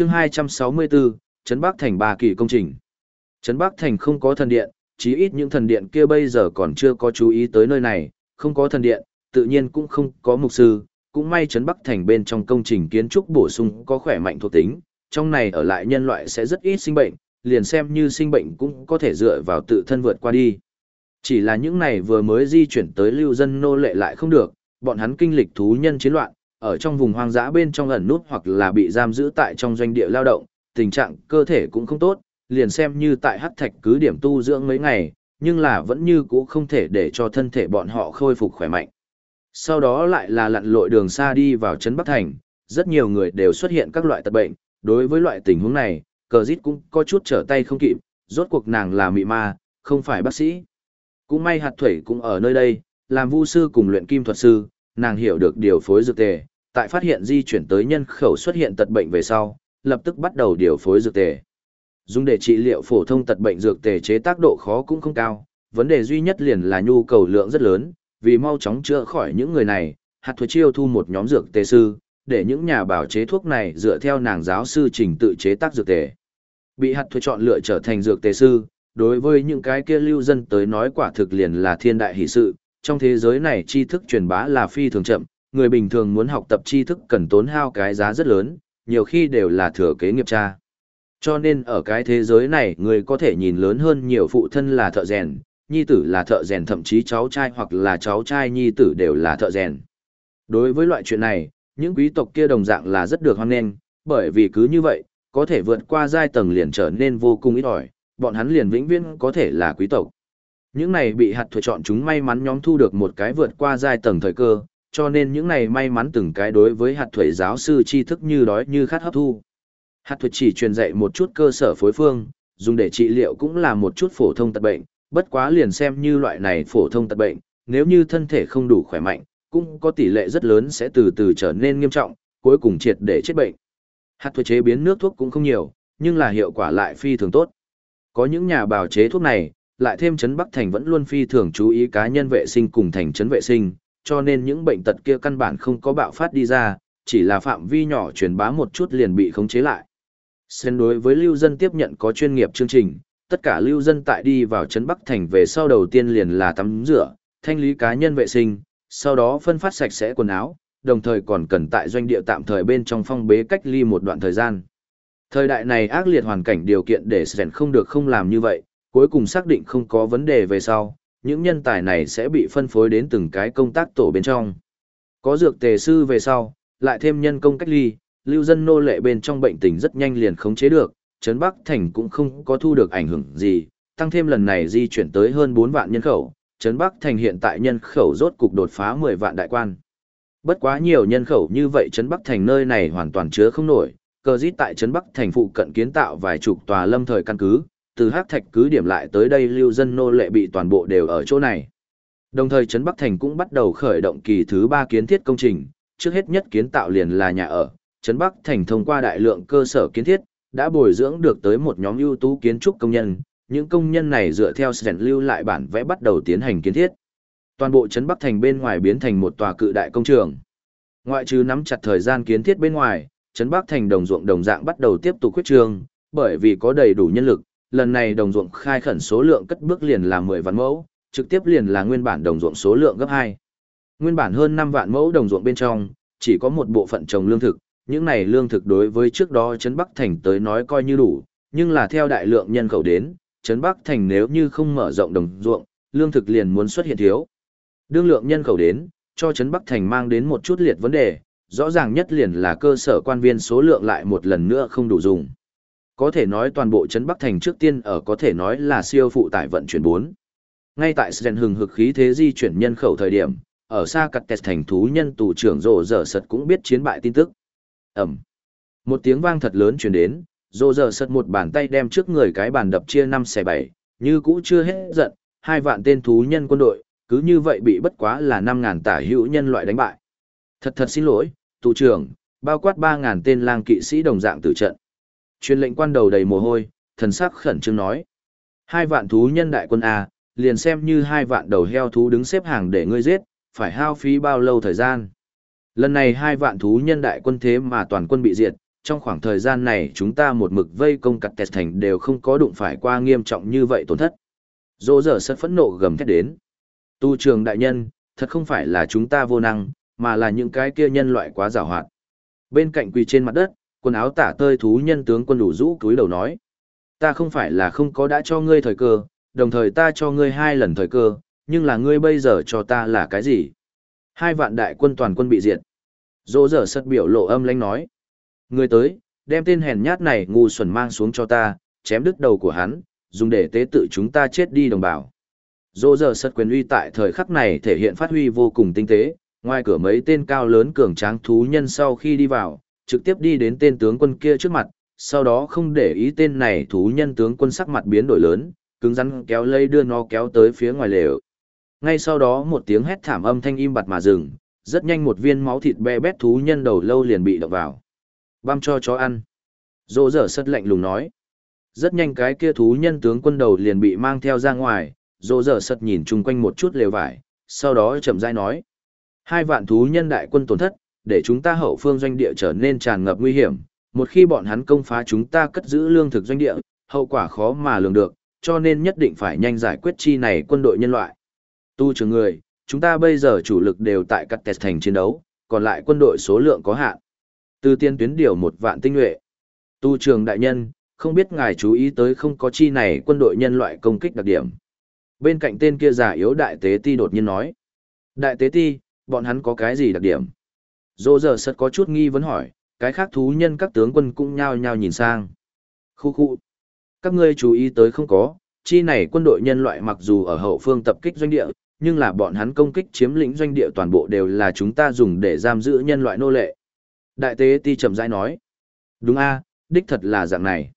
chương 264, Trấn Bắc Thành ba kỳ công trình. Trấn Bắc Thành không có thần điện, chí ít những thần điện kia bây giờ còn chưa có chú ý tới nơi này, không có thần điện, tự nhiên cũng không có mục sư, cũng may Trấn Bắc Thành bên trong công trình kiến trúc bổ sung có khỏe mạnh thuộc tính, trong này ở lại nhân loại sẽ rất ít sinh bệnh, liền xem như sinh bệnh cũng có thể dựa vào tự thân vượt qua đi. Chỉ là những này vừa mới di chuyển tới lưu dân nô lệ lại không được, bọn hắn kinh lịch thú nhân chiến loạn, ở trong vùng hoang dã bên trong ẩn nút hoặc là bị giam giữ tại trong doanh địa lao động, tình trạng cơ thể cũng không tốt, liền xem như tại hắc thạch cứ điểm tu dưỡng mấy ngày, nhưng là vẫn như cũ không thể để cho thân thể bọn họ khôi phục khỏe mạnh. Sau đó lại là lặn lội đường xa đi vào trấn Bắc Thành, rất nhiều người đều xuất hiện các loại tật bệnh, đối với loại tình huống này, cờ dít cũng có chút trở tay không kịp, rốt cuộc nàng là mị ma, không phải bác sĩ. Cũng may hạt thủy cũng ở nơi đây, làm vu sư cùng luyện kim thuật sư, nàng hiểu được điều phối dược tề, tại phát hiện di chuyển tới nhân khẩu xuất hiện tật bệnh về sau, lập tức bắt đầu điều phối dược tề. Dùng để trị liệu phổ thông tật bệnh dược tề chế tác độ khó cũng không cao, vấn đề duy nhất liền là nhu cầu lượng rất lớn, vì mau chóng chữa khỏi những người này, hạt thuế chiêu thu một nhóm dược tề sư, để những nhà bảo chế thuốc này dựa theo nàng giáo sư trình tự chế tác dược tề. Bị hạt thuế chọn lựa trở thành dược tề sư, đối với những cái kia lưu dân tới nói quả thực liền là thiên đại hỷ sự, trong thế giới này tri thức truyền bá là phi thường chậm, người bình thường muốn học tập tri thức cần tốn hao cái giá rất lớn, nhiều khi đều là thừa kế nghiệp cha. Cho nên ở cái thế giới này người có thể nhìn lớn hơn nhiều phụ thân là thợ rèn, nhi tử là thợ rèn thậm chí cháu trai hoặc là cháu trai nhi tử đều là thợ rèn. Đối với loại chuyện này, những quý tộc kia đồng dạng là rất được hoan nghênh, bởi vì cứ như vậy, có thể vượt qua giai tầng liền trở nên vô cùng ít ỏi, bọn hắn liền vĩnh viễn có thể là quý tộc. Những này bị hạt thuở chọn chúng may mắn nhóm thu được một cái vượt qua giai tầng thời cơ, cho nên những này may mắn từng cái đối với hạt thuế giáo sư tri thức như đói như khát hấp thu. Hạt thuế chỉ truyền dạy một chút cơ sở phối phương, dùng để trị liệu cũng là một chút phổ thông tật bệnh, bất quá liền xem như loại này phổ thông tật bệnh, nếu như thân thể không đủ khỏe mạnh, cũng có tỷ lệ rất lớn sẽ từ từ trở nên nghiêm trọng, cuối cùng triệt để chết bệnh. Hạt thuế chế biến nước thuốc cũng không nhiều, nhưng là hiệu quả lại phi thường tốt. Có những nhà bào chế thuốc này, lại thêm trấn Bắc Thành vẫn luôn phi thường chú ý cá nhân vệ sinh cùng thành trấn vệ sinh, cho nên những bệnh tật kia căn bản không có bạo phát đi ra, chỉ là phạm vi nhỏ truyền bá một chút liền bị khống chế lại. Xen đối với lưu dân tiếp nhận có chuyên nghiệp chương trình, tất cả lưu dân tại đi vào trấn Bắc Thành về sau đầu tiên liền là tắm rửa, thanh lý cá nhân vệ sinh, sau đó phân phát sạch sẽ quần áo, đồng thời còn cần tại doanh địa tạm thời bên trong phong bế cách ly một đoạn thời gian. Thời đại này ác liệt hoàn cảnh điều kiện để Sven không được không làm như vậy, cuối cùng xác định không có vấn đề về sau, những nhân tài này sẽ bị phân phối đến từng cái công tác tổ bên trong. Có dược tề sư về sau, lại thêm nhân công cách ly, lưu dân nô lệ bên trong bệnh tình rất nhanh liền khống chế được, Trấn Bắc Thành cũng không có thu được ảnh hưởng gì, tăng thêm lần này di chuyển tới hơn 4 vạn nhân khẩu, Trấn Bắc Thành hiện tại nhân khẩu rốt cục đột phá 10 vạn đại quan. Bất quá nhiều nhân khẩu như vậy Trấn Bắc Thành nơi này hoàn toàn chứa không nổi, cờ dít tại Trấn Bắc Thành phụ cận kiến tạo vài chục tòa lâm thời căn cứ, từ hắc thạch cứ điểm lại tới đây lưu dân nô lệ bị toàn bộ đều ở chỗ này. Đồng thời Trấn Bắc Thành cũng bắt đầu khởi động kỳ thứ ba kiến thiết công trình, trước hết nhất kiến tạo liền là nhà ở. Trấn Bắc Thành thông qua đại lượng cơ sở kiến thiết, đã bồi dưỡng được tới một nhóm ưu tú kiến trúc công nhân, những công nhân này dựa theo sẻn lưu lại bản vẽ bắt đầu tiến hành kiến thiết. Toàn bộ Trấn Bắc Thành bên ngoài biến thành một tòa cự đại công trường. Ngoại trừ nắm chặt thời gian kiến thiết bên ngoài, Trấn Bắc Thành đồng ruộng đồng dạng bắt đầu tiếp tục quyết trường, bởi vì có đầy đủ nhân lực, lần này đồng ruộng khai khẩn số lượng cất bước liền là 10 vạn mẫu, trực tiếp liền là nguyên bản đồng ruộng số lượng gấp 2. Nguyên bản hơn 5 vạn mẫu đồng ruộng bên trong, chỉ có một bộ phận trồng lương thực, những này lương thực đối với trước đó Trấn Bắc Thành tới nói coi như đủ, nhưng là theo đại lượng nhân khẩu đến, Trấn Bắc Thành nếu như không mở rộng đồng ruộng, lương thực liền muốn xuất hiện thiếu. Đương lượng nhân khẩu đến, cho Trấn Bắc Thành mang đến một chút liệt vấn đề, rõ ràng nhất liền là cơ sở quan viên số lượng lại một lần nữa không đủ dùng. Có thể nói toàn bộ trấn Bắc Thành trước tiên ở có thể nói là siêu phụ tải vận chuyển 4. Ngay tại Sren hừng hực khí thế di chuyển nhân khẩu thời điểm, ở xa cặt kẹt thành thú nhân tù trưởng rồ dở sật cũng biết chiến bại tin tức. Ẩm. Một tiếng vang thật lớn truyền đến, rồ dở sật một bàn tay đem trước người cái bàn đập chia năm xe bảy, như cũ chưa hết giận, hai vạn tên thú nhân quân đội, cứ như vậy bị bất quá là năm ngàn tả hữu nhân loại đánh bại. Thật thật xin lỗi, tù trưởng, bao quát ba ngàn tên lang kỵ sĩ đồng dạng tử trận. Truyền lệnh quan đầu đầy mồ hôi, thần sắc khẩn trương nói. Hai vạn thú nhân đại quân A, liền xem như hai vạn đầu heo thú đứng xếp hàng để ngươi giết, phải hao phí bao lâu thời gian. Lần này hai vạn thú nhân đại quân thế mà toàn quân bị diệt, trong khoảng thời gian này chúng ta một mực vây công cặt tẹt thành đều không có đụng phải qua nghiêm trọng như vậy tổn thất. Dỗ dở sật phẫn nộ gầm thét đến. Tu trường đại nhân, thật không phải là chúng ta vô năng, mà là những cái kia nhân loại quá giàu hoạt. Bên cạnh quỳ trên mặt đất, quần áo tả tơi thú nhân tướng quân đủ rũ cúi đầu nói. Ta không phải là không có đã cho ngươi thời cơ, đồng thời ta cho ngươi hai lần thời cơ, nhưng là ngươi bây giờ cho ta là cái gì? Hai vạn đại quân toàn quân bị diệt. Dỗ dở sật biểu lộ âm lãnh nói. Ngươi tới, đem tên hèn nhát này ngu xuẩn mang xuống cho ta, chém đứt đầu của hắn, dùng để tế tự chúng ta chết đi đồng bào. Dỗ dở sật quyền uy tại thời khắc này thể hiện phát huy vô cùng tinh tế, ngoài cửa mấy tên cao lớn cường tráng thú nhân sau khi đi vào, trực tiếp đi đến tên tướng quân kia trước mặt, sau đó không để ý tên này thú nhân tướng quân sắc mặt biến đổi lớn, cứng rắn kéo lấy đưa nó kéo tới phía ngoài lều. Ngay sau đó một tiếng hét thảm âm thanh im bặt mà dừng, rất nhanh một viên máu thịt be bét thú nhân đầu lâu liền bị động vào. Băm cho chó ăn. Dô dở sất lạnh lùng nói. Rất nhanh cái kia thú nhân tướng quân đầu liền bị mang theo ra ngoài, dô dở sất nhìn chung quanh một chút lều vải, sau đó chậm rãi nói. Hai vạn thú nhân đại quân tổn thất, để chúng ta hậu phương doanh địa trở nên tràn ngập nguy hiểm. Một khi bọn hắn công phá chúng ta cất giữ lương thực doanh địa, hậu quả khó mà lường được, cho nên nhất định phải nhanh giải quyết chi này quân đội nhân loại. Tu trưởng người, chúng ta bây giờ chủ lực đều tại các test thành chiến đấu, còn lại quân đội số lượng có hạn. Từ tiên tuyến điều một vạn tinh nhuệ. Tu trường đại nhân, không biết ngài chú ý tới không có chi này quân đội nhân loại công kích đặc điểm. Bên cạnh tên kia giả yếu đại tế ti đột nhiên nói. Đại tế ti, bọn hắn có cái gì đặc điểm? Dô giờ sật có chút nghi vấn hỏi, cái khác thú nhân các tướng quân cũng nhao nhao nhìn sang. Khu khu. Các ngươi chú ý tới không có, chi này quân đội nhân loại mặc dù ở hậu phương tập kích doanh địa, nhưng là bọn hắn công kích chiếm lĩnh doanh địa toàn bộ đều là chúng ta dùng để giam giữ nhân loại nô lệ. Đại tế ti chậm rãi nói. Đúng a, đích thật là dạng này.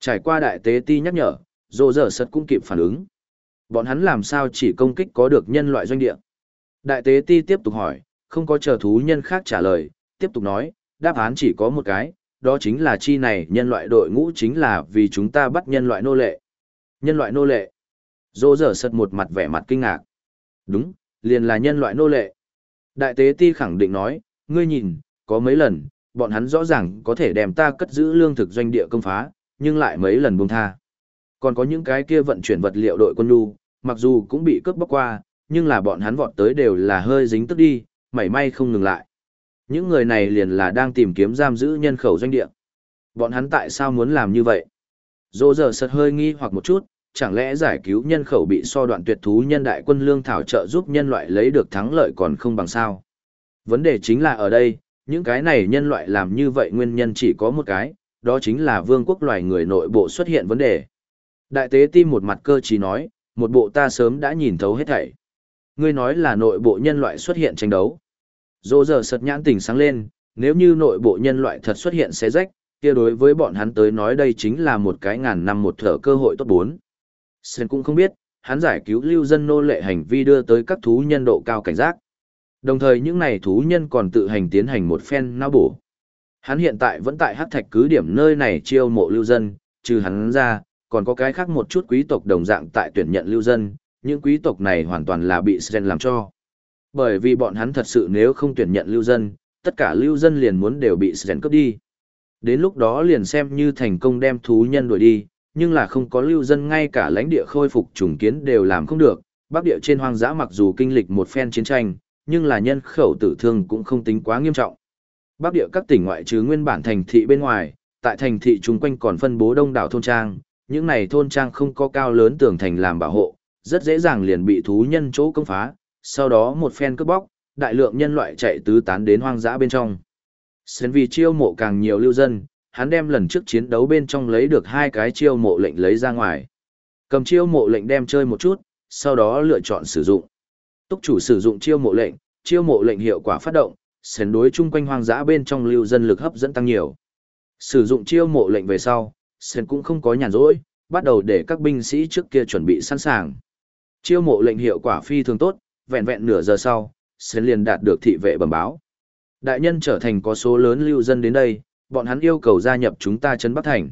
Trải qua đại tế ti nhắc nhở, dô dở sật cũng kịp phản ứng. Bọn hắn làm sao chỉ công kích có được nhân loại doanh địa. Đại tế ti tiếp tục hỏi, không có chờ thú nhân khác trả lời, tiếp tục nói, đáp án chỉ có một cái, đó chính là chi này nhân loại đội ngũ chính là vì chúng ta bắt nhân loại nô lệ. Nhân loại nô lệ. Dô dở sật một mặt vẻ mặt kinh ngạc. Đúng, liền là nhân loại nô lệ. Đại tế ti khẳng định nói, ngươi nhìn, có mấy lần, bọn hắn rõ ràng có thể đem ta cất giữ lương thực doanh địa công phá, nhưng lại mấy lần buông tha. Còn có những cái kia vận chuyển vật liệu đội quân lưu mặc dù cũng bị cướp bóc qua, nhưng là bọn hắn vọt tới đều là hơi dính tức đi, mảy may không ngừng lại. Những người này liền là đang tìm kiếm giam giữ nhân khẩu doanh địa. Bọn hắn tại sao muốn làm như vậy? Dô giờ sật hơi nghi hoặc một chút, chẳng lẽ giải cứu nhân khẩu bị so đoạn tuyệt thú nhân đại quân lương thảo trợ giúp nhân loại lấy được thắng lợi còn không bằng sao? Vấn đề chính là ở đây, những cái này nhân loại làm như vậy nguyên nhân chỉ có một cái, đó chính là vương quốc loài người nội bộ xuất hiện vấn đề. Đại tế tim một mặt cơ trí nói, một bộ ta sớm đã nhìn thấu hết thảy. Ngươi nói là nội bộ nhân loại xuất hiện tranh đấu. Dô giờ sật nhãn tỉnh sáng lên, nếu như nội bộ nhân loại thật xuất hiện xé rách, kia đối với bọn hắn tới nói đây chính là một cái ngàn năm một thở cơ hội tốt bốn. Sơn cũng không biết, hắn giải cứu lưu dân nô lệ hành vi đưa tới các thú nhân độ cao cảnh giác. Đồng thời những này thú nhân còn tự hành tiến hành một phen nao bổ. Hắn hiện tại vẫn tại hắc thạch cứ điểm nơi này chiêu mộ lưu dân, trừ hắn ra, còn có cái khác một chút quý tộc đồng dạng tại tuyển nhận lưu dân, những quý tộc này hoàn toàn là bị Sren làm cho. Bởi vì bọn hắn thật sự nếu không tuyển nhận lưu dân, tất cả lưu dân liền muốn đều bị Sren cướp đi. Đến lúc đó liền xem như thành công đem thú nhân đuổi đi, nhưng là không có lưu dân ngay cả lãnh địa khôi phục trùng kiến đều làm không được. Bắc địa trên hoang dã mặc dù kinh lịch một phen chiến tranh, nhưng là nhân khẩu tử thương cũng không tính quá nghiêm trọng. Bắc địa các tỉnh ngoại trừ nguyên bản thành thị bên ngoài, tại thành thị chung quanh còn phân bố đông đảo thôn trang, những này thôn trang không có cao lớn tường thành làm bảo hộ, rất dễ dàng liền bị thú nhân chỗ công phá, sau đó một phen cướp bóc, đại lượng nhân loại chạy tứ tán đến hoang dã bên trong. Sến vì chiêu mộ càng nhiều lưu dân, hắn đem lần trước chiến đấu bên trong lấy được hai cái chiêu mộ lệnh lấy ra ngoài. Cầm chiêu mộ lệnh đem chơi một chút, sau đó lựa chọn sử dụng. Túc chủ sử dụng chiêu mộ lệnh, chiêu mộ lệnh hiệu quả phát động, sến đối chung quanh hoang dã bên trong lưu dân lực hấp dẫn tăng nhiều. Sử dụng chiêu mộ lệnh về sau, sến cũng không có nhàn rỗi, bắt đầu để các binh sĩ trước kia chuẩn bị sẵn sàng. Chiêu mộ lệnh hiệu quả phi thường tốt, vẹn vẹn nửa giờ sau, sến liền đạt được thị vệ bẩm báo. Đại nhân trở thành có số lớn lưu dân đến đây, bọn hắn yêu cầu gia nhập chúng ta trấn Bắc Thành.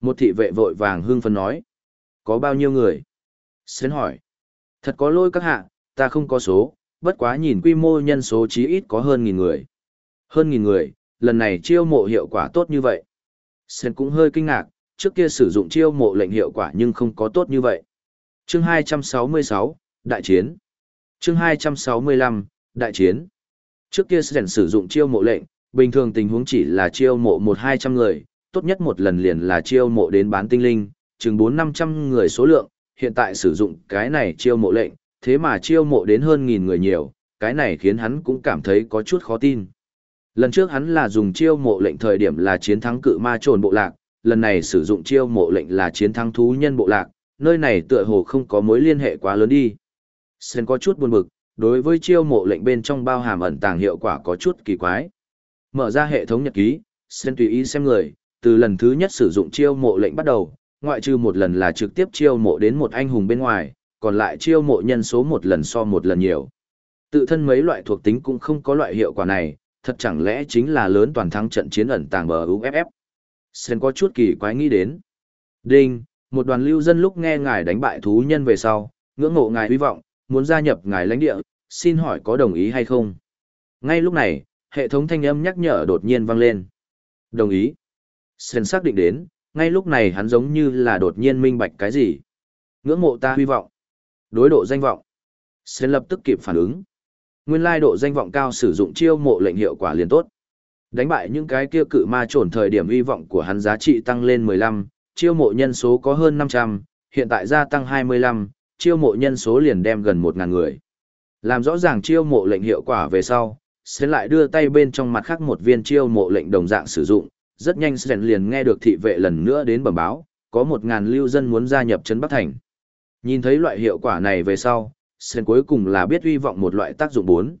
Một thị vệ vội vàng hưng phấn nói. Có bao nhiêu người? Sến hỏi. Thật có lỗi các hạ, ta không có số, bất quá nhìn quy mô nhân số chí ít có hơn nghìn người. Hơn nghìn người, lần này chiêu mộ hiệu quả tốt như vậy. Sến cũng hơi kinh ngạc, trước kia sử dụng chiêu mộ lệnh hiệu quả nhưng không có tốt như vậy. Chương 266, Đại chiến. Chương 265, Đại chiến. Trước kia Sren sử dụng chiêu mộ lệnh, bình thường tình huống chỉ là chiêu mộ 1-200 người, tốt nhất một lần liền là chiêu mộ đến bán tinh linh, chừng 4-500 người số lượng, hiện tại sử dụng cái này chiêu mộ lệnh, thế mà chiêu mộ đến hơn nghìn người nhiều, cái này khiến hắn cũng cảm thấy có chút khó tin. Lần trước hắn là dùng chiêu mộ lệnh thời điểm là chiến thắng cự ma trồn bộ lạc, lần này sử dụng chiêu mộ lệnh là chiến thắng thú nhân bộ lạc, nơi này tựa hồ không có mối liên hệ quá lớn đi. Sen có chút buồn bực, đối với chiêu mộ lệnh bên trong bao hàm ẩn tàng hiệu quả có chút kỳ quái. Mở ra hệ thống nhật ký, Sen tùy ý xem người, từ lần thứ nhất sử dụng chiêu mộ lệnh bắt đầu, ngoại trừ một lần là trực tiếp chiêu mộ đến một anh hùng bên ngoài, còn lại chiêu mộ nhân số một lần so một lần nhiều. Tự thân mấy loại thuộc tính cũng không có loại hiệu quả này, thật chẳng lẽ chính là lớn toàn thắng trận chiến ẩn tàng bờ UFF. Sen có chút kỳ quái nghĩ đến. Đinh, một đoàn lưu dân lúc nghe ngài đánh bại thú nhân về sau, ngưỡng mộ ngài hy vọng, muốn gia nhập ngài lãnh địa, xin hỏi có đồng ý hay không? Ngay lúc này, hệ thống thanh âm nhắc nhở đột nhiên vang lên. Đồng ý. Sơn xác định đến, ngay lúc này hắn giống như là đột nhiên minh bạch cái gì. Ngưỡng mộ ta hy vọng. Đối độ danh vọng. Sơn lập tức kịp phản ứng. Nguyên lai độ danh vọng cao sử dụng chiêu mộ lệnh hiệu quả liền tốt. Đánh bại những cái kia cự ma trồn thời điểm hy vọng của hắn giá trị tăng lên 15, chiêu mộ nhân số có hơn 500, hiện tại gia tăng 25, chiêu mộ nhân số liền đem gần 1.000 người. Làm rõ ràng chiêu mộ lệnh hiệu quả về sau, sẽ lại đưa tay bên trong mặt khác một viên chiêu mộ lệnh đồng dạng sử dụng, rất nhanh Sren liền nghe được thị vệ lần nữa đến bẩm báo, có 1.000 lưu dân muốn gia nhập Trấn Bắc Thành. Nhìn thấy loại hiệu quả này về sau, Sren cuối cùng là biết hy vọng một loại tác dụng 4.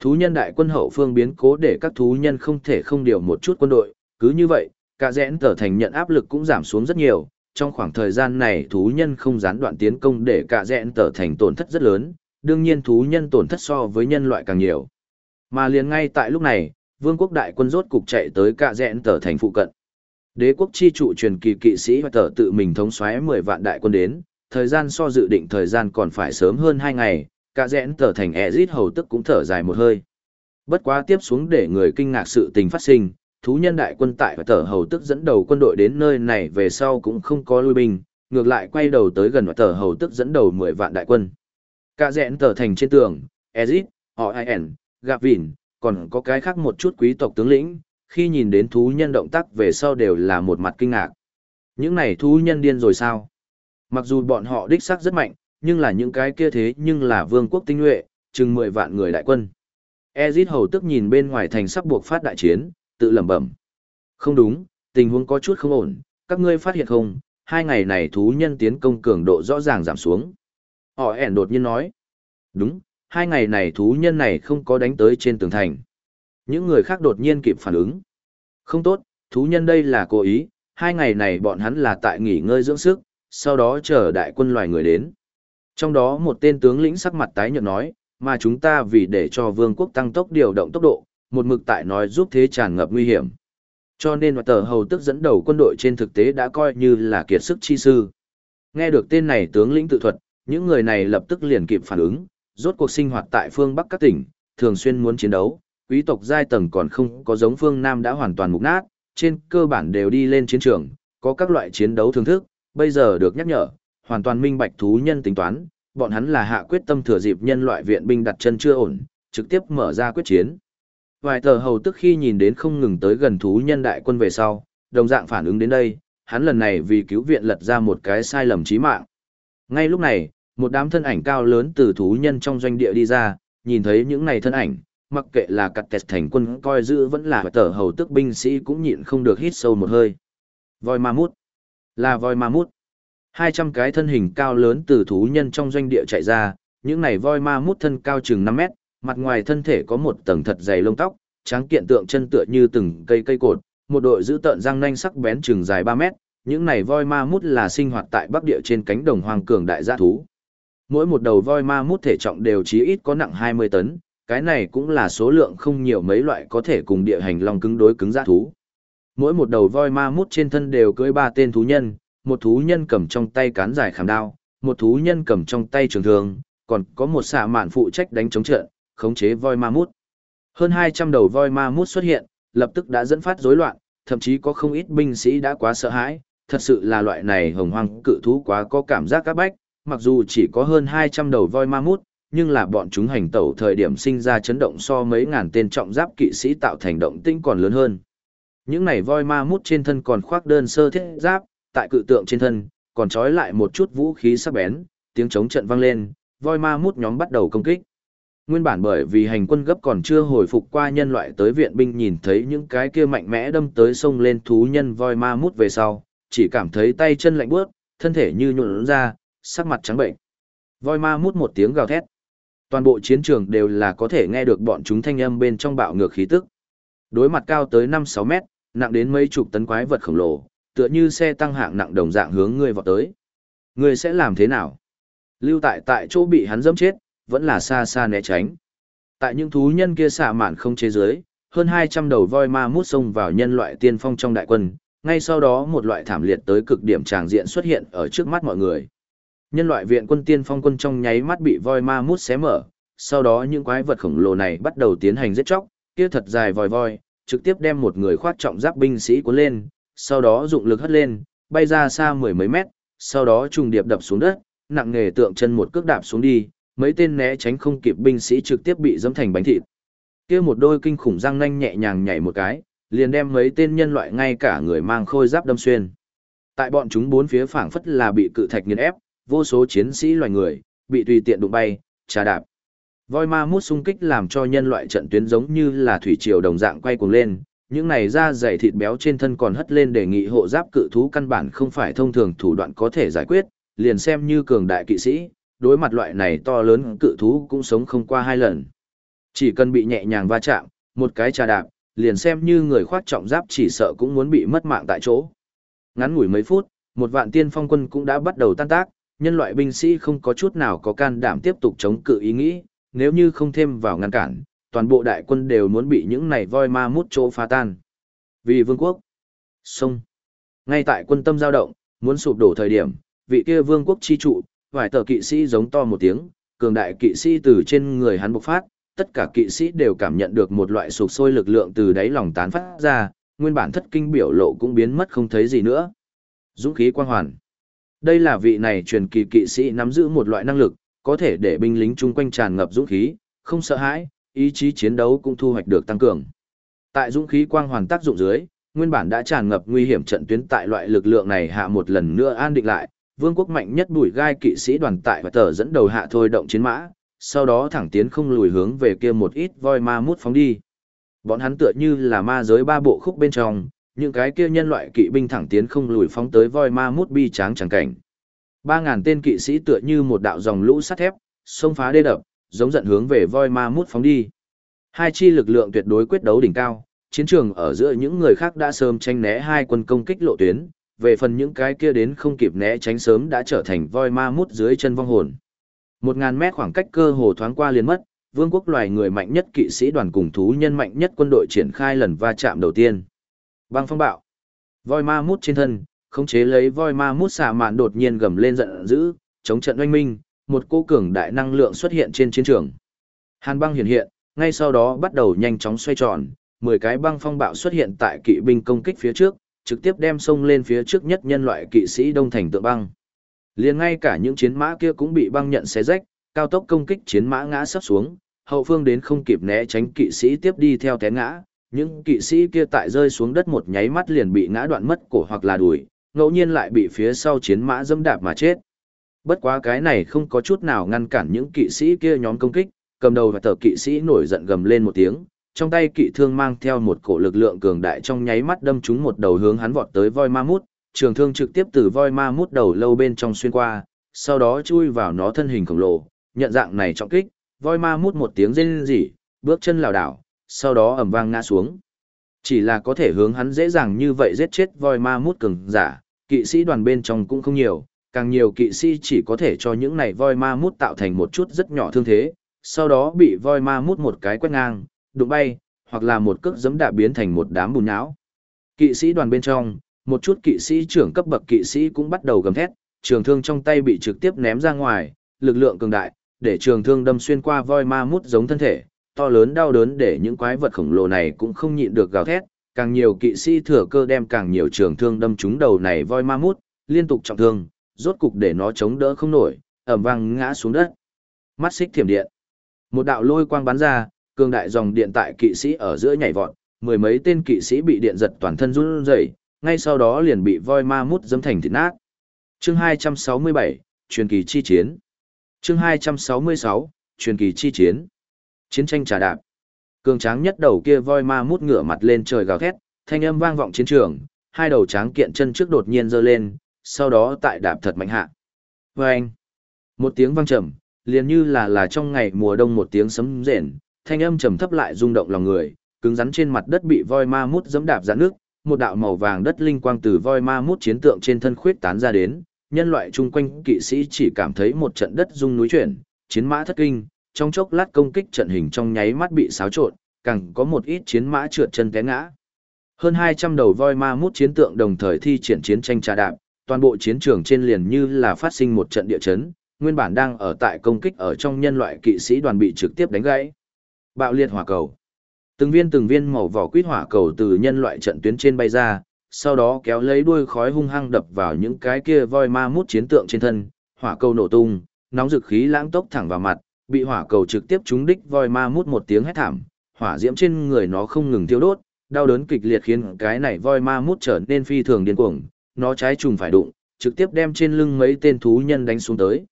Thú nhân đại quân hậu phương biến cố để các thú nhân không thể không điều một chút quân đội, cứ như vậy, cả rẽn tở thành nhận áp lực cũng giảm xuống rất nhiều. Trong khoảng thời gian này thú nhân không gián đoạn tiến công để cả rẽn tở thành tổn thất rất lớn, đương nhiên thú nhân tổn thất so với nhân loại càng nhiều. Mà liền ngay tại lúc này, vương quốc đại quân rốt cục chạy tới cả rẽn tở thành phụ cận. Đế quốc chi trụ truyền kỳ kỵ sĩ và tở tự mình thống xoáy 10 vạn đại quân đến, thời gian so dự định thời gian còn phải sớm hơn 2 ngày, cả rẽn tở thành Ezit hầu tức cũng thở dài một hơi. Bất quá tiếp xuống để người kinh ngạc sự tình phát sinh, thú nhân đại quân tại và tở hầu tức dẫn đầu quân đội đến nơi này về sau cũng không có lui binh, ngược lại quay đầu tới gần và tở hầu tức dẫn đầu 10 vạn đại quân. Cả rẽn tở thành trên tường, Ezit, họ IN, Gavin, còn có cái khác một chút quý tộc tướng lĩnh, khi nhìn đến thú nhân động tác về sau đều là một mặt kinh ngạc. Những này thú nhân điên rồi sao? Mặc dù bọn họ đích xác rất mạnh, nhưng là những cái kia thế nhưng là vương quốc tinh nhuệ, chừng 10 vạn người đại quân. Ezit hầu tức nhìn bên ngoài thành sắp buộc phát đại chiến, tự lẩm bẩm. Không đúng, tình huống có chút không ổn, các ngươi phát hiện không, hai ngày này thú nhân tiến công cường độ rõ ràng giảm xuống. Họ ẻn đột nhiên nói. Đúng, hai ngày này thú nhân này không có đánh tới trên tường thành. Những người khác đột nhiên kịp phản ứng. Không tốt, thú nhân đây là cố ý, hai ngày này bọn hắn là tại nghỉ ngơi dưỡng sức, sau đó chờ đại quân loài người đến. Trong đó một tên tướng lĩnh sắc mặt tái nhợt nói, mà chúng ta vì để cho vương quốc tăng tốc điều động tốc độ, một mực tại nói giúp thế tràn ngập nguy hiểm. Cho nên tờ hầu tức dẫn đầu quân đội trên thực tế đã coi như là kiệt sức chi sư. Nghe được tên này tướng lĩnh tự thuật, những người này lập tức liền kịp phản ứng, rốt cuộc sinh hoạt tại phương Bắc các tỉnh, thường xuyên muốn chiến đấu, quý tộc giai tầng còn không có giống phương Nam đã hoàn toàn mục nát, trên cơ bản đều đi lên chiến trường, có các loại chiến đấu thưởng thức, bây giờ được nhắc nhở, hoàn toàn minh bạch thú nhân tính toán, bọn hắn là hạ quyết tâm thừa dịp nhân loại viện binh đặt chân chưa ổn, trực tiếp mở ra quyết chiến. Vài tờ hầu tức khi nhìn đến không ngừng tới gần thú nhân đại quân về sau, đồng dạng phản ứng đến đây, hắn lần này vì cứu viện lật ra một cái sai lầm chí mạng. Ngay lúc này, một đám thân ảnh cao lớn từ thú nhân trong doanh địa đi ra, nhìn thấy những này thân ảnh, mặc kệ là cặt kẹt thành quân coi giữ vẫn là tờ hầu tức binh sĩ cũng nhịn không được hít sâu một hơi. Voi ma mút. Là voi ma mút. Hai trăm cái thân hình cao lớn từ thú nhân trong doanh địa chạy ra, những này voi ma mút thân cao chừng năm mét, mặt ngoài thân thể có một tầng thật dày lông tóc, tráng kiện tượng chân tựa như từng cây cây cột, một đội giữ tợn răng nanh sắc bén chừng dài ba mét, những này voi ma mút là sinh hoạt tại bắc địa trên cánh đồng hoang cường đại gia thú. Mỗi một đầu voi ma mút thể trọng đều chí ít có nặng hai mươi tấn, cái này cũng là số lượng không nhiều mấy loại có thể cùng địa hành long cứng đối cứng gia thú. Mỗi một đầu voi ma mút trên thân đều cưỡi ba tên thú nhân, một thú nhân cầm trong tay cán dài khảm đao, một thú nhân cầm trong tay trường thương, còn có một xạ mạn phụ trách đánh chống trận, khống chế voi ma mút. Hơn 200 đầu voi ma mút xuất hiện, lập tức đã dẫn phát rối loạn, thậm chí có không ít binh sĩ đã quá sợ hãi, thật sự là loại này hồng hoang cự thú quá có cảm giác các bách, mặc dù chỉ có hơn 200 đầu voi ma mút, nhưng là bọn chúng hành tẩu thời điểm sinh ra chấn động so mấy ngàn tên trọng giáp kỵ sĩ tạo thành động tĩnh còn lớn hơn. Những này voi ma mút trên thân còn khoác đơn sơ thiết giáp, tại cự tượng trên thân, còn trói lại một chút vũ khí sắc bén, tiếng chống trận vang lên, voi ma mút nhóm bắt đầu công kích. Nguyên bản bởi vì hành quân gấp còn chưa hồi phục qua nhân loại tới viện binh nhìn thấy những cái kia mạnh mẽ đâm tới sông lên thú nhân voi ma mút về sau, chỉ cảm thấy tay chân lạnh bước, thân thể như nhuộn ra, sắc mặt trắng bệnh. Voi ma mút một tiếng gào thét. Toàn bộ chiến trường đều là có thể nghe được bọn chúng thanh âm bên trong bạo ngược khí tức. Đối mặt cao tới 5-6 mét, nặng đến mấy chục tấn quái vật khổng lồ, tựa như xe tăng hạng nặng đồng dạng hướng ngươi vọt tới. Ngươi sẽ làm thế nào? Lưu tại tại chỗ bị hắn dẫm chết, vẫn là xa xa né tránh. Tại những thú nhân kia xạ mạn không chế giới, hơn 200 đầu voi ma mút xông vào nhân loại tiên phong trong đại quân, ngay sau đó một loại thảm liệt tới cực điểm tràng diện xuất hiện ở trước mắt mọi người. Nhân loại viện quân tiên phong quân trong nháy mắt bị voi ma mút xé mở, sau đó những quái vật khổng lồ này bắt đầu tiến hành giết chóc, kia thật dài vòi voi, trực tiếp đem một người khoát trọng giáp binh sĩ cuốn lên, sau đó dụng lực hất lên, bay ra xa mười mấy mét, sau đó trùng điệp đập xuống đất, nặng nghề tượng chân một cước đạp xuống đi, mấy tên né tránh không kịp binh sĩ trực tiếp bị dẫm thành bánh thịt. Kia một đôi kinh khủng răng nanh nhẹ nhàng nhảy một cái, liền đem mấy tên nhân loại ngay cả người mang khôi giáp đâm xuyên. Tại bọn chúng bốn phía phảng phất là bị cự thạch nghiền ép, vô số chiến sĩ loài người bị tùy tiện đụng bay, trà đạp. Voi ma mút xung kích làm cho nhân loại trận tuyến giống như là thủy triều đồng dạng quay cuồng lên, những này da dày thịt béo trên thân còn hất lên đề nghị hộ giáp cự thú căn bản không phải thông thường thủ đoạn có thể giải quyết, liền xem như cường đại kỵ sĩ, đối mặt loại này to lớn cự thú cũng sống không qua hai lần. Chỉ cần bị nhẹ nhàng va chạm, một cái trà đạp, liền xem như người khoác trọng giáp chỉ sợ cũng muốn bị mất mạng tại chỗ. Ngắn ngủi mấy phút, một vạn tiên phong quân cũng đã bắt đầu tan tác, nhân loại binh sĩ không có chút nào có can đảm tiếp tục chống cự ý nghĩ, nếu như không thêm vào ngăn cản, toàn bộ đại quân đều muốn bị những này voi ma mút chỗ phá tan. Vì vương quốc, sông, ngay tại quân tâm giao động, muốn sụp đổ thời điểm, vị kia vương quốc chi trụ, vài tờ kỵ sĩ giống to một tiếng, cường đại kỵ sĩ từ trên người hắn bộc phát, tất cả kỵ sĩ đều cảm nhận được một loại sụp sôi lực lượng từ đáy lòng tán phát ra, nguyên bản thất kinh biểu lộ cũng biến mất không thấy gì nữa. Dũng khí quang hoàn. Đây là vị này truyền kỳ kỵ sĩ nắm giữ một loại năng lực, có thể để binh lính chung quanh tràn ngập dũng khí, không sợ hãi, ý chí chiến đấu cũng thu hoạch được tăng cường. Tại dũng khí quang hoàn tác dụng dưới, nguyên bản đã tràn ngập nguy hiểm trận tuyến tại loại lực lượng này hạ một lần nữa an định lại, vương quốc mạnh nhất bùi gai kỵ sĩ đoàn tại và tờ dẫn đầu hạ thôi động chiến mã, sau đó thẳng tiến không lùi hướng về kia một ít voi ma mút phóng đi. Bọn hắn tựa như là ma giới ba bộ khúc bên trong, những cái kia nhân loại kỵ binh thẳng tiến không lùi phóng tới voi ma mút bi tráng chẳng cảnh. Ba ngàn tên kỵ sĩ tựa như một đạo dòng lũ sắt thép, xông phá đê đập, giống giận hướng về voi ma mút phóng đi. Hai chi lực lượng tuyệt đối quyết đấu đỉnh cao, chiến trường ở giữa những người khác đã sớm tranh né hai quân công kích lộ tuyến, về phần những cái kia đến không kịp né tránh sớm đã trở thành voi ma mút dưới chân vong hồn. Một ngàn mét khoảng cách cơ hồ thoáng qua liền mất, vương quốc loài người mạnh nhất kỵ sĩ đoàn cùng thú nhân mạnh nhất quân đội triển khai lần va chạm đầu tiên. Băng phong bạo. Voi ma mút trên thân, khống chế lấy voi ma mút xạ mạn đột nhiên gầm lên giận dữ, chống trận oanh minh, một cô cường đại năng lượng xuất hiện trên chiến trường. Hàn băng hiện hiện, ngay sau đó bắt đầu nhanh chóng xoay tròn, 10 cái băng phong bạo xuất hiện tại kỵ binh công kích phía trước, trực tiếp đem sông lên phía trước nhất nhân loại kỵ sĩ đông thành tượng băng. Liền ngay cả những chiến mã kia cũng bị băng nhận xé rách, cao tốc công kích chiến mã ngã sắp xuống, hậu phương đến không kịp né tránh kỵ sĩ tiếp đi theo té ngã, những kỵ sĩ kia tại rơi xuống đất một nháy mắt liền bị ngã đoạn mất cổ hoặc là đùi, ngẫu nhiên lại bị phía sau chiến mã dâm đạp mà chết. Bất quá cái này không có chút nào ngăn cản những kỵ sĩ kia nhóm công kích, cầm đầu và tờ kỵ sĩ nổi giận gầm lên một tiếng, trong tay kỵ thương mang theo một cổ lực lượng cường đại trong nháy mắt đâm trúng một đầu hướng hắn vọt tới voi ma mút, trường thương trực tiếp từ voi ma mút đầu lâu bên trong xuyên qua, sau đó chui vào nó thân hình khổng lồ, nhận dạng này trọng kích, voi ma mút một tiếng rên rỉ, bước chân lảo đảo, sau đó ầm vang ngã xuống. Chỉ là có thể hướng hắn dễ dàng như vậy giết chết voi ma mút cường giả, kỵ sĩ đoàn bên trong cũng không nhiều, càng nhiều kỵ sĩ chỉ có thể cho những này voi ma mút tạo thành một chút rất nhỏ thương thế, sau đó bị voi ma mút một cái quét ngang, đụng bay, hoặc là một cước giấm đạp biến thành một đám bùn nhão. Kỵ sĩ đoàn bên trong, một chút kỵ sĩ trưởng cấp bậc kỵ sĩ cũng bắt đầu gầm thét, trường thương trong tay bị trực tiếp ném ra ngoài, lực lượng cường đại, để trường thương đâm xuyên qua voi ma mút giống thân thể, to lớn đau đớn để những quái vật khổng lồ này cũng không nhịn được gào thét, càng nhiều kỵ sĩ thừa cơ đem càng nhiều trường thương đâm trúng đầu này voi ma mút, liên tục trọng thương, rốt cục để nó chống đỡ không nổi, ẩm vang ngã xuống đất. Mắt xích thiểm điện. Một đạo lôi quang bắn ra, cường đại dòng điện tại kỵ sĩ ở giữa nhảy vọt, mười mấy tên kỵ sĩ bị điện giật toàn thân run rẩy, ngay sau đó liền bị voi ma mút dẫm thành thịt nát. Chương 267, truyền kỳ chi chiến. Chương 266, truyền kỳ chi chiến. Chiến tranh trà đạp. Cường tráng nhất đầu kia voi ma mút ngửa mặt lên trời gào thét, thanh âm vang vọng chiến trường, hai đầu tráng kiện chân trước đột nhiên giơ lên, sau đó tại đạp thật mạnh hạ. Vâng! Một tiếng vang trầm, liền như là là trong ngày mùa đông một tiếng sấm rền, thanh âm trầm thấp lại rung động lòng người, cứng rắn trên mặt đất bị voi ma mút giẫm đạp ra nước, một đạo màu vàng đất linh quang từ voi ma mút chiến tượng trên thân khuyết tán ra đến, nhân loại chung quanh kỵ sĩ chỉ cảm thấy một trận đất rung núi chuyển, chiến mã thất kinh, trong chốc lát công kích trận hình trong nháy mắt bị xáo trộn, càng có một ít chiến mã trượt chân té ngã. Hơn 200 đầu voi ma mút chiến tượng đồng thời thi triển chiến tranh trà đạp, toàn bộ chiến trường trên liền như là phát sinh một trận địa chấn, nguyên bản đang ở tại công kích ở trong nhân loại kỵ sĩ đoàn bị trực tiếp đánh gãy. Bạo liệt hỏa cầu. Từng viên từng viên màu vỏ quýt hỏa cầu từ nhân loại trận tuyến trên bay ra, sau đó kéo lấy đuôi khói hung hăng đập vào những cái kia voi ma mút chiến tượng trên thân, hỏa cầu nổ tung, nóng dực khí lãng tốc thẳng vào mặt, bị hỏa cầu trực tiếp trúng đích voi ma mút một tiếng hét thảm, hỏa diễm trên người nó không ngừng thiêu đốt, đau đớn kịch liệt khiến cái này voi ma mút trở nên phi thường điên cuồng, nó trái trùng phải đụng, trực tiếp đem trên lưng mấy tên thú nhân đánh xuống tới.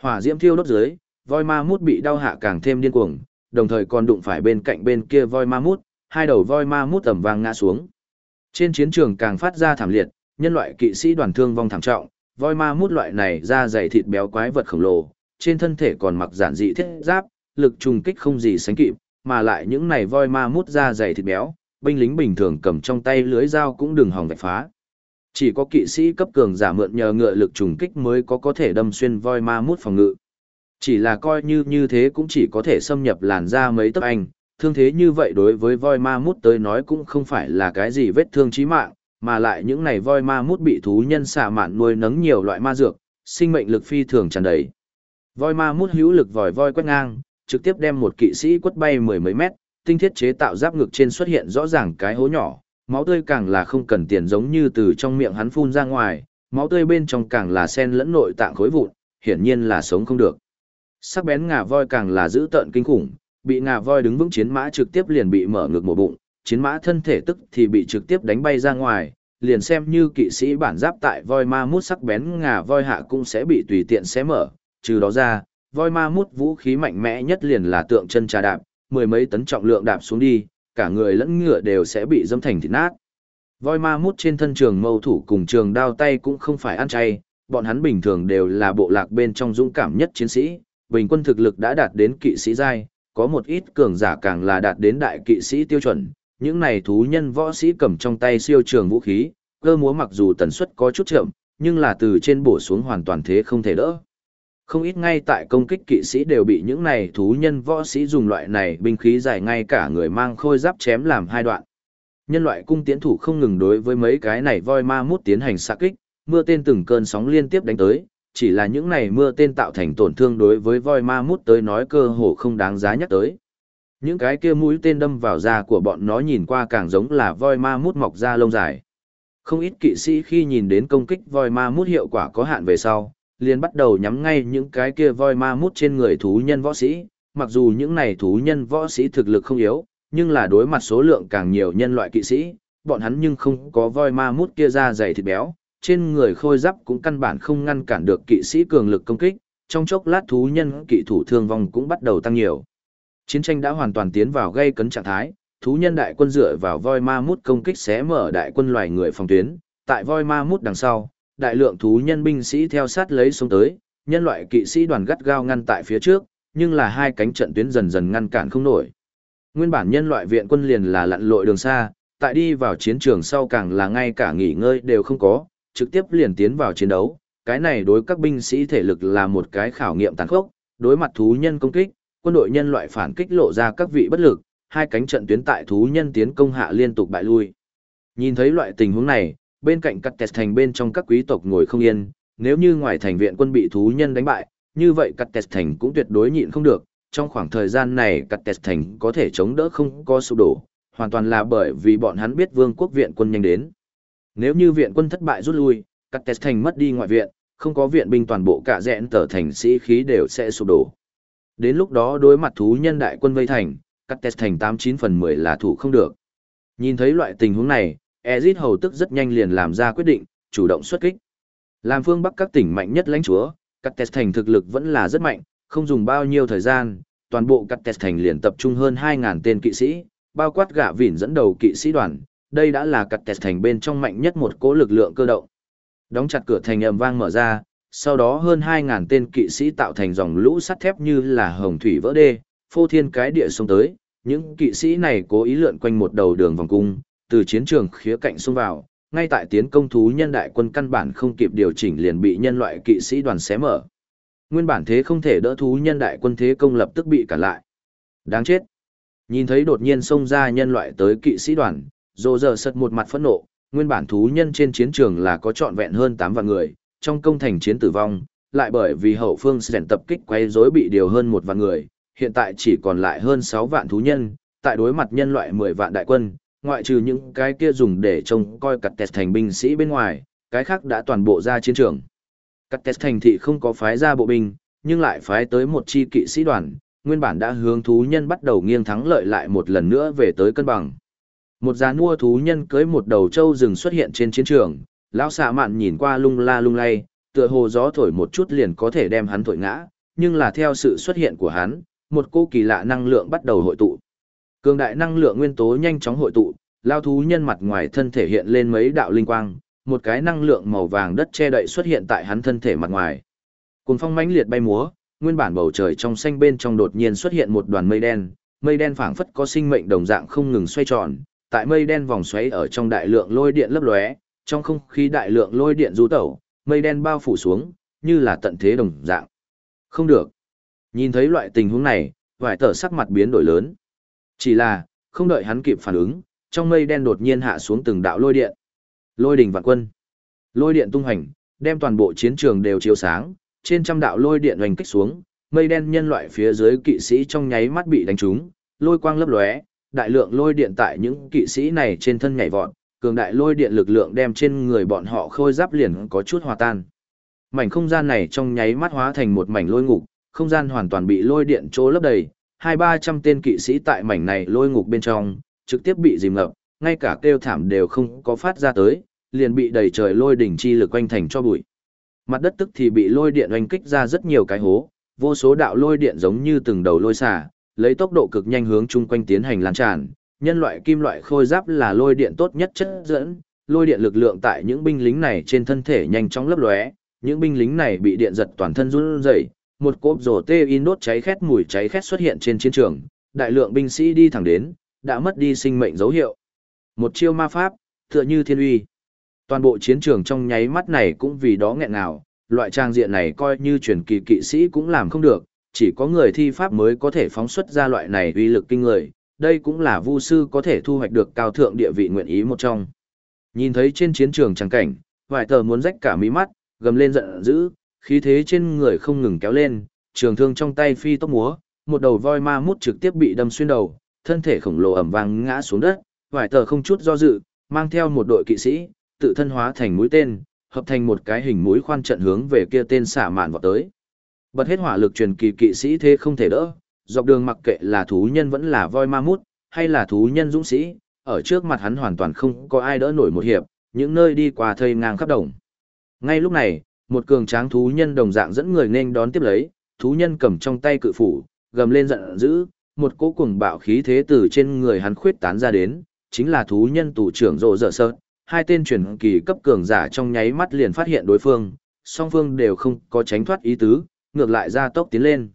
Hỏa diễm thiêu đốt dưới, voi ma mút bị đau hạ càng thêm điên cuồng, đồng thời còn đụng phải bên cạnh bên kia voi ma mút, hai đầu voi ma mút tầm vang ngã xuống. Trên chiến trường càng phát ra thảm liệt, nhân loại kỵ sĩ đoàn thương vong thảm trọng, voi ma mút loại này da dày thịt béo quái vật khổng lồ, trên thân thể còn mặc giản dị thiết giáp, lực trùng kích không gì sánh kịp, mà lại những này voi ma mút da dày thịt béo, binh lính bình thường cầm trong tay lưới dao cũng đừng hòng vạch phá. Chỉ có kỵ sĩ cấp cường giả mượn nhờ ngựa lực trùng kích mới có có thể đâm xuyên voi ma mút phòng ngự. Chỉ là coi như như thế cũng chỉ có thể xâm nhập làn da mấy tấc anh, thương thế như vậy đối với voi ma mút tới nói cũng không phải là cái gì vết thương chí mạng, mà lại những này voi ma mút bị thú nhân xả mạn nuôi nấng nhiều loại ma dược, sinh mệnh lực phi thường tràn đầy. Voi ma mút hữu lực vòi voi quét ngang, trực tiếp đem một kỵ sĩ quất bay mười mấy mét, tinh thiết chế tạo giáp ngực trên xuất hiện rõ ràng cái hố nhỏ, máu tươi càng là không cần tiền giống như từ trong miệng hắn phun ra ngoài, máu tươi bên trong càng là sen lẫn nội tạng khối vụn, hiển nhiên là sống không được. Sắc bén ngà voi càng là dữ tợn kinh khủng, bị ngà voi đứng vững chiến mã trực tiếp liền bị mở ngược một bụng, chiến mã thân thể tức thì bị trực tiếp đánh bay ra ngoài, liền xem như kỵ sĩ bản giáp tại voi ma mút sắc bén ngà voi hạ cũng sẽ bị tùy tiện xé mở, trừ đó ra, voi ma mút vũ khí mạnh mẽ nhất liền là tượng chân trà đạp, mười mấy tấn trọng lượng đạp xuống đi, cả người lẫn ngựa đều sẽ bị dâm thành thịt nát. Voi ma mút trên thân trường mâu thủ cùng trường đao tay cũng không phải ăn chay, bọn hắn bình thường đều là bộ lạc bên trong dũng cảm nhất chiến sĩ, bình quân thực lực đã đạt đến kỵ sĩ giai, có một ít cường giả càng là đạt đến đại kỵ sĩ tiêu chuẩn. Những này thú nhân võ sĩ cầm trong tay siêu trường vũ khí, cơ múa mặc dù tần suất có chút chậm, nhưng là từ trên bổ xuống hoàn toàn thế không thể đỡ. Không ít ngay tại công kích kỵ sĩ đều bị những này thú nhân võ sĩ dùng loại này binh khí dài ngay cả người mang khôi giáp chém làm hai đoạn. Nhân loại cung tiến thủ không ngừng đối với mấy cái này voi ma mút tiến hành xạ kích, mưa tên từng cơn sóng liên tiếp đánh tới, chỉ là những này mưa tên tạo thành tổn thương đối với voi ma mút tới nói cơ hồ không đáng giá nhắc tới. Những cái kia mũi tên đâm vào da của bọn nó nhìn qua càng giống là voi ma mút mọc ra lông dài. Không ít kỵ sĩ khi nhìn đến công kích voi ma mút hiệu quả có hạn về sau, liền bắt đầu nhắm ngay những cái kia voi ma mút trên người thú nhân võ sĩ, mặc dù những này thú nhân võ sĩ thực lực không yếu, nhưng là đối mặt số lượng càng nhiều nhân loại kỵ sĩ, bọn hắn nhưng không có voi ma mút kia ra dày thịt béo, trên người khôi giáp cũng căn bản không ngăn cản được kỵ sĩ cường lực công kích, trong chốc lát thú nhân kỵ thủ thương vong cũng bắt đầu tăng nhiều. Chiến tranh đã hoàn toàn tiến vào gây cấn trạng thái, thú nhân đại quân dựa vào voi ma mút công kích xé mở đại quân loài người phòng tuyến, tại voi ma mút đằng sau, đại lượng thú nhân binh sĩ theo sát lấy xuống tới, nhân loại kỵ sĩ đoàn gắt gao ngăn tại phía trước, nhưng là hai cánh trận tuyến dần dần ngăn cản không nổi. Nguyên bản nhân loại viện quân liền là lặn lội đường xa, tại đi vào chiến trường sau càng là ngay cả nghỉ ngơi đều không có, trực tiếp liền tiến vào chiến đấu. Cái này đối các binh sĩ thể lực là một cái khảo nghiệm tàn khốc, đối mặt thú nhân công kích, quân đội nhân loại phản kích lộ ra các vị bất lực, hai cánh trận tuyến tại thú nhân tiến công hạ liên tục bại lui. Nhìn thấy loại tình huống này, bên cạnh cắt tẹt thành bên trong các quý tộc ngồi không yên, nếu như ngoài thành viện quân bị thú nhân đánh bại, như vậy cắt tẹt thành cũng tuyệt đối nhịn không được, trong khoảng thời gian này cắt tẹt thành có thể chống đỡ không có sụp đổ, hoàn toàn là bởi vì bọn hắn biết vương quốc viện quân nhanh đến. Nếu như viện quân thất bại rút lui, các test thành mất đi ngoại viện, không có viện binh toàn bộ cả rẽn tờ thành sĩ khí đều sẽ sụp đổ. Đến lúc đó đối mặt thú nhân đại quân vây thành, các test thành 89 phần 10 là thủ không được. Nhìn thấy loại tình huống này, Ezit hầu tức rất nhanh liền làm ra quyết định, chủ động xuất kích. Làm phương Bắc các tỉnh mạnh nhất lãnh chúa, các test thành thực lực vẫn là rất mạnh, không dùng bao nhiêu thời gian, toàn bộ các test thành liền tập trung hơn 2.000 tên kỵ sĩ, bao quát gạ vỉn dẫn đầu kỵ sĩ đoàn, đây đã là cặt tẹt thành bên trong mạnh nhất một cỗ lực lượng cơ động. Đóng chặt cửa thành ầm vang mở ra, sau đó hơn 2.000 tên kỵ sĩ tạo thành dòng lũ sắt thép như là hồng thủy vỡ đê, phô thiên cái địa xông tới, những kỵ sĩ này cố ý lượn quanh một đầu đường vòng cung, từ chiến trường khía cạnh xông vào, ngay tại tiến công thú nhân đại quân căn bản không kịp điều chỉnh liền bị nhân loại kỵ sĩ đoàn xé mở. Nguyên bản thế không thể đỡ thú nhân đại quân thế công lập tức bị cản lại. Đáng chết. Nhìn thấy đột nhiên xông ra nhân loại tới kỵ sĩ đoàn, rồ giờ sật một mặt phẫn nộ, nguyên bản thú nhân trên chiến trường là có trọn vẹn hơn 8 vạn người, trong công thành chiến tử vong, lại bởi vì hậu phương sẻn tập kích quay rối bị điều hơn một vạn người, hiện tại chỉ còn lại hơn 6 vạn thú nhân, tại đối mặt nhân loại 10 vạn đại quân, ngoại trừ những cái kia dùng để trông coi cặt tẹt thành binh sĩ bên ngoài, cái khác đã toàn bộ ra chiến trường. Cặt tẹt thành thị không có phái ra bộ binh, nhưng lại phái tới một chi kỵ sĩ đoàn, nguyên bản đã hướng thú nhân bắt đầu nghiêng thắng lợi lại một lần nữa về tới cân bằng. Một gián mua thú nhân cưới một đầu trâu rừng xuất hiện trên chiến trường, lão xạ mạn nhìn qua lung la lung lay, tựa hồ gió thổi một chút liền có thể đem hắn thổi ngã, nhưng là theo sự xuất hiện của hắn, một cô kỳ lạ năng lượng bắt đầu hội tụ. Cường đại năng lượng nguyên tố nhanh chóng hội tụ, lao thú nhân mặt ngoài thân thể hiện lên mấy đạo linh quang, một cái năng lượng màu vàng đất che đậy xuất hiện tại hắn thân thể mặt ngoài. Cùng phong mãnh liệt bay múa, nguyên bản bầu trời trong xanh bên trong đột nhiên xuất hiện một đoàn mây đen, mây đen phảng phất có sinh mệnh đồng dạng không ngừng xoay tròn, tại mây đen vòng xoáy ở trong đại lượng lôi điện lấp lóe, trong không khí đại lượng lôi điện du tẩu, mây đen bao phủ xuống, như là tận thế đồng dạng. Không được. Nhìn thấy loại tình huống này, vải tờ sắc mặt biến đổi lớn. Chỉ là, không đợi hắn kịp phản ứng, trong mây đen đột nhiên hạ xuống từng đạo lôi điện. Lôi đỉnh vạn quân. Lôi điện tung hành, đem toàn bộ chiến trường đều chiếu sáng, trên trăm đạo lôi điện hoành kích xuống, mây đen nhân loại phía dưới kỵ sĩ trong nháy mắt bị đánh trúng, lôi quang lấp lóe, đại lượng lôi điện tại những kỵ sĩ này trên thân nhảy vọt, cường đại lôi điện lực lượng đem trên người bọn họ khôi giáp liền có chút hòa tan. Mảnh không gian này trong nháy mắt hóa thành một mảnh lôi ngục, không gian hoàn toàn bị lôi điện chỗ lấp đầy, hai ba trăm tên kỵ sĩ tại mảnh này lôi ngục bên trong, trực tiếp bị dìm ngập, ngay cả kêu thảm đều không có phát ra tới, liền bị đầy trời lôi đỉnh chi lực quanh thành cho bụi. Mặt đất tức thì bị lôi điện oanh kích ra rất nhiều cái hố, vô số đạo lôi điện giống như từng đầu lôi xả, lấy tốc độ cực nhanh hướng chung quanh tiến hành lan tràn. Nhân loại kim loại khôi giáp là lôi điện tốt nhất chất dẫn, lôi điện lực lượng tại những binh lính này trên thân thể nhanh chóng lấp lóe, những binh lính này bị điện giật toàn thân run rẩy, một cốp rổ tê in đốt cháy khét mùi cháy khét xuất hiện trên chiến trường, đại lượng binh sĩ đi thẳng đến, đã mất đi sinh mệnh dấu hiệu. Một chiêu ma pháp, tựa như thiên uy. Toàn bộ chiến trường trong nháy mắt này cũng vì đó nghẹn ngào loại trang diện này coi như truyền kỳ kỵ sĩ cũng làm không được, chỉ có người thi pháp mới có thể phóng xuất ra loại này uy lực kinh người, đây cũng là vu sư có thể thu hoạch được cao thượng địa vị nguyện ý một trong. Nhìn thấy trên chiến trường trắng cảnh, vài tờ muốn rách cả mí mắt, gầm lên giận dữ, khí thế trên người không ngừng kéo lên, trường thương trong tay phi tốc múa, một đầu voi ma mút trực tiếp bị đâm xuyên đầu, thân thể khổng lồ ẩm vang ngã xuống đất, vài tờ không chút do dự, mang theo một đội kỵ sĩ, tự thân hóa thành mũi tên, hợp thành một cái hình mũi khoan trận hướng về kia tên xả mạn vọt tới. Bật hết hỏa lực truyền kỳ kỵ sĩ thế không thể đỡ, dọc đường mặc kệ là thú nhân vẫn là voi ma mút, hay là thú nhân dũng sĩ, ở trước mặt hắn hoàn toàn không có ai đỡ nổi một hiệp, những nơi đi qua thây ngang khắp đồng. Ngay lúc này, một cường tráng thú nhân đồng dạng dẫn người nên đón tiếp lấy, thú nhân cầm trong tay cự phủ, gầm lên giận dữ, một cỗ cuồng bạo khí thế từ trên người hắn khuyết tán ra đến, chính là thú nhân tù trưởng rộ dở sơ. Hai tên truyền kỳ cấp cường giả trong nháy mắt liền phát hiện đối phương, song phương đều không có tránh thoát ý tứ, ngược lại ra tốc tiến lên.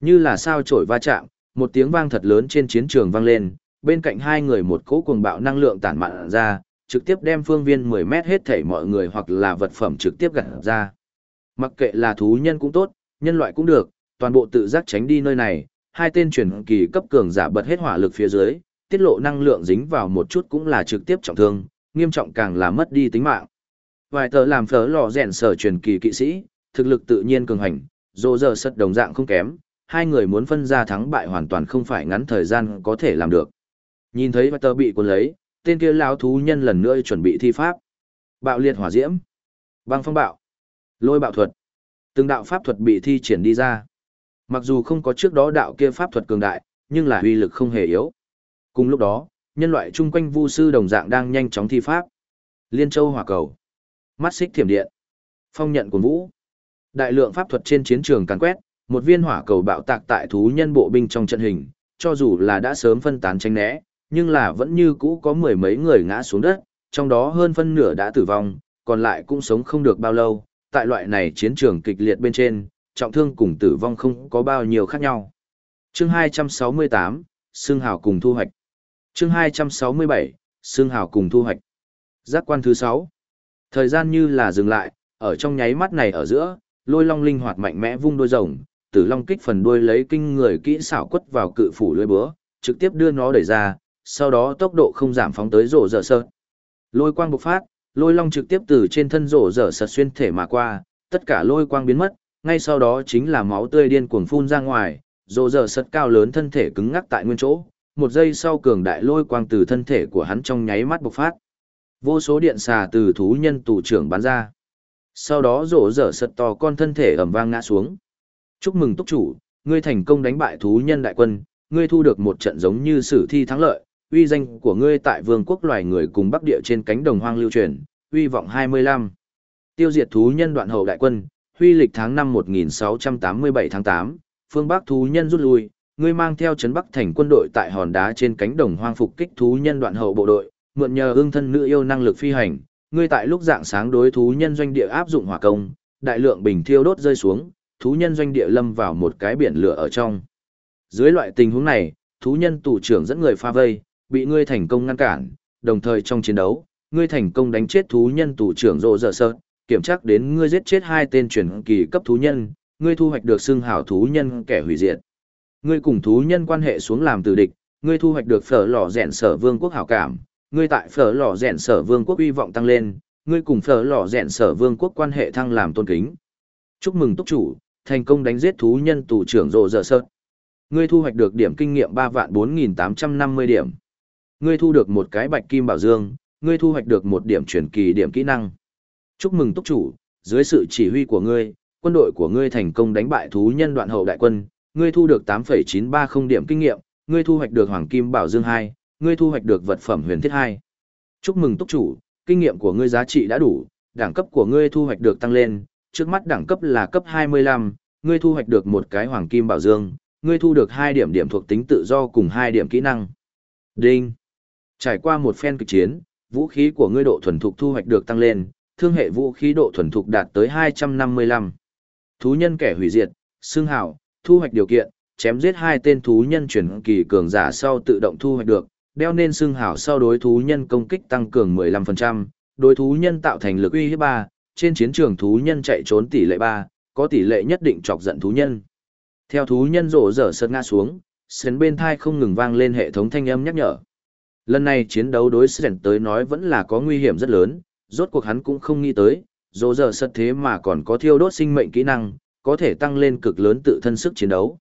Như là sao trổi va chạm, một tiếng vang thật lớn trên chiến trường vang lên, bên cạnh hai người một cỗ cuồng bạo năng lượng tản mạn ra, trực tiếp đem phương viên 10 mét hết thảy mọi người hoặc là vật phẩm trực tiếp gặt ra. Mặc kệ là thú nhân cũng tốt, nhân loại cũng được, toàn bộ tự giác tránh đi nơi này, hai tên truyền kỳ cấp cường giả bật hết hỏa lực phía dưới, tiết lộ năng lượng dính vào một chút cũng là trực tiếp trọng thương, nghiêm trọng càng là mất đi tính mạng. Vài tờ làm phở lò rèn sở truyền kỳ kỵ sĩ, thực lực tự nhiên cường hành, dô giờ sật đồng dạng không kém, hai người muốn phân ra thắng bại hoàn toàn không phải ngắn thời gian có thể làm được. Nhìn thấy Tơ bị cuốn lấy, tên kia lão thú nhân lần nữa chuẩn bị thi pháp. Bạo liệt hỏa diễm, băng phong bạo, lôi bạo thuật. Từng đạo pháp thuật bị thi triển đi ra. Mặc dù không có trước đó đạo kia pháp thuật cường đại, nhưng là uy lực không hề yếu. Cùng lúc đó, nhân loại chung quanh vu sư đồng dạng đang nhanh chóng thi pháp. Liên châu hỏa cầu, mắt xích thiểm điện, phong nhận của vũ. Đại lượng pháp thuật trên chiến trường càn quét, một viên hỏa cầu bạo tạc tại thú nhân bộ binh trong trận hình, cho dù là đã sớm phân tán tránh né, nhưng là vẫn như cũ có mười mấy người ngã xuống đất, trong đó hơn phân nửa đã tử vong, còn lại cũng sống không được bao lâu. Tại loại này chiến trường kịch liệt bên trên, trọng thương cùng tử vong không có bao nhiêu khác nhau. Chương 268, Sương Hào cùng thu hoạch. Chương 267, Sương Hào cùng thu hoạch. Giác quan thứ 6. Thời gian như là dừng lại, ở trong nháy mắt này ở giữa, lôi long linh hoạt mạnh mẽ vung đôi rồng, tử long kích phần đuôi lấy kinh người kỹ xảo quất vào cự phủ lưới búa, trực tiếp đưa nó đẩy ra, sau đó tốc độ không giảm phóng tới rổ dở sợt. Lôi quang bộc phát, lôi long trực tiếp từ trên thân rổ dở sợt xuyên thể mà qua, tất cả lôi quang biến mất, ngay sau đó chính là máu tươi điên cuồng phun ra ngoài, rổ dở sợt cao lớn thân thể cứng ngắc tại nguyên chỗ, một giây sau cường đại lôi quang từ thân thể của hắn trong nháy mắt bộc phát. Vô số điện xà từ thú nhân tù trưởng bắn ra. Sau đó rổ dở sật to con thân thể ẩm vang ngã xuống. Chúc mừng túc chủ, ngươi thành công đánh bại thú nhân đại quân, ngươi thu được một trận giống như sử thi thắng lợi, uy danh của ngươi tại vương quốc loài người cùng bắc địa trên cánh đồng hoang lưu truyền, uy vọng 25. Tiêu diệt thú nhân đoạn hậu đại quân, huy lịch tháng 5 1687 tháng 8, phương Bắc thú nhân rút lui, ngươi mang theo trấn Bắc thành quân đội tại hòn đá trên cánh đồng hoang phục kích thú nhân đoạn hậu bộ đội, mượn nhờ ương thân nữ yêu năng lực phi hành, ngươi tại lúc dạng sáng đối thú nhân doanh địa áp dụng hỏa công, đại lượng bình thiêu đốt rơi xuống, thú nhân doanh địa lâm vào một cái biển lửa ở trong. Dưới loại tình huống này, thú nhân tù trưởng dẫn người pha vây, bị ngươi thành công ngăn cản, đồng thời trong chiến đấu, ngươi thành công đánh chết thú nhân tù trưởng rộ dở sơ, kiểm tra đến ngươi giết chết hai tên truyền kỳ cấp thú nhân, ngươi thu hoạch được xưng hảo thú nhân kẻ hủy diệt. Ngươi cùng thú nhân quan hệ xuống làm từ địch, ngươi thu hoạch được phở lò rèn sở vương quốc hảo cảm, ngươi tại phở lò rèn sở vương quốc uy vọng tăng lên, ngươi cùng phở lò rèn sở vương quốc quan hệ thăng làm tôn kính. Chúc mừng túc chủ, thành công đánh giết thú nhân tù trưởng rộ dở sợt. Ngươi thu hoạch được điểm kinh nghiệm ba vạn 4.850 điểm. Ngươi thu được một cái bạch kim bảo dương, ngươi thu hoạch được một điểm truyền kỳ điểm kỹ năng. Chúc mừng túc chủ, dưới sự chỉ huy của ngươi, quân đội của ngươi thành công đánh bại thú nhân đoạn hậu đại quân, ngươi thu được 8,930 điểm kinh nghiệm, ngươi thu hoạch được hoàng kim bảo dương 2, ngươi thu hoạch được vật phẩm huyền thiết 2. Chúc mừng túc chủ, kinh nghiệm của ngươi giá trị đã đủ, đẳng cấp của ngươi thu hoạch được tăng lên, trước mắt đẳng cấp là cấp 25, ngươi thu hoạch được một cái hoàng kim bảo dương, ngươi thu được 2 điểm điểm thuộc tính tự do cùng 2 điểm kỹ năng. Đinh. Trải qua một phen kịch chiến, vũ khí của ngươi độ thuần thục thu hoạch được tăng lên, thương hệ vũ khí độ thuần thục đạt tới 255. Thú nhân kẻ hủy diệt, xương hảo, thu hoạch điều kiện, chém giết hai tên thú nhân chuyển kỳ cường giả sau tự động thu hoạch được, đeo nên xương hảo sau đối thú nhân công kích tăng cường 15%, đối thú nhân tạo thành lực uy hiếp 3, trên chiến trường thú nhân chạy trốn tỷ lệ 3, có tỷ lệ nhất định chọc giận thú nhân. Theo thú nhân rổ rở sợt ngã xuống, sến bên thai không ngừng vang lên hệ thống thanh âm nhắc nhở. Lần này chiến đấu đối sến tới nói vẫn là có nguy hiểm rất lớn, rốt cuộc hắn cũng không nghĩ tới, rổ rở sợt thế mà còn có thiêu đốt sinh mệnh kỹ năng, có thể tăng lên cực lớn tự thân sức chiến đấu.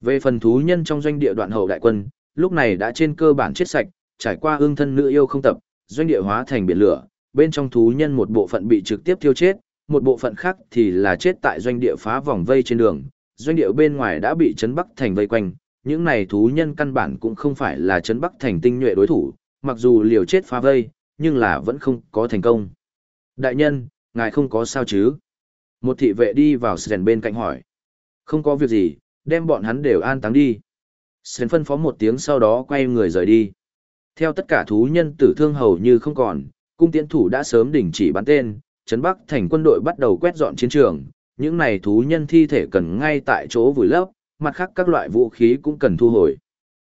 Về phần thú nhân trong doanh địa đoạn hậu đại quân, lúc này đã trên cơ bản chết sạch, trải qua ương thân nữ yêu không tập, doanh địa hóa thành biển lửa, bên trong thú nhân một bộ phận bị trực tiếp thiêu chết, một bộ phận khác thì là chết tại doanh địa phá vòng vây trên đường, doanh địa bên ngoài đã bị trấn Bắc Thành vây quanh, những này thú nhân căn bản cũng không phải là trấn Bắc Thành tinh nhuệ đối thủ, mặc dù liều chết phá vây, nhưng là vẫn không có thành công. Đại nhân, ngài không có sao chứ? Một thị vệ đi vào Sren bên cạnh hỏi. Không có việc gì, đem bọn hắn đều an táng đi. Sến phân phó một tiếng sau đó quay người rời đi. Theo tất cả thú nhân tử thương hầu như không còn, cung tiễn thủ đã sớm đình chỉ bắn tên, Trấn Bắc thành quân đội bắt đầu quét dọn chiến trường, những này thú nhân thi thể cần ngay tại chỗ vùi lấp, mặt khác các loại vũ khí cũng cần thu hồi.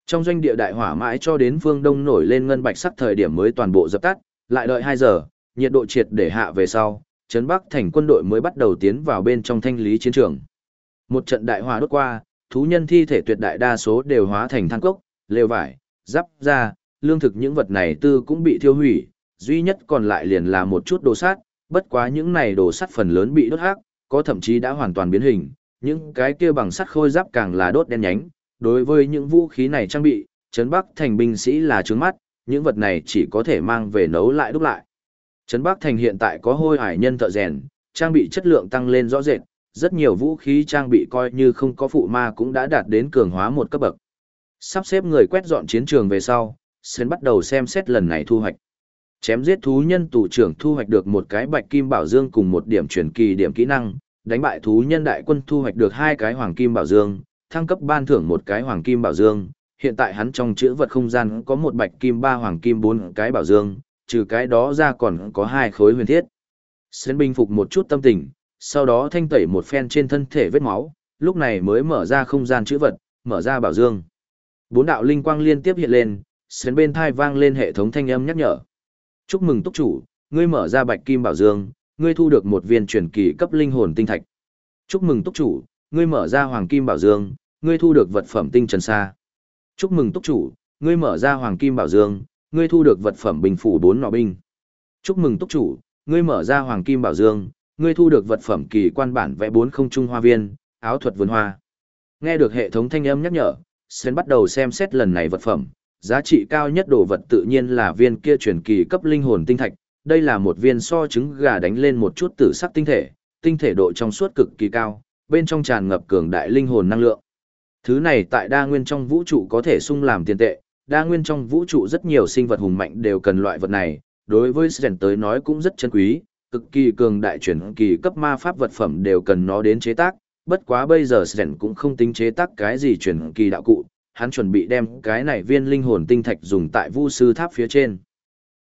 Trong doanh địa đại hỏa mãi cho đến phương đông nổi lên ngân bạch sắc thời điểm mới toàn bộ dập tắt, lại đợi 2 giờ, nhiệt độ triệt để hạ về sau, Trấn Bắc thành quân đội mới bắt đầu tiến vào bên trong thanh lý chiến trường. Một trận đại hỏa đốt qua, thú nhân thi thể tuyệt đại đa số đều hóa thành than cốc, lều vải, giáp da, lương thực những vật này tư cũng bị thiêu hủy, duy nhất còn lại liền là một chút đồ sát, bất quá những này đồ sắt phần lớn bị đốt hắc, có thậm chí đã hoàn toàn biến hình, những cái kia bằng sắt khôi giáp càng là đốt đen nhánh, đối với những vũ khí này trang bị, Trấn Bắc Thành binh sĩ là trướng mắt, những vật này chỉ có thể mang về nấu lại đúc lại. Trấn Bắc Thành hiện tại có hôi hải nhân thợ rèn, trang bị chất lượng tăng lên rõ rệt, rất nhiều vũ khí trang bị coi như không có phụ ma cũng đã đạt đến cường hóa một cấp bậc. Sắp xếp người quét dọn chiến trường về sau, Sến bắt đầu xem xét lần này thu hoạch. Chém giết thú nhân tù trưởng thu hoạch được một cái bạch kim bảo dương cùng một điểm truyền kỳ điểm kỹ năng, đánh bại thú nhân đại quân thu hoạch được hai cái hoàng kim bảo dương, thăng cấp ban thưởng một cái hoàng kim bảo dương. Hiện tại hắn trong chữ vật không gian có một bạch kim ba hoàng kim bốn cái bảo dương, trừ cái đó ra còn có hai khối huyền thiết. Sến bình phục một chút tâm tình, sau đó thanh tẩy một phen trên thân thể vết máu, lúc này mới mở ra không gian chữ vật, mở ra bảo dương. Bốn đạo linh quang liên tiếp hiện lên, sến bên thai vang lên hệ thống thanh âm nhắc nhở. Chúc mừng túc chủ, ngươi mở ra bạch kim bảo dương, ngươi thu được một viên truyền kỳ cấp linh hồn tinh thạch. Chúc mừng túc chủ, ngươi mở ra hoàng kim bảo dương, ngươi thu được vật phẩm tinh trần sa. Chúc mừng túc chủ, ngươi mở ra hoàng kim bảo dương, ngươi thu được vật phẩm bình phủ bốn nọ binh. Chúc mừng túc chủ, ngươi mở ra hoàng kim bảo dương, ngươi thu được vật phẩm kỳ quan bản vẽ bốn không trung hoa viên, áo thuật vườn hoa. Nghe được hệ thống thanh âm nhắc nhở, Sến bắt đầu xem xét lần này vật phẩm, giá trị cao nhất đồ vật tự nhiên là viên kia truyền kỳ cấp linh hồn tinh thạch, đây là một viên so trứng gà đánh lên một chút tử sắc tinh thể, tinh thể độ trong suốt cực kỳ cao, bên trong tràn ngập cường đại linh hồn năng lượng. Thứ này tại đa nguyên trong vũ trụ có thể sung làm tiền tệ, đa nguyên trong vũ trụ rất nhiều sinh vật hùng mạnh đều cần loại vật này, đối với Sren tới nói cũng rất chân quý, cực kỳ cường đại chuyển kỳ cấp ma pháp vật phẩm đều cần nó đến chế tác, bất quá bây giờ Sren cũng không tính chế tác cái gì chuyển kỳ đạo cụ, hắn chuẩn bị đem cái này viên linh hồn tinh thạch dùng tại vu sư tháp phía trên.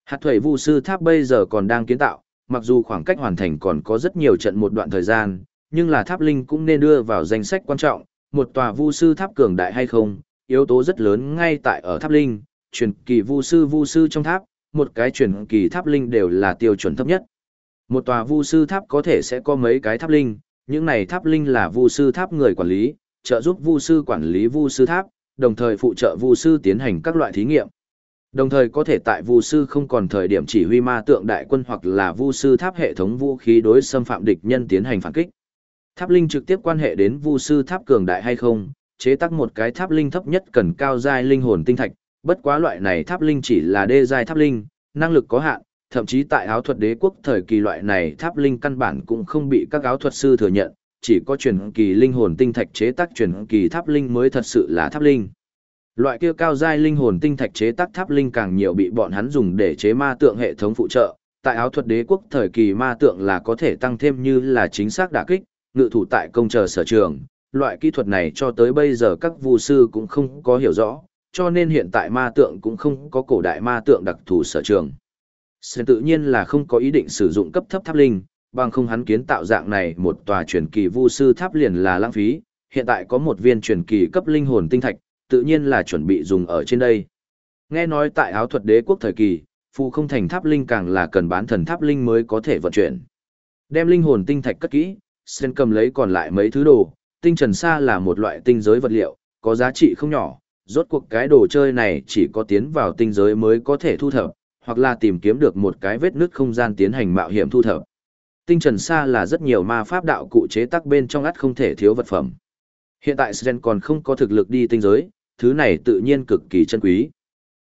Hạt thuẩy vu sư tháp bây giờ còn đang kiến tạo, mặc dù khoảng cách hoàn thành còn có rất nhiều trận một đoạn thời gian, nhưng là tháp linh cũng nên đưa vào danh sách quan trọng, một tòa vu sư tháp cường đại hay không, yếu tố rất lớn ngay tại ở tháp linh, truyền kỳ vu sư vu sư trong tháp, một cái truyền kỳ tháp linh đều là tiêu chuẩn thấp nhất. Một tòa vu sư tháp có thể sẽ có mấy cái tháp linh, những này tháp linh là vu sư tháp người quản lý, trợ giúp vu sư quản lý vu sư tháp, đồng thời phụ trợ vu sư tiến hành các loại thí nghiệm. Đồng thời có thể tại vu sư không còn thời điểm chỉ huy ma tượng đại quân hoặc là vu sư tháp hệ thống vũ khí đối xâm phạm địch nhân tiến hành phản kích. Tháp linh trực tiếp quan hệ đến vu sư tháp cường đại hay không, chế tác một cái tháp linh thấp nhất cần cao giai linh hồn tinh thạch, bất quá loại này tháp linh chỉ là đê giai tháp linh, năng lực có hạn, thậm chí tại áo thuật đế quốc thời kỳ loại này tháp linh căn bản cũng không bị các áo thuật sư thừa nhận, chỉ có truyền kỳ linh hồn tinh thạch chế tác truyền kỳ tháp linh mới thật sự là tháp linh. Loại kia cao giai linh hồn tinh thạch chế tác tháp linh càng nhiều bị bọn hắn dùng để chế ma tượng hệ thống phụ trợ, tại áo thuật đế quốc thời kỳ ma tượng là có thể tăng thêm như là chính xác đả kích, ngự thủ tại công chờ sở trường. Loại kỹ thuật này cho tới bây giờ các vu sư cũng không có hiểu rõ, cho nên hiện tại ma tượng cũng không có cổ đại ma tượng đặc thù sở trường. Sơn tự nhiên là không có ý định sử dụng cấp thấp tháp linh, bằng không hắn kiến tạo dạng này một tòa truyền kỳ vu sư tháp liền là lãng phí, hiện tại có một viên truyền kỳ cấp linh hồn tinh thạch, tự nhiên là chuẩn bị dùng ở trên đây. Nghe nói tại áo thuật đế quốc thời kỳ, phù không thành tháp linh càng là cần bán thần tháp linh mới có thể vận chuyển. Đem linh hồn tinh thạch cất kỹ, sơn cầm lấy còn lại mấy thứ đồ, tinh trần sa là một loại tinh giới vật liệu, có giá trị không nhỏ, rốt cuộc cái đồ chơi này chỉ có tiến vào tinh giới mới có thể thu thập, hoặc là tìm kiếm được một cái vết nứt không gian tiến hành mạo hiểm thu thập. Tinh trần sa là rất nhiều ma pháp đạo cụ chế tác bên trong ắt không thể thiếu vật phẩm. Hiện tại Sren còn không có thực lực đi tinh giới, thứ này tự nhiên cực kỳ chân quý.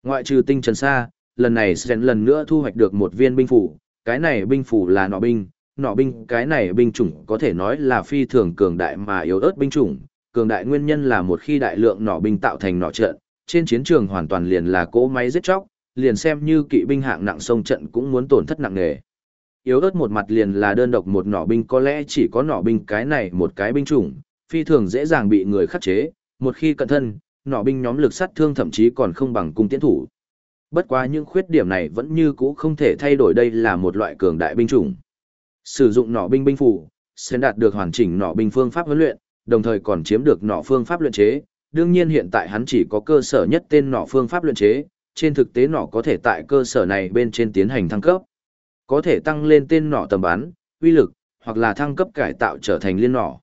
Ngoại trừ tinh trần sa, lần này Sren lần nữa thu hoạch được một viên binh phủ, cái này binh phủ là nọ binh, nọ binh cái này binh chủng có thể nói là phi thường cường đại mà yếu ớt binh chủng, cường đại nguyên nhân là một khi đại lượng nọ binh tạo thành nọ trận, trên chiến trường hoàn toàn liền là cỗ máy giết chóc, liền xem như kỵ binh hạng nặng sông trận cũng muốn tổn thất nặng nề. Yếu ớt một mặt liền là đơn độc một nỏ binh có lẽ chỉ có nỏ binh cái này một cái binh chủng, phi thường dễ dàng bị người khắc chế, một khi cận thân, nỏ binh nhóm lực sát thương thậm chí còn không bằng cung tiến thủ. Bất quá những khuyết điểm này vẫn như cũ không thể thay đổi đây là một loại cường đại binh chủng. Sử dụng nỏ binh binh phủ, sẽ đạt được hoàn chỉnh nỏ binh phương pháp huấn luyện, đồng thời còn chiếm được nỏ phương pháp luyện chế. Đương nhiên hiện tại hắn chỉ có cơ sở nhất tên nỏ phương pháp luyện chế, trên thực tế nỏ có thể tại cơ sở này bên trên tiến hành thăng cấp. Có thể tăng lên tên nỏ tầm bắn, uy lực, hoặc là thăng cấp cải tạo trở thành liên nỏ.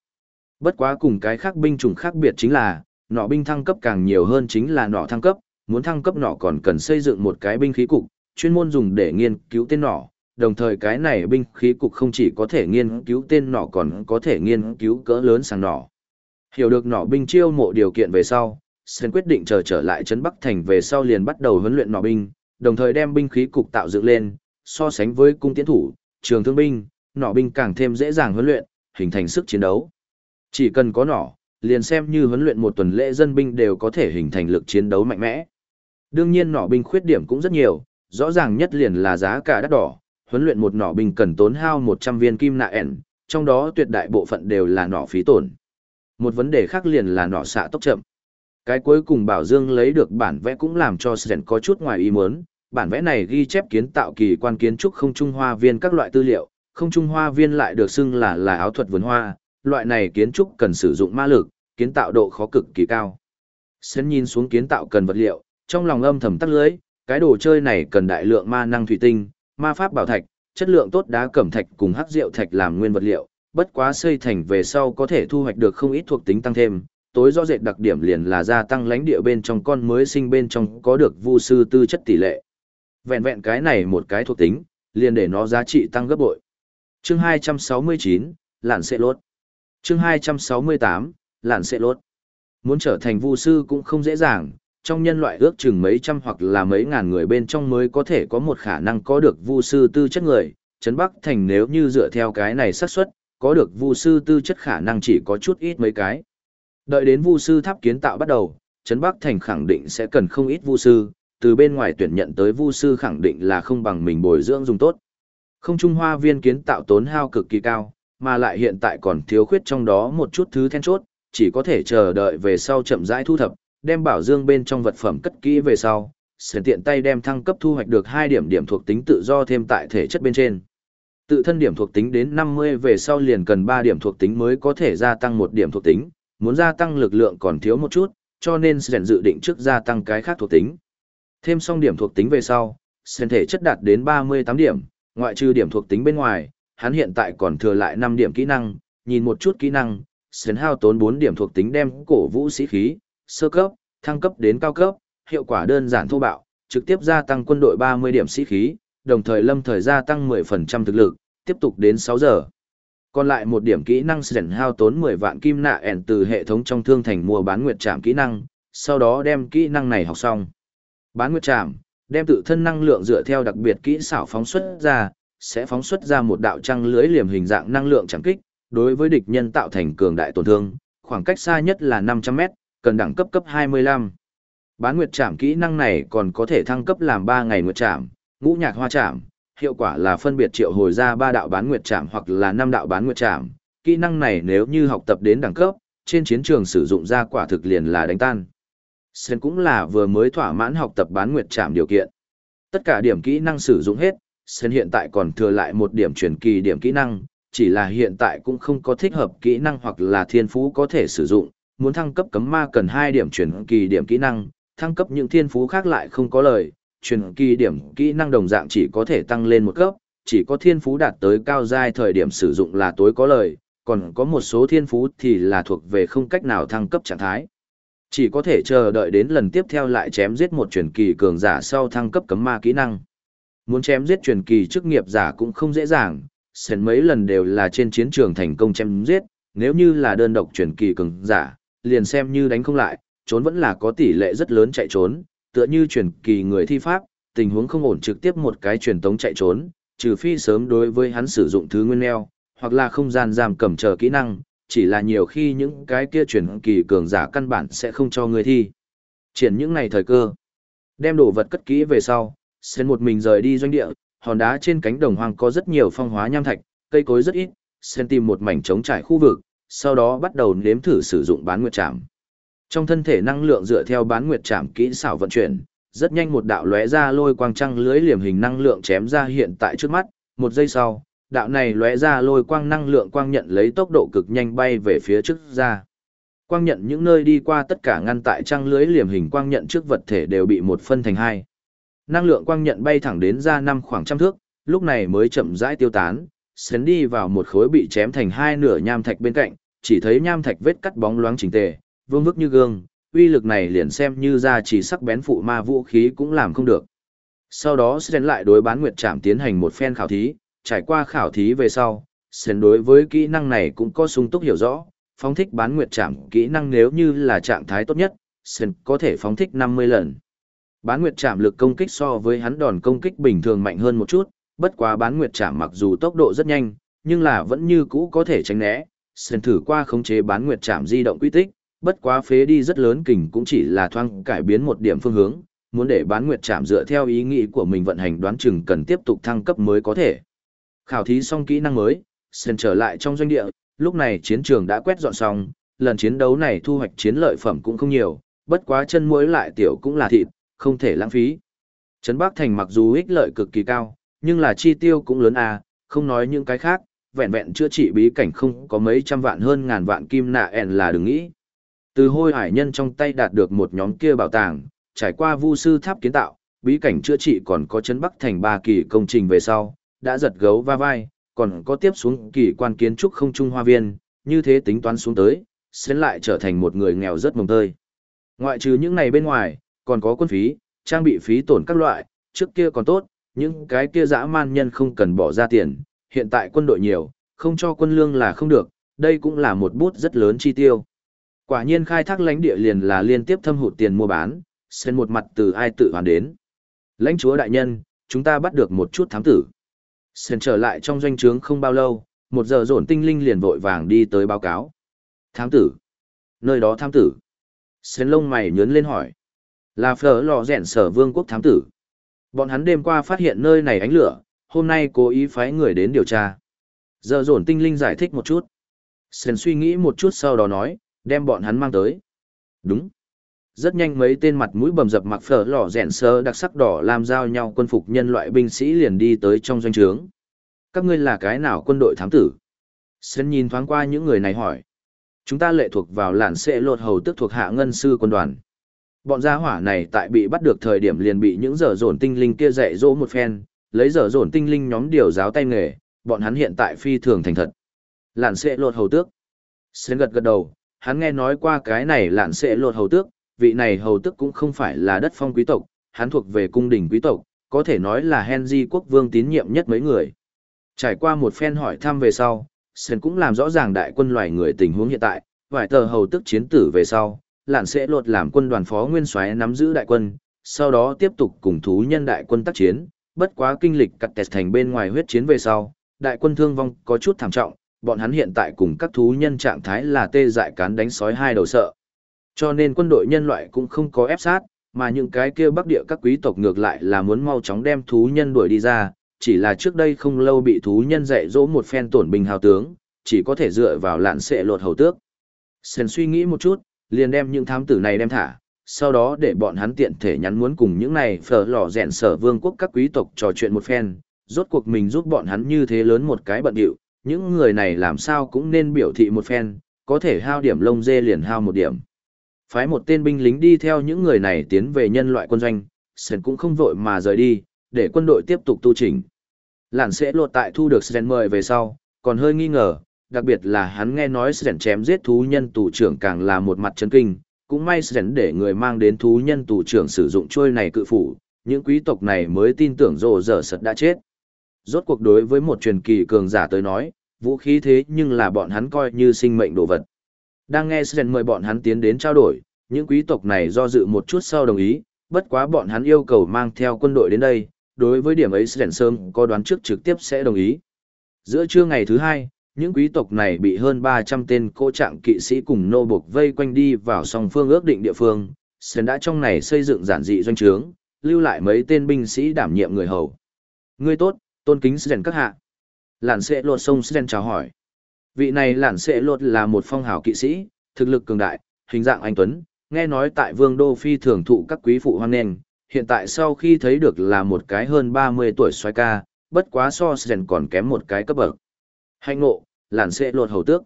Bất quá cùng cái khác binh chủng khác biệt chính là, nỏ binh thăng cấp càng nhiều hơn chính là nỏ thăng cấp, muốn thăng cấp nỏ còn cần xây dựng một cái binh khí cục, chuyên môn dùng để nghiên cứu tên nỏ, đồng thời cái này binh khí cục không chỉ có thể nghiên cứu tên nỏ còn có thể nghiên cứu cỡ lớn sang nỏ. Hiểu được nỏ binh chiêu mộ điều kiện về sau, Sơn quyết định chờ trở lại trấn Bắc Thành về sau liền bắt đầu huấn luyện nỏ binh, đồng thời đem binh khí cục tạo dựng lên, so sánh với cung tiến thủ, trường thương binh, nỏ binh càng thêm dễ dàng huấn luyện, hình thành sức chiến đấu. Chỉ cần có nỏ, liền xem như huấn luyện một tuần lễ dân binh đều có thể hình thành lực chiến đấu mạnh mẽ. Đương nhiên nỏ binh khuyết điểm cũng rất nhiều, rõ ràng nhất liền là giá cả đắt đỏ, huấn luyện một nỏ binh cần tốn hao 100 viên kim nạ ẻn, trong đó tuyệt đại bộ phận đều là nỏ phí tổn. Một vấn đề khác liền là nỏ xạ tốc chậm. Cái cuối cùng Bảo Dương lấy được bản vẽ cũng làm cho Sren có chút ngoài ý muốn, bản vẽ này ghi chép kiến tạo kỳ quan kiến trúc không trung hoa viên các loại tư liệu, không trung hoa viên lại được xưng là là áo thuật vườn hoa, loại này kiến trúc cần sử dụng ma lực, kiến tạo độ khó cực kỳ cao. Sến nhìn xuống kiến tạo cần vật liệu, trong lòng âm thầm tắt lưới, cái đồ chơi này cần đại lượng ma năng thủy tinh, ma pháp bảo thạch, chất lượng tốt đá cẩm thạch cùng hắc rượu thạch làm nguyên vật liệu, bất quá xây thành về sau có thể thu hoạch được không ít thuộc tính tăng thêm. Tối rõ rệt đặc điểm liền là gia tăng lãnh địa bên trong con mới sinh bên trong có được vu sư tư chất tỷ lệ. Vẹn vẹn cái này một cái thuộc tính, liền để nó giá trị tăng gấp bội. Chương 269, Lạn Sệ Lốt. Chương 268, Lạn Sệ Lốt. Muốn trở thành vu sư cũng không dễ dàng, trong nhân loại ước chừng mấy trăm hoặc là mấy ngàn người bên trong mới có thể có một khả năng có được vu sư tư chất người. Trấn Bắc Thành nếu như dựa theo cái này xác suất, có được vu sư tư chất khả năng chỉ có chút ít mấy cái. Đợi đến vu sư tháp kiến tạo bắt đầu, Trấn Bắc Thành khẳng định sẽ cần không ít vu sư, từ bên ngoài tuyển nhận tới vu sư khẳng định là không bằng mình bồi dưỡng dùng tốt. Không trung hoa viên kiến tạo tốn hao cực kỳ cao, mà lại hiện tại còn thiếu khuyết trong đó một chút thứ then chốt, chỉ có thể chờ đợi về sau chậm rãi thu thập, đem bảo dương bên trong vật phẩm cất kỹ về sau, sẽ tiện tay đem thăng cấp thu hoạch được hai điểm điểm thuộc tính tự do thêm tại thể chất bên trên. Tự thân điểm thuộc tính đến 50 về sau liền cần 3 điểm thuộc tính mới có thể gia tăng một điểm thuộc tính, muốn gia tăng lực lượng còn thiếu một chút, cho nên sẽ dự định trước gia tăng cái khác thuộc tính. Thêm xong điểm thuộc tính về sau, sen thể chất đạt đến 38 điểm, ngoại trừ điểm thuộc tính bên ngoài, hắn hiện tại còn thừa lại 5 điểm kỹ năng, nhìn một chút kỹ năng, sen hao tốn 4 điểm thuộc tính đem cổ vũ sĩ khí, sơ cấp, thăng cấp đến cao cấp, hiệu quả đơn giản thô bạo, trực tiếp gia tăng quân đội 30 điểm sĩ khí, đồng thời lâm thời gia tăng 10% thực lực, tiếp tục đến 6 giờ. Còn lại một điểm kỹ năng sển hao tốn 10 vạn kim nạ ẻn từ hệ thống trong thương thành mua bán nguyệt trạm kỹ năng, sau đó đem kỹ năng này học xong. Bán nguyệt trạm, đem tự thân năng lượng dựa theo đặc biệt kỹ xảo phóng xuất ra, sẽ phóng xuất ra một đạo trăng lưới liềm hình dạng năng lượng chẳng kích, đối với địch nhân tạo thành cường đại tổn thương, khoảng cách xa nhất là 500 mét, cần đẳng cấp cấp 25. Bán nguyệt trảm kỹ năng này còn có thể thăng cấp làm 3 ngày nguyệt trảm, ngũ nhạc hoa trảm, hiệu quả là phân biệt triệu hồi ra ba đạo bán nguyệt trảm hoặc là năm đạo bán nguyệt trảm. Kỹ năng này nếu như học tập đến đẳng cấp, trên chiến trường sử dụng ra quả thực liền là đánh tan. Sen cũng là vừa mới thỏa mãn học tập bán nguyệt trảm điều kiện. Tất cả điểm kỹ năng sử dụng hết, Sen hiện tại còn thừa lại một điểm truyền kỳ điểm kỹ năng, chỉ là hiện tại cũng không có thích hợp kỹ năng hoặc là thiên phú có thể sử dụng, muốn thăng cấp cấm ma cần hai điểm truyền kỳ điểm kỹ năng, thăng cấp những thiên phú khác lại không có lời, truyền kỳ điểm kỹ năng đồng dạng chỉ có thể tăng lên một cấp, chỉ có thiên phú đạt tới cao giai thời điểm sử dụng là tối có lời, còn có một số thiên phú thì là thuộc về không cách nào thăng cấp trạng thái. Chỉ có thể chờ đợi đến lần tiếp theo lại chém giết một truyền kỳ cường giả sau thăng cấp cấm ma kỹ năng. Muốn chém giết truyền kỳ chức nghiệp giả cũng không dễ dàng, sến mấy lần đều là trên chiến trường thành công chém giết, nếu như là đơn độc truyền kỳ cường giả, liền xem như đánh không lại, trốn vẫn là có tỷ lệ rất lớn chạy trốn, tựa như truyền kỳ người thi pháp, tình huống không ổn trực tiếp một cái truyền tống chạy trốn, trừ phi sớm đối với hắn sử dụng thứ nguyên neo, hoặc là không gian giam cầm chờ kỹ năng, chỉ là nhiều khi những cái kia truyền kỳ cường giả căn bản sẽ không cho người thi. Triển những này thời cơ, đem đồ vật cất kỹ về sau, sen một mình rời đi doanh địa, hòn đá trên cánh đồng hoang có rất nhiều phong hóa nham thạch, cây cối rất ít, sen tìm một mảnh trống trải khu vực, sau đó bắt đầu nếm thử sử dụng bán nguyệt trảm. Trong thân thể năng lượng dựa theo bán nguyệt trảm kỹ xảo vận chuyển, rất nhanh một đạo lóe ra lôi quang trăng lưới liềm hình năng lượng chém ra hiện tại trước mắt, một giây sau, đạo này lóe ra lôi quang năng lượng quang nhận lấy tốc độ cực nhanh bay về phía trước ra. Quang nhận những nơi đi qua tất cả ngăn tại trăng lưới liềm hình quang nhận trước vật thể đều bị một phân thành hai. Năng lượng quang nhận bay thẳng đến ra năm khoảng trăm thước, lúc này mới chậm rãi tiêu tán, xén đi vào một khối bị chém thành hai nửa nham thạch bên cạnh, chỉ thấy nham thạch vết cắt bóng loáng chỉnh tề, vương vức như gương, uy lực này liền xem như ra chỉ sắc bén phụ ma vũ khí cũng làm không được. Sau đó Sren lại đối bán nguyệt trạm tiến hành một phen khảo thí, trải qua khảo thí về sau, Sren đối với kỹ năng này cũng có sung túc hiểu rõ, phóng thích bán nguyệt trạm kỹ năng nếu như là trạng thái tốt nhất, Sren có thể phóng thích 50 lần. Bán nguyệt trạm lực công kích so với hắn đòn công kích bình thường mạnh hơn một chút, bất quá bán nguyệt trạm mặc dù tốc độ rất nhanh, nhưng là vẫn như cũ có thể tránh né. Sren thử qua khống chế bán nguyệt trạm di động quy tích, bất quá phế đi rất lớn kình cũng chỉ là thoang cải biến một điểm phương hướng, muốn để bán nguyệt chạm dựa theo ý nghĩ của mình vận hành đoán chừng cần tiếp tục thăng cấp mới có thể. Khảo thí xong kỹ năng mới, Sen trở lại trong doanh địa, lúc này chiến trường đã quét dọn xong, lần chiến đấu này thu hoạch chiến lợi phẩm cũng không nhiều, bất quá chân muối lại tiểu cũng là thịt, không thể lãng phí. Trấn Bắc Thành mặc dù ích lợi cực kỳ cao, nhưng là chi tiêu cũng lớn à, không nói những cái khác, vẹn vẹn chữa trị bí cảnh không có mấy trăm vạn hơn ngàn vạn kim nạ ẻn là đừng nghĩ. Từ hôi hải nhân trong tay đạt được một nhóm kia bảo tàng, trải qua vu sư tháp kiến tạo, bí cảnh chữa trị còn có chấn bắc thành ba kỳ công trình về sau, đã giật gấu va vai, còn có tiếp xuống kỳ quan kiến trúc không trung hoa viên, như thế tính toán xuống tới, sẽ lại trở thành một người nghèo rất mồng tơi. Ngoại trừ những này bên ngoài, còn có quân phí, trang bị phí tổn các loại, trước kia còn tốt, những cái kia dã man nhân không cần bỏ ra tiền, hiện tại quân đội nhiều, không cho quân lương là không được, đây cũng là một bút rất lớn chi tiêu. Quả nhiên khai thác lãnh địa liền là liên tiếp thâm hụt tiền mua bán, xen một mặt từ ai tự hoàn đến. Lãnh chúa đại nhân, chúng ta bắt được một chút thám tử. Sen trở lại trong doanh trướng không bao lâu, một giờ dồn tinh linh liền vội vàng đi tới báo cáo. Thám tử. Nơi đó thám tử. Sen lông mày nhớn lên hỏi. Là phở lò rèn sở vương quốc thám tử. Bọn hắn đêm qua phát hiện nơi này ánh lửa, hôm nay cố ý phái người đến điều tra. Giờ dồn tinh linh giải thích một chút. Sen suy nghĩ một chút sau đó nói, đem bọn hắn mang tới. Đúng. Rất nhanh mấy tên mặt mũi bầm dập mặc phở lò rèn sơ đặc sắc đỏ làm giao nhau quân phục nhân loại binh sĩ liền đi tới trong doanh trướng. Các ngươi là cái nào quân đội thám tử? Sơn nhìn thoáng qua những người này hỏi. Chúng ta lệ thuộc vào làn xệ lột hầu tức thuộc hạ ngân sư quân đoàn. Bọn gia hỏa này tại bị bắt được thời điểm liền bị những dở dồn tinh linh kia dạy dỗ một phen, lấy dở dồn tinh linh nhóm điều giáo tay nghề, bọn hắn hiện tại phi thường thành thật. Làn xệ lột hầu tước. Sơn gật gật đầu, hắn nghe nói qua cái này lạn sẽ lột hầu tước, vị này hầu tước cũng không phải là đất phong quý tộc, hắn thuộc về cung đình quý tộc, có thể nói là Henry quốc vương tín nhiệm nhất mấy người. Trải qua một phen hỏi thăm về sau, Sơn cũng làm rõ ràng đại quân loài người tình huống hiện tại, vài tờ hầu tức chiến tử về sau, lạn sẽ lột làm quân đoàn phó nguyên soái nắm giữ đại quân, sau đó tiếp tục cùng thú nhân đại quân tác chiến, bất quá kinh lịch cắt tẹt thành bên ngoài huyết chiến về sau, đại quân thương vong có chút thảm trọng, bọn hắn hiện tại cùng các thú nhân trạng thái là tê dại cán đánh sói hai đầu sợ. Cho nên quân đội nhân loại cũng không có ép sát, mà những cái kia bắc địa các quý tộc ngược lại là muốn mau chóng đem thú nhân đuổi đi ra, chỉ là trước đây không lâu bị thú nhân dạy dỗ một phen tổn bình hào tướng, chỉ có thể dựa vào lạn sệ lột hầu tước. Sen suy nghĩ một chút, liền đem những thám tử này đem thả, sau đó để bọn hắn tiện thể nhắn muốn cùng những này phở lò rèn sở vương quốc các quý tộc trò chuyện một phen, rốt cuộc mình giúp bọn hắn như thế lớn một cái bận điệu, những người này làm sao cũng nên biểu thị một phen, có thể hao điểm lông dê liền hao một điểm. Phái một tên binh lính đi theo những người này tiến về nhân loại quân doanh, Sơn cũng không vội mà rời đi, để quân đội tiếp tục tu chỉnh. Lạn sẽ lột tại thu được Sơn mời về sau, còn hơi nghi ngờ, đặc biệt là hắn nghe nói Sơn chém giết thú nhân tù trưởng càng là một mặt chấn kinh, cũng may Sơn để người mang đến thú nhân tù trưởng sử dụng trôi này cự phủ, những quý tộc này mới tin tưởng rồ dở sật đã chết. Rốt cuộc đối với một truyền kỳ cường giả tới nói, vũ khí thế nhưng là bọn hắn coi như sinh mệnh đồ vật. Đang nghe Sren mời bọn hắn tiến đến trao đổi, những quý tộc này do dự một chút sau đồng ý, bất quá bọn hắn yêu cầu mang theo quân đội đến đây, đối với điểm ấy Sren sớm có đoán trước trực tiếp sẽ đồng ý. Giữa trưa ngày thứ hai, những quý tộc này bị hơn 300 tên cô trạng kỵ sĩ cùng nô buộc vây quanh đi vào song phương ước định địa phương, Sren đã trong này xây dựng giản dị doanh trướng, lưu lại mấy tên binh sĩ đảm nhiệm người hầu. Ngươi tốt, tôn kính Sren các hạ. lản sẽ lột sông Sren chào hỏi. Vị này lản sẽ lột là một phong hào kỵ sĩ, thực lực cường đại, hình dạng anh Tuấn, nghe nói tại vương đô phi thường thụ các quý phụ hoan nghênh, hiện tại sau khi thấy được là một cái hơn 30 tuổi xoay ca, bất quá so Sren còn kém một cái cấp bậc. Hạnh ngộ, lản sẽ lột hầu tước.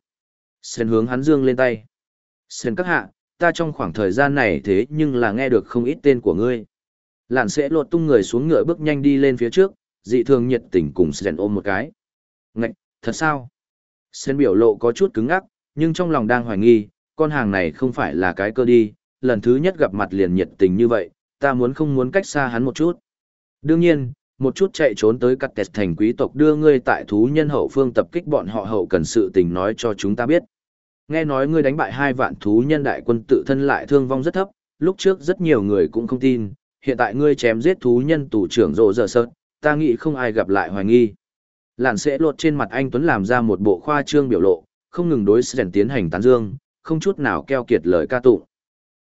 Sren hướng hắn dương lên tay. Sren các hạ, ta trong khoảng thời gian này thế nhưng là nghe được không ít tên của ngươi. lản sẽ lột tung người xuống ngựa bước nhanh đi lên phía trước, dị thường nhiệt tình cùng Sren ôm một cái. Ngạch, thật sao? Sen biểu lộ có chút cứng ngắc, nhưng trong lòng đang hoài nghi, con hàng này không phải là cái cơ đi, lần thứ nhất gặp mặt liền nhiệt tình như vậy, ta muốn không muốn cách xa hắn một chút. Đương nhiên, một chút chạy trốn tới cắt tẹt thành quý tộc đưa ngươi tại thú nhân hậu phương tập kích bọn họ hậu cần sự tình nói cho chúng ta biết. Nghe nói ngươi đánh bại hai vạn thú nhân đại quân tự thân lại thương vong rất thấp, lúc trước rất nhiều người cũng không tin, hiện tại ngươi chém giết thú nhân tù trưởng rộ giờ sợt, ta nghĩ không ai gặp lại hoài nghi. Lạn sẽ lột trên mặt anh Tuấn làm ra một bộ khoa trương biểu lộ, không ngừng đối Sren tiến hành tán dương, không chút nào keo kiệt lời ca tụng.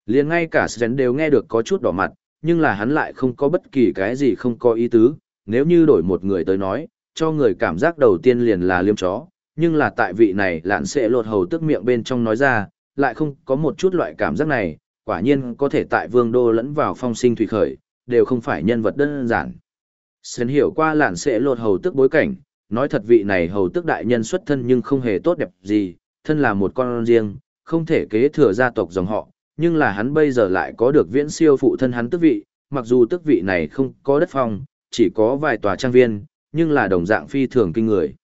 liền ngay cả Sren đều nghe được có chút đỏ mặt, nhưng là hắn lại không có bất kỳ cái gì không có ý tứ, nếu như đổi một người tới nói, cho người cảm giác đầu tiên liền là liêm chó, nhưng là tại vị này lạn sẽ lột hầu tức miệng bên trong nói ra, lại không có một chút loại cảm giác này, quả nhiên có thể tại vương đô lẫn vào phong sinh thủy khởi, đều không phải nhân vật đơn giản. Sến hiểu qua lạn sẽ lột hầu tức bối cảnh, nói thật vị này hầu tức đại nhân xuất thân nhưng không hề tốt đẹp gì, thân là một con riêng, không thể kế thừa gia tộc dòng họ, nhưng là hắn bây giờ lại có được viễn siêu phụ thân hắn tước vị, mặc dù tước vị này không có đất phong, chỉ có vài tòa trang viên, nhưng là đồng dạng phi thường kinh người.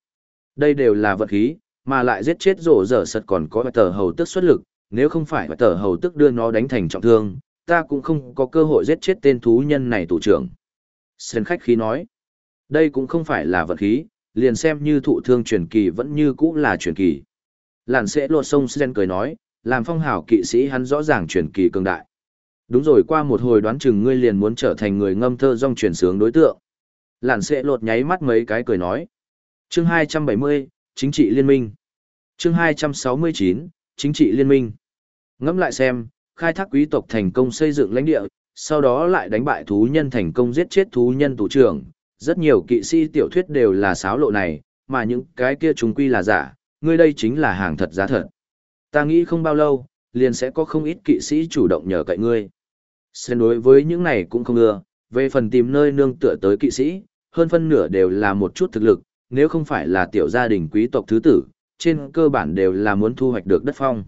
Đây đều là vật khí, mà lại giết chết rổ dở sật còn có tờ hầu tức xuất lực, nếu không phải tờ hầu tức đưa nó đánh thành trọng thương, ta cũng không có cơ hội giết chết tên thú nhân này tù trưởng. Sơn khách khí nói, đây cũng không phải là vật khí, liền xem như thụ thương truyền kỳ vẫn như cũ là truyền kỳ. Làn sẽ lột sông Sơn cười nói, làm phong hảo kỵ sĩ hắn rõ ràng truyền kỳ cường đại. Đúng rồi qua một hồi đoán chừng ngươi liền muốn trở thành người ngâm thơ rong truyền sướng đối tượng. Làn sẽ lột nháy mắt mấy cái cười nói. Chương 270, Chính trị liên minh. Chương 269, Chính trị liên minh. Ngẫm lại xem, khai thác quý tộc thành công xây dựng lãnh địa, sau đó lại đánh bại thú nhân thành công giết chết thú nhân tù trưởng. Rất nhiều kỵ sĩ tiểu thuyết đều là sáo lộ này, mà những cái kia chúng quy là giả, ngươi đây chính là hàng thật giá thật. Ta nghĩ không bao lâu, liền sẽ có không ít kỵ sĩ chủ động nhờ cậy ngươi. Xen đối với những này cũng không ưa, về phần tìm nơi nương tựa tới kỵ sĩ, hơn phân nửa đều là một chút thực lực, nếu không phải là tiểu gia đình quý tộc thứ tử, trên cơ bản đều là muốn thu hoạch được đất phong.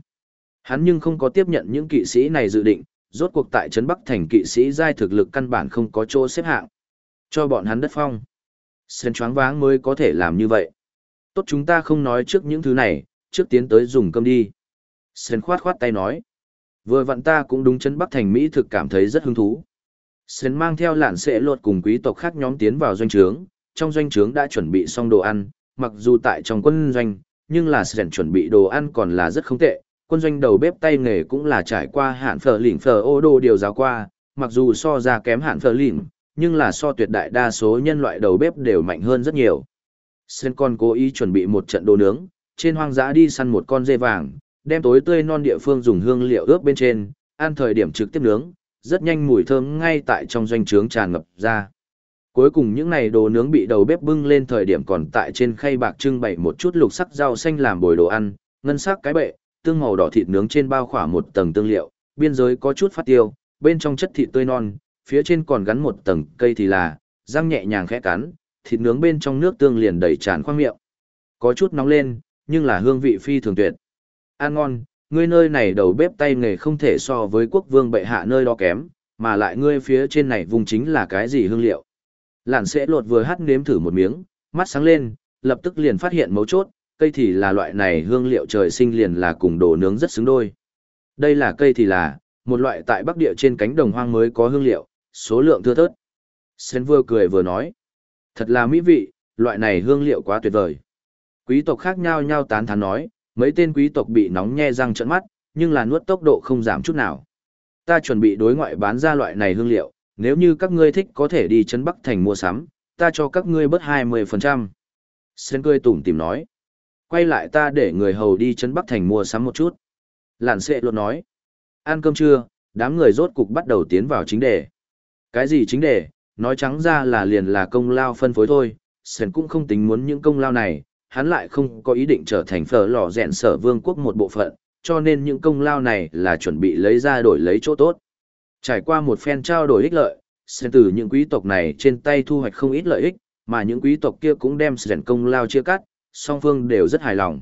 Hắn nhưng không có tiếp nhận những kỵ sĩ này dự định, rốt cuộc tại Trấn Bắc thành kỵ sĩ giai thực lực căn bản không có chỗ xếp hạng. Cho bọn hắn đất phong. sơn choáng váng mới có thể làm như vậy. Tốt chúng ta không nói trước những thứ này, trước tiến tới dùng cơm đi. Sơn khoát khoát tay nói. Vừa vặn ta cũng đúng Trấn Bắc thành Mỹ thực cảm thấy rất hứng thú. Sơn mang theo lạn sẽ lột cùng quý tộc khác nhóm tiến vào doanh trướng, trong doanh trướng đã chuẩn bị xong đồ ăn, mặc dù tại trong quân doanh, nhưng là Sen chuẩn bị đồ ăn còn là rất không tệ, quân doanh đầu bếp tay nghề cũng là trải qua hạn phở lỉnh phở ô đồ điều giáo qua, mặc dù so ra kém hạn phở lỉnh, nhưng là so tuyệt đại đa số nhân loại đầu bếp đều mạnh hơn rất nhiều. Sen con cố ý chuẩn bị một trận đồ nướng, trên hoang dã đi săn một con dê vàng, đem tối tươi non địa phương dùng hương liệu ướp bên trên, ăn thời điểm trực tiếp nướng, rất nhanh mùi thơm ngay tại trong doanh trướng tràn ngập ra. Cuối cùng những này đồ nướng bị đầu bếp bưng lên thời điểm còn tại trên khay bạc trưng bày một chút lục sắc rau xanh làm bồi đồ ăn, ngân sắc cái bệ, tương màu đỏ thịt nướng trên bao khỏa một tầng tương liệu, biên giới có chút phát tiêu, bên trong chất thịt tươi non, phía trên còn gắn một tầng cây thì là, răng nhẹ nhàng khẽ cắn, thịt nướng bên trong nước tương liền đầy tràn khoang miệng. Có chút nóng lên, nhưng là hương vị phi thường tuyệt. Ăn ngon, ngươi nơi này đầu bếp tay nghề không thể so với quốc vương bệ hạ nơi đó kém, mà lại ngươi phía trên này vùng chính là cái gì hương liệu. Lạn sẽ lột vừa hát nếm thử một miếng, mắt sáng lên, lập tức liền phát hiện mấu chốt, cây thì là loại này hương liệu trời sinh liền là cùng đồ nướng rất xứng đôi. Đây là cây thì là, một loại tại bắc địa trên cánh đồng hoang mới có hương liệu, số lượng thưa thớt. Sen vừa cười vừa nói, thật là mỹ vị, loại này hương liệu quá tuyệt vời. Quý tộc khác nhau nhau tán thán nói, mấy tên quý tộc bị nóng nhe răng trợn mắt, nhưng là nuốt tốc độ không giảm chút nào. Ta chuẩn bị đối ngoại bán ra loại này hương liệu, nếu như các ngươi thích có thể đi chân Bắc Thành mua sắm, ta cho các ngươi bớt 20%. Sen cười tủm tìm nói quay lại ta để người hầu đi chân Bắc Thành mua sắm một chút. Lạn xệ luôn nói. Ăn cơm trưa, đám người rốt cục bắt đầu tiến vào chính đề. Cái gì chính đề, nói trắng ra là liền là công lao phân phối thôi, Sến cũng không tính muốn những công lao này, hắn lại không có ý định trở thành phở lò rẹn sở vương quốc một bộ phận, cho nên những công lao này là chuẩn bị lấy ra đổi lấy chỗ tốt. Trải qua một phen trao đổi ích lợi, Sến từ những quý tộc này trên tay thu hoạch không ít lợi ích, mà những quý tộc kia cũng đem Sến công lao chia cắt, song phương đều rất hài lòng.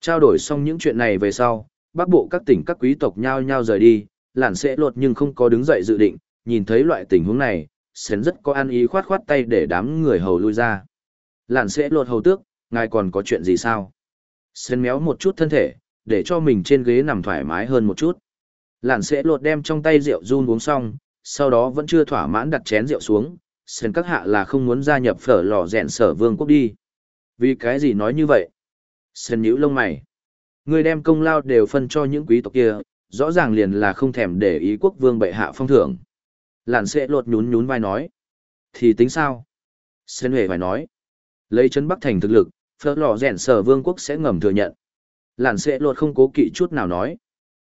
Trao đổi xong những chuyện này về sau, bắc bộ các tỉnh các quý tộc nhao nhao rời đi, lản sẽ lột nhưng không có đứng dậy dự định, nhìn thấy loại tình huống này, sến rất có ăn ý khoát khoát tay để đám người hầu lui ra. Lản sẽ lột hầu tước, ngài còn có chuyện gì sao? Sến méo một chút thân thể, để cho mình trên ghế nằm thoải mái hơn một chút. Lản sẽ lột đem trong tay rượu run uống xong, sau đó vẫn chưa thỏa mãn đặt chén rượu xuống, sến các hạ là không muốn gia nhập phở lò rèn sở vương quốc đi. Vì cái gì nói như vậy? Sơn nhữ lông mày. Ngươi đem công lao đều phân cho những quý tộc kia, rõ ràng liền là không thèm để ý quốc vương bệ hạ phong thưởng. Lạn sẽ lột nhún nhún vai nói. Thì tính sao? Sơn Huệ phải nói. Lấy chân Bắc Thành thực lực, phở lò rèn sở vương quốc sẽ ngầm thừa nhận. Lạn sẽ lột không cố kỵ chút nào nói.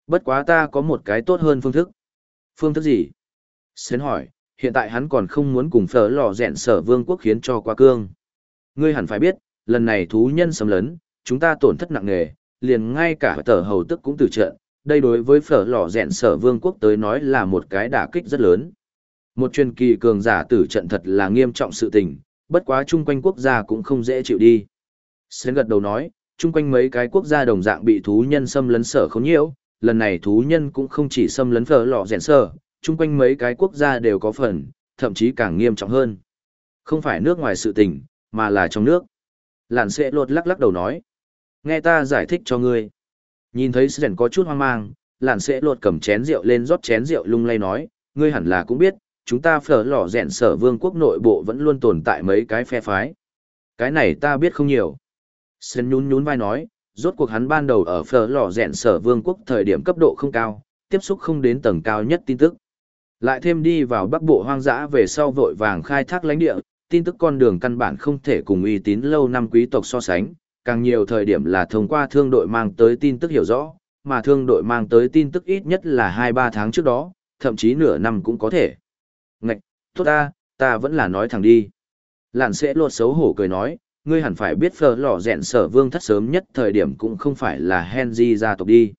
Bất quá ta có một cái tốt hơn phương thức. Phương thức gì? Sến hỏi, hiện tại hắn còn không muốn cùng phở lò rèn sở vương quốc khiến cho qua cương. Ngươi hẳn phải biết, lần này thú nhân xâm lấn, chúng ta tổn thất nặng nề, liền ngay cả tờ hầu tức cũng từ trận. Đây đối với phở lò rèn sở vương quốc tới nói là một cái đả kích rất lớn. Một truyền kỳ cường giả tử trận thật là nghiêm trọng sự tình, bất quá chung quanh quốc gia cũng không dễ chịu đi. Sến gật đầu nói, chung quanh mấy cái quốc gia đồng dạng bị thú nhân xâm lấn sở không nhiễu, lần này thú nhân cũng không chỉ xâm lấn phở lò rèn sở, chung quanh mấy cái quốc gia đều có phần, thậm chí càng nghiêm trọng hơn. Không phải nước ngoài sự tình, mà là trong nước. Lạn sẽ lột lắc lắc đầu nói. Nghe ta giải thích cho ngươi. Nhìn thấy Sren có chút hoang mang, lạn sẽ lột cầm chén rượu lên rót chén rượu lung lay nói, ngươi hẳn là cũng biết, chúng ta phở lò rèn sở vương quốc nội bộ vẫn luôn tồn tại mấy cái phe phái. Cái này ta biết không nhiều. Sren nhún nhún vai nói, rốt cuộc hắn ban đầu ở phở lò rèn sở vương quốc thời điểm cấp độ không cao, tiếp xúc không đến tầng cao nhất tin tức. Lại thêm đi vào bắc bộ hoang dã về sau vội vàng khai thác lãnh địa, tin tức con đường căn bản không thể cùng uy tín lâu năm quý tộc so sánh, càng nhiều thời điểm là thông qua thương đội mang tới tin tức hiểu rõ, mà thương đội mang tới tin tức ít nhất là 2-3 tháng trước đó, thậm chí nửa năm cũng có thể. Ngạch, tốt ta, ta vẫn là nói thẳng đi. Lạn sẽ lột xấu hổ cười nói, ngươi hẳn phải biết phở lò rẹn sở vương thất sớm nhất thời điểm cũng không phải là Henry gia tộc đi.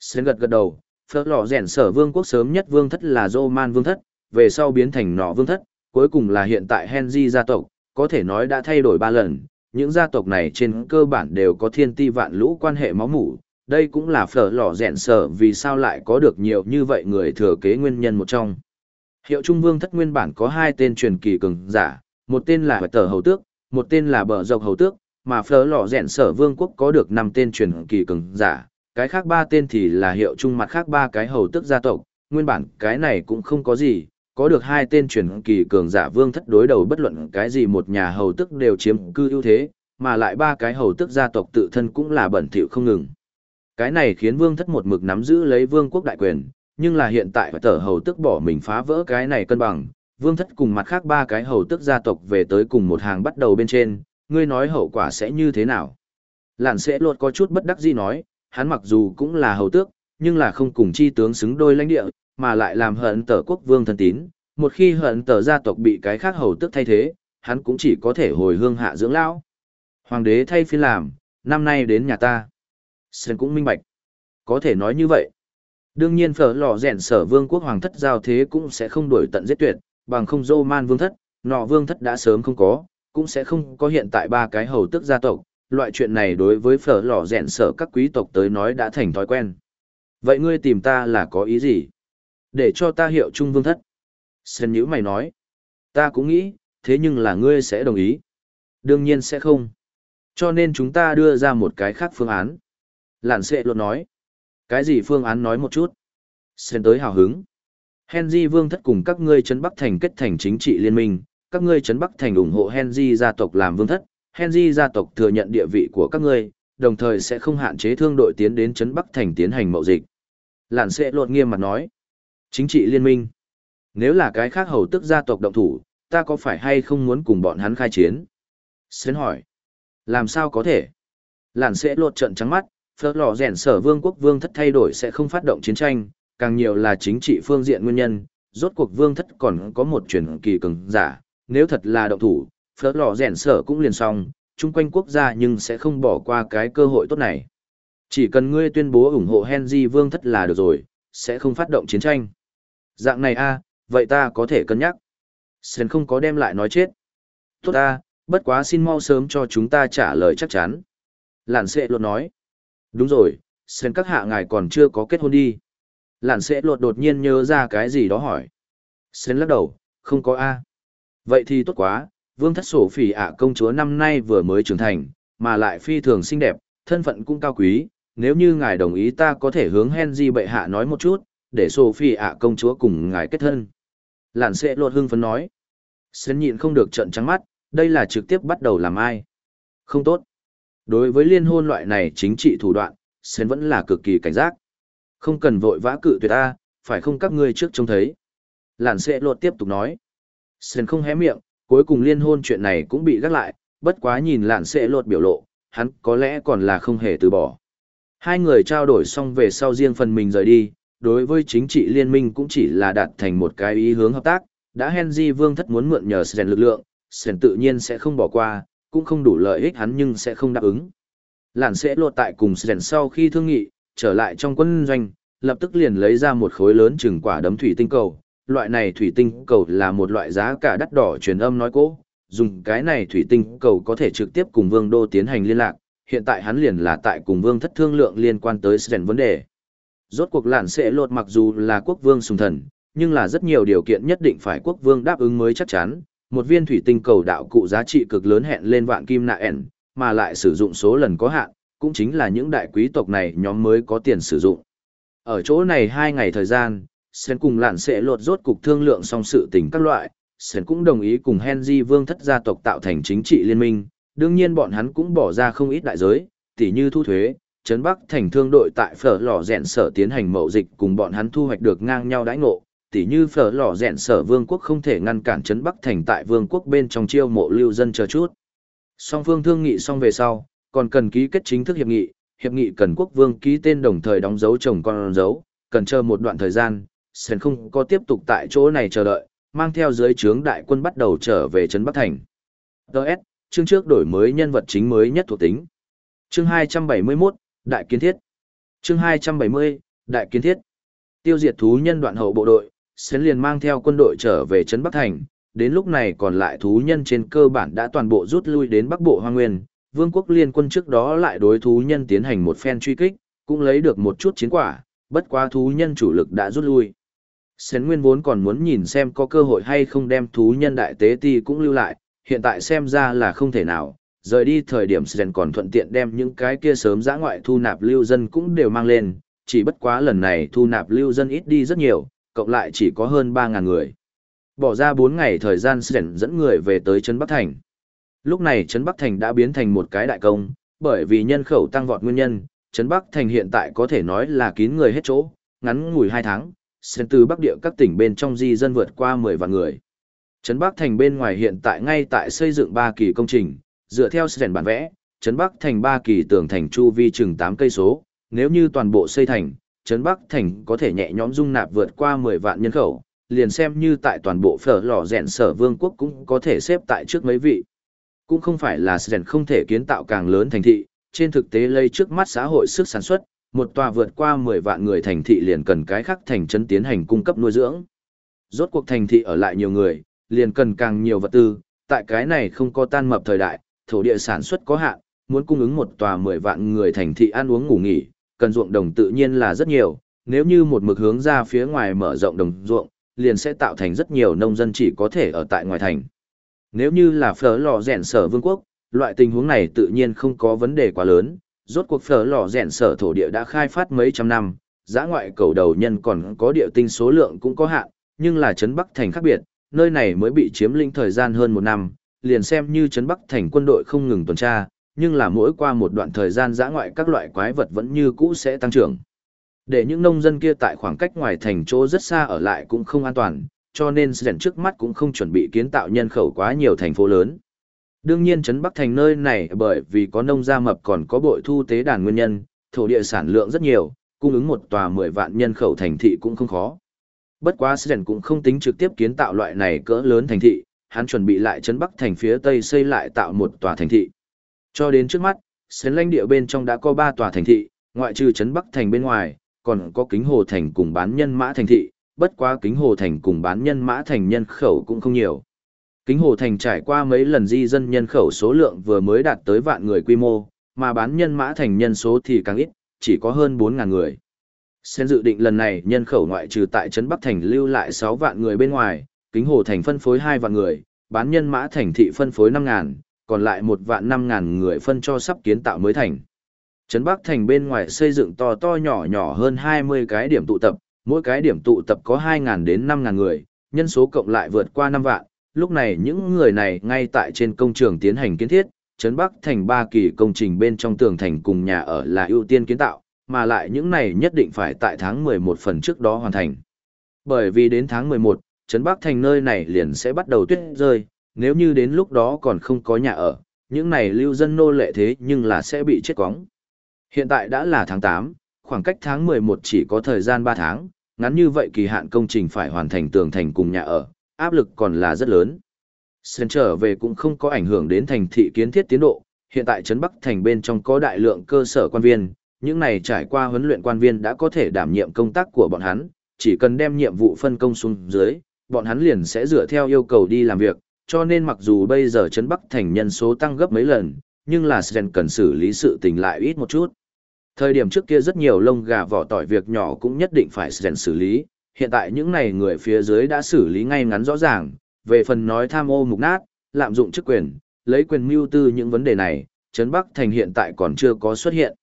Sến gật gật đầu, phở lò rẹn sở vương quốc sớm nhất vương thất là Roman vương thất, về sau biến thành nọ vương thất, cuối cùng là hiện tại Henry gia tộc, có thể nói đã thay đổi ba lần, những gia tộc này trên cơ bản đều có thiên ti vạn lũ quan hệ máu mủ, đây cũng là phở lò rèn sở vì sao lại có được nhiều như vậy người thừa kế nguyên nhân một trong. Hiệu Trung Vương thất nguyên bản có hai tên truyền kỳ cường giả, một tên là Tờ Hầu Tước, một tên là Bờ Dọc Hầu Tước, mà phở lò rèn sở vương quốc có được năm tên truyền kỳ cường giả, cái khác ba tên thì là hiệu trung mặt khác ba cái hầu tước gia tộc, nguyên bản cái này cũng không có gì, có được hai tên truyền kỳ cường giả vương thất đối đầu bất luận cái gì một nhà hầu tức đều chiếm cư ưu thế, mà lại ba cái hầu tức gia tộc tự thân cũng là bẩn thỉu không ngừng. Cái này khiến vương thất một mực nắm giữ lấy vương quốc đại quyền, nhưng là hiện tại tờ hầu tức bỏ mình phá vỡ cái này cân bằng, vương thất cùng mặt khác ba cái hầu tức gia tộc về tới cùng một hàng bắt đầu bên trên, ngươi nói hậu quả sẽ như thế nào? Lạn sẽ lột có chút bất đắc dĩ nói, hắn mặc dù cũng là hầu tước, nhưng là không cùng chi tướng xứng đôi lãnh địa, mà lại làm hận tờ quốc vương thân tín. Một khi hận tờ gia tộc bị cái khác hầu tước thay thế, hắn cũng chỉ có thể hồi hương hạ dưỡng lão. Hoàng đế thay phiên làm, năm nay đến nhà ta. Sơn cũng minh bạch. Có thể nói như vậy. Đương nhiên phở lò rèn sở vương quốc hoàng thất giao thế cũng sẽ không đổi tận giết tuyệt, bằng không dô man vương thất, nọ vương thất đã sớm không có, cũng sẽ không có hiện tại ba cái hầu tước gia tộc, loại chuyện này đối với phở lò rèn sở các quý tộc tới nói đã thành thói quen. Vậy ngươi tìm ta là có ý gì? Để cho ta hiệu trung vương thất. Sơn nhữ mày nói. Ta cũng nghĩ, thế nhưng là ngươi sẽ đồng ý. Đương nhiên sẽ không. Cho nên chúng ta đưa ra một cái khác phương án. Lạn sệ luật nói. Cái gì phương án nói một chút? Sơn tới hào hứng. Henry vương thất cùng các ngươi trấn Bắc Thành kết thành chính trị liên minh, các ngươi trấn Bắc Thành ủng hộ Henry gia tộc làm vương thất, Henry gia tộc thừa nhận địa vị của các ngươi, đồng thời sẽ không hạn chế thương đội tiến đến Trấn Bắc Thành tiến hành mậu dịch. Lạn Sệ lột nghiêm mặt nói. Chính trị liên minh. Nếu là cái khác hầu tức gia tộc động thủ, ta có phải hay không muốn cùng bọn hắn khai chiến? Xến hỏi. Làm sao có thể? Làn sẽ lột trận trắng mắt, phớt lò rèn sở vương quốc vương thất thay đổi sẽ không phát động chiến tranh, càng nhiều là chính trị phương diện nguyên nhân, rốt cuộc vương thất còn có một truyền kỳ cường giả, nếu thật là động thủ, phớt lò rèn sở cũng liền xong, chung quanh quốc gia nhưng sẽ không bỏ qua cái cơ hội tốt này. Chỉ cần ngươi tuyên bố ủng hộ Henry Vương thất là được rồi, sẽ không phát động chiến tranh. Dạng này a, vậy ta có thể cân nhắc. Sơn không có đem lại nói chết. Tốt ta, bất quá xin mau sớm cho chúng ta trả lời chắc chắn. Lạn Sệ Luật nói. Đúng rồi, Sơn các hạ ngài còn chưa có kết hôn đi. Lạn Sệ lột đột nhiên nhớ ra cái gì đó hỏi. Sơn lắc đầu, không có a. Vậy thì tốt quá, vương thất sổ phỉ ạ công chúa năm nay vừa mới trưởng thành, mà lại phi thường xinh đẹp, thân phận cũng cao quý, nếu như ngài đồng ý ta có thể hướng Henry bệ hạ nói một chút, để Sophie, ạ công chúa cùng ngài kết thân. Lạn sẽ lột hưng phấn nói. Sến nhịn không được trận trắng mắt, đây là trực tiếp bắt đầu làm ai. Không tốt. Đối với liên hôn loại này chính trị thủ đoạn, Sến vẫn là cực kỳ cảnh giác. Không cần vội vã cự tuyệt ta, phải không các ngươi trước trông thấy. Lạn sẽ lột tiếp tục nói. Sến không hé miệng, cuối cùng liên hôn chuyện này cũng bị gác lại, bất quá nhìn lạn sẽ lột biểu lộ, hắn có lẽ còn là không hề từ bỏ. Hai người trao đổi xong về sau riêng phần mình rời đi, đối với chính trị liên minh cũng chỉ là đạt thành một cái ý hướng hợp tác, đã Henry Vương thất muốn mượn nhờ Sren lực lượng, Sren tự nhiên sẽ không bỏ qua, cũng không đủ lợi ích hắn nhưng sẽ không đáp ứng. Lạn sẽ lột tại cùng Sren sau khi thương nghị, trở lại trong quân doanh, lập tức liền lấy ra một khối lớn chừng quả đấm thủy tinh cầu. Loại này thủy tinh cầu là một loại giá cả đắt đỏ truyền âm nói cố, dùng cái này thủy tinh cầu có thể trực tiếp cùng Vương Đô tiến hành liên lạc, hiện tại hắn liền là tại cùng Vương thất thương lượng liên quan tới Sren vấn đề. Rốt cuộc lạn sẽ lột mặc dù là quốc vương sùng thần, nhưng là rất nhiều điều kiện nhất định phải quốc vương đáp ứng mới chắc chắn. Một viên thủy tinh cầu đạo cụ giá trị cực lớn hẹn lên vạn kim nạ ẻn, mà lại sử dụng số lần có hạn, cũng chính là những đại quý tộc này nhóm mới có tiền sử dụng. Ở chỗ này hai ngày thời gian, Sen cùng lạn sẽ lột rốt cục thương lượng xong sự tình các loại, Sen cũng đồng ý cùng Henry vương thất gia tộc tạo thành chính trị liên minh, đương nhiên bọn hắn cũng bỏ ra không ít đại giới, tỉ như thu thuế, Trấn Bắc thành thương đội tại phở lò rèn sở tiến hành mậu dịch cùng bọn hắn thu hoạch được ngang nhau đãi ngộ, tỉ như phở lò rèn sở vương quốc không thể ngăn cản Trấn Bắc thành tại vương quốc bên trong chiêu mộ lưu dân chờ chút. Song phương thương nghị xong về sau, còn cần ký kết chính thức hiệp nghị, hiệp nghị cần quốc vương ký tên đồng thời đóng dấu chồng con dấu, cần chờ một đoạn thời gian, sẽ không có tiếp tục tại chỗ này chờ đợi, mang theo dưới trướng đại quân bắt đầu trở về Trấn Bắc thành. Đợt, chương trước đổi mới nhân vật chính mới nhất thuộc tính. Chương 271, Đại Kiến Thiết. Chương 270, Đại Kiến Thiết. Tiêu diệt thú nhân đoạn hậu bộ đội, Sến liền mang theo quân đội trở về Trấn Bắc Thành. Đến lúc này còn lại thú nhân trên cơ bản đã toàn bộ rút lui đến Bắc Bộ Hoa Nguyên. Vương quốc liên quân trước đó lại đối thú nhân tiến hành một phen truy kích, cũng lấy được một chút chiến quả, bất quá thú nhân chủ lực đã rút lui. Sến nguyên vốn còn muốn nhìn xem có cơ hội hay không đem thú nhân đại tế ti cũng lưu lại, hiện tại xem ra là không thể nào, rời đi thời điểm Sren còn thuận tiện đem những cái kia sớm giã ngoại thu nạp lưu dân cũng đều mang lên, chỉ bất quá lần này thu nạp lưu dân ít đi rất nhiều, cộng lại chỉ có hơn 3.000 người. Bỏ ra 4 ngày thời gian Sren dẫn người về tới Trấn Bắc Thành. Lúc này Trấn Bắc Thành đã biến thành một cái đại công, bởi vì nhân khẩu tăng vọt nguyên nhân, Trấn Bắc Thành hiện tại có thể nói là kín người hết chỗ, ngắn ngủi 2 tháng, Sren từ Bắc địa các tỉnh bên trong di dân vượt qua 10 vạn người. Trấn Bắc Thành bên ngoài hiện tại ngay tại xây dựng 3 kỳ công trình, dựa theo sren bản vẽ, trấn Bắc thành ba kỳ tường thành chu vi chừng 8 cây số, nếu như toàn bộ xây thành, trấn Bắc thành có thể nhẹ nhõm dung nạp vượt qua 10 vạn nhân khẩu, liền xem như tại toàn bộ phở lò rèn sở vương quốc cũng có thể xếp tại trước mấy vị. Cũng không phải là sren không thể kiến tạo càng lớn thành thị, trên thực tế lây trước mắt xã hội sức sản xuất, một tòa vượt qua 10 vạn người thành thị liền cần cái khác thành trấn tiến hành cung cấp nuôi dưỡng. Rốt cuộc thành thị ở lại nhiều người, liền cần càng nhiều vật tư, tại cái này không có tan mập thời đại, thổ địa sản xuất có hạn, muốn cung ứng một tòa 10 vạn người thành thị ăn uống ngủ nghỉ, cần ruộng đồng tự nhiên là rất nhiều, nếu như một mực hướng ra phía ngoài mở rộng đồng ruộng, liền sẽ tạo thành rất nhiều nông dân chỉ có thể ở tại ngoài thành. Nếu như là phở lò rèn sở vương quốc, loại tình huống này tự nhiên không có vấn đề quá lớn, rốt cuộc phở lò rèn sở thổ địa đã khai phát mấy trăm năm, giã ngoại cầu đầu nhân còn có địa tinh số lượng cũng có hạn, nhưng là trấn Bắc thành khác biệt, nơi này mới bị chiếm lĩnh thời gian hơn một năm, liền xem như trấn Bắc thành quân đội không ngừng tuần tra, nhưng là mỗi qua một đoạn thời gian giã ngoại các loại quái vật vẫn như cũ sẽ tăng trưởng. Để những nông dân kia tại khoảng cách ngoài thành chỗ rất xa ở lại cũng không an toàn, cho nên Sren trước mắt cũng không chuẩn bị kiến tạo nhân khẩu quá nhiều thành phố lớn. Đương nhiên trấn Bắc thành nơi này bởi vì có nông gia mập còn có bội thu tế đàn nguyên nhân, thổ địa sản lượng rất nhiều, cung ứng một tòa 10 vạn nhân khẩu thành thị cũng không khó. Bất quá Sren cũng không tính trực tiếp kiến tạo loại này cỡ lớn thành thị, hắn chuẩn bị lại chấn Bắc thành phía Tây xây lại tạo một tòa thành thị. Cho đến trước mắt, xến lãnh địa bên trong đã có ba tòa thành thị, ngoại trừ chấn Bắc thành bên ngoài, còn có kính hồ thành cùng bán nhân mã thành thị, bất quá kính hồ thành cùng bán nhân mã thành nhân khẩu cũng không nhiều. Kính hồ thành trải qua mấy lần di dân nhân khẩu số lượng vừa mới đạt tới vạn người quy mô, mà bán nhân mã thành nhân số thì càng ít, chỉ có hơn 4.000 người. Sen dự định lần này nhân khẩu ngoại trừ tại trấn Bắc Thành lưu lại 6 vạn người bên ngoài, kính hồ thành phân phối hai vạn người, bán nhân mã thành thị phân phối năm ngàn, còn lại một vạn năm ngàn người phân cho sắp kiến tạo mới thành. Trấn Bắc thành bên ngoài xây dựng to to nhỏ nhỏ hơn 20 cái điểm tụ tập, mỗi cái điểm tụ tập có 2.000 đến 5.000 người, nhân số cộng lại vượt qua 5 vạn. Lúc này những người này ngay tại trên công trường tiến hành kiến thiết, Trấn Bắc thành ba kỳ công trình bên trong tường thành cùng nhà ở là ưu tiên kiến tạo, mà lại những này nhất định phải tại tháng 11 phần trước đó hoàn thành. Bởi vì đến tháng 11, Trấn Bắc Thành nơi này liền sẽ bắt đầu tuyết rơi, nếu như đến lúc đó còn không có nhà ở, những này lưu dân nô lệ thế nhưng là sẽ bị chết cóng. Hiện tại đã là tháng 8, khoảng cách tháng 11 chỉ có thời gian 3 tháng, ngắn như vậy kỳ hạn công trình phải hoàn thành tường thành cùng nhà ở, áp lực còn là rất lớn. Sơn trở về cũng không có ảnh hưởng đến thành thị kiến thiết tiến độ, hiện tại Trấn Bắc Thành bên trong có đại lượng cơ sở quan viên, những này trải qua huấn luyện quan viên đã có thể đảm nhiệm công tác của bọn hắn, chỉ cần đem nhiệm vụ phân công xuống dưới, bọn hắn liền sẽ dựa theo yêu cầu đi làm việc, cho nên mặc dù bây giờ Trấn Bắc Thành nhân số tăng gấp mấy lần, nhưng là Sren cần xử lý sự tình lại ít một chút. Thời điểm trước kia rất nhiều lông gà vỏ tỏi việc nhỏ cũng nhất định phải Sren xử lý, hiện tại những này người phía dưới đã xử lý ngay ngắn rõ ràng, về phần nói tham ô mục nát, lạm dụng chức quyền, lấy quyền mưu tư những vấn đề này, Trấn Bắc Thành hiện tại còn chưa có xuất hiện.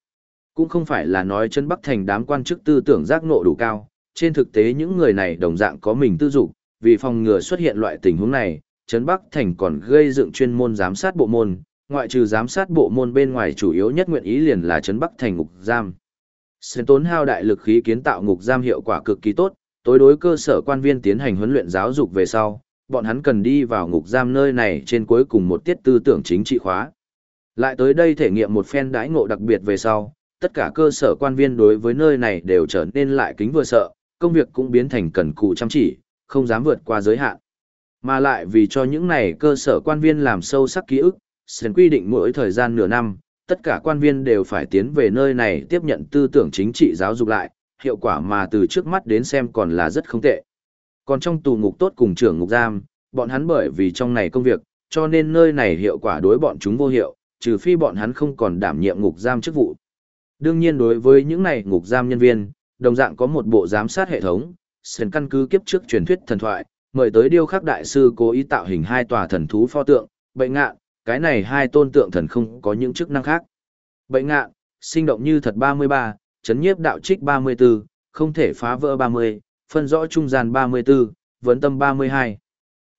Cũng không phải là nói Trấn Bắc Thành đám quan chức tư tưởng giác ngộ đủ cao, trên thực tế những người này đồng dạng có mình tư dục, vì phòng ngừa xuất hiện loại tình huống này, Trấn Bắc Thành còn gây dựng chuyên môn giám sát bộ môn, ngoại trừ giám sát bộ môn bên ngoài chủ yếu nhất nguyện ý liền là Trấn Bắc Thành ngục giam. Sẽ tốn hao đại lực khí kiến tạo ngục giam hiệu quả cực kỳ tốt, tối đối cơ sở quan viên tiến hành huấn luyện giáo dục về sau, bọn hắn cần đi vào ngục giam nơi này trên cuối cùng một tiết tư tưởng chính trị khóa. Lại tới đây thể nghiệm một phen đãi ngộ đặc biệt về sau, tất cả cơ sở quan viên đối với nơi này đều trở nên lại kính vừa sợ, công việc cũng biến thành cần cù chăm chỉ, không dám vượt qua giới hạn. Mà lại vì cho những này cơ sở quan viên làm sâu sắc ký ức, Sến quy định mỗi thời gian nửa năm, tất cả quan viên đều phải tiến về nơi này tiếp nhận tư tưởng chính trị giáo dục lại, hiệu quả mà từ trước mắt đến xem còn là rất không tệ. Còn trong tù ngục tốt cùng trưởng ngục giam, bọn hắn bởi vì trong này công việc, cho nên nơi này hiệu quả đối bọn chúng vô hiệu, trừ phi bọn hắn không còn đảm nhiệm ngục giam chức vụ. Đương nhiên đối với những này ngục giam nhân viên, đồng dạng có một bộ giám sát hệ thống, sền căn cứ kiếp trước truyền thuyết thần thoại, mời tới điêu khắc đại sư cố ý tạo hình hai tòa thần thú pho tượng, bệnh ngạn, cái này hai tôn tượng thần không có những chức năng khác. Bệnh ngạn, sinh động như thật 33, chấn nhiếp đạo trích 34, không thể phá vỡ 30, phân rõ trung gian 34, vấn tâm 32.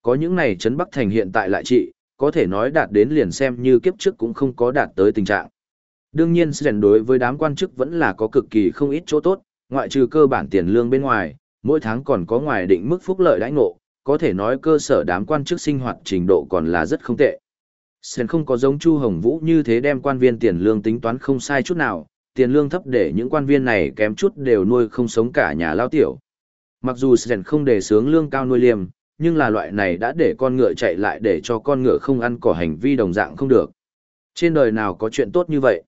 Có những này chấn Bắc Thành hiện tại lại trị, có thể nói đạt đến liền xem như kiếp trước cũng không có đạt tới tình trạng. Đương nhiên Sren đối với đám quan chức vẫn là có cực kỳ không ít chỗ tốt, ngoại trừ cơ bản tiền lương bên ngoài, mỗi tháng còn có ngoài định mức phúc lợi đãi ngộ, có thể nói cơ sở đám quan chức sinh hoạt trình độ còn là rất không tệ. Sen không có giống Chu Hồng Vũ như thế đem quan viên tiền lương tính toán không sai chút nào, tiền lương thấp để những quan viên này kém chút đều nuôi không sống cả nhà lao tiểu. Mặc dù Sen không để sướng lương cao nuôi liềm, nhưng là loại này đã để con ngựa chạy lại để cho con ngựa không ăn cỏ hành vi đồng dạng không được. Trên đời nào có chuyện tốt như vậy?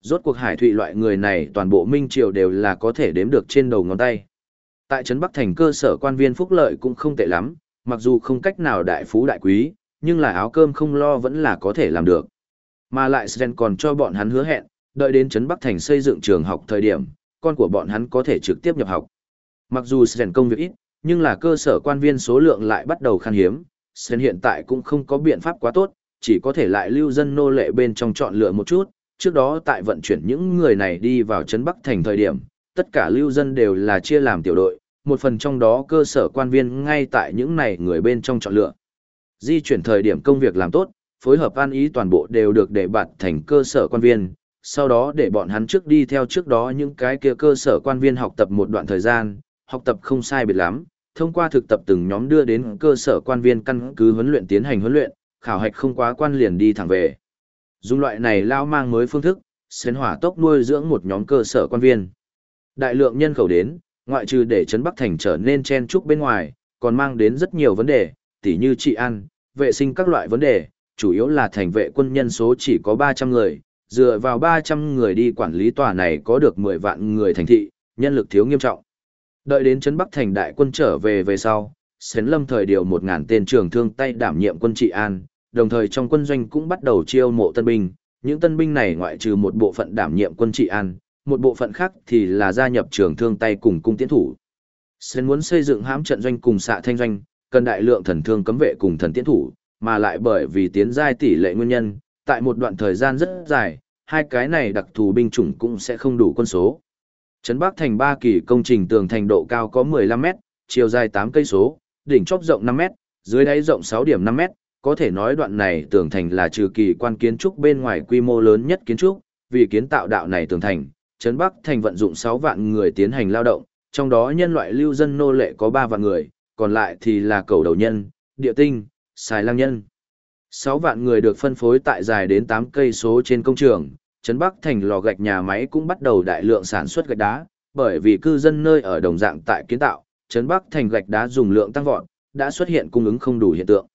Rốt cuộc hải thụy loại người này toàn bộ minh triều đều là có thể đếm được trên đầu ngón tay. Tại Trấn Bắc Thành cơ sở quan viên phúc lợi cũng không tệ lắm, mặc dù không cách nào đại phú đại quý, nhưng là áo cơm không lo vẫn là có thể làm được. Mà lại Sren còn cho bọn hắn hứa hẹn, đợi đến Trấn Bắc Thành xây dựng trường học thời điểm, con của bọn hắn có thể trực tiếp nhập học. Mặc dù Sren công việc ít, nhưng là cơ sở quan viên số lượng lại bắt đầu khan hiếm, Sren hiện tại cũng không có biện pháp quá tốt, chỉ có thể lại lưu dân nô lệ bên trong chọn lựa một chút, trước đó tại vận chuyển những người này đi vào Trấn Bắc Thành thời điểm, tất cả lưu dân đều là chia làm tiểu đội, một phần trong đó cơ sở quan viên ngay tại những này người bên trong chọn lựa. Di chuyển thời điểm công việc làm tốt, phối hợp an ý toàn bộ đều được để bạt thành cơ sở quan viên, sau đó để bọn hắn trước đi theo trước đó những cái kia cơ sở quan viên học tập một đoạn thời gian, học tập không sai biệt lắm, thông qua thực tập từng nhóm đưa đến cơ sở quan viên căn cứ huấn luyện tiến hành huấn luyện, khảo hạch không quá quan liền đi thẳng về. Dùng loại này lao mang mới phương thức, xến hỏa tốc nuôi dưỡng một nhóm cơ sở quan viên. Đại lượng nhân khẩu đến, ngoại trừ để Trấn Bắc Thành trở nên chen chúc bên ngoài, còn mang đến rất nhiều vấn đề, tỉ như trị ăn, vệ sinh các loại vấn đề, chủ yếu là thành vệ quân nhân số chỉ có 300 người, dựa vào 300 người đi quản lý tòa này có được 10 vạn người thành thị, nhân lực thiếu nghiêm trọng. Đợi đến Trấn Bắc Thành đại quân trở về về sau, Sến Lâm thời điều 1.000 tên trường thương tay đảm nhiệm quân trị an, đồng thời trong quân doanh cũng bắt đầu chiêu mộ tân binh, những tân binh này ngoại trừ một bộ phận đảm nhiệm quân trị an, một bộ phận khác thì là gia nhập trường thương tay cùng cung tiến thủ. Sơn muốn xây dựng hãm trận doanh cùng xạ thanh doanh, cần đại lượng thần thương cấm vệ cùng thần tiến thủ, mà lại bởi vì tiến giai tỷ lệ nguyên nhân, tại một đoạn thời gian rất dài, hai cái này đặc thù binh chủng cũng sẽ không đủ quân số. Trấn Bắc thành ba kỳ công trình tường thành độ cao có 15 mét, chiều dài 8 cây số, đỉnh chóp rộng 5 mét, dưới đáy rộng 6 điểm 5 mét, có thể nói đoạn này tường thành là trừ kỳ quan kiến trúc bên ngoài quy mô lớn nhất kiến trúc, vì kiến tạo đạo này tường thành, Trấn Bắc Thành vận dụng 6 vạn người tiến hành lao động, trong đó nhân loại lưu dân nô lệ có 3 vạn người, còn lại thì là cầu đầu nhân, địa tinh, xài lang nhân. 6 vạn người được phân phối tại dài đến 8 cây số trên công trường, Trấn Bắc Thành lò gạch nhà máy cũng bắt đầu đại lượng sản xuất gạch đá, bởi vì cư dân nơi ở đồng dạng tại kiến tạo, Trấn Bắc Thành gạch đá dùng lượng tăng vọt, đã xuất hiện cung ứng không đủ hiện tượng.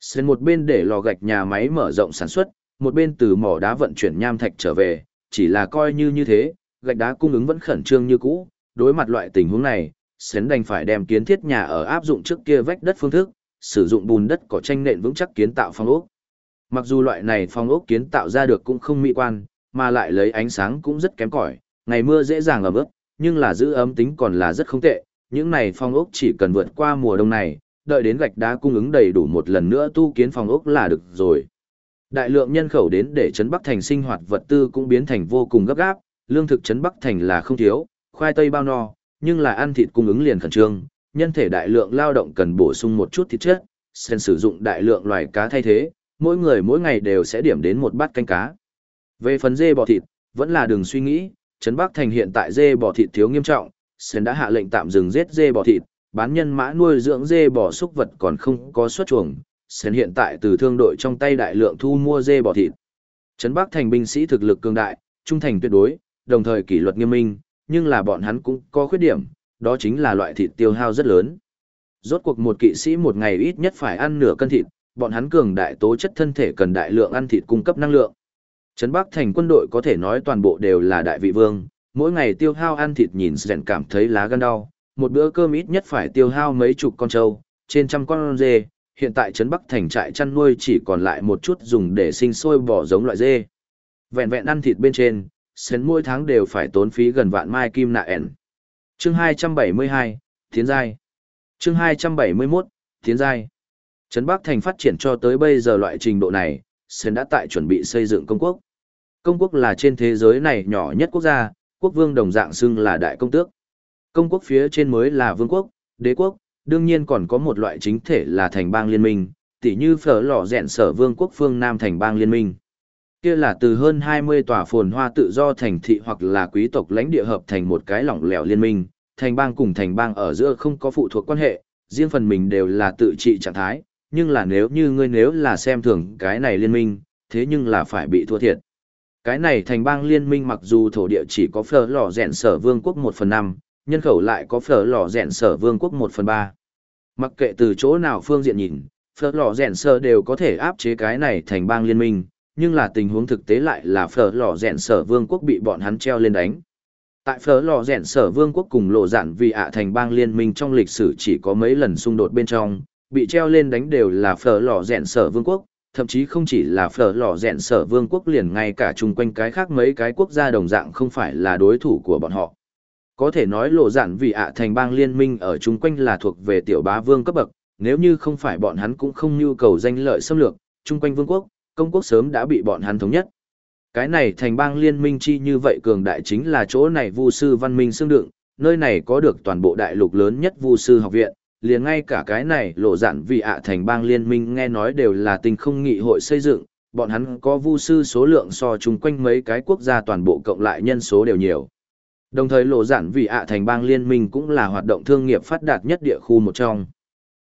Sen một bên để lò gạch nhà máy mở rộng sản xuất, một bên từ mỏ đá vận chuyển nham thạch trở về, chỉ là coi như như thế, gạch đá cung ứng vẫn khẩn trương như cũ, đối mặt loại tình huống này, Sến đành phải đem kiến thiết nhà ở áp dụng trước kia vách đất phương thức, sử dụng bùn đất cỏ tranh nện vững chắc kiến tạo phong ốc. Mặc dù loại này phong ốc kiến tạo ra được cũng không mỹ quan, mà lại lấy ánh sáng cũng rất kém cỏi, ngày mưa dễ dàng ẩm ướt, nhưng là giữ ấm tính còn là rất không tệ. Những này phong ốc chỉ cần vượt qua mùa đông này, đợi đến gạch đá cung ứng đầy đủ một lần nữa tu kiến phong ốc là được rồi. Đại lượng nhân khẩu đến để trấn Bắc Thành sinh hoạt vật tư cũng biến thành vô cùng gấp gáp, lương thực trấn Bắc Thành là không thiếu, khoai tây bao no, nhưng là ăn thịt cung ứng liền khẩn trương, nhân thể đại lượng lao động cần bổ sung một chút thịt chất, sen sử dụng đại lượng loài cá thay thế, mỗi người mỗi ngày đều sẽ điểm đến một bát canh cá. Về phần dê bò thịt, vẫn là đừng suy nghĩ, Trấn Bắc Thành hiện tại dê bò thịt thiếu nghiêm trọng, sen đã hạ lệnh tạm dừng giết dê bò thịt, bán nhân mã nuôi dưỡng dê bò súc vật còn không có xuất chuồng, sen hiện tại từ thương đội trong tay đại lượng thu mua dê bò thịt. Trấn Bắc Thành binh sĩ thực lực cường đại, trung thành tuyệt đối, đồng thời kỷ luật nghiêm minh, nhưng là bọn hắn cũng có khuyết điểm, đó chính là loại thịt tiêu hao rất lớn. Rốt cuộc một kỵ sĩ một ngày ít nhất phải ăn nửa cân thịt, bọn hắn cường đại tố chất thân thể cần đại lượng ăn thịt cung cấp năng lượng. Trấn Bắc thành quân đội có thể nói toàn bộ đều là đại vị vương, mỗi ngày tiêu hao ăn thịt nhìn rèn cảm thấy lá gan đau, một bữa cơm ít nhất phải tiêu hao mấy chục con trâu, trên trăm con dê, hiện tại Trấn Bắc thành trại chăn nuôi chỉ còn lại một chút dùng để sinh sôi bò giống loại dê. Vẹn vẹn ăn thịt bên trên, sến mỗi tháng đều phải tốn phí gần vạn mai kim nạ ẻn. Chương 272, Tiến Giai Chương 271, Tiến Giai Trấn Bắc Thành phát triển cho tới bây giờ loại trình độ này, sến đã tại chuẩn bị xây dựng công quốc. Công quốc là trên thế giới này nhỏ nhất quốc gia, quốc vương đồng dạng xưng là đại công tước. Công quốc phía trên mới là vương quốc, đế quốc, đương nhiên còn có một loại chính thể là thành bang liên minh, tỉ như phở lò rẹn sở vương quốc phương Nam thành bang liên minh kia là từ hơn 20 tòa phồn hoa tự do thành thị hoặc là quý tộc lãnh địa hợp thành một cái lỏng lẻo liên minh, thành bang cùng thành bang ở giữa không có phụ thuộc quan hệ, riêng phần mình đều là tự trị trạng thái, nhưng là nếu như ngươi nếu là xem thường cái này liên minh, thế nhưng là phải bị thua thiệt. Cái này thành bang liên minh mặc dù thổ địa chỉ có phở lò rèn sở vương quốc 1 phần 5, nhân khẩu lại có phở lò rèn sở vương quốc 1 phần 3. Mặc kệ từ chỗ nào phương diện nhìn, phở lò rèn sở đều có thể áp chế cái này thành bang liên minh, nhưng là tình huống thực tế lại là phở lò rèn sở vương quốc bị bọn hắn treo lên đánh. Tại phở lò rèn sở vương quốc cùng lộ giản vì ạ thành bang liên minh trong lịch sử chỉ có mấy lần xung đột bên trong, bị treo lên đánh đều là phở lò rèn sở vương quốc, thậm chí không chỉ là phở lò rèn sở vương quốc liền ngay cả chung quanh cái khác mấy cái quốc gia đồng dạng không phải là đối thủ của bọn họ. Có thể nói lộ giản vì ạ thành bang liên minh ở chung quanh là thuộc về tiểu bá vương cấp bậc, nếu như không phải bọn hắn cũng không nhu cầu danh lợi xâm lược, chung quanh vương quốc, công quốc sớm đã bị bọn hắn thống nhất. Cái này thành bang liên minh chi như vậy cường đại chính là chỗ này vu sư văn minh xương đựng, nơi này có được toàn bộ đại lục lớn nhất vu sư học viện, liền ngay cả cái này lộ dạn vì ạ thành bang liên minh nghe nói đều là tình không nghị hội xây dựng, bọn hắn có vu sư số lượng so chung quanh mấy cái quốc gia toàn bộ cộng lại nhân số đều nhiều. Đồng thời lộ giản vì ạ thành bang liên minh cũng là hoạt động thương nghiệp phát đạt nhất địa khu một trong.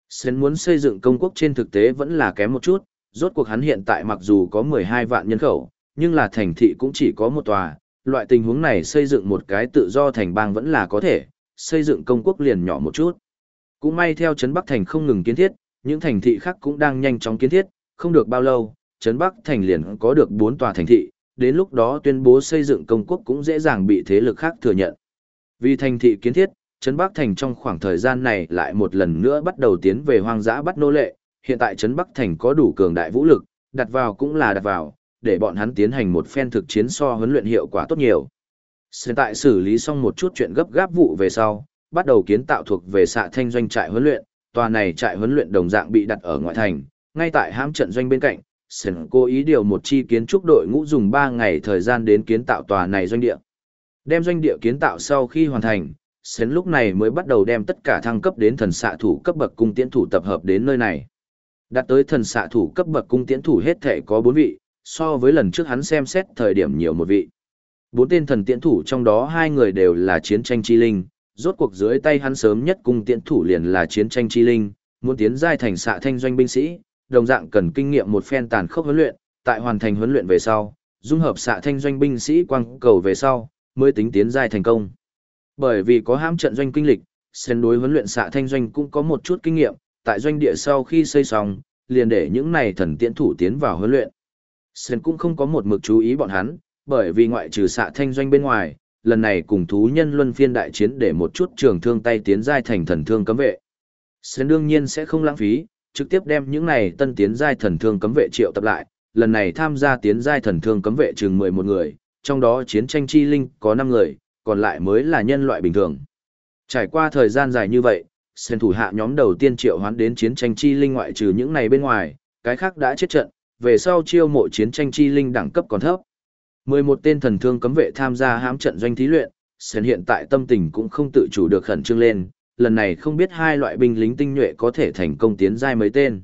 Sến muốn xây dựng công quốc trên thực tế vẫn là kém một chút, rốt cuộc hắn hiện tại mặc dù có 12 vạn nhân khẩu, nhưng là thành thị cũng chỉ có một tòa, loại tình huống này xây dựng một cái tự do thành bang vẫn là có thể, xây dựng công quốc liền nhỏ một chút. Cũng may theo Trấn Bắc Thành không ngừng kiến thiết, những thành thị khác cũng đang nhanh chóng kiến thiết, không được bao lâu, Trấn Bắc Thành liền có được 4 tòa thành thị, đến lúc đó tuyên bố xây dựng công quốc cũng dễ dàng bị thế lực khác thừa nhận. Vì thành thị kiến thiết, Trấn Bắc Thành trong khoảng thời gian này lại một lần nữa bắt đầu tiến về hoang dã bắt nô lệ, hiện tại Trấn Bắc Thành có đủ cường đại vũ lực, đặt vào cũng là đặt vào, để bọn hắn tiến hành một phen thực chiến so huấn luyện hiệu quả tốt nhiều. Hiện tại xử lý xong một chút chuyện gấp gáp vụ về sau, bắt đầu kiến tạo thuộc về xạ thanh doanh trại huấn luyện, tòa này trại huấn luyện đồng dạng bị đặt ở ngoại thành, ngay tại hãm trận doanh bên cạnh, Sơn cố ý điều một chi kiến trúc đội ngũ dùng 3 ngày thời gian đến kiến tạo tòa này doanh địa. Đem doanh địa kiến tạo sau khi hoàn thành, Sơn lúc này mới bắt đầu đem tất cả thăng cấp đến thần xạ thủ cấp bậc cung tiễn thủ tập hợp đến nơi này. Đạt tới thần xạ thủ cấp bậc cung tiễn thủ hết thể có 4 vị, so với lần trước hắn xem xét thời điểm nhiều một vị. Bốn tên thần tiễn thủ trong đó hai người đều là chiến tranh chi linh, rốt cuộc dưới tay hắn sớm nhất cung tiễn thủ liền là chiến tranh chi linh, muốn tiến giai thành xạ thanh doanh binh sĩ, đồng dạng cần kinh nghiệm một phen tàn khốc huấn luyện, tại hoàn thành huấn luyện về sau, dung hợp xạ thanh doanh binh sĩ quang cầu về sau, mới tính tiến giai thành công. Bởi vì có hãm trận doanh kinh lịch, sen đối huấn luyện xạ thanh doanh cũng có một chút kinh nghiệm, tại doanh địa sau khi xây xong, liền để những này thần tiễn thủ tiến vào huấn luyện. Sen cũng không có một mực chú ý bọn hắn, bởi vì ngoại trừ xạ thanh doanh bên ngoài, lần này cùng thú nhân luân phiên đại chiến để một chút trường thương tay tiến giai thành thần thương cấm vệ. Sen đương nhiên sẽ không lãng phí, trực tiếp đem những này tân tiến giai thần thương cấm vệ triệu tập lại, lần này tham gia tiến giai thần thương cấm vệ chừng 11 người, trong đó chiến tranh chi linh có 5 người, còn lại mới là nhân loại bình thường. Trải qua thời gian dài như vậy, sen thủ hạ nhóm đầu tiên triệu hoán đến chiến tranh chi linh ngoại trừ những này bên ngoài, cái khác đã chết trận, về sau chiêu mộ chiến tranh chi linh đẳng cấp còn thấp. 11 tên thần thương cấm vệ tham gia hãm trận doanh thí luyện, sen hiện tại tâm tình cũng không tự chủ được khẩn trương lên, lần này không biết hai loại binh lính tinh nhuệ có thể thành công tiến giai mấy tên.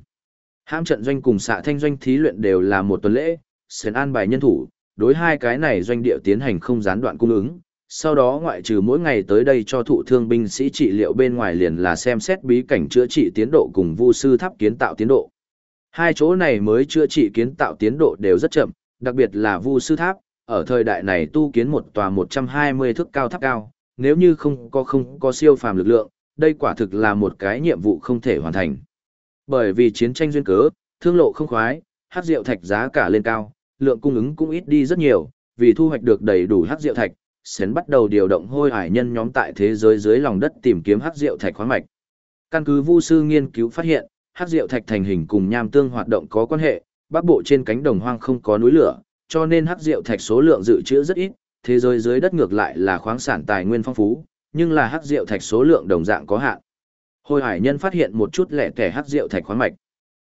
Hãm trận doanh cùng xạ thanh doanh thí luyện đều là một tuần lễ, sen an bài nhân thủ, đối hai cái này doanh địa tiến hành không gián đoạn cung ứng, sau đó ngoại trừ mỗi ngày tới đây cho thụ thương binh sĩ trị liệu bên ngoài liền là xem xét bí cảnh chữa trị tiến độ cùng vu sư tháp kiến tạo tiến độ. Hai chỗ này mới chữa trị kiến tạo tiến độ đều rất chậm, đặc biệt là vu sư tháp, ở thời đại này tu kiến một tòa 120 thước cao tháp cao, nếu như không có không có siêu phàm lực lượng, đây quả thực là một cái nhiệm vụ không thể hoàn thành. Bởi vì chiến tranh duyên cớ, thương lộ không khoái, hắc rượu thạch giá cả lên cao, lượng cung ứng cũng ít đi rất nhiều, vì thu hoạch được đầy đủ hắc rượu thạch, Sến bắt đầu điều động hôi hải nhân nhóm tại thế giới dưới lòng đất tìm kiếm hắc rượu thạch khoáng mạch. Căn cứ Vu sư nghiên cứu phát hiện, hắc rượu thạch thành hình cùng nham tương hoạt động có quan hệ, bắc bộ trên cánh đồng hoang không có núi lửa, cho nên hắc rượu thạch số lượng dự trữ rất ít, thế giới dưới đất ngược lại là khoáng sản tài nguyên phong phú, nhưng là hắc rượu thạch số lượng đồng dạng có hạn. Hồi hải nhân phát hiện một chút lẻ tẻ hắc rượu thạch khoáng mạch.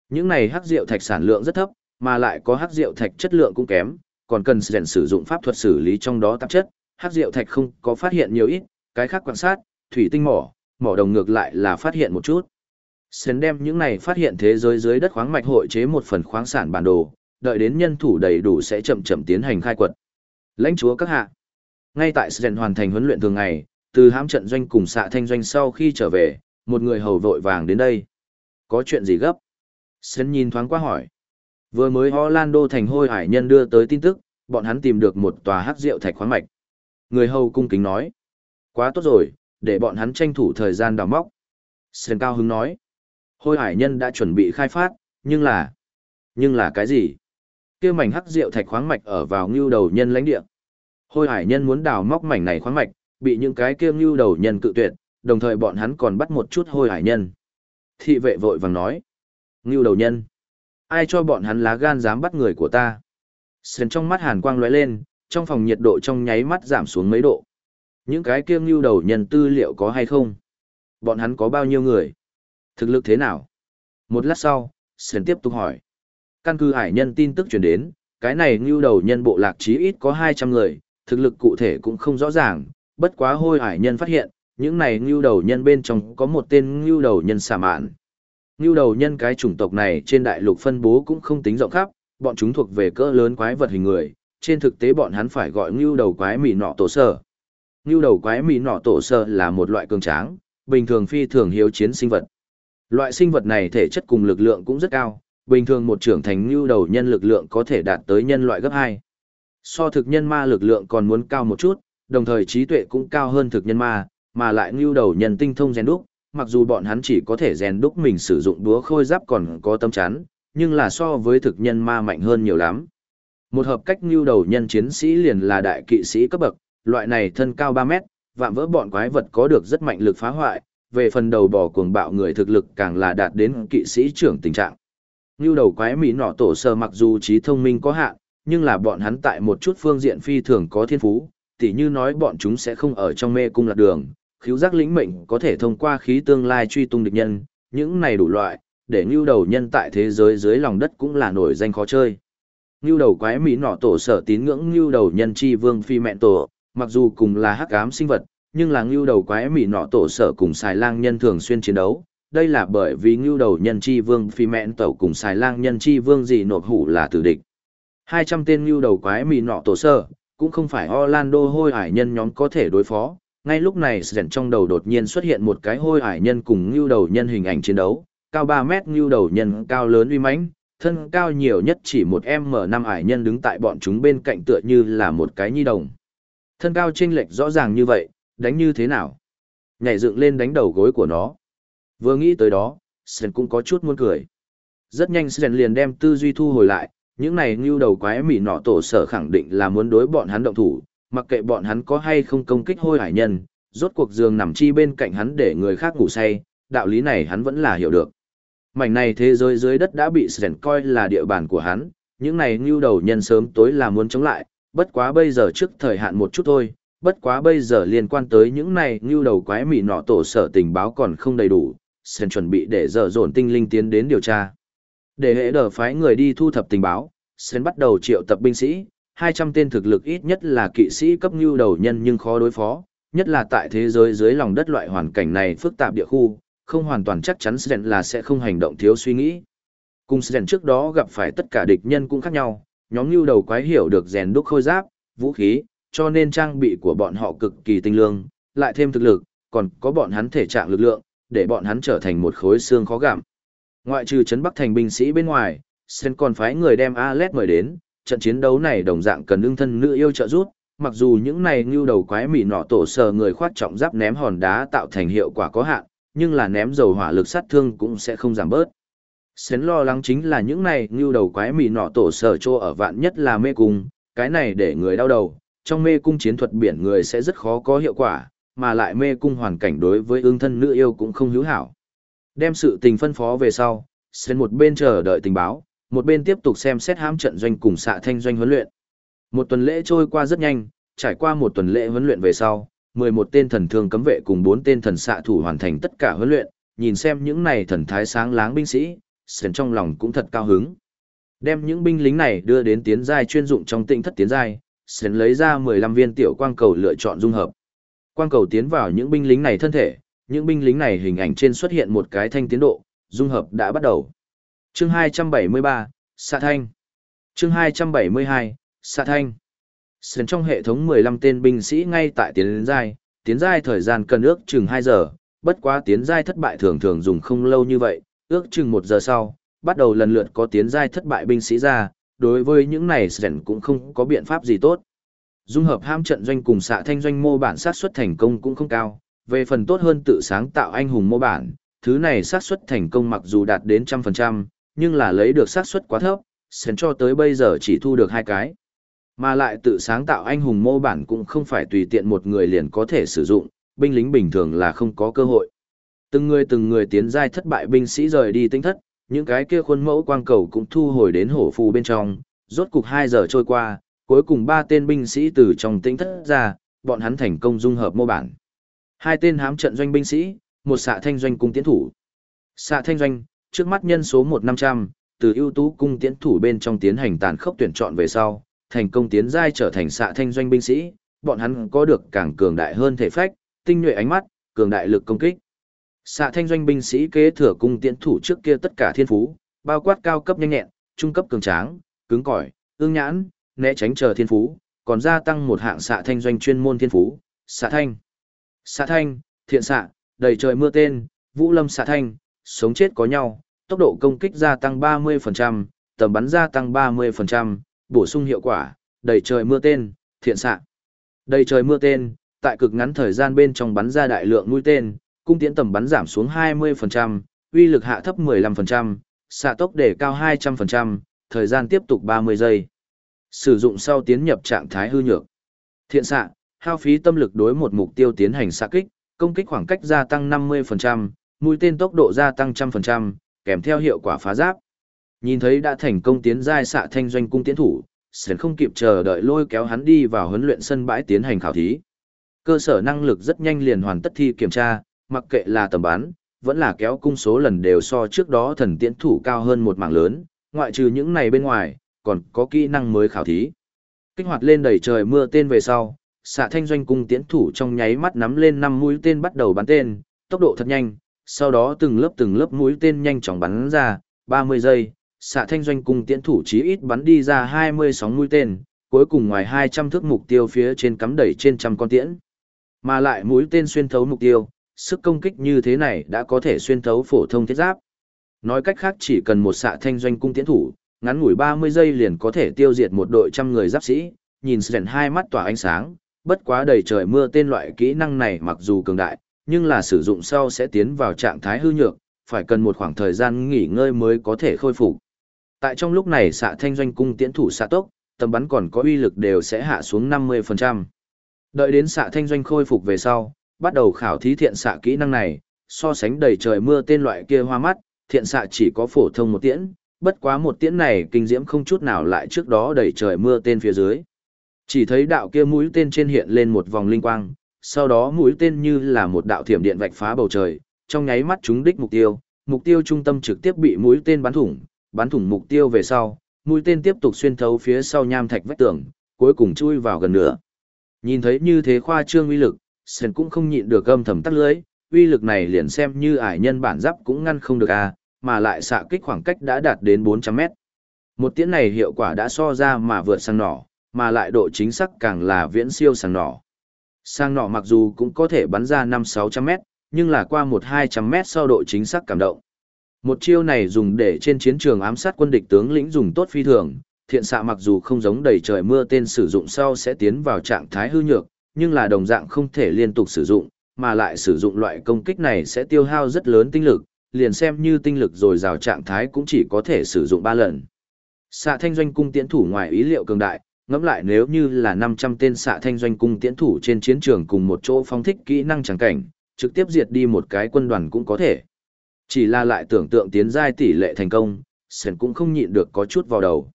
Những này hắc rượu thạch sản lượng rất thấp, mà lại có hắc rượu thạch chất lượng cũng kém, còn cần rèn sử dụng pháp thuật xử lý trong đó tạp chất, hắc rượu thạch không có phát hiện nhiều ít, cái khác quan sát, thủy tinh mỏ, mỏ đồng ngược lại là phát hiện một chút. Sến đem những này phát hiện thế giới dưới đất khoáng mạch hội chế một phần khoáng sản bản đồ, đợi đến nhân thủ đầy đủ sẽ chậm chậm tiến hành khai quật. Lãnh chúa các hạ. Ngay tại Sến hoàn thành huấn luyện thường ngày, từ hãm trận doanh cùng xạ thanh doanh sau khi trở về, một người hầu vội vàng đến đây. Có chuyện gì gấp? Sến nhìn thoáng qua hỏi. Vừa mới Orlando thành hôi hải nhân đưa tới tin tức, bọn hắn tìm được một tòa hắc rượu thạch khoáng mạch. Người hầu cung kính nói. Quá tốt rồi, để bọn hắn tranh thủ thời gian đào móc. Sến Cao Hứng nói. Hôi hải nhân đã chuẩn bị khai phát, nhưng là... Nhưng là cái gì? kia mảnh hắc rượu thạch khoáng mạch ở vào ngưu đầu nhân lãnh địa. Hôi hải nhân muốn đào móc mảnh này khoáng mạch, bị những cái kia ngưu đầu nhân cự tuyệt, đồng thời bọn hắn còn bắt một chút hôi hải nhân. Thị vệ vội vàng nói. Ngưu đầu nhân. Ai cho bọn hắn lá gan dám bắt người của ta? Sơn trong mắt hàn quang lóe lên, trong phòng nhiệt độ trong nháy mắt giảm xuống mấy độ. Những cái kiêng lưu đầu nhân tư liệu có hay không? Bọn hắn có bao nhiêu người? Thực lực thế nào? Một lát sau, Sơn tiếp tục hỏi. Căn cứ hải nhân tin tức truyền đến, cái này ngưu đầu nhân bộ lạc chí ít có 200 người, thực lực cụ thể cũng không rõ ràng, bất quá hôi hải nhân phát hiện, những này lưu đầu nhân bên trong có một tên lưu đầu nhân xà mạn. Lưu đầu nhân cái chủng tộc này trên đại lục phân bố cũng không tính rộng khắp, bọn chúng thuộc về cỡ lớn quái vật hình người, trên thực tế bọn hắn phải gọi ngưu đầu quái mì nọ tổ sơ. Ngưu đầu quái mì nọ tổ sơ là một loại cường tráng, bình thường phi thường hiếu chiến sinh vật. Loại sinh vật này thể chất cùng lực lượng cũng rất cao, bình thường một trưởng thành ngưu đầu nhân lực lượng có thể đạt tới nhân loại gấp 2. So thực nhân ma lực lượng còn muốn cao một chút, đồng thời trí tuệ cũng cao hơn thực nhân ma, mà lại ngưu đầu nhân tinh thông rèn đúc, mặc dù bọn hắn chỉ có thể rèn đúc mình sử dụng đúa khôi giáp còn có tâm chắn, nhưng là so với thực nhân ma mạnh hơn nhiều lắm. Một hợp cách ngưu đầu nhân chiến sĩ liền là đại kỵ sĩ cấp bậc, loại này thân cao 3 mét, vạm vỡ bọn quái vật có được rất mạnh lực phá hoại, về phần đầu bò cuồng bạo người thực lực càng là đạt đến kỵ sĩ trưởng tình trạng. Ngưu đầu quái mỹ nọ tổ sơ mặc dù trí thông minh có hạn, nhưng là bọn hắn tại một chút phương diện phi thường có thiên phú, tỉ như nói bọn chúng sẽ không ở trong mê cung lạc đường, khiếu giác lĩnh mệnh có thể thông qua khí tương lai truy tung địch nhân, những này đủ loại, để ngưu đầu nhân tại thế giới dưới lòng đất cũng là nổi danh khó chơi. Ngưu đầu quái mỹ nọ tổ sở tín ngưỡng ngưu đầu nhân chi vương phi mẹ tổ, mặc dù cùng là hắc ám sinh vật, nhưng là ngưu đầu quái mỹ nọ tổ sở cùng xài lang nhân thường xuyên chiến đấu. Đây là bởi vì ngưu đầu nhân chi vương phi mẹn tổ cùng xài lang nhân chi vương gì nộp hủ là tử địch. 200 tên ngưu đầu quái mì nọ tổ sơ cũng không phải Orlando hôi hải nhân nhóm có thể đối phó. Ngay lúc này Sren trong đầu đột nhiên xuất hiện một cái hôi hải nhân cùng ngưu đầu nhân hình ảnh chiến đấu, cao 3 mét ngưu đầu nhân cao lớn uy mãnh, thân cao nhiều nhất chỉ một M5 hải nhân đứng tại bọn chúng bên cạnh tựa như là một cái nhi đồng. Thân cao chênh lệch rõ ràng như vậy, đánh như thế nào? Nhảy dựng lên đánh đầu gối của nó. Vừa nghĩ tới đó, Sren cũng có chút muốn cười. Rất nhanh Sren liền đem tư duy thu hồi lại, những này như đầu quái mỉ nọ tổ sở khẳng định là muốn đối bọn hắn động thủ, mặc kệ bọn hắn có hay không công kích hôi hải nhân, rốt cuộc giường nằm chi bên cạnh hắn để người khác ngủ say, đạo lý này hắn vẫn là hiểu được. Mảnh này thế giới dưới đất đã bị Sren coi là địa bàn của hắn, những này như đầu nhân sớm tối là muốn chống lại, bất quá bây giờ trước thời hạn một chút thôi, bất quá bây giờ liên quan tới những này như đầu quái mỉ nọ tổ sở tình báo còn không đầy đủ, Sen chuẩn bị để dở dồn tinh linh tiến đến điều tra. Để hệ đờ phái người đi thu thập tình báo, Sến bắt đầu triệu tập binh sĩ, 200 tên thực lực ít nhất là kỵ sĩ cấp như đầu nhân nhưng khó đối phó, nhất là tại thế giới dưới lòng đất loại hoàn cảnh này phức tạp địa khu, không hoàn toàn chắc chắn Sến là sẽ không hành động thiếu suy nghĩ. Cùng Sến trước đó gặp phải tất cả địch nhân cũng khác nhau, nhóm như đầu quái hiểu được rèn đúc khôi giáp, vũ khí, cho nên trang bị của bọn họ cực kỳ tinh lương, lại thêm thực lực, còn có bọn hắn thể trạng lực lượng, để bọn hắn trở thành một khối xương khó gặm. Ngoại trừ trấn Bắc thành binh sĩ bên ngoài, Sen còn phái người đem Alet mời đến, trận chiến đấu này đồng dạng cần ưng thân nữ yêu trợ giúp, mặc dù những này như đầu quái mỉ nọ tổ sờ người khoát trọng giáp ném hòn đá tạo thành hiệu quả có hạn, nhưng là ném dầu hỏa lực sát thương cũng sẽ không giảm bớt. Sến lo lắng chính là những này như đầu quái mỉ nọ tổ sở trô ở vạn nhất là mê cung, cái này để người đau đầu, trong mê cung chiến thuật biển người sẽ rất khó có hiệu quả, mà lại mê cung hoàn cảnh đối với ương thân nữ yêu cũng không hữu hảo. Đem sự tình phân phó về sau, sơn một bên chờ đợi tình báo, một bên tiếp tục xem xét hãm trận doanh cùng xạ thanh doanh huấn luyện. Một tuần lễ trôi qua rất nhanh, trải qua một tuần lễ huấn luyện về sau, 11 tên thần thương cấm vệ cùng 4 tên thần xạ thủ hoàn thành tất cả huấn luyện, nhìn xem những này thần thái sáng láng binh sĩ, sơn trong lòng cũng thật cao hứng. Đem những binh lính này đưa đến tiến giai chuyên dụng trong tinh thất tiến giai, sơn lấy ra 15 viên tiểu quang cầu lựa chọn dung hợp. Quang cầu tiến vào những binh lính này thân thể, những binh lính này hình ảnh trên xuất hiện một cái thanh tiến độ, dung hợp đã bắt đầu. Chương 273, Xạ Thanh. Chương 272, Xạ Thanh. Sến trong hệ thống 15 tên binh sĩ ngay tại tiến giai, tiến giai thời gian cần ước chừng 2 giờ, bất quá tiến giai thất bại thường thường dùng không lâu như vậy, ước chừng 1 giờ sau, bắt đầu lần lượt có tiến giai thất bại binh sĩ ra, đối với những này Sren cũng không có biện pháp gì tốt. Dung hợp ham trận doanh cùng xạ thanh doanh mô bản sát xuất thành công cũng không cao, về phần tốt hơn tự sáng tạo anh hùng mô bản, thứ này xác suất thành công mặc dù đạt đến trăm phần trăm, nhưng là lấy được xác suất quá thấp, sến cho tới bây giờ chỉ thu được hai cái. Mà lại tự sáng tạo anh hùng mô bản cũng không phải tùy tiện một người liền có thể sử dụng, binh lính bình thường là không có cơ hội. Từng người từng người tiến giai thất bại binh sĩ rời đi tinh thất, những cái kia khuôn mẫu quang cầu cũng thu hồi đến hổ phù bên trong, rốt cục 2 giờ trôi qua, cuối cùng ba tên binh sĩ từ trong tinh thất ra, bọn hắn thành công dung hợp mô bản. Hai tên hám trận doanh binh sĩ, một xạ thanh doanh cung tiến thủ. Xạ thanh doanh, trước mắt nhân số 1-500, từ ưu tú cung tiến thủ bên trong tiến hành tàn khốc tuyển chọn về sau, thành công tiến giai trở thành xạ thanh doanh binh sĩ, bọn hắn có được càng cường đại hơn thể phách, tinh nhuệ ánh mắt, cường đại lực công kích. Xạ thanh doanh binh sĩ kế thừa cung tiến thủ trước kia tất cả thiên phú, bao quát cao cấp nhanh nhẹn, trung cấp cường tráng, cứng cỏi, ương nhãn, né tránh chờ thiên phú, còn gia tăng một hạng xạ thanh doanh chuyên môn thiên phú, xạ thanh. Xạ thanh, thiện xạ, đầy trời mưa tên, vũ lâm xạ thanh, sống chết có nhau, tốc độ công kích gia tăng 30%, tầm bắn gia tăng 30%, bổ sung hiệu quả, đầy trời mưa tên, thiện xạ. Đầy trời mưa tên, tại cực ngắn thời gian bên trong bắn ra đại lượng mũi tên, cung tiễn tầm bắn giảm xuống 20%, uy lực hạ thấp 15%, xạ tốc để cao 200%, thời gian tiếp tục 30 giây. Sử dụng sau tiến nhập trạng thái hư nhược. Thiện xạ, hao phí tâm lực đối một mục tiêu tiến hành xạ kích, công kích khoảng cách gia tăng 50%, mũi tên tốc độ gia tăng 100%, kèm theo hiệu quả phá giáp. Nhìn thấy đã thành công tiến giai xạ thanh doanh cung tiến thủ, Sến không kịp chờ đợi lôi kéo hắn đi vào huấn luyện sân bãi tiến hành khảo thí. Cơ sở năng lực rất nhanh liền hoàn tất thi kiểm tra, mặc kệ là tầm bắn, vẫn là kéo cung số lần đều so trước đó thần tiễn thủ cao hơn một mảng lớn, ngoại trừ những này bên ngoài, còn có kỹ năng mới khảo thí. Kích hoạt lên đầy trời mưa tên về sau, xạ thanh doanh cung tiễn thủ trong nháy mắt nắm lên năm mũi tên bắt đầu bắn tên, tốc độ thật nhanh, sau đó từng lớp từng lớp mũi tên nhanh chóng bắn ra, 30 giây, xạ thanh doanh cung tiễn thủ chí ít bắn đi ra 20 sóng mũi tên, cuối cùng ngoài 200 thước mục tiêu phía trên cắm đẩy trên trăm con tiễn. Mà lại mũi tên xuyên thấu mục tiêu, sức công kích như thế này đã có thể xuyên thấu phổ thông thiết giáp. Nói cách khác chỉ cần một xạ thanh doanh cung tiễn thủ, ngắn ngủi 30 giây liền có thể tiêu diệt một đội trăm người giáp sĩ, nhìn Sren hai mắt tỏa ánh sáng, bất quá đầy trời mưa tên loại kỹ năng này mặc dù cường đại, nhưng là sử dụng sau sẽ tiến vào trạng thái hư nhược, phải cần một khoảng thời gian nghỉ ngơi mới có thể khôi phục. Tại trong lúc này xạ thanh doanh cung tiễn thủ xạ tốc, tầm bắn còn có uy lực đều sẽ hạ xuống 50%. Đợi đến xạ thanh doanh khôi phục về sau, bắt đầu khảo thí thiện xạ kỹ năng này, so sánh đầy trời mưa tên loại kia hoa mắt, thiện xạ chỉ có phổ thông một tiễn, bất quá một tiễn này kinh diễm không chút nào lại trước đó đầy trời mưa tên phía dưới. Chỉ thấy đạo kia mũi tên trên hiện lên một vòng linh quang, sau đó mũi tên như là một đạo thiểm điện vạch phá bầu trời, trong nháy mắt chúng đích mục tiêu, mục tiêu trung tâm trực tiếp bị mũi tên bắn thủng, bắn thủng mục tiêu về sau, mũi tên tiếp tục xuyên thấu phía sau nham thạch vách tường, cuối cùng chui vào gần nữa. Nhìn thấy như thế khoa trương uy lực, sơn cũng không nhịn được âm thầm tắt lưới, uy lực này liền xem như ải nhân bản giáp cũng ngăn không được à, mà lại xạ kích khoảng cách đã đạt đến 400 mét. Một tiễn này hiệu quả đã so ra mà vượt sang nỏ, mà lại độ chính xác càng là viễn siêu sàng nỏ. Sang nỏ mặc dù cũng có thể bắn ra 5-600 mét, nhưng là qua 1-200 mét sau độ chính xác cảm động. Một chiêu này dùng để trên chiến trường ám sát quân địch tướng lĩnh dùng tốt phi thường, thiện xạ mặc dù không giống đầy trời mưa tên sử dụng sau sẽ tiến vào trạng thái hư nhược, nhưng là đồng dạng không thể liên tục sử dụng, mà lại sử dụng loại công kích này sẽ tiêu hao rất lớn tinh lực, liền xem như tinh lực rồi rào trạng thái cũng chỉ có thể sử dụng 3 lần. Xạ thanh doanh cung tiễn thủ ngoài ý liệu cường đại, ngẫm lại nếu như là 500 tên xạ thanh doanh cung tiễn thủ trên chiến trường cùng một chỗ phong thích kỹ năng chẳng cảnh, trực tiếp diệt đi một cái quân đoàn cũng có thể. Chỉ là lại tưởng tượng tiến giai tỷ lệ thành công, Sền cũng không nhịn được có chút vào đầu.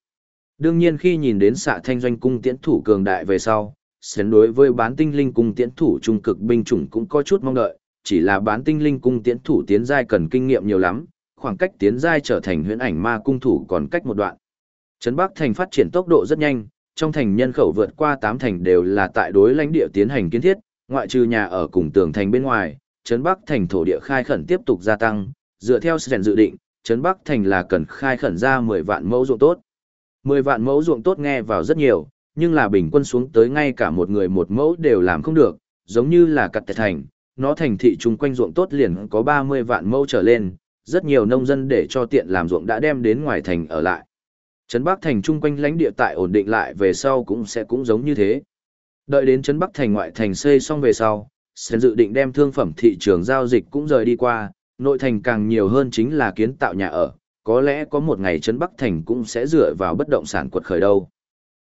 Đương nhiên khi nhìn đến xạ thanh doanh cung tiễn thủ cường đại về sau, sển đối với bán tinh linh cung tiễn thủ trung cực binh chủng cũng có chút mong đợi, chỉ là bán tinh linh cung tiễn thủ tiến giai cần kinh nghiệm nhiều lắm, khoảng cách tiến giai trở thành huyễn ảnh ma cung thủ còn cách một đoạn. Trấn Bắc thành phát triển tốc độ rất nhanh, trong thành nhân khẩu vượt qua 8 thành đều là tại đối lãnh địa tiến hành kiến thiết, ngoại trừ nhà ở cùng tường thành bên ngoài, Trấn Bắc thành thổ địa khai khẩn tiếp tục gia tăng, dựa theo Sren dự định, Trấn Bắc thành là cần khai khẩn ra 10 vạn mẫu ruộng tốt. 10 vạn mẫu ruộng tốt nghe vào rất nhiều, nhưng là bình quân xuống tới ngay cả một người một mẫu đều làm không được, giống như là cặt thành, nó thành thị chung quanh ruộng tốt liền có 30 vạn mẫu trở lên, rất nhiều nông dân để cho tiện làm ruộng đã đem đến ngoài thành ở lại. Trấn Bắc thành chung quanh lãnh địa tại ổn định lại về sau cũng sẽ cũng giống như thế. Đợi đến Trấn Bắc thành ngoại thành xây xong về sau, sẽ dự định đem thương phẩm thị trường giao dịch cũng rời đi qua, nội thành càng nhiều hơn chính là kiến tạo nhà ở, có lẽ có một ngày Trấn Bắc thành cũng sẽ dựa vào bất động sản quật khởi đâu.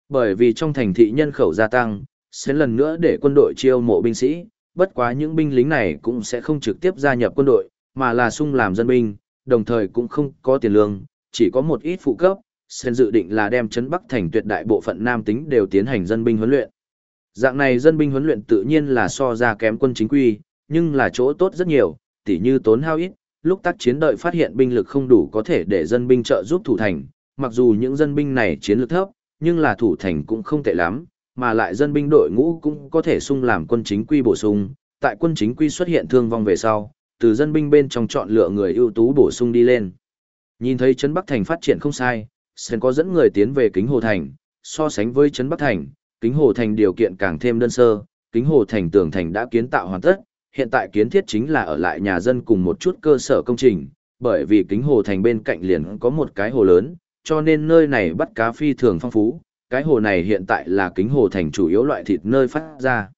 Bởi vì trong thành thị nhân khẩu gia tăng, sẽ lần nữa để quân đội chiêu mộ binh sĩ, bất quá những binh lính này cũng sẽ không trực tiếp gia nhập quân đội, mà là sung làm dân binh, đồng thời cũng không có tiền lương, chỉ có một ít phụ cấp, Sen dự định là đem chấn Bắc thành tuyệt đại bộ phận nam tính đều tiến hành dân binh huấn luyện. Dạng này dân binh huấn luyện tự nhiên là so ra kém quân chính quy, nhưng là chỗ tốt rất nhiều, tỉ như tốn hao ít, lúc tác chiến đợi phát hiện binh lực không đủ có thể để dân binh trợ giúp thủ thành, mặc dù những dân binh này chiến lược thấp, nhưng là thủ thành cũng không tệ lắm, mà lại dân binh đội ngũ cũng có thể sung làm quân chính quy bổ sung, tại quân chính quy xuất hiện thương vong về sau, từ dân binh bên trong chọn lựa người ưu tú bổ sung đi lên. Nhìn thấy Trấn Bắc Thành phát triển không sai, Sen có dẫn người tiến về Kính Hồ Thành, so sánh với Trấn Bắc Thành, Kính Hồ Thành điều kiện càng thêm đơn sơ, Kính Hồ Thành tường thành đã kiến tạo hoàn tất, hiện tại kiến thiết chính là ở lại nhà dân cùng một chút cơ sở công trình, bởi vì Kính Hồ Thành bên cạnh liền có một cái hồ lớn, cho nên nơi này bắt cá phi thường phong phú, cái hồ này hiện tại là kính hồ thành chủ yếu loại thịt nơi phát ra.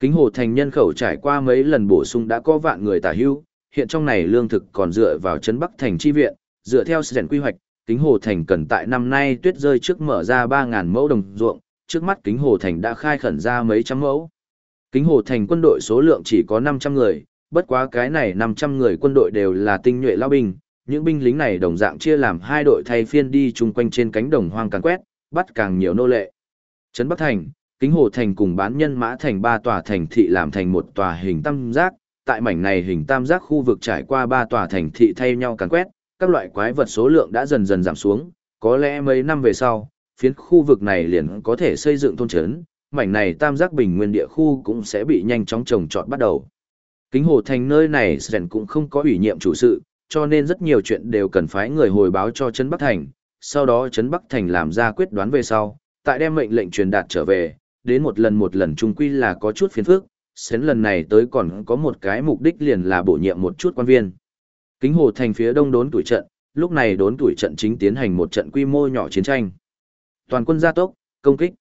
Kính hồ thành nhân khẩu trải qua mấy lần bổ sung đã có vạn người tả hưu, hiện trong này lương thực còn dựa vào trấn Bắc thành chi viện, dựa theo sự quy hoạch, kính hồ thành cần tại năm nay tuyết rơi trước mở ra 3.000 mẫu đồng ruộng, trước mắt kính hồ thành đã khai khẩn ra mấy trăm mẫu. Kính hồ thành quân đội số lượng chỉ có 500 người, bất quá cái này 500 người quân đội đều là tinh nhuệ lao binh, những binh lính này đồng dạng chia làm hai đội thay phiên đi chung quanh trên cánh đồng hoang càng quét, bắt càng nhiều nô lệ. Trấn Bắc Thành, Kính Hồ Thành cùng bán nhân mã thành ba tòa thành thị làm thành một tòa hình tam giác, tại mảnh này hình tam giác khu vực trải qua ba tòa thành thị thay nhau càng quét, các loại quái vật số lượng đã dần dần giảm xuống, có lẽ mấy năm về sau, phiến khu vực này liền có thể xây dựng thôn trấn, mảnh này tam giác bình nguyên địa khu cũng sẽ bị nhanh chóng trồng trọt bắt đầu. Kính Hồ Thành nơi này Sren cũng không có ủy nhiệm chủ sự, cho nên rất nhiều chuyện đều cần phái người hồi báo cho Trấn Bắc Thành, sau đó Trấn Bắc Thành làm ra quyết đoán về sau, tại đem mệnh lệnh truyền đạt trở về, đến một lần một lần trung quy là có chút phiền phức, sến lần này tới còn có một cái mục đích liền là bổ nhiệm một chút quan viên. Kính hồ thành phía đông đốn tuổi trận, lúc này đốn tuổi trận chính tiến hành một trận quy mô nhỏ chiến tranh. Toàn quân gia tốc, công kích.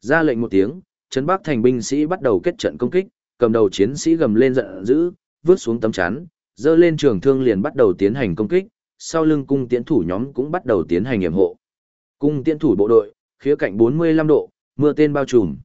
Ra lệnh một tiếng, trấn Bắc thành binh sĩ bắt đầu kết trận công kích, cầm đầu chiến sĩ gầm lên giận dữ, vứt xuống tấm chắn, dơ lên trường thương liền bắt đầu tiến hành công kích, sau lưng cung tiễn thủ nhóm cũng bắt đầu tiến hành nghiệm hộ. Cung tiễn thủ bộ đội, khía cạnh 45 độ, mưa tên bao trùm.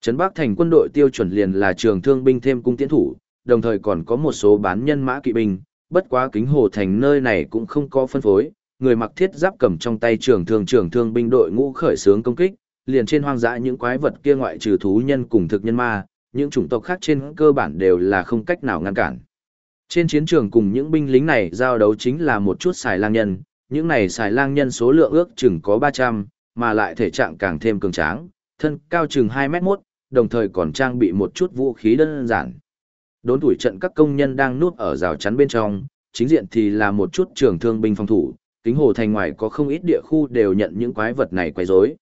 Trấn Bắc thành quân đội tiêu chuẩn liền là trường thương binh thêm cung tiễn thủ, đồng thời còn có một số bán nhân mã kỵ binh, bất quá kính hồ thành nơi này cũng không có phân phối, người mặc thiết giáp cầm trong tay trường thương trường thương binh đội ngũ khởi xướng công kích, liền trên hoang dã những quái vật kia ngoại trừ thú nhân cùng thực nhân ma, những chủng tộc khác trên cơ bản đều là không cách nào ngăn cản. Trên chiến trường cùng những binh lính này giao đấu chính là một chút xài lang nhân, những này xài lang nhân số lượng ước chừng có 300, mà lại thể trạng càng thêm cường tráng, thân cao chừng 2 mét 1, đồng thời còn trang bị một chút vũ khí đơn giản. Đốn tuổi trận các công nhân đang nuốt ở rào chắn bên trong, chính diện thì là một chút trường thương binh phòng thủ, kính hồ thành ngoài có không ít địa khu đều nhận những quái vật này quấy rối.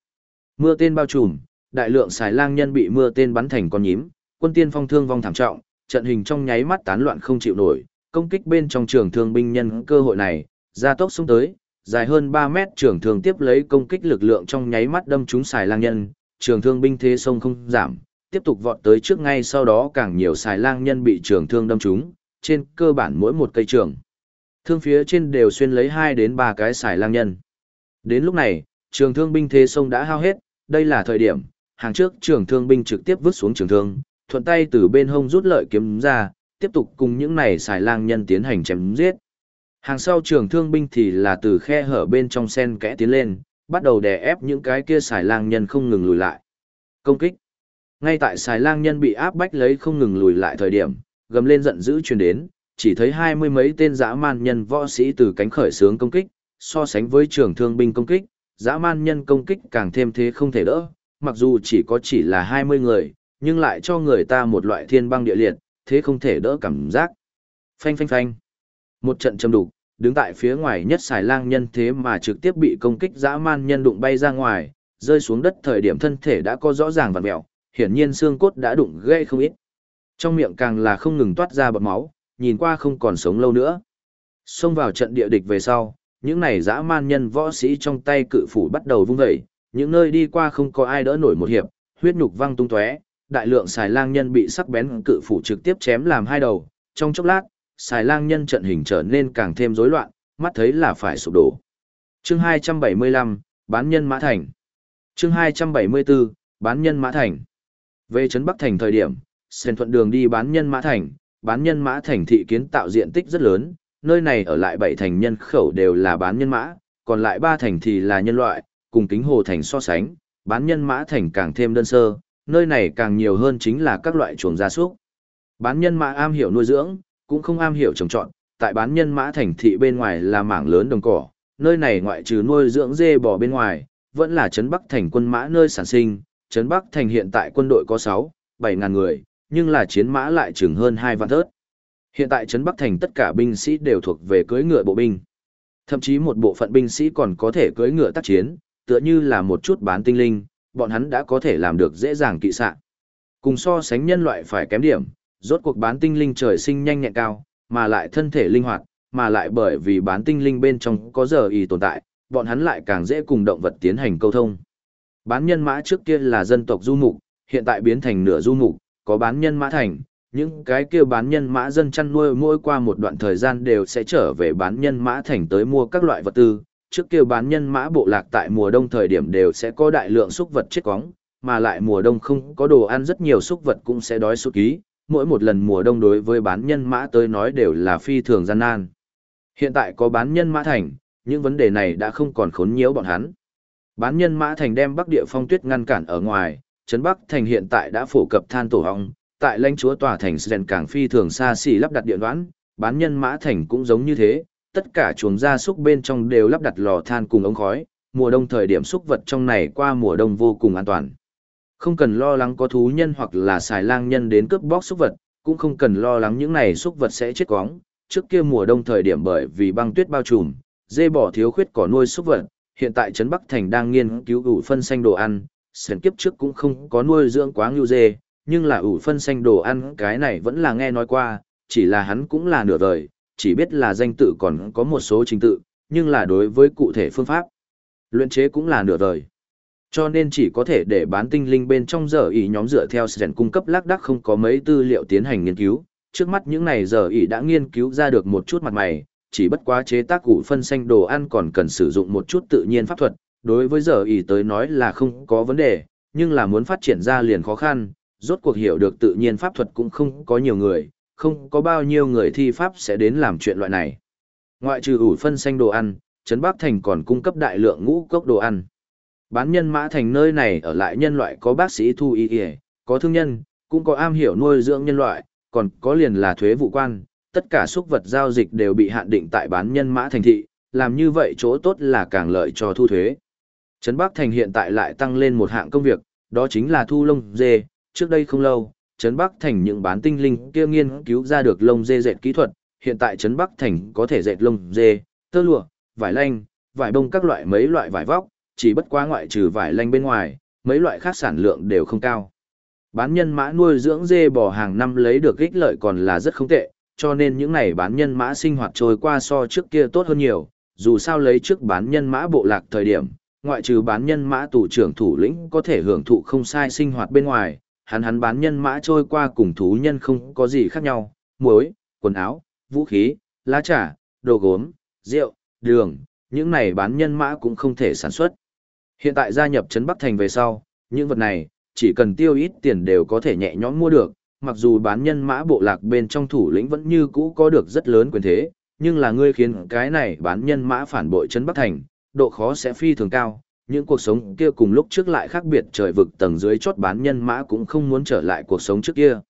Mưa tên bao trùm, đại lượng xài lang nhân bị mưa tên bắn thành con nhím, quân tiên phong thương vong thảm trọng, trận hình trong nháy mắt tán loạn không chịu nổi, công kích bên trong trường thương binh nhân cơ hội này, ra tốc xuống tới, dài hơn 3 mét trường thương tiếp lấy công kích lực lượng trong nháy mắt đâm trúng xài lang nhân, trường thương binh thế sông không giảm, tiếp tục vọt tới trước ngay sau đó càng nhiều xài lang nhân bị trường thương đâm trúng, trên cơ bản mỗi một cây trường. Thương phía trên đều xuyên lấy 2 đến 3 cái xài lang nhân. Đến lúc này, trường thương binh thế sông đã hao hết, đây là thời điểm, hàng trước trường thương binh trực tiếp vứt xuống trường thương, thuận tay từ bên hông rút lợi kiếm ra, tiếp tục cùng những này xài lang nhân tiến hành chém giết. Hàng sau trường thương binh thì là từ khe hở bên trong sen kẽ tiến lên, bắt đầu đè ép những cái kia xài lang nhân không ngừng lùi lại. Công kích. Ngay tại xài lang nhân bị áp bách lấy không ngừng lùi lại thời điểm, gầm lên giận dữ truyền đến, chỉ thấy hai mươi mấy tên dã man nhân võ sĩ từ cánh khởi sướng công kích, so sánh với trường thương binh công kích, dã man nhân công kích càng thêm thế không thể đỡ, mặc dù chỉ có chỉ là 20 người, nhưng lại cho người ta một loại thiên băng địa liệt, thế không thể đỡ cảm giác. Phanh phanh phanh. Một trận châm đục, đứng tại phía ngoài nhất xài lang nhân thế mà trực tiếp bị công kích dã man nhân đụng bay ra ngoài, rơi xuống đất thời điểm thân thể đã có rõ ràng vặn mẹo, hiển nhiên xương cốt đã đụng gây không ít. Trong miệng càng là không ngừng toát ra bọt máu, nhìn qua không còn sống lâu nữa. Xông vào trận địa địch về sau, những này dã man nhân võ sĩ trong tay cự phủ bắt đầu vung dậy, những nơi đi qua không có ai đỡ nổi một hiệp, huyết nhục văng tung tóe, đại lượng xài lang nhân bị sắc bén cự phủ trực tiếp chém làm hai đầu, trong chốc lát, xài lang nhân trận hình trở nên càng thêm rối loạn, mắt thấy là phải sụp đổ. Chương 275, bán nhân mã thành. Chương 274, bán nhân mã thành. Về trấn Bắc thành thời điểm, sen thuận đường đi bán nhân mã thành, bán nhân mã thành thị kiến tạo diện tích rất lớn, nơi này ở lại bảy thành nhân khẩu đều là bán nhân mã, còn lại ba thành thì là nhân loại, cùng kính hồ thành so sánh, bán nhân mã thành càng thêm đơn sơ, nơi này càng nhiều hơn chính là các loại chuồng gia súc. Bán nhân mã am hiểu nuôi dưỡng, cũng không am hiểu trồng trọt, tại bán nhân mã thành thị bên ngoài là mảng lớn đồng cỏ, nơi này ngoại trừ nuôi dưỡng dê bò bên ngoài, vẫn là trấn Bắc thành quân mã nơi sản sinh, trấn Bắc thành hiện tại quân đội có 6, 7 ngàn người, nhưng là chiến mã lại chừng hơn 2 vạn thớt. Hiện tại trấn Bắc thành tất cả binh sĩ đều thuộc về cưỡi ngựa bộ binh. Thậm chí một bộ phận binh sĩ còn có thể cưỡi ngựa tác chiến, tựa như là một chút bán tinh linh, bọn hắn đã có thể làm được dễ dàng kỵ xạ. Cùng so sánh nhân loại phải kém điểm, rốt cuộc bán tinh linh trời sinh nhanh nhẹn cao, mà lại thân thể linh hoạt, mà lại bởi vì bán tinh linh bên trong có giờ y tồn tại, bọn hắn lại càng dễ cùng động vật tiến hành câu thông. Bán nhân mã trước kia là dân tộc du mục, hiện tại biến thành nửa du mục, có bán nhân mã thành, những cái kia bán nhân mã dân chăn nuôi mỗi qua một đoạn thời gian đều sẽ trở về bán nhân mã thành tới mua các loại vật tư. Trước kia bán nhân mã bộ lạc tại mùa đông thời điểm đều sẽ có đại lượng súc vật chết cóng, mà lại mùa đông không có đồ ăn rất nhiều súc vật cũng sẽ đói sụt ký. Mỗi một lần mùa đông đối với bán nhân mã tới nói đều là phi thường gian nan. Hiện tại có bán nhân mã thành, những vấn đề này đã không còn khốn nhiễu bọn hắn. Bán nhân mã thành đem Bắc Địa Phong Tuyết ngăn cản ở ngoài, trấn Bắc thành hiện tại đã phổ cập than tổ hong, tại lãnh chúa tòa thành Sren càng phi thường xa xỉ lắp đặt điện đoán, bán nhân mã thành cũng giống như thế, tất cả chuồng gia súc bên trong đều lắp đặt lò than cùng ống khói, mùa đông thời điểm súc vật trong này qua mùa đông vô cùng an toàn. Không cần lo lắng có thú nhân hoặc là xài lang nhân đến cướp bóc súc vật, cũng không cần lo lắng những này súc vật sẽ chết quóng. Trước kia mùa đông thời điểm bởi vì băng tuyết bao trùm, dê bỏ thiếu khuyết cỏ nuôi súc vật, Hiện tại Trấn Bắc Thành đang nghiên cứu ủ phân xanh đồ ăn, sển kiếp trước cũng không có nuôi dưỡng quá ngưu dê, nhưng là ủ phân xanh đồ ăn cái này vẫn là nghe nói qua, chỉ là hắn cũng là nửa vời, chỉ biết là danh tự còn có một số trình tự, nhưng là đối với cụ thể phương pháp. Luyện chế cũng là nửa vời. Cho nên chỉ có thể để bán tinh linh bên trong giờ ý nhóm dựa theo sển cung cấp lác đác không có mấy tư liệu tiến hành nghiên cứu. Trước mắt những này giờ ý đã nghiên cứu ra được một chút mặt mày, chỉ bất quá chế tác ủ phân xanh đồ ăn còn cần sử dụng một chút tự nhiên pháp thuật, đối với giờ ý tới nói là không có vấn đề, nhưng là muốn phát triển ra liền khó khăn, rốt cuộc hiểu được tự nhiên pháp thuật cũng không có nhiều người, không có bao nhiêu người thi pháp sẽ đến làm chuyện loại này. Ngoại trừ ủ phân xanh đồ ăn, Trấn Bắc Thành còn cung cấp đại lượng ngũ cốc đồ ăn. Bán nhân mã thành nơi này ở lại nhân loại có bác sĩ thu y y, có thương nhân, cũng có am hiểu nuôi dưỡng nhân loại, còn có liền là thuế vụ quan, tất cả xúc vật giao dịch đều bị hạn định tại bán nhân mã thành thị, làm như vậy chỗ tốt là càng lợi cho thu thuế. Trấn Bắc Thành hiện tại lại tăng lên một hạng công việc, đó chính là thu lông dê, trước đây không lâu, Trấn Bắc Thành những bán tinh linh kia nghiên cứu ra được lông dê dệt kỹ thuật, hiện tại Trấn Bắc Thành có thể dệt lông dê, tơ lụa, vải lanh, vải bông các loại mấy loại vải vóc, chỉ bất quá ngoại trừ vải lanh bên ngoài, mấy loại khác sản lượng đều không cao. Bán nhân mã nuôi dưỡng dê bò hàng năm lấy được ích lợi còn là rất không tệ, cho nên những này bán nhân mã sinh hoạt trôi qua so trước kia tốt hơn nhiều, dù sao lấy trước bán nhân mã bộ lạc thời điểm, ngoại trừ bán nhân mã tù trưởng thủ lĩnh có thể hưởng thụ không sai sinh hoạt bên ngoài, hắn hắn bán nhân mã trôi qua cùng thú nhân không có gì khác nhau, muối, quần áo, vũ khí, lá trà, đồ gốm, rượu, đường, những này bán nhân mã cũng không thể sản xuất. Hiện tại gia nhập Trấn Bắc Thành về sau, những vật này, chỉ cần tiêu ít tiền đều có thể nhẹ nhõm mua được, mặc dù bán nhân mã bộ lạc bên trong thủ lĩnh vẫn như cũ có được rất lớn quyền thế, nhưng là ngươi khiến cái này bán nhân mã phản bội Trấn Bắc Thành, độ khó sẽ phi thường cao. Những cuộc sống kia cùng lúc trước lại khác biệt trời vực tầng dưới chốt bán nhân mã cũng không muốn trở lại cuộc sống trước kia.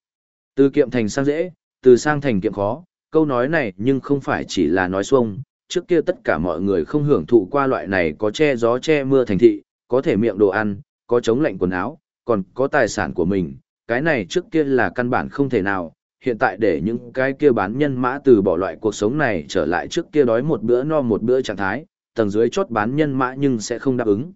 Từ kiệm thành sang dễ, từ sang thành kiệm khó, câu nói này nhưng không phải chỉ là nói xuông, trước kia tất cả mọi người không hưởng thụ qua loại này có che gió che mưa thành thị, có thể miệng đồ ăn, có chống lạnh quần áo, còn có tài sản của mình, cái này trước kia là căn bản không thể nào, hiện tại để những cái kia bán nhân mã từ bỏ loại cuộc sống này trở lại trước kia đói một bữa no một bữa trạng thái, tầng dưới chốt bán nhân mã nhưng sẽ không đáp ứng.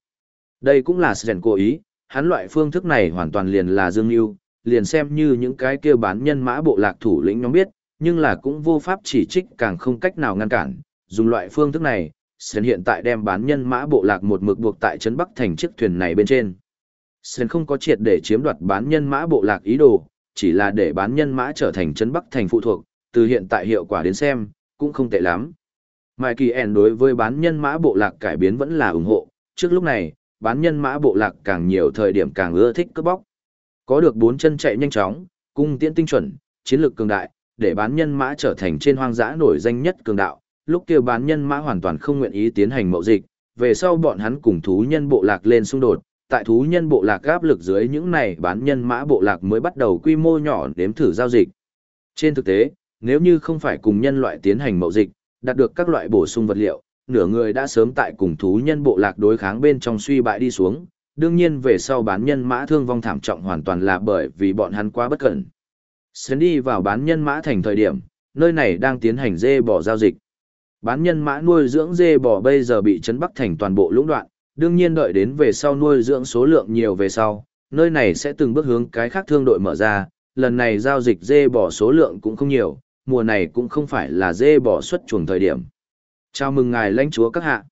Đây cũng là sự cố ý, hắn loại phương thức này hoàn toàn liền là dương lưu, liền xem như những cái kia bán nhân mã bộ lạc thủ lĩnh nhóm biết, nhưng là cũng vô pháp chỉ trích càng không cách nào ngăn cản, dùng loại phương thức này, Sren hiện tại đem bán nhân mã bộ lạc một mực buộc tại trấn Bắc thành chiếc thuyền này bên trên. Sơn không có triệt để chiếm đoạt bán nhân mã bộ lạc ý đồ, chỉ là để bán nhân mã trở thành trấn Bắc thành phụ thuộc, từ hiện tại hiệu quả đến xem, cũng không tệ lắm. Mai Kỳ ẻn đối với bán nhân mã bộ lạc cải biến vẫn là ủng hộ, trước lúc này, bán nhân mã bộ lạc càng nhiều thời điểm càng ưa thích cướp bóc. Có được bốn chân chạy nhanh chóng, cung tiễn tinh chuẩn, chiến lược cường đại, để bán nhân mã trở thành trên hoang dã nổi danh nhất cường đạo, lúc kia bán nhân mã hoàn toàn không nguyện ý tiến hành mậu dịch, về sau bọn hắn cùng thú nhân bộ lạc lên xung đột, tại thú nhân bộ lạc áp lực dưới những này bán nhân mã bộ lạc mới bắt đầu quy mô nhỏ đếm thử giao dịch. Trên thực tế, nếu như không phải cùng nhân loại tiến hành mậu dịch, đạt được các loại bổ sung vật liệu, nửa người đã sớm tại cùng thú nhân bộ lạc đối kháng bên trong suy bại đi xuống, đương nhiên về sau bán nhân mã thương vong thảm trọng hoàn toàn là bởi vì bọn hắn quá bất cẩn. Sến đi vào bán nhân mã thành thời điểm, nơi này đang tiến hành dê bò giao dịch. Bán nhân mã nuôi dưỡng dê bò bây giờ bị trấn bắc thành toàn bộ lũng đoạn, đương nhiên đợi đến về sau nuôi dưỡng số lượng nhiều về sau, nơi này sẽ từng bước hướng cái khác thương đội mở ra, lần này giao dịch dê bò số lượng cũng không nhiều, mùa này cũng không phải là dê bò xuất chuồng thời điểm. Chào mừng ngài lãnh chúa các hạ.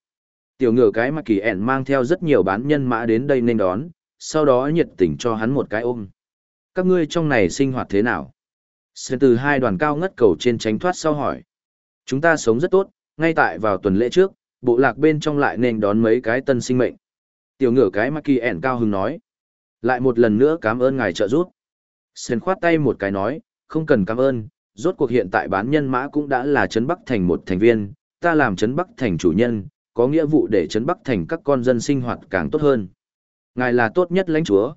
Tiểu ngựa cái mà kỳ ẻn mang theo rất nhiều bán nhân mã đến đây nên đón, sau đó nhiệt tình cho hắn một cái ôm. Các ngươi trong này sinh hoạt thế nào? Sen từ hai đoàn cao ngất cầu trên tránh thoát sau hỏi. Chúng ta sống rất tốt, ngay tại vào tuần lễ trước, bộ lạc bên trong lại nên đón mấy cái tân sinh mệnh. Tiểu ngửa cái Maki kỳ ẻn cao hứng nói. Lại một lần nữa cảm ơn ngài trợ giúp. Sơn khoát tay một cái nói, không cần cảm ơn, rốt cuộc hiện tại bán nhân mã cũng đã là Trấn Bắc Thành một thành viên, ta làm Trấn Bắc Thành chủ nhân, có nghĩa vụ để Trấn Bắc Thành các con dân sinh hoạt càng tốt hơn. Ngài là tốt nhất lãnh chúa.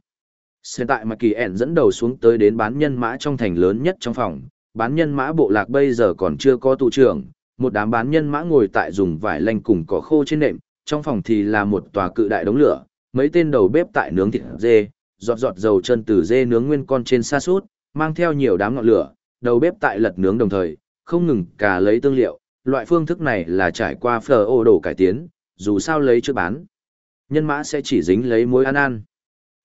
Hiện tại Maki kỳ ẻn dẫn đầu xuống tới đến bán nhân mã trong thành lớn nhất trong phòng, bán nhân mã bộ lạc bây giờ còn chưa có tụ trưởng, một đám bán nhân mã ngồi tại dùng vải lanh cùng cỏ khô trên nệm, trong phòng thì là một tòa cự đại đống lửa, mấy tên đầu bếp tại nướng thịt dê, giọt giọt dầu chân từ dê nướng nguyên con trên xa sút, mang theo nhiều đám ngọn lửa, đầu bếp tại lật nướng đồng thời, không ngừng cả lấy tương liệu, loại phương thức này là trải qua phở ô đổ cải tiến, dù sao lấy chưa bán. Nhân mã sẽ chỉ dính lấy mối ăn ăn.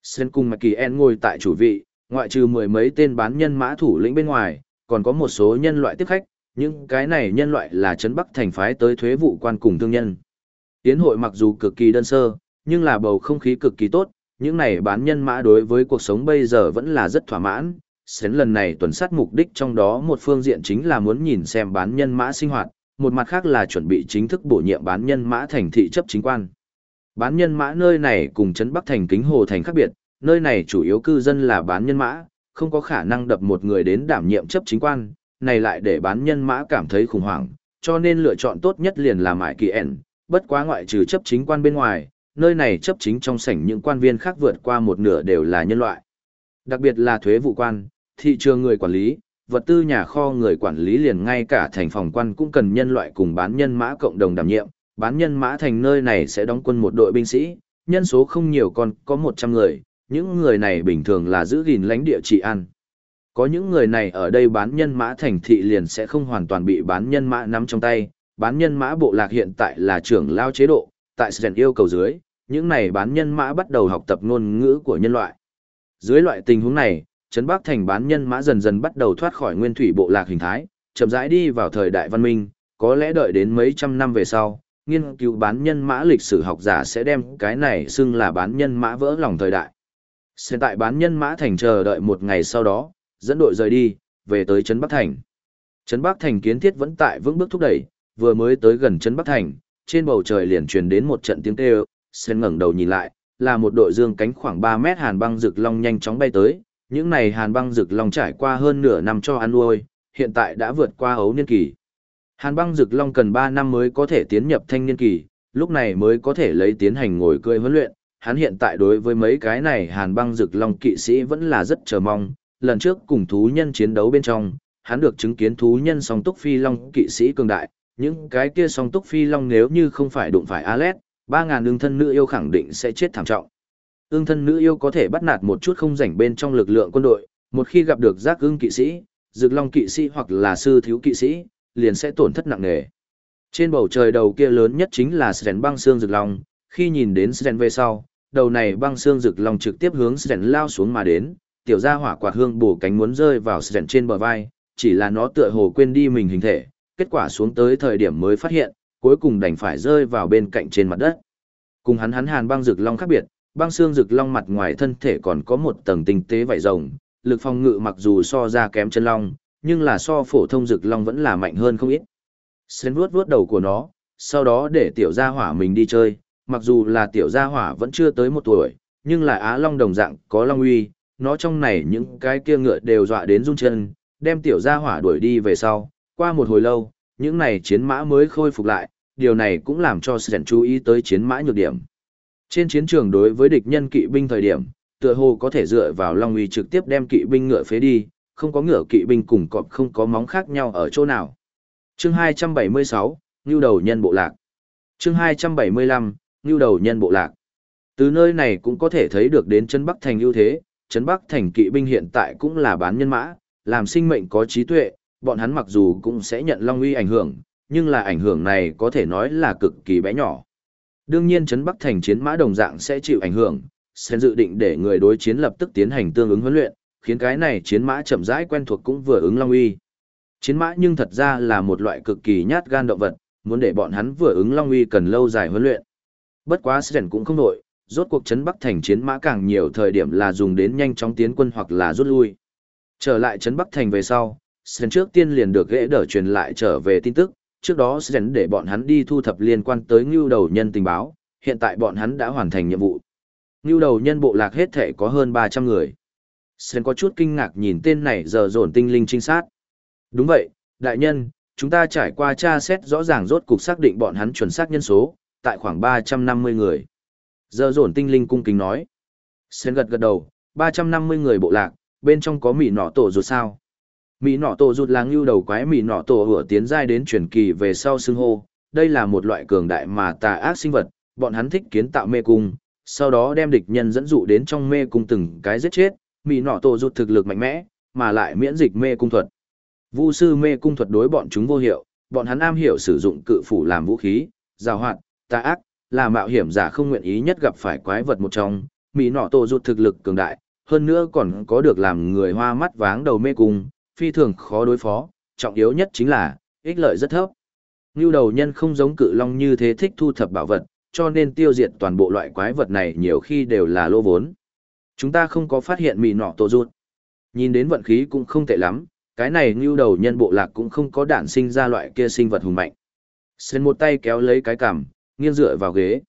Sơn cùng Mạc Kỳ En ngồi tại chủ vị, ngoại trừ mười mấy tên bán nhân mã thủ lĩnh bên ngoài, còn có một số nhân loại tiếp khách, những cái này nhân loại là Trấn Bắc thành phái tới thuế vụ quan cùng thương nhân. Tiến hội mặc dù cực kỳ đơn sơ, nhưng là bầu không khí cực kỳ tốt, những này bán nhân mã đối với cuộc sống bây giờ vẫn là rất thỏa mãn. Xến lần này tuần sát mục đích trong đó một phương diện chính là muốn nhìn xem bán nhân mã sinh hoạt, một mặt khác là chuẩn bị chính thức bổ nhiệm bán nhân mã thành thị chấp chính quan. Bán nhân mã nơi này cùng Trấn Bắc thành kính hồ thành khác biệt, nơi này chủ yếu cư dân là bán nhân mã, không có khả năng đập một người đến đảm nhiệm chấp chính quan, này lại để bán nhân mã cảm thấy khủng hoảng, cho nên lựa chọn tốt nhất liền là mại kỳ ẻn, bất quá ngoại trừ chấp chính quan bên ngoài, nơi này chấp chính trong sảnh những quan viên khác vượt qua một nửa đều là nhân loại. Đặc biệt là thuế vụ quan, thị trường người quản lý, vật tư nhà kho người quản lý liền ngay cả thành phòng quan cũng cần nhân loại cùng bán nhân mã cộng đồng đảm nhiệm, bán nhân mã thành nơi này sẽ đóng quân một đội binh sĩ, nhân số không nhiều còn có 100 người, những người này bình thường là giữ gìn lãnh địa trị an. Có những người này ở đây bán nhân mã thành thị liền sẽ không hoàn toàn bị bán nhân mã nắm trong tay, bán nhân mã bộ lạc hiện tại là trưởng lao chế độ, tại sự yêu cầu dưới, những này bán nhân mã bắt đầu học tập ngôn ngữ của nhân loại. Dưới loại tình huống này, Trấn Bắc thành bán nhân mã dần dần bắt đầu thoát khỏi nguyên thủy bộ lạc hình thái, chậm rãi đi vào thời đại văn minh, có lẽ đợi đến mấy trăm năm về sau, nghiên cứu bán nhân mã lịch sử học giả sẽ đem cái này xưng là bán nhân mã vỡ lòng thời đại. Hiện tại bán nhân mã thành chờ đợi một ngày sau đó, dẫn đội rời đi, về tới Trấn Bắc Thành. Trấn Bắc Thành kiến thiết vẫn tại vững bước thúc đẩy, vừa mới tới gần Trấn Bắc Thành, trên bầu trời liền truyền đến một trận tiếng kêu, Sen ngẩng đầu nhìn lại, là một đội dương cánh khoảng 3 mét hàn băng rực long nhanh chóng bay tới, những này hàn băng rực long trải qua hơn nửa năm cho ăn nuôi, hiện tại đã vượt qua ấu niên kỳ. Hàn băng rực long cần 3 năm mới có thể tiến nhập thanh niên kỳ, lúc này mới có thể lấy tiến hành ngồi cười huấn luyện. Hắn hiện tại đối với mấy cái này hàn băng rực long kỵ sĩ vẫn là rất chờ mong, lần trước cùng thú nhân chiến đấu bên trong, hắn được chứng kiến thú nhân song túc phi long kỵ sĩ cường đại, những cái kia song túc phi long nếu như không phải đụng phải Alet, ba ngàn ương thân nữ yêu khẳng định sẽ chết thảm trọng. Ương thân nữ yêu có thể bắt nạt một chút không rảnh bên trong lực lượng quân đội, một khi gặp được giác ương kỵ sĩ, dược long kỵ sĩ hoặc là sư thiếu kỵ sĩ, liền sẽ tổn thất nặng nề. Trên bầu trời đầu kia lớn nhất chính là Sren băng xương rực long, khi nhìn đến Sren về sau, đầu này băng xương rực long trực tiếp hướng Sren lao xuống mà đến, tiểu gia hỏa quạt hương bổ cánh muốn rơi vào sẹn trên bờ vai, chỉ là nó tựa hồ quên đi mình hình thể, kết quả xuống tới thời điểm mới phát hiện, cuối cùng đành phải rơi vào bên cạnh trên mặt đất. Cùng hắn hắn hàn băng rực long khác biệt, băng xương rực long mặt ngoài thân thể còn có một tầng tinh tế vảy rồng, lực phòng ngự mặc dù so ra kém chân long, nhưng là so phổ thông rực long vẫn là mạnh hơn không ít. Sến vuốt vuốt đầu của nó, sau đó để tiểu gia hỏa mình đi chơi, mặc dù là tiểu gia hỏa vẫn chưa tới một tuổi, nhưng là á long đồng dạng có long uy, nó trong này những cái kia ngựa đều dọa đến run chân, đem tiểu gia hỏa đuổi đi về sau, qua một hồi lâu, những này chiến mã mới khôi phục lại, điều này cũng làm cho Sren chú ý tới chiến mã nhược điểm. Trên chiến trường đối với địch nhân kỵ binh thời điểm, tựa hồ có thể dựa vào long uy trực tiếp đem kỵ binh ngựa phế đi, không có ngựa kỵ binh cùng cọp không có móng khác nhau ở chỗ nào. Chương 276, Nưu đầu nhân bộ lạc. Chương 275, Nưu đầu nhân bộ lạc. Từ nơi này cũng có thể thấy được đến chân Bắc Thành ưu thế, Trấn Bắc Thành kỵ binh hiện tại cũng là bán nhân mã, làm sinh mệnh có trí tuệ, bọn hắn mặc dù cũng sẽ nhận long uy ảnh hưởng, nhưng là ảnh hưởng này có thể nói là cực kỳ bé nhỏ. Đương nhiên Trấn Bắc Thành chiến mã đồng dạng sẽ chịu ảnh hưởng, sẽ dự định để người đối chiến lập tức tiến hành tương ứng huấn luyện, khiến cái này chiến mã chậm rãi quen thuộc cũng vừa ứng long uy. Chiến mã nhưng thật ra là một loại cực kỳ nhát gan động vật, muốn để bọn hắn vừa ứng long uy cần lâu dài huấn luyện. Bất quá Sren cũng không nổi, rốt cuộc Trấn Bắc Thành chiến mã càng nhiều thời điểm là dùng đến nhanh chóng tiến quân hoặc là rút lui. Trở lại Trấn Bắc Thành về sau, Sren trước tiên liền được ghế đỡ truyền lại trở về tin tức, trước đó Sren để bọn hắn đi thu thập liên quan tới ngưu đầu nhân tình báo, hiện tại bọn hắn đã hoàn thành nhiệm vụ. Ngưu đầu nhân bộ lạc hết thể có hơn 300 người. Sren có chút kinh ngạc nhìn tên này giờ dồn tinh linh trinh sát. Đúng vậy, đại nhân, chúng ta trải qua tra xét rõ ràng rốt cục xác định bọn hắn chuẩn xác nhân số, tại khoảng 350 người. Giờ dồn tinh linh cung kính nói. Sren gật gật đầu, 350 người bộ lạc, bên trong có mỉ nọ tổ ruột sao. Mỉ nọ tổ rụt là ngưu đầu quái mỉ nọ tổ hửa tiến giai đến truyền kỳ về sau xưng hô. Đây là một loại cường đại mà tà ác sinh vật, bọn hắn thích kiến tạo mê cung, sau đó đem địch nhân dẫn dụ đến trong mê cung từng cái giết chết. Mỉ nọ tổ rụt thực lực mạnh mẽ, mà lại miễn dịch mê cung thuật. Vu sư mê cung thuật đối bọn chúng vô hiệu, bọn hắn am hiểu sử dụng cự phủ làm vũ khí, rào hoạt, tà ác, là mạo hiểm giả không nguyện ý nhất gặp phải quái vật một trong, mỹ nọ tổ rụt thực lực cường đại, hơn nữa còn có được làm người hoa mắt váng đầu mê cung, phi thường khó đối phó, trọng yếu nhất chính là, ích lợi rất thấp. Ngưu đầu nhân không giống cự long như thế thích thu thập bảo vật, cho nên tiêu diệt toàn bộ loại quái vật này nhiều khi đều là lô vốn. Chúng ta không có phát hiện mì nọ tổ rụt. Nhìn đến vận khí cũng không tệ lắm, cái này ngưu đầu nhân bộ lạc cũng không có đản sinh ra loại kia sinh vật hùng mạnh. sơn một tay kéo lấy cái cằm, nghiêng dựa vào ghế.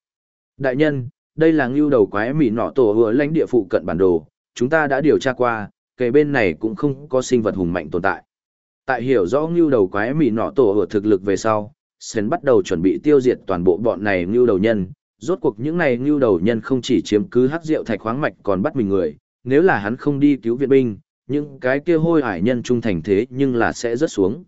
Đại nhân, đây là ngưu đầu quái mỉ nọ tổ hứa lãnh địa phụ cận bản đồ, chúng ta đã điều tra qua, kề bên này cũng không có sinh vật hùng mạnh tồn tại. Tại hiểu rõ ngưu đầu quái mỉ nọ tổ hứa thực lực về sau, Sến bắt đầu chuẩn bị tiêu diệt toàn bộ bọn này ngưu đầu nhân. Rốt cuộc những này ngưu đầu nhân không chỉ chiếm cứ hắc rượu thạch khoáng mạch còn bắt mình người, nếu là hắn không đi cứu viện binh, những cái kia hôi hải nhân trung thành thế nhưng là sẽ rớt xuống.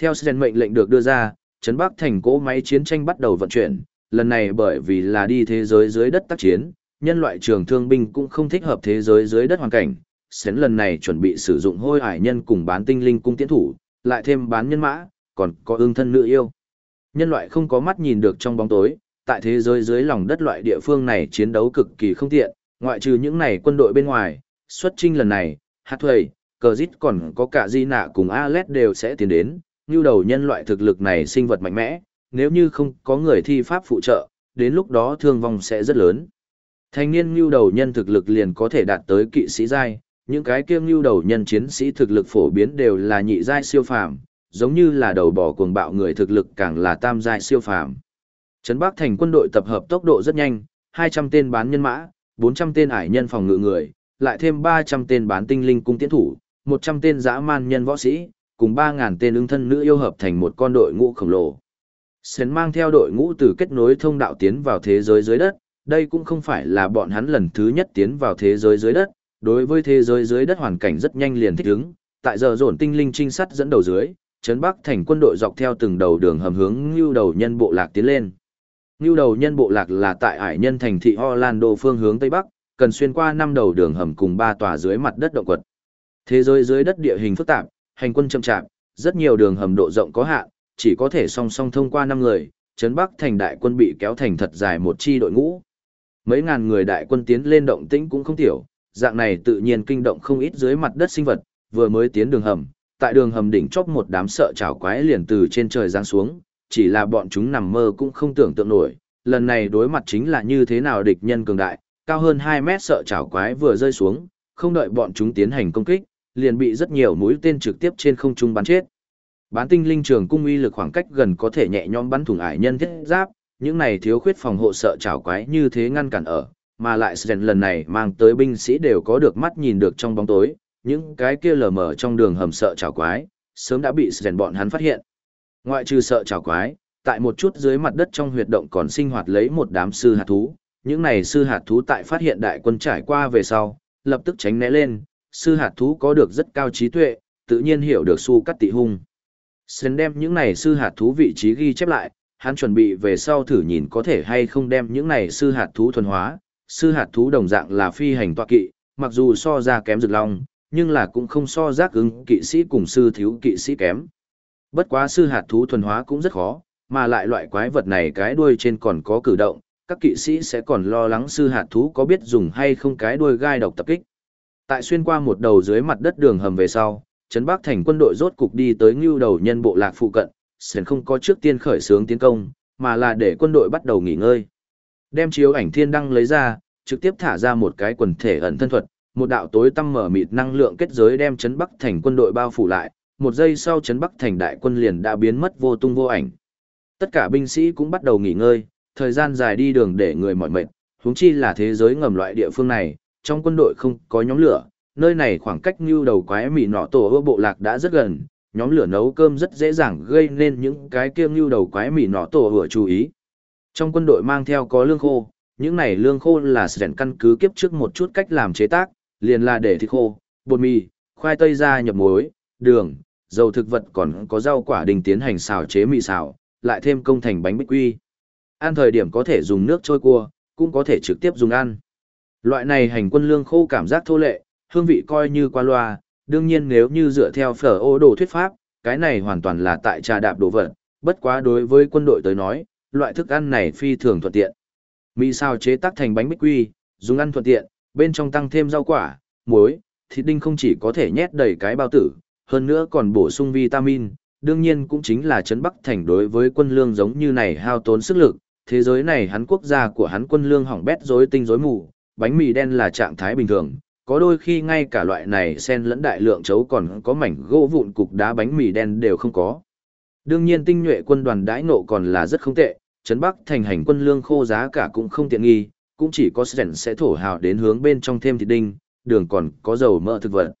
Theo Sến mệnh lệnh được đưa ra, Trấn Bắc thành cỗ máy chiến tranh bắt đầu vận chuyển, lần này bởi vì là đi thế giới dưới đất tác chiến, nhân loại trường thương binh cũng không thích hợp thế giới dưới đất hoàn cảnh. Sến lần này chuẩn bị sử dụng hôi hải nhân cùng bán tinh linh cung tiến thủ, lại thêm bán nhân mã, còn có ương thân nữ yêu. Nhân loại không có mắt nhìn được trong bóng tối, tại thế giới dưới lòng đất loại địa phương này chiến đấu cực kỳ không tiện, ngoại trừ những này quân đội bên ngoài, xuất trinh lần này, hát thuầy, cờ dít còn có cả di nạ cùng Alet đều sẽ tiến đến, như đầu nhân loại thực lực này sinh vật mạnh mẽ, nếu như không có người thi pháp phụ trợ, đến lúc đó thương vong sẽ rất lớn. Thanh niên như đầu nhân thực lực liền có thể đạt tới kỵ sĩ giai, những cái kiêng như đầu nhân chiến sĩ thực lực phổ biến đều là nhị giai siêu phàm, giống như là đầu bò cuồng bạo người thực lực càng là tam giai siêu phàm. Trấn Bắc thành quân đội tập hợp tốc độ rất nhanh, 200 tên bán nhân mã, 400 tên ải nhân phòng ngự người, lại thêm 300 tên bán tinh linh cung tiến thủ, 100 tên dã man nhân võ sĩ, cùng 3.000 tên ứng thân nữ yêu hợp thành một con đội ngũ khổng lồ. Sến mang theo đội ngũ từ kết nối thông đạo tiến vào thế giới dưới đất, đây cũng không phải là bọn hắn lần thứ nhất tiến vào thế giới dưới đất, đối với thế giới dưới đất hoàn cảnh rất nhanh liền thích ứng, tại giờ dồn tinh linh trinh sát dẫn đầu dưới, trấn Bắc thành quân đội dọc theo từng đầu đường hầm hướng lưu đầu nhân bộ lạc tiến lên. lưu đầu nhân bộ lạc là tại ải nhân thành thị Orlando phương hướng tây bắc, cần xuyên qua năm đầu đường hầm cùng ba tòa dưới mặt đất động quật. Thế giới dưới đất địa hình phức tạp, hành quân chậm chạp, rất nhiều đường hầm độ rộng có hạn, chỉ có thể song song thông qua năm người, trấn Bắc thành đại quân bị kéo thành thật dài một chi đội ngũ. Mấy ngàn người đại quân tiến lên động tĩnh cũng không tiểu, dạng này tự nhiên kinh động không ít dưới mặt đất sinh vật, vừa mới tiến đường hầm, tại đường hầm đỉnh chóp một đám sợ chảo quái liền từ trên trời giáng xuống, chỉ là bọn chúng nằm mơ cũng không tưởng tượng nổi, lần này đối mặt chính là như thế nào địch nhân cường đại, cao hơn 2 mét sợ chảo quái vừa rơi xuống, không đợi bọn chúng tiến hành công kích, liền bị rất nhiều mũi tên trực tiếp trên không trung bắn chết. Bán tinh linh trường cung uy lực khoảng cách gần có thể nhẹ nhõm bắn thủng ải nhân thiết giáp, những này thiếu khuyết phòng hộ sợ chảo quái như thế ngăn cản ở, mà lại Sren lần này mang tới binh sĩ đều có được mắt nhìn được trong bóng tối, những cái kia lờ mờ trong đường hầm sợ chảo quái, sớm đã bị Sren bọn hắn phát hiện. Ngoại trừ sợ chảo quái, tại một chút dưới mặt đất trong huyệt động còn sinh hoạt lấy một đám sư hạt thú, những này sư hạt thú tại phát hiện đại quân trải qua về sau, lập tức tránh né lên, sư hạt thú có được rất cao trí tuệ, tự nhiên hiểu được su cắt tị hung. Sơn đem những này sư hạt thú vị trí ghi chép lại, hắn chuẩn bị về sau thử nhìn có thể hay không đem những này sư hạt thú thuần hóa. Sư hạt thú đồng dạng là phi hành tọa kỵ, mặc dù so ra kém rực long, nhưng là cũng không so giác ứng kỵ sĩ cùng sư thiếu kỵ sĩ kém. Bất quá sư hạt thú thuần hóa cũng rất khó, mà lại loại quái vật này cái đuôi trên còn có cử động, các kỵ sĩ sẽ còn lo lắng sư hạt thú có biết dùng hay không cái đuôi gai độc tập kích. Tại xuyên qua một đầu dưới mặt đất đường hầm về sau, Trấn Bắc thành quân đội rốt cục đi tới ngưu đầu nhân bộ lạc phụ cận, Sến không có trước tiên khởi xướng tiến công, mà là để quân đội bắt đầu nghỉ ngơi. Đem chiếu ảnh thiên đăng lấy ra, trực tiếp thả ra một cái quần thể ẩn thân thuật, một đạo tối tăm mở mịt năng lượng kết giới đem Trấn Bắc thành quân đội bao phủ lại, một giây sau Trấn Bắc thành đại quân liền đã biến mất vô tung vô ảnh. Tất cả binh sĩ cũng bắt đầu nghỉ ngơi, thời gian dài đi đường để người mỏi mệt, huống chi là thế giới ngầm loại địa phương này, trong quân đội không có nhóm lửa, nơi này khoảng cách như đầu quái mì nọ tổ ưa bộ lạc đã rất gần, nhóm lửa nấu cơm rất dễ dàng gây nên những cái kia như đầu quái mì nọ tổ ưa chú ý. Trong quân đội mang theo có lương khô, những này lương khô là sẻn căn cứ kiếp trước một chút cách làm chế tác, liền là để thịt khô, bột mì, khoai tây ra nhập muối, đường, dầu thực vật còn có rau quả đình tiến hành xào chế mì xào, lại thêm công thành bánh bích quy. Ăn thời điểm có thể dùng nước trôi cua, cũng có thể trực tiếp dùng ăn. Loại này hành quân lương khô cảm giác thô lệ, hương vị coi như qua loa, đương nhiên nếu như dựa theo phở ô đồ thuyết pháp, cái này hoàn toàn là tại trà đạp đồ vật, bất quá đối với quân đội tới nói, loại thức ăn này phi thường thuận tiện. Mì xào chế tác thành bánh bích quy, dùng ăn thuận tiện, bên trong tăng thêm rau quả, muối, thịt đinh không chỉ có thể nhét đầy cái bao tử, hơn nữa còn bổ sung vitamin, đương nhiên cũng chính là Trấn Bắc Thành đối với quân lương giống như này hao tốn sức lực, thế giới này hắn quốc gia của hắn quân lương hỏng bét rối tinh rối mù, bánh mì đen là trạng thái bình thường, có đôi khi ngay cả loại này sen lẫn đại lượng chấu còn có mảnh gỗ vụn cục đá bánh mì đen đều không có. Đương nhiên tinh nhuệ quân đoàn đãi nộ còn là rất không tệ, Trấn Bắc thành hành quân lương khô giá cả cũng không tiện nghi, cũng chỉ có sẻn sẽ thổ hào đến hướng bên trong thêm thịt đinh, đường còn có dầu mỡ thực vật.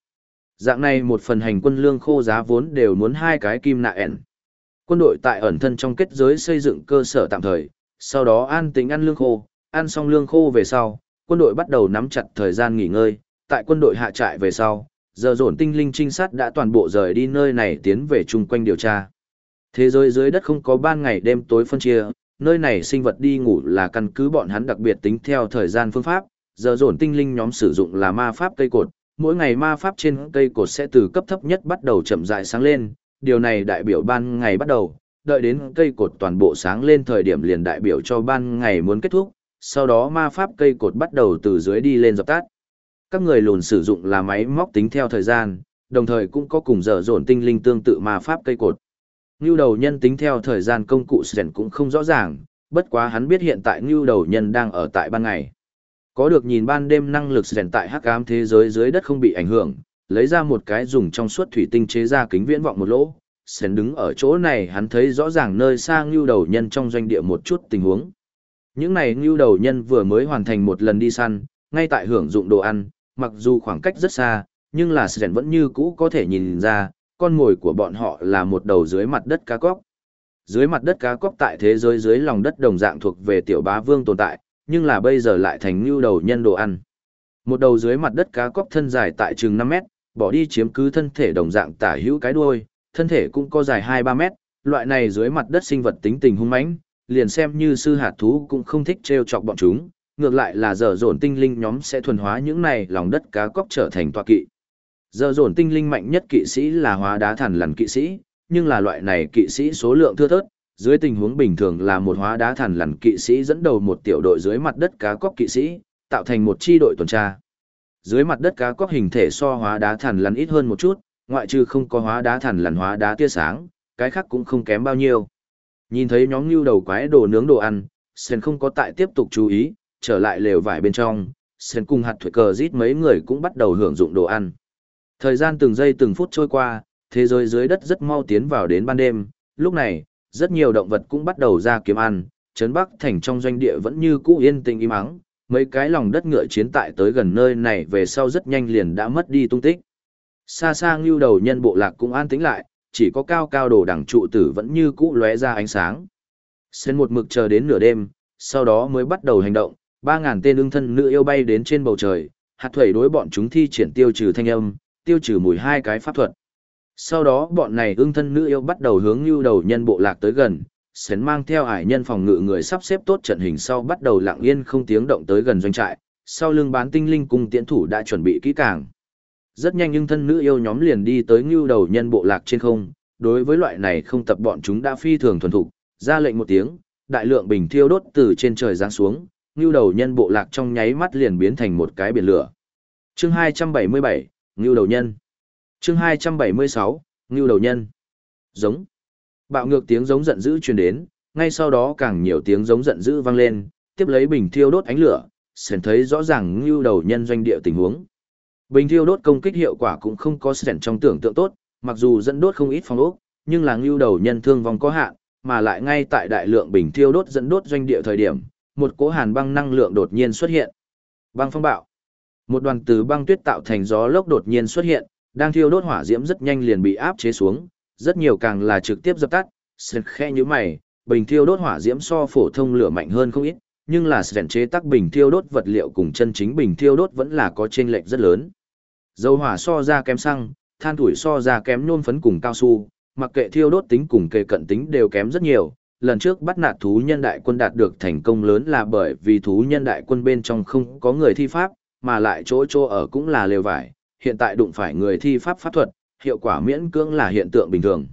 Dạng này một phần hành quân lương khô giá vốn đều muốn hai cái kim nạ ẻn. Quân đội tại ẩn thân trong kết giới xây dựng cơ sở tạm thời, sau đó an tính ăn lương khô, ăn xong lương khô về sau, quân đội bắt đầu nắm chặt thời gian nghỉ ngơi, tại quân đội hạ trại về sau, giờ dồn tinh linh trinh sát đã toàn bộ rời đi nơi này tiến về chung quanh điều tra. Thế giới dưới đất không có ban ngày đêm tối phân chia, nơi này sinh vật đi ngủ là căn cứ bọn hắn đặc biệt tính theo thời gian phương pháp, giờ dồn tinh linh nhóm sử dụng là ma pháp cây cột, mỗi ngày ma pháp trên cây cột sẽ từ cấp thấp nhất bắt đầu chậm rãi sáng lên, điều này đại biểu ban ngày bắt đầu, đợi đến cây cột toàn bộ sáng lên thời điểm liền đại biểu cho ban ngày muốn kết thúc, sau đó ma pháp cây cột bắt đầu từ dưới đi lên dập tắt. Các người lùn sử dụng là máy móc tính theo thời gian, đồng thời cũng có cùng giờ dồn tinh linh tương tự ma pháp cây cột. Ngưu đầu nhân tính theo thời gian công cụ sẻn cũng không rõ ràng, bất quá hắn biết hiện tại ngưu đầu nhân đang ở tại ban ngày. Có được nhìn ban đêm năng lực sẻn tại hắc ám thế giới dưới đất không bị ảnh hưởng, lấy ra một cái dùng trong suốt thủy tinh chế ra kính viễn vọng một lỗ. Sren đứng ở chỗ này hắn thấy rõ ràng nơi xa ngưu đầu nhân trong doanh địa một chút tình huống. Những này ngưu đầu nhân vừa mới hoàn thành một lần đi săn, ngay tại hưởng dụng đồ ăn, mặc dù khoảng cách rất xa, nhưng là Sren vẫn như cũ có thể nhìn ra, con mồi của bọn họ là một đầu dưới mặt đất cá cóc. Dưới mặt đất cá cóc tại thế giới dưới lòng đất đồng dạng thuộc về tiểu bá vương tồn tại, nhưng là bây giờ lại thành ngưu đầu nhân đồ ăn. Một đầu dưới mặt đất cá cóc thân dài tại chừng 5 mét, bỏ đi chiếm cứ thân thể đồng dạng tả hữu cái đuôi, thân thể cũng có dài 2-3 mét, loại này dưới mặt đất sinh vật tính tình hung mãnh, liền xem như sư hạt thú cũng không thích trêu chọc bọn chúng, ngược lại là giờ dồn tinh linh nhóm sẽ thuần hóa những này lòng đất cá cóc trở thành tọa kỵ. Giờ dồn tinh linh mạnh nhất kỵ sĩ là hóa đá thần lằn kỵ sĩ, nhưng là loại này kỵ sĩ số lượng thưa thớt, dưới tình huống bình thường là một hóa đá thần lằn kỵ sĩ dẫn đầu một tiểu đội dưới mặt đất cá cóc kỵ sĩ, tạo thành một chi đội tuần tra. Dưới mặt đất cá cóc hình thể so hóa đá thần lằn ít hơn một chút, ngoại trừ không có hóa đá thần lằn hóa đá tia sáng, cái khác cũng không kém bao nhiêu. Nhìn thấy nhóm lưu đầu quái đồ nướng đồ ăn, Sen không có tại tiếp tục chú ý, trở lại lều vải bên trong, Sen cùng hạt thuệ cờ rít mấy người cũng bắt đầu hưởng dụng đồ ăn. Thời gian từng giây từng phút trôi qua, thế giới dưới đất rất mau tiến vào đến ban đêm, lúc này, rất nhiều động vật cũng bắt đầu ra kiếm ăn, trấn Bắc thành trong doanh địa vẫn như cũ yên tĩnh im ắng, mấy cái lòng đất ngựa chiến tại tới gần nơi này về sau rất nhanh liền đã mất đi tung tích. Xa xa ngưu đầu nhân bộ lạc cũng an tĩnh lại, chỉ có cao cao đồ đằng trụ tử vẫn như cũ lóe ra ánh sáng. Xên một mực chờ đến nửa đêm, sau đó mới bắt đầu hành động, ba ngàn tên ưng thân nữ yêu bay đến trên bầu trời, hạt thủy đối bọn chúng thi triển tiêu trừ thanh âm, tiêu trừ mùi hai cái pháp thuật. Sau đó bọn này ưng thân nữ yêu bắt đầu hướng lưu đầu nhân bộ lạc tới gần, sến mang theo ải nhân phòng ngự người sắp xếp tốt trận hình sau bắt đầu lặng yên không tiếng động tới gần doanh trại, sau lưng bán tinh linh cung tiễn thủ đã chuẩn bị kỹ càng. Rất nhanh nhưng thân nữ yêu nhóm liền đi tới ngưu đầu nhân bộ lạc trên không, đối với loại này không tập bọn chúng đã phi thường thuần thục, ra lệnh một tiếng, đại lượng bình thiêu đốt từ trên trời giáng xuống, ngưu đầu nhân bộ lạc trong nháy mắt liền biến thành một cái biển lửa. Chương 277, Ngưu đầu nhân. Chương 276, Ngưu đầu nhân. Giống. Bạo ngược tiếng giống giận dữ truyền đến, ngay sau đó càng nhiều tiếng giống giận dữ vang lên, tiếp lấy bình thiêu đốt ánh lửa, sển thấy rõ ràng Ngưu đầu nhân doanh địa tình huống. Bình thiêu đốt công kích hiệu quả cũng không có sẻn trong tưởng tượng tốt, mặc dù dẫn đốt không ít phong ốc, nhưng là Ngưu đầu nhân thương vong có hạn, mà lại ngay tại đại lượng bình thiêu đốt dẫn đốt doanh địa thời điểm, một cỗ hàn băng năng lượng đột nhiên xuất hiện. Băng phong bạo. Một đoàn từ băng tuyết tạo thành gió lốc đột nhiên xuất hiện, đang thiêu đốt hỏa diễm rất nhanh liền bị áp chế xuống, rất nhiều càng là trực tiếp dập tắt. Sren khe như mày, bình thiêu đốt hỏa diễm so phổ thông lửa mạnh hơn không ít, nhưng là Sren chế tác bình thiêu đốt vật liệu cùng chân chính bình thiêu đốt vẫn là có chênh lệch rất lớn. Dầu hỏa so ra kém xăng, than tuổi so ra kém nhôm phấn cùng cao su, mặc kệ thiêu đốt tính cùng kề cận tính đều kém rất nhiều. Lần trước bắt nạt thú nhân đại quân đạt được thành công lớn là bởi vì thú nhân đại quân bên trong không có người thi pháp, mà lại chỗ chỗ ở cũng là lều vải, hiện tại đụng phải người thi pháp pháp thuật, hiệu quả miễn cưỡng là hiện tượng bình thường.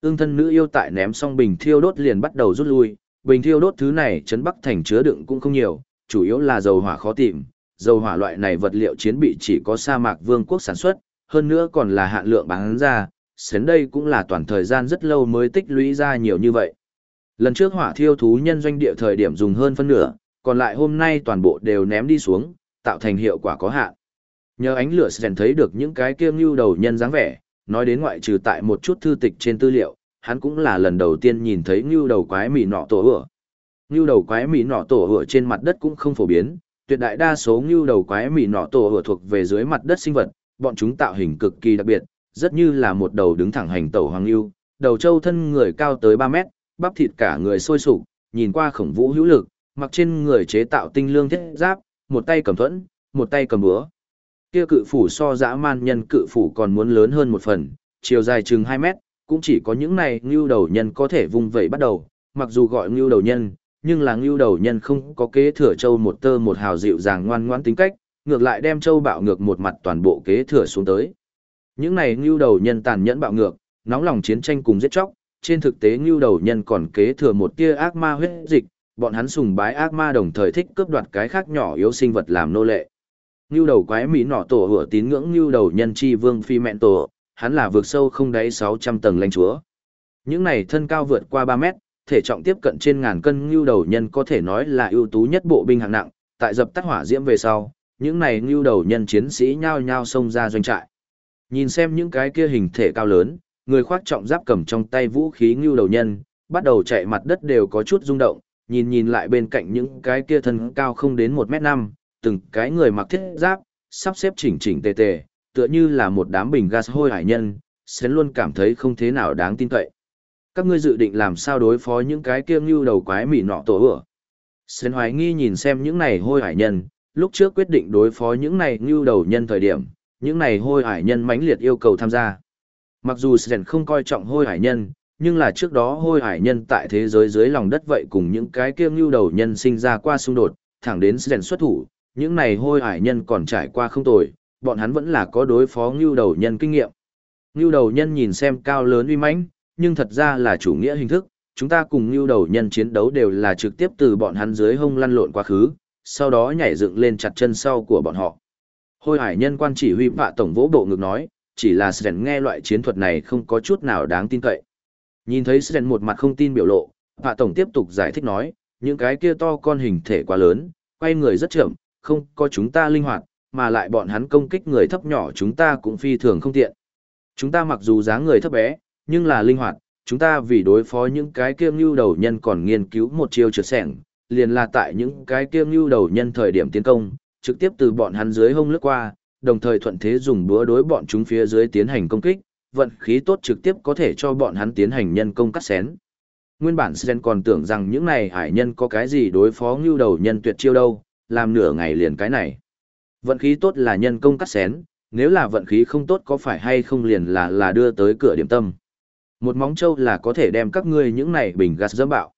Ưng thân nữ yêu tại ném xong bình thiêu đốt liền bắt đầu rút lui, bình thiêu đốt thứ này trấn Bắc thành chứa đựng cũng không nhiều, chủ yếu là dầu hỏa khó tìm, dầu hỏa loại này vật liệu chiến bị chỉ có sa mạc vương quốc sản xuất, hơn nữa còn là hạn lượng bán ra, sến đây cũng là toàn thời gian rất lâu mới tích lũy ra nhiều như vậy. Lần trước hỏa thiêu thú nhân doanh địa thời điểm dùng hơn phân nửa, còn lại hôm nay toàn bộ đều ném đi xuống, tạo thành hiệu quả có hạn. Nhờ ánh lửa Sren thấy được những cái kia ngưu đầu nhân dáng vẻ, nói đến ngoại trừ tại một chút thư tịch trên tư liệu, hắn cũng là lần đầu tiên nhìn thấy ngưu đầu quái mì nọ tổ ửa. Ngưu đầu quái mì nọ tổ ửa trên mặt đất cũng không phổ biến, tuyệt đại đa số ngưu đầu quái mì nọ tổ ửa thuộc về dưới mặt đất sinh vật, bọn chúng tạo hình cực kỳ đặc biệt, rất như là một đầu đứng thẳng hành tẩu hoàng ngưu, đầu trâu thân người cao tới 3 mét, bắp thịt cả người sôi sục, nhìn qua khổng vũ hữu lực, mặc trên người chế tạo tinh lương thiết giáp, một tay cầm thuẫn, một tay cầm búa. Kia cự phủ so dã man nhân cự phủ còn muốn lớn hơn một phần, chiều dài chừng 2 mét, cũng chỉ có những này ngưu đầu nhân có thể vung vẩy bắt đầu, mặc dù gọi ngưu đầu nhân, nhưng là ngưu đầu nhân không có kế thừa châu một tơ một hào dịu dàng ngoan ngoãn tính cách, ngược lại đem châu bạo ngược một mặt toàn bộ kế thừa xuống tới. Những này ngưu đầu nhân tàn nhẫn bạo ngược, nóng lòng chiến tranh cùng giết chóc, trên thực tế ngưu đầu nhân còn kế thừa một tia ác ma huyết dịch, bọn hắn sùng bái ác ma đồng thời thích cướp đoạt cái khác nhỏ yếu sinh vật làm nô lệ. Ngưu đầu quái mỹ nọ tổ hựa tín ngưỡng ngưu đầu nhân chi vương phi mẹn tổ, hắn là vượt sâu không đáy 600 tầng lãnh chúa. Những này thân cao vượt qua 3 mét, thể trọng tiếp cận trên ngàn cân ngưu đầu nhân có thể nói là ưu tú nhất bộ binh hạng nặng, tại dập tắt hỏa diễm về sau, những này ngưu đầu nhân chiến sĩ nhao nhao xông ra doanh trại. Nhìn xem những cái kia hình thể cao lớn, người khoác trọng giáp cầm trong tay vũ khí ngưu đầu nhân, bắt đầu chạy mặt đất đều có chút rung động, nhìn nhìn lại bên cạnh những cái kia thân cao không đến 1 mét 5, từng cái người mặc thiết giáp, sắp xếp chỉnh chỉnh tề tề, tựa như là một đám bình gas hôi hải nhân, sến luôn cảm thấy không thế nào đáng tin cậy. Các ngươi dự định làm sao đối phó những cái kia ngưu đầu quái mỉ nọ tổ ửa. Sến hoài nghi nhìn xem những này hôi hải nhân, lúc trước quyết định đối phó những này ngưu đầu nhân thời điểm, những này hôi hải nhân mãnh liệt yêu cầu tham gia. Mặc dù Sến không coi trọng hôi hải nhân, nhưng là trước đó hôi hải nhân tại thế giới dưới lòng đất vậy cùng những cái kia ngưu đầu nhân sinh ra qua xung đột, thẳng đến Sến xuất thủ, những này hôi hải nhân còn trải qua không tồi, bọn hắn vẫn là có đối phó ngưu đầu nhân kinh nghiệm. Ngưu đầu nhân nhìn xem cao lớn uy mãnh, nhưng thật ra là chủ nghĩa hình thức, chúng ta cùng lưu đầu nhân chiến đấu đều là trực tiếp từ bọn hắn dưới hông lăn lộn quá khứ, sau đó nhảy dựng lên chặt chân sau của bọn họ. Hôi hải nhân quan chỉ huy vạ tổng vỗ bộ ngực nói, chỉ là Sren nghe loại chiến thuật này không có chút nào đáng tin cậy. Nhìn thấy Sren một mặt không tin biểu lộ, vạ tổng tiếp tục giải thích nói, những cái kia to con hình thể quá lớn, quay người rất chậm, không có chúng ta linh hoạt, mà lại bọn hắn công kích người thấp nhỏ chúng ta cũng phi thường không tiện. Chúng ta mặc dù dáng người thấp bé, nhưng là linh hoạt, chúng ta vì đối phó những cái kia ngưu đầu nhân còn nghiên cứu một chiêu trượt sẻng, liền là tại những cái kia ngưu đầu nhân thời điểm tiến công, trực tiếp từ bọn hắn dưới hông lướt qua, đồng thời thuận thế dùng búa đối bọn chúng phía dưới tiến hành công kích, vận khí tốt trực tiếp có thể cho bọn hắn tiến hành nhân công cắt xén. Nguyên bản Sren còn tưởng rằng những này hải nhân có cái gì đối phó ngưu đầu nhân tuyệt chiêu đâu, làm nửa ngày liền cái này. Vận khí tốt là nhân công cắt xén, nếu là vận khí không tốt có phải hay không liền là là đưa tới cửa điểm tâm. Một móng trâu là có thể đem các ngươi những này bình gas dâm bạo.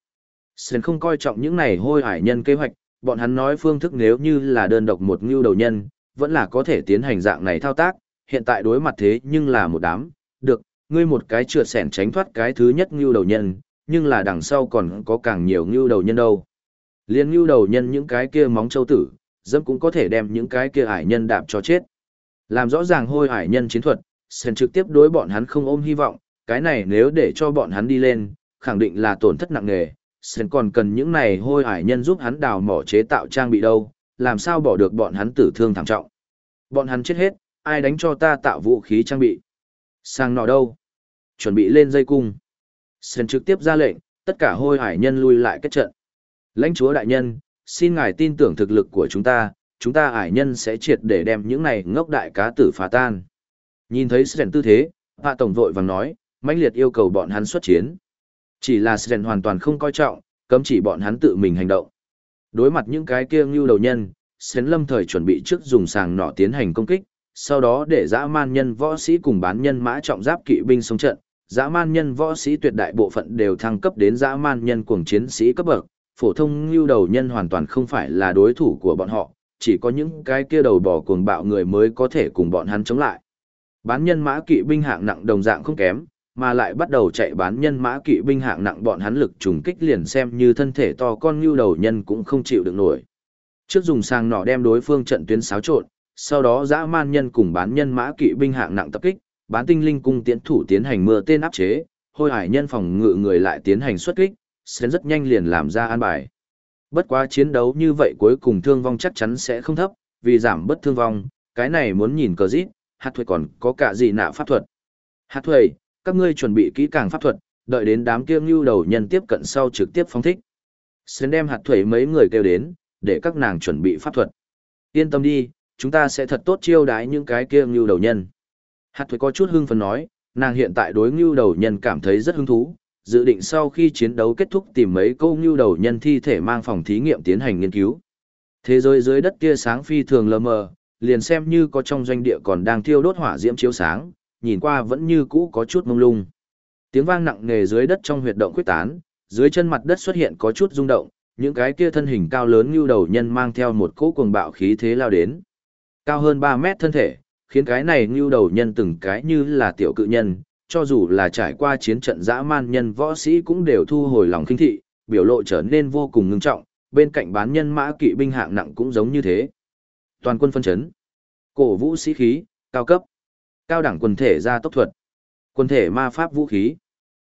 sơn không coi trọng những này hôi hải nhân kế hoạch, bọn hắn nói phương thức nếu như là đơn độc một ngưu đầu nhân, vẫn là có thể tiến hành dạng này thao tác, hiện tại đối mặt thế nhưng là một đám, được, ngươi một cái trượt sẻn tránh thoát cái thứ nhất ngưu đầu nhân, nhưng là đằng sau còn có càng nhiều ngưu đầu nhân đâu. Liên ngưu đầu nhân những cái kia móng châu tử, dẫm cũng có thể đem những cái kia hải nhân đạp cho chết. Làm rõ ràng hôi hải nhân chiến thuật, sơn trực tiếp đối bọn hắn không ôm hy vọng, cái này nếu để cho bọn hắn đi lên, khẳng định là tổn thất nặng nề. Sen còn cần những này hôi hải nhân giúp hắn đào mỏ chế tạo trang bị đâu, làm sao bỏ được bọn hắn tử thương thảm trọng. Bọn hắn chết hết, ai đánh cho ta tạo vũ khí trang bị. Sang nọ đâu? Chuẩn bị lên dây cung. Sen trực tiếp ra lệnh, tất cả hôi hải nhân lui lại kết trận. Lãnh chúa đại nhân, xin ngài tin tưởng thực lực của chúng ta, chúng ta hải nhân sẽ triệt để đem những này ngốc đại cá tử phá tan. Nhìn thấy Sren tư thế, Hạ Tổng vội vàng nói, mãnh liệt yêu cầu bọn hắn xuất chiến. Chỉ là Sren hoàn toàn không coi trọng, cấm chỉ bọn hắn tự mình hành động. Đối mặt những cái kia ngưu đầu nhân, Sren lâm thời chuẩn bị trước dùng sàng nỏ tiến hành công kích, sau đó để dã man nhân võ sĩ cùng bán nhân mã trọng giáp kỵ binh xuống trận. Dã man nhân võ sĩ tuyệt đại bộ phận đều thăng cấp đến dã man nhân cuồng chiến sĩ cấp bậc, phổ thông lưu đầu nhân hoàn toàn không phải là đối thủ của bọn họ, chỉ có những cái kia đầu bò cuồng bạo người mới có thể cùng bọn hắn chống lại. Bán nhân mã kỵ binh hạng nặng đồng dạng không kém, mà lại bắt đầu chạy bán nhân mã kỵ binh hạng nặng bọn hắn lực trùng kích liền xem như thân thể to con như đầu nhân cũng không chịu được nổi. Trước dùng sang nỏ đem đối phương trận tuyến xáo trộn, sau đó dã man nhân cùng bán nhân mã kỵ binh hạng nặng tập kích, bán tinh linh cung tiến thủ tiến hành mưa tên áp chế, hôi hải nhân phòng ngự người lại tiến hành xuất kích, sẽ rất nhanh liền làm ra an bài. Bất quá chiến đấu như vậy cuối cùng thương vong chắc chắn sẽ không thấp, vì giảm bất thương vong, cái này muốn nhìn cờ dít hạt thuệ còn có cả gì nạ pháp thuật. Hạt thuệ, các ngươi chuẩn bị kỹ càng pháp thuật, đợi đến đám kia ngưu đầu nhân tiếp cận sau trực tiếp phóng thích. Sến đem hạt thuẩy mấy người kêu đến, để các nàng chuẩn bị pháp thuật. Yên tâm đi, chúng ta sẽ thật tốt chiêu đái những cái kia ngưu đầu nhân. Hạt thuẩy có chút hưng phấn nói, nàng hiện tại đối ngưu đầu nhân cảm thấy rất hứng thú, dự định sau khi chiến đấu kết thúc tìm mấy câu ngưu đầu nhân thi thể mang phòng thí nghiệm tiến hành nghiên cứu. Thế giới dưới đất kia sáng phi thường lờ mờ, liền xem như có trong doanh địa còn đang thiêu đốt hỏa diễm chiếu sáng, nhìn qua vẫn như cũ có chút mông lung. Tiếng vang nặng nề dưới đất trong huyệt động quyết tán, dưới chân mặt đất xuất hiện có chút rung động, những cái kia thân hình cao lớn như đầu nhân mang theo một cỗ cuồng bạo khí thế lao đến. Cao hơn 3 mét thân thể, khiến cái này như đầu nhân từng cái như là tiểu cự nhân, cho dù là trải qua chiến trận dã man nhân võ sĩ cũng đều thu hồi lòng kinh thị, biểu lộ trở nên vô cùng ngưng trọng, bên cạnh bán nhân mã kỵ binh hạng nặng cũng giống như thế. Toàn quân phân chấn, cổ vũ sĩ khí, cao cấp, cao đẳng quần thể ra tốc thuật, quần thể ma pháp vũ khí,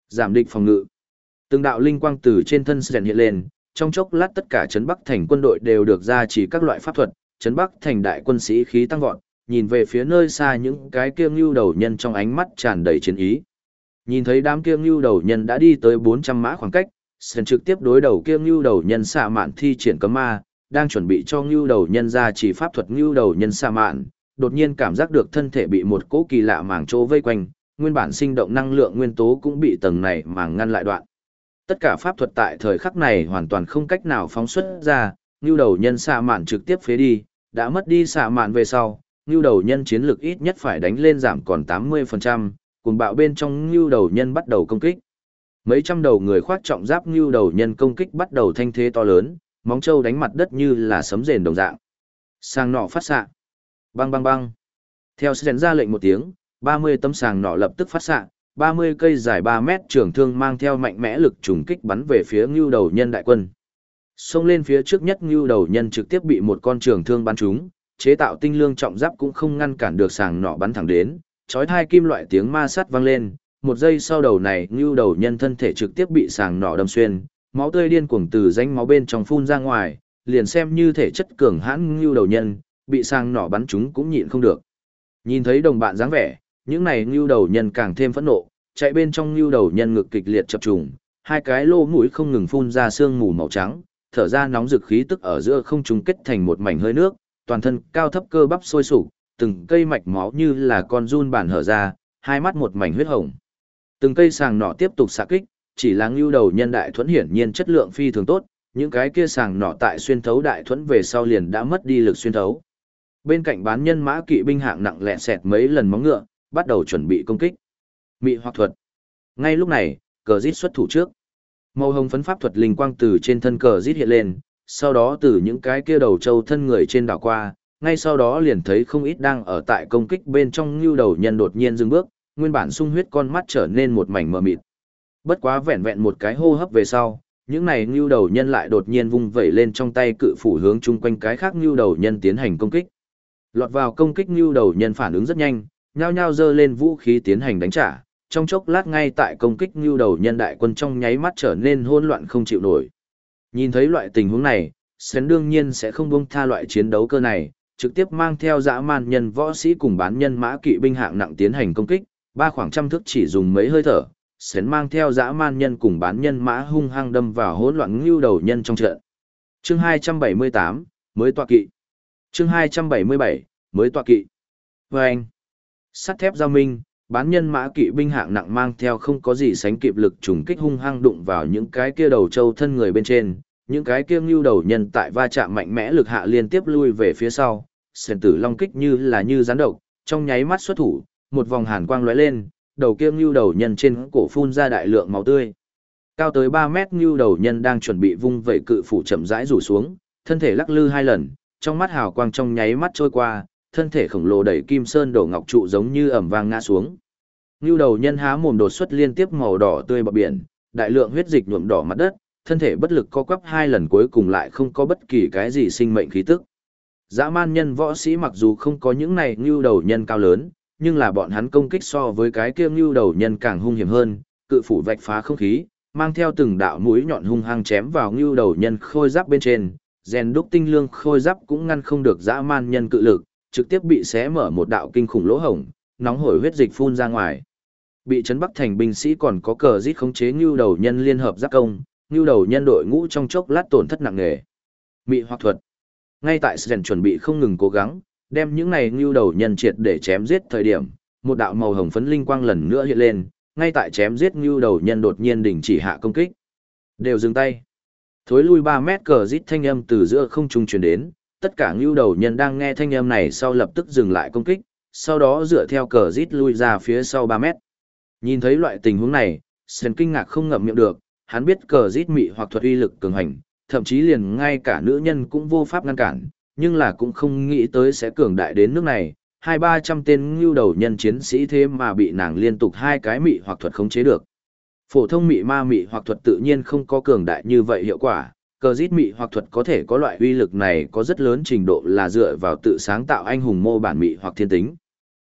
giảm địch phòng ngự. Từng đạo linh quang từ trên thân sèn hiện lên, trong chốc lát tất cả trấn Bắc thành quân đội đều được ra chỉ các loại pháp thuật, trấn Bắc thành đại quân sĩ khí tăng vọt, nhìn về phía nơi xa những cái kia ngưu đầu nhân trong ánh mắt tràn đầy chiến ý. Nhìn thấy đám kia ngưu đầu nhân đã đi tới 400 mã khoảng cách, Sren trực tiếp đối đầu kia ngưu đầu nhân xạ mạn thi triển cấm ma, đang chuẩn bị cho ngưu đầu nhân ra chỉ pháp thuật ngưu đầu nhân xạ mạn, đột nhiên cảm giác được thân thể bị một cỗ kỳ lạ màng chỗ vây quanh, nguyên bản sinh động năng lượng nguyên tố cũng bị tầng này màng ngăn lại đoạn. Tất cả pháp thuật tại thời khắc này hoàn toàn không cách nào phóng xuất ra, như đầu nhân xạ mạn trực tiếp phế đi, đã mất đi xạ mạn về sau, như đầu nhân chiến lực ít nhất phải đánh lên giảm còn 80%, cùng bạo bên trong như đầu nhân bắt đầu công kích. Mấy trăm đầu người khoác trọng giáp như đầu nhân công kích bắt đầu thanh thế to lớn, móng trâu đánh mặt đất như là sấm rền đồng dạng. sang nọ phát xạ. Bang bang bang. Theo Sren ra lệnh một tiếng, 30 tấm sàng nọ lập tức phát xạ, 30 cây dài 3 mét trường thương mang theo mạnh mẽ lực trùng kích bắn về phía ngưu đầu nhân đại quân. Xông lên phía trước nhất ngưu đầu nhân trực tiếp bị một con trường thương bắn trúng, chế tạo tinh lương trọng giáp cũng không ngăn cản được sàng nọ bắn thẳng đến, chói hai kim loại tiếng ma sát vang lên, một giây sau đầu này ngưu đầu nhân thân thể trực tiếp bị sàng nọ đâm xuyên, máu tươi điên cuồng từ danh máu bên trong phun ra ngoài, liền xem như thể chất cường hãn ngưu đầu nhân, bị sang nỏ bắn chúng cũng nhịn không được. Nhìn thấy đồng bạn dáng vẻ, những này ngưu đầu nhân càng thêm phẫn nộ, chạy bên trong ngưu đầu nhân ngực kịch liệt chập trùng, hai cái lô mũi không ngừng phun ra sương mù màu trắng, thở ra nóng rực khí tức ở giữa không trung kết thành một mảnh hơi nước, toàn thân cao thấp cơ bắp sôi sục, từng cây mạch máu như là con run bản hở ra, hai mắt một mảnh huyết hồng. Từng cây sàng nỏ tiếp tục xạ kích, chỉ là ngưu đầu nhân đại thuẫn hiển nhiên chất lượng phi thường tốt, những cái kia sàng nỏ tại xuyên thấu đại thuẫn về sau liền đã mất đi lực xuyên thấu. Bên cạnh bán nhân mã kỵ binh hạng nặng lẹ sẹt mấy lần móng ngựa, bắt đầu chuẩn bị công kích. Mị hoặc thuật. Ngay lúc này, cờ rít xuất thủ trước. Màu hồng phấn pháp thuật linh quang từ trên thân cờ rít hiện lên, sau đó từ những cái kia đầu trâu thân người trên đảo qua, ngay sau đó liền thấy không ít đang ở tại công kích bên trong như đầu nhân đột nhiên dừng bước, nguyên bản sung huyết con mắt trở nên một mảnh mờ mịt. Bất quá vẹn vẹn một cái hô hấp về sau, những này ngưu đầu nhân lại đột nhiên vung vẩy lên trong tay cự phủ hướng chung quanh cái khác ngưu đầu nhân tiến hành công kích. Lọt vào công kích như đầu nhân phản ứng rất nhanh, nhao nhao dơ lên vũ khí tiến hành đánh trả, trong chốc lát ngay tại công kích như đầu nhân đại quân trong nháy mắt trở nên hỗn loạn không chịu nổi. Nhìn thấy loại tình huống này, Sến đương nhiên sẽ không buông tha loại chiến đấu cơ này, trực tiếp mang theo dã man nhân võ sĩ cùng bán nhân mã kỵ binh hạng nặng tiến hành công kích, ba khoảng trăm thước chỉ dùng mấy hơi thở, Sến mang theo dã man nhân cùng bán nhân mã hung hăng đâm vào hỗn loạn như đầu nhân trong trận. Chương 278, mới tọa kỵ. Chương 277, mới tọa kỵ. Và anh, sắt thép giao minh, bán nhân mã kỵ binh hạng nặng mang theo không có gì sánh kịp lực trùng kích hung hăng đụng vào những cái kia đầu trâu thân người bên trên, những cái kia ngưu đầu nhân tại va chạm mạnh mẽ lực hạ liên tiếp lui về phía sau, sền tử long kích như là như rắn độc, trong nháy mắt xuất thủ, một vòng hàn quang lóe lên, đầu kia ngưu đầu nhân trên cổ phun ra đại lượng máu tươi. Cao tới 3 mét ngưu đầu nhân đang chuẩn bị vung vẩy cự phủ chậm rãi rủ xuống, thân thể lắc lư hai lần, trong mắt hào quang trong nháy mắt trôi qua, thân thể khổng lồ đẩy kim sơn đổ ngọc trụ giống như ẩm vang ngã xuống. Ngưu đầu nhân há mồm đột xuất liên tiếp màu đỏ tươi bọt biển, đại lượng huyết dịch nhuộm đỏ mặt đất, thân thể bất lực co quắp hai lần cuối cùng lại không có bất kỳ cái gì sinh mệnh khí tức. Dã man nhân võ sĩ mặc dù không có những này ngưu đầu nhân cao lớn, nhưng là bọn hắn công kích so với cái kia ngưu đầu nhân càng hung hiểm hơn, cự phủ vạch phá không khí, mang theo từng đạo mũi nhọn hung hăng chém vào ngưu đầu nhân khôi giáp bên trên, rèn đúc tinh lương khôi giáp cũng ngăn không được dã man nhân cự lực, trực tiếp bị xé mở một đạo kinh khủng lỗ hổng, nóng hổi huyết dịch phun ra ngoài. Bị trấn Bắc thành binh sĩ còn có cờ giết khống chế như đầu nhân liên hợp giáp công, như đầu nhân đội ngũ trong chốc lát tổn thất nặng nề. Mị hoặc thuật. Ngay tại Sren chuẩn bị không ngừng cố gắng, đem những này như đầu nhân triệt để chém giết thời điểm, một đạo màu hồng phấn linh quang lần nữa hiện lên, ngay tại chém giết như đầu nhân đột nhiên đình chỉ hạ công kích. Đều dừng tay. Thối lui 3 mét cờ rít thanh âm từ giữa không trung truyền đến, tất cả ngưu đầu nhân đang nghe thanh âm này sau lập tức dừng lại công kích, sau đó dựa theo cờ rít lui ra phía sau 3 mét. Nhìn thấy loại tình huống này, sơn kinh ngạc không ngậm miệng được, hắn biết cờ rít mị hoặc thuật uy lực cường hành, thậm chí liền ngay cả nữ nhân cũng vô pháp ngăn cản, nhưng là cũng không nghĩ tới sẽ cường đại đến nước này, hai ba trăm tên ngưu đầu nhân chiến sĩ thế mà bị nàng liên tục hai cái mị hoặc thuật khống chế được. Phổ thông mị ma mị hoặc thuật tự nhiên không có cường đại như vậy hiệu quả, cờ rít mị hoặc thuật có thể có loại uy lực này có rất lớn trình độ là dựa vào tự sáng tạo anh hùng mô bản mị hoặc thiên tính.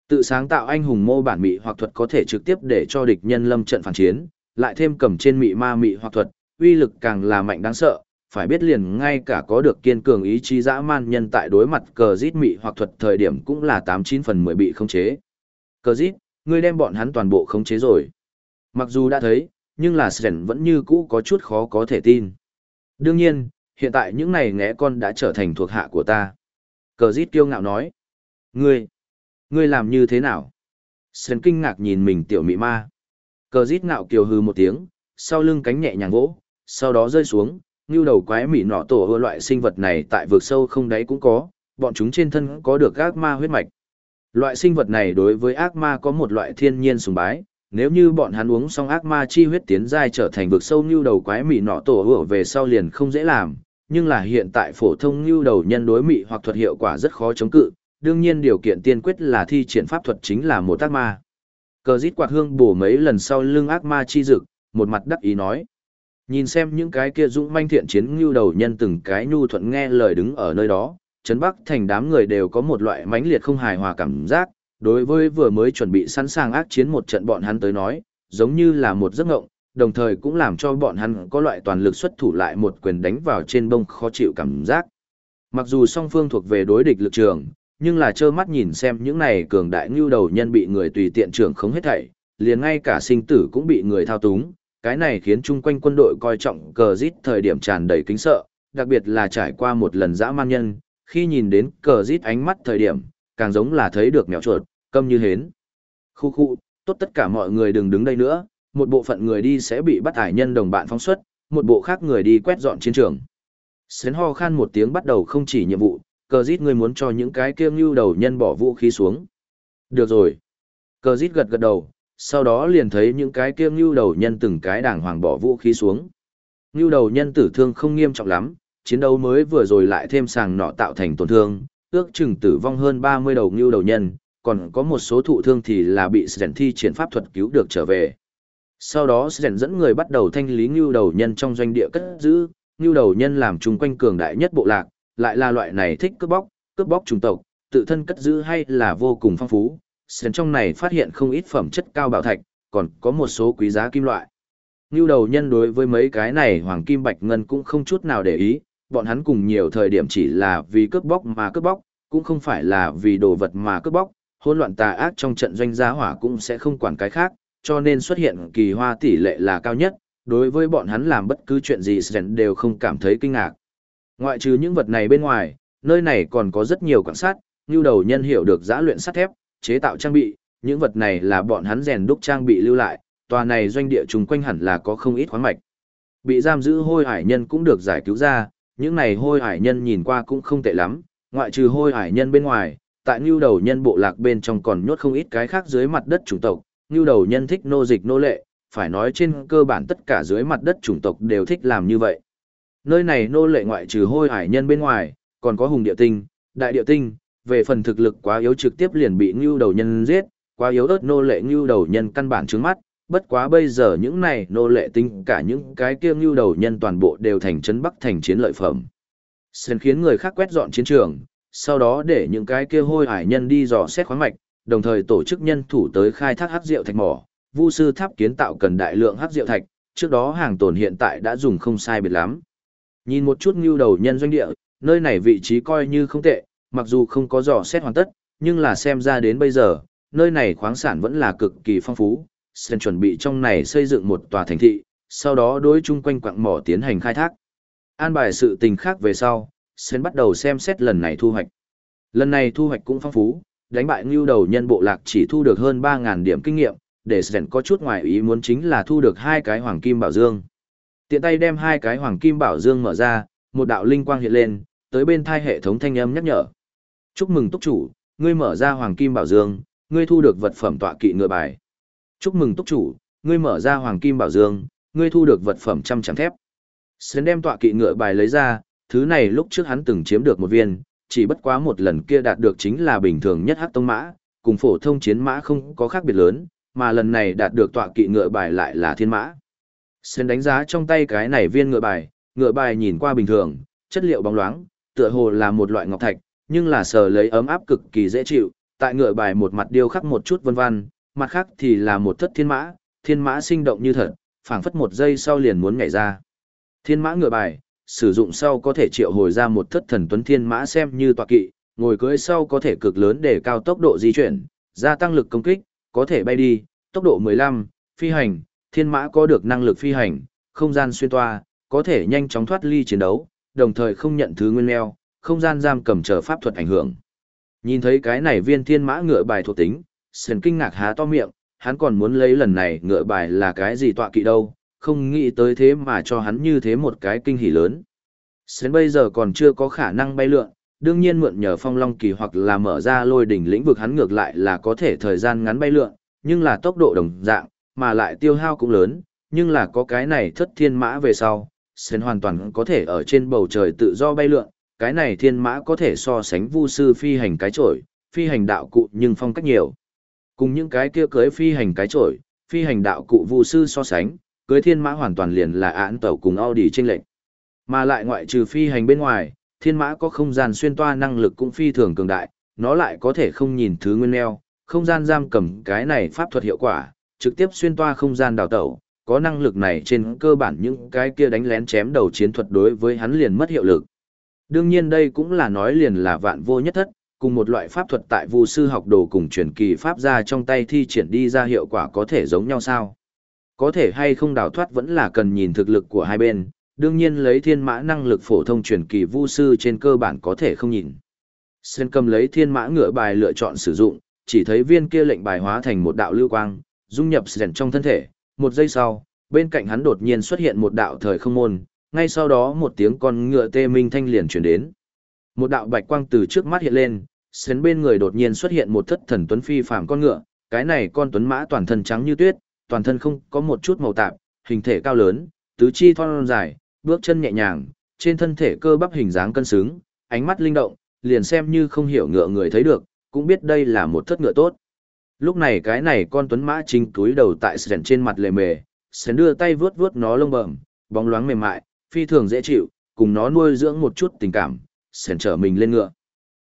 Tự sáng tạo anh hùng mô bản mị hoặc thuật có thể trực tiếp để cho địch nhân lâm trận phản chiến, lại thêm cầm trên mị ma mị hoặc thuật, uy lực càng là mạnh đáng sợ, phải biết liền ngay cả có được kiên cường ý chí dã man nhân tại đối mặt cờ rít mị hoặc thuật thời điểm cũng là tám chín phần mười bị khống chế. Cờ rít, ngươi đem bọn hắn toàn bộ khống chế rồi. Mặc dù đã thấy, nhưng là Sren vẫn như cũ có chút khó có thể tin. Đương nhiên, hiện tại những này ngẽ con đã trở thành thuộc hạ của ta. Cờ giết kiêu ngạo nói. Ngươi, ngươi làm như thế nào? Sren kinh ngạc nhìn mình tiểu mị ma. Cờ giết ngạo kiều hư một tiếng, sau lưng cánh nhẹ nhàng vỗ, sau đó rơi xuống, như đầu quái mị nọ tổ ưa loại sinh vật này tại vực sâu không đáy cũng có, bọn chúng trên thân có được ác ma huyết mạch. Loại sinh vật này đối với ác ma có một loại thiên nhiên sùng bái, nếu như bọn hắn uống xong ác ma chi huyết tiến giai trở thành vực sâu như đầu quái mị nọ tổ hửa về sau liền không dễ làm, nhưng là hiện tại phổ thông như đầu nhân đối mị hoặc thuật hiệu quả rất khó chống cự, đương nhiên điều kiện tiên quyết là thi triển pháp thuật chính là một ác ma. Cờ rít quạt hương bổ mấy lần sau lưng ác ma chi dực, một mặt đắc ý nói. Nhìn xem những cái kia dũng manh thiện chiến như đầu nhân từng cái nhu thuận nghe lời đứng ở nơi đó, Trấn Bắc thành đám người đều có một loại mãnh liệt không hài hòa cảm giác, đối với vừa mới chuẩn bị sẵn sàng ác chiến một trận bọn hắn tới nói, giống như là một giấc ngộng, đồng thời cũng làm cho bọn hắn có loại toàn lực xuất thủ lại một quyền đánh vào trên bông khó chịu cảm giác. Mặc dù song phương thuộc về đối địch lực trường, nhưng là trơ mắt nhìn xem những này cường đại ngưu đầu nhân bị người tùy tiện trưởng không hết thảy, liền ngay cả sinh tử cũng bị người thao túng, cái này khiến chung quanh quân đội coi trọng cờ rít thời điểm tràn đầy kính sợ, đặc biệt là trải qua một lần dã man nhân, khi nhìn đến cờ rít ánh mắt thời điểm, càng giống là thấy được mèo chuột, câm như hến. Khu khu, tốt tất cả mọi người đừng đứng đây nữa, một bộ phận người đi sẽ bị bắt ải nhân đồng bạn phóng xuất, một bộ khác người đi quét dọn chiến trường. Sến ho khan một tiếng bắt đầu không chỉ nhiệm vụ, cờ rít người muốn cho những cái kia ngưu đầu nhân bỏ vũ khí xuống. Được rồi. Cờ rít gật gật đầu, sau đó liền thấy những cái kia ngưu đầu nhân từng cái đàng hoàng bỏ vũ khí xuống. Ngưu đầu nhân tử thương không nghiêm trọng lắm, chiến đấu mới vừa rồi lại thêm sàng nọ tạo thành tổn thương, ước chừng tử vong hơn 30 đầu ngưu đầu nhân, còn có một số thụ thương thì là bị Sren thi triển pháp thuật cứu được trở về. Sau đó Sren dẫn người bắt đầu thanh lý ngưu đầu nhân trong doanh địa cất giữ, ngưu đầu nhân làm chung quanh cường đại nhất bộ lạc, lại là loại này thích cướp bóc, cướp bóc chủng tộc, tự thân cất giữ hay là vô cùng phong phú, Sren trong này phát hiện không ít phẩm chất cao bảo thạch, còn có một số quý giá kim loại. Ngưu đầu nhân đối với mấy cái này hoàng kim bạch ngân cũng không chút nào để ý, bọn hắn cùng nhiều thời điểm chỉ là vì cướp bóc mà cướp bóc, cũng không phải là vì đồ vật mà cướp bóc, hỗn loạn tà ác trong trận doanh gia hỏa cũng sẽ không quản cái khác, cho nên xuất hiện kỳ hoa tỷ lệ là cao nhất, đối với bọn hắn làm bất cứ chuyện gì Sren đều không cảm thấy kinh ngạc. Ngoại trừ những vật này bên ngoài, nơi này còn có rất nhiều quan sát, như đầu nhân hiểu được giã luyện sắt thép, chế tạo trang bị, những vật này là bọn hắn rèn đúc trang bị lưu lại, tòa này doanh địa chung quanh hẳn là có không ít khoáng mạch. Bị giam giữ hôi hải nhân cũng được giải cứu ra, những này hôi hải nhân nhìn qua cũng không tệ lắm, ngoại trừ hôi hải nhân bên ngoài, tại ngưu Đầu Nhân bộ lạc bên trong còn nhốt không ít cái khác dưới mặt đất chủng tộc, ngưu Đầu Nhân thích nô dịch nô lệ, phải nói trên cơ bản tất cả dưới mặt đất chủng tộc đều thích làm như vậy. Nơi này nô lệ ngoại trừ hôi hải nhân bên ngoài, còn có hùng địa tinh, đại địa tinh, về phần thực lực quá yếu trực tiếp liền bị ngưu đầu nhân giết, quá yếu ớt nô lệ ngưu đầu nhân căn bản trướng mắt, bất quá bây giờ những này nô lệ tinh cả những cái kia ngưu đầu nhân toàn bộ đều thành trấn bắc thành chiến lợi phẩm. Sơn khiến người khác quét dọn chiến trường, sau đó để những cái kia hôi hải nhân đi dò xét khoáng mạch, đồng thời tổ chức nhân thủ tới khai thác hắc rượu thạch mỏ. Vu sư tháp kiến tạo cần đại lượng hắc rượu thạch, trước đó hàng tồn hiện tại đã dùng không sai biệt lắm. Nhìn một chút ngưu đầu nhân doanh địa, nơi này vị trí coi như không tệ, mặc dù không có dò xét hoàn tất, nhưng là xem ra đến bây giờ, nơi này khoáng sản vẫn là cực kỳ phong phú, Sơn chuẩn bị trong này xây dựng một tòa thành thị, sau đó đối chung quanh quặng mỏ tiến hành khai thác. An bài sự tình khác về sau, Sơn bắt đầu xem xét lần này thu hoạch. Lần này thu hoạch cũng phong phú, đánh bại ngưu đầu nhân bộ lạc chỉ thu được hơn 3.000 điểm kinh nghiệm, để Sơn có chút ngoài ý muốn chính là thu được hai cái hoàng kim bảo dương. Tiện tay đem hai cái hoàng kim bảo dương mở ra, một đạo linh quang hiện lên, tới bên thai hệ thống thanh âm nhắc nhở. Chúc mừng túc chủ, ngươi mở ra hoàng kim bảo dương, ngươi thu được vật phẩm tọa kỵ ngựa bài. Chúc mừng túc chủ, ngươi mở ra hoàng kim bảo dương, ngươi thu được vật phẩm trăm trắng thép. Sến đem tọa kỵ ngựa bài lấy ra, thứ này lúc trước hắn từng chiếm được một viên, chỉ bất quá một lần kia đạt được chính là bình thường nhất hắc tông mã, cùng phổ thông chiến mã không có khác biệt lớn, mà lần này đạt được tọa kỵ ngựa bài lại là thiên mã. Sến đánh giá trong tay cái này viên ngựa bài, ngựa bài nhìn qua bình thường, chất liệu bóng loáng, tựa hồ là một loại ngọc thạch, nhưng là sờ lấy ấm áp cực kỳ dễ chịu, tại ngựa bài một mặt điêu khắc một chút vân vân, mặt khác thì là một thất thiên mã, thiên mã sinh động như thật, phảng phất một giây sau liền muốn nhảy ra. Thiên mã ngựa bài, sử dụng sau có thể triệu hồi ra một thất thần tuấn thiên mã xem như tọa kỵ, ngồi cưỡi sau có thể cực lớn để cao tốc độ di chuyển, gia tăng lực công kích, có thể bay đi, tốc độ 15, phi hành, thiên mã có được năng lực phi hành, không gian xuyên toa, có thể nhanh chóng thoát ly chiến đấu, đồng thời không nhận thứ nguyên leo, không gian giam cầm chờ pháp thuật ảnh hưởng. Nhìn thấy cái này viên thiên mã ngựa bài thuộc tính, Sền kinh ngạc há to miệng, hắn còn muốn lấy lần này ngựa bài là cái gì tọa kỵ đâu, không nghĩ tới thế mà cho hắn như thế một cái kinh hỉ lớn. Sến bây giờ còn chưa có khả năng bay lượn, đương nhiên mượn nhờ phong long kỳ hoặc là mở ra lôi đỉnh lĩnh vực hắn ngược lại là có thể thời gian ngắn bay lượn, nhưng là tốc độ đồng dạng, mà lại tiêu hao cũng lớn, nhưng là có cái này thất thiên mã về sau, Sến hoàn toàn có thể ở trên bầu trời tự do bay lượn, cái này thiên mã có thể so sánh vu sư phi hành cái trội, phi hành đạo cụ nhưng phong cách nhiều. Cùng những cái kia cưới phi hành cái trội, phi hành đạo cụ vu sư so sánh, cưới thiên mã hoàn toàn liền là án tàu cùng Audi trên lệnh. Mà lại ngoại trừ phi hành bên ngoài, thiên mã có không gian xuyên toa năng lực cũng phi thường cường đại, nó lại có thể không nhìn thứ nguyên neo, không gian giam cầm cái này pháp thuật hiệu quả, trực tiếp xuyên toa không gian đào tẩu, có năng lực này trên cơ bản những cái kia đánh lén chém đầu chiến thuật đối với hắn liền mất hiệu lực. Đương nhiên đây cũng là nói liền là vạn vô nhất thất, cùng một loại pháp thuật tại vu sư học đồ cùng truyền kỳ pháp ra trong tay thi triển đi ra hiệu quả có thể giống nhau sao? Có thể hay không đào thoát vẫn là cần nhìn thực lực của hai bên, đương nhiên lấy thiên mã năng lực phổ thông truyền kỳ vu sư trên cơ bản có thể không nhìn. Sen cầm lấy thiên mã ngựa bài lựa chọn sử dụng, chỉ thấy viên kia lệnh bài hóa thành một đạo lưu quang, dung nhập Sen trong thân thể, một giây sau, bên cạnh hắn đột nhiên xuất hiện một đạo thời không môn, ngay sau đó một tiếng con ngựa tê minh thanh liền truyền đến. Một đạo bạch quang từ trước mắt hiện lên, sến bên người đột nhiên xuất hiện một thất thần tuấn phi phàm con ngựa, cái này con tuấn mã toàn thân trắng như tuyết, toàn thân không có một chút màu tạp, hình thể cao lớn, tứ chi thon dài, bước chân nhẹ nhàng, trên thân thể cơ bắp hình dáng cân xứng, ánh mắt linh động, liền xem như không hiểu ngựa người thấy được, cũng biết đây là một thất ngựa tốt. Lúc này cái này con tuấn mã chính túi đầu tại sèn trên mặt lề mề, sèn đưa tay vướt vướt nó lông bẩm, bóng loáng mềm mại, phi thường dễ chịu, cùng nó nuôi dưỡng một chút tình cảm, sèn trở mình lên ngựa.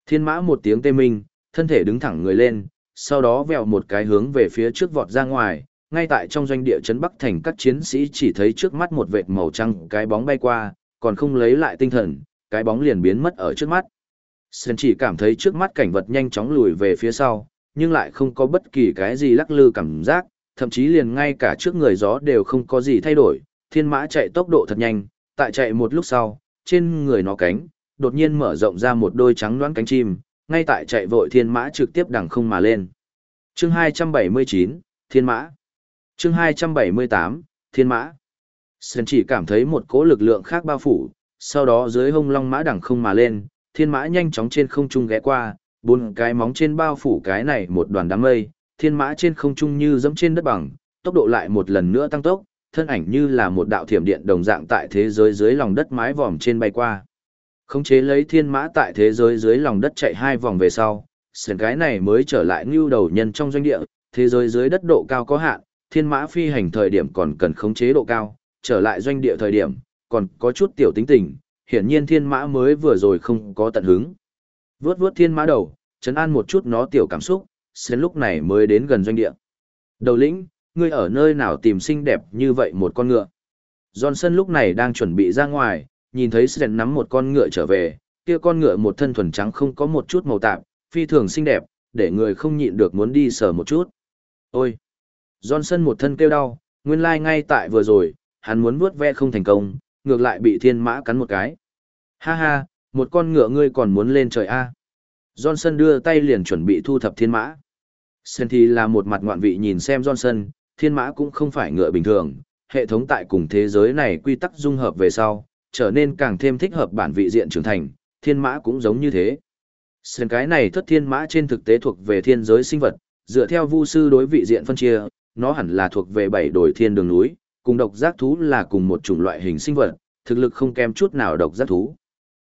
Thiên mã một tiếng tê minh, thân thể đứng thẳng người lên, sau đó vèo một cái hướng về phía trước vọt ra ngoài, ngay tại trong doanh địa trấn Bắc Thành các chiến sĩ chỉ thấy trước mắt một vệt màu trắng cái bóng bay qua, còn không lấy lại tinh thần, cái bóng liền biến mất ở trước mắt. Sơn chỉ cảm thấy trước mắt cảnh vật nhanh chóng lùi về phía sau, nhưng lại không có bất kỳ cái gì lắc lư cảm giác, thậm chí liền ngay cả trước người gió đều không có gì thay đổi, thiên mã chạy tốc độ thật nhanh, tại chạy một lúc sau, trên người nó cánh, đột nhiên mở rộng ra một đôi trắng đoán cánh chim, ngay tại chạy vội thiên mã trực tiếp đằng không mà lên. Chương 279, Thiên mã. Chương 278, Thiên mã. Sơn chỉ cảm thấy một cỗ lực lượng khác bao phủ, sau đó dưới hông long mã đằng không mà lên, thiên mã nhanh chóng trên không trung ghé qua, bốn cái móng trên bao phủ cái này một đoàn đám mây, thiên mã trên không trung như dẫm trên đất bằng, tốc độ lại một lần nữa tăng tốc, thân ảnh như là một đạo thiểm điện đồng dạng tại thế giới dưới lòng đất mái vòm trên bay qua. Khống chế lấy thiên mã tại thế giới dưới lòng đất chạy hai vòng về sau, sườn cái này mới trở lại ngưu đầu nhân trong doanh địa, thế giới dưới đất độ cao có hạn, thiên mã phi hành thời điểm còn cần khống chế độ cao, trở lại doanh địa thời điểm, còn có chút tiểu tính tình, hiển nhiên thiên mã mới vừa rồi không có tận hứng. Vướt vướt thiên mã đầu, chấn an một chút nó tiểu cảm xúc, sen lúc này mới đến gần doanh địa. Đầu lĩnh, ngươi ở nơi nào tìm xinh đẹp như vậy một con ngựa? Johnson lúc này đang chuẩn bị ra ngoài, nhìn thấy Sren nắm một con ngựa trở về, kia con ngựa một thân thuần trắng không có một chút màu tạp, phi thường xinh đẹp, để người không nhịn được muốn đi sờ một chút. Ôi! Johnson một thân kêu đau, nguyên lai like ngay tại vừa rồi, hắn muốn vuốt ve không thành công, ngược lại bị thiên mã cắn một cái. Ha ha, một con ngựa ngươi còn muốn lên trời a? Johnson đưa tay liền chuẩn bị thu thập thiên mã. Sơn thì là một mặt ngoạn vị nhìn xem Johnson, thiên mã cũng không phải ngựa bình thường, hệ thống tại cùng thế giới này quy tắc dung hợp về sau, trở nên càng thêm thích hợp bản vị diện trưởng thành, thiên mã cũng giống như thế. Sơn cái này thất thiên mã trên thực tế thuộc về thiên giới sinh vật, dựa theo vu sư đối vị diện phân chia, nó hẳn là thuộc về bảy đồi thiên đường núi, cùng độc giác thú là cùng một chủng loại hình sinh vật, thực lực không kém chút nào độc giác thú.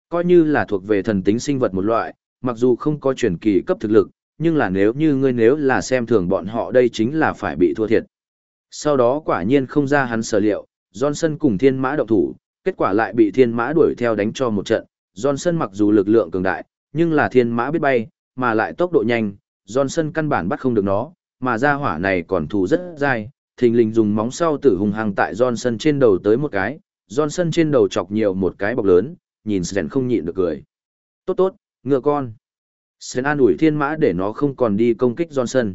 Coi như là thuộc về thần tính sinh vật một loại, mặc dù không có truyền kỳ cấp thực lực, nhưng là nếu như ngươi nếu là xem thường bọn họ đây chính là phải bị thua thiệt. Sau đó quả nhiên không ra hắn sở liệu, Johnson cùng thiên mã động thủ, kết quả lại bị thiên mã đuổi theo đánh cho một trận. Johnson mặc dù lực lượng cường đại, nhưng là thiên mã biết bay, mà lại tốc độ nhanh, Johnson căn bản bắt không được nó, mà ra hỏa này còn thù rất dai, thình lình dùng móng sau tử hùng hăng tại Johnson trên đầu tới một cái, Johnson trên đầu chọc nhiều một cái bọc lớn, nhìn Sren không nhịn được cười. Tốt tốt, ngựa con. Sren an ủi thiên mã để nó không còn đi công kích Johnson.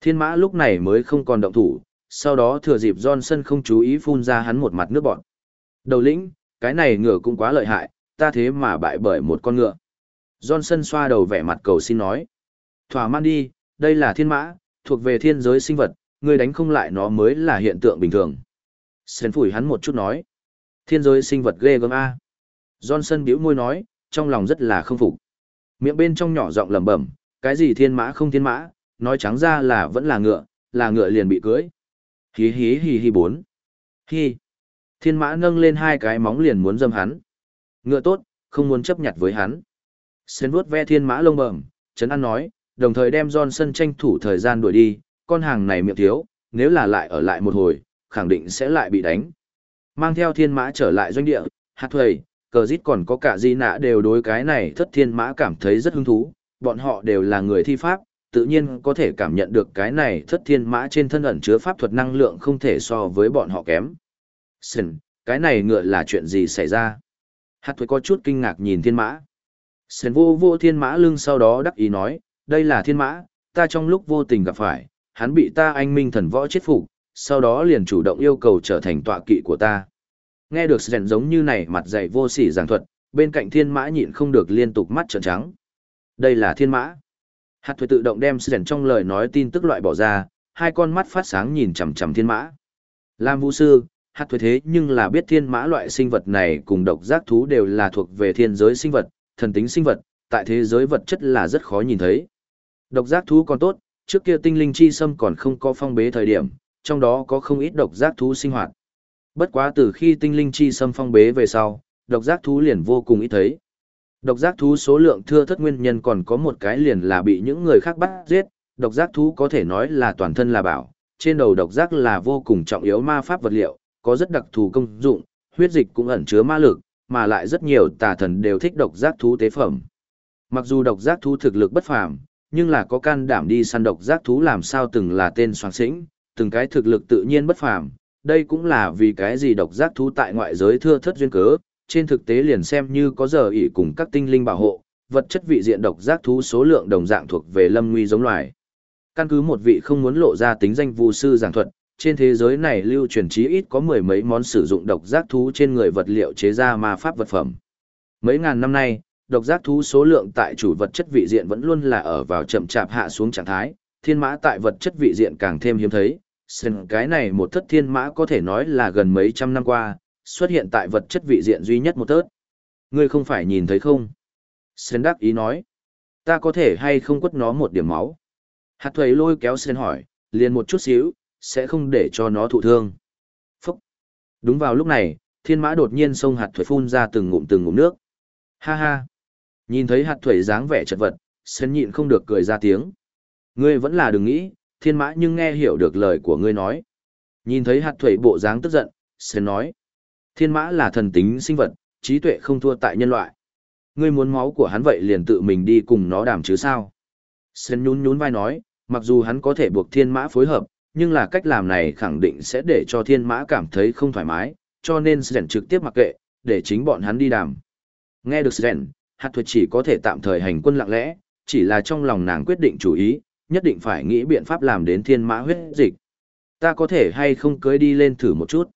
Thiên mã lúc này mới không còn động thủ, sau đó thừa dịp Johnson không chú ý phun ra hắn một mặt nước bọn. Đầu lĩnh, cái này ngựa cũng quá lợi hại, ta thế mà bại bởi một con ngựa. Johnson xoa đầu vẻ mặt cầu xin nói. Thỏa man đi, đây là thiên mã, thuộc về thiên giới sinh vật, ngươi đánh không lại nó mới là hiện tượng bình thường. Sen phủi hắn một chút nói. Thiên giới sinh vật ghê gớm A. Johnson biểu môi nói, trong lòng rất là không phục. Miệng bên trong nhỏ giọng lẩm bẩm, cái gì thiên mã không thiên mã, nói trắng ra là vẫn là ngựa, là ngựa liền bị cưới. Hí hí hí hí bốn. Hi. Thiên mã nâng lên hai cái móng liền muốn dâm hắn. Ngựa tốt, không muốn chấp nhặt với hắn. Sen vuốt ve thiên mã lông bẩm, chấn An nói, đồng thời đem Johnson tranh thủ thời gian đuổi đi, con hàng này miệng thiếu, nếu là lại ở lại một hồi, khẳng định sẽ lại bị đánh. Mang theo thiên mã trở lại doanh địa, hạt thuầy, cờ dít còn có cả di nã đều đối cái này thất thiên mã cảm thấy rất hứng thú, bọn họ đều là người thi pháp, tự nhiên có thể cảm nhận được cái này thất thiên mã trên thân ẩn chứa pháp thuật năng lượng không thể so với bọn họ kém. Sìn, cái này ngựa là chuyện gì xảy ra? Hạt thuế có chút kinh ngạc nhìn thiên mã. Sìn vô vô thiên mã lưng sau đó đắc ý nói, đây là thiên mã, ta trong lúc vô tình gặp phải, hắn bị ta anh minh thần võ chết phục, sau đó liền chủ động yêu cầu trở thành tọa kỵ của ta. Nghe được Sren giống như này mặt dày vô sỉ giảng thuật, bên cạnh thiên mã nhịn không được liên tục mắt trợn trắng. Đây là thiên mã. Hạt thuế tự động đem Sren trong lời nói tin tức loại bỏ ra, hai con mắt phát sáng nhìn chằm chằm thiên mã. Lam vũ sư, hạt thuế thế nhưng là biết thiên mã loại sinh vật này cùng độc giác thú đều là thuộc về thiên giới sinh vật, thần tính sinh vật, tại thế giới vật chất là rất khó nhìn thấy. Độc giác thú còn tốt, trước kia tinh linh chi sâm còn không có phong bế thời điểm, trong đó có không ít độc giác thú sinh hoạt. Bất quá từ khi tinh linh chi sâm phong bế về sau, độc giác thú liền vô cùng ít thấy. Độc giác thú số lượng thưa thất nguyên nhân còn có một cái liền là bị những người khác bắt giết, độc giác thú có thể nói là toàn thân là bảo, trên đầu độc giác là vô cùng trọng yếu ma pháp vật liệu, có rất đặc thù công dụng, huyết dịch cũng ẩn chứa ma lực, mà lại rất nhiều tà thần đều thích độc giác thú tế phẩm. Mặc dù độc giác thú thực lực bất phàm, nhưng là có can đảm đi săn độc giác thú làm sao từng là tên soạn sĩnh, từng cái thực lực tự nhiên bất phàm. Đây cũng là vì cái gì độc giác thú tại ngoại giới thưa thất duyên cớ, trên thực tế liền xem như có giờ ỷ cùng các tinh linh bảo hộ, vật chất vị diện độc giác thú số lượng đồng dạng thuộc về lâm nguy giống loài. Căn cứ một vị không muốn lộ ra tính danh vu sư giảng thuật, trên thế giới này lưu truyền chí ít có mười mấy món sử dụng độc giác thú trên người vật liệu chế ra ma pháp vật phẩm. Mấy ngàn năm nay, độc giác thú số lượng tại chủ vật chất vị diện vẫn luôn là ở vào chậm chạp hạ xuống trạng thái, thiên mã tại vật chất vị diện càng thêm hiếm thấy. Xem cái này một thất thiên mã có thể nói là gần mấy trăm năm qua, xuất hiện tại vật chất vị diện duy nhất một tớt. Ngươi không phải nhìn thấy không? Sen đắc ý nói. Ta có thể hay không quất nó một điểm máu? Hạt thuầy lôi kéo Sen hỏi, liền một chút xíu, sẽ không để cho nó thụ thương. Phúc! Đúng vào lúc này, thiên mã đột nhiên xông hạt thuầy phun ra từng ngụm từng ngụm nước. Ha ha! Nhìn thấy hạt thuẩy dáng vẻ chật vật, sân nhịn không được cười ra tiếng. Ngươi vẫn là đừng nghĩ, thiên mã nhưng nghe hiểu được lời của ngươi nói. Nhìn thấy hạt thuẩy bộ dáng tức giận, Sến nói. Thiên mã là thần tính sinh vật, trí tuệ không thua tại nhân loại. Ngươi muốn máu của hắn vậy liền tự mình đi cùng nó đàm chứ sao? Sến nhún nhún vai nói, mặc dù hắn có thể buộc thiên mã phối hợp, nhưng là cách làm này khẳng định sẽ để cho thiên mã cảm thấy không thoải mái, cho nên Sren trực tiếp mặc kệ, để chính bọn hắn đi đàm. Nghe được Sren, hạt thuật chỉ có thể tạm thời hành quân lặng lẽ, chỉ là trong lòng nàng quyết định chủ ý, nhất định phải nghĩ biện pháp làm đến thiên mã huyết dịch. Ta có thể hay không cưới đi lên thử một chút.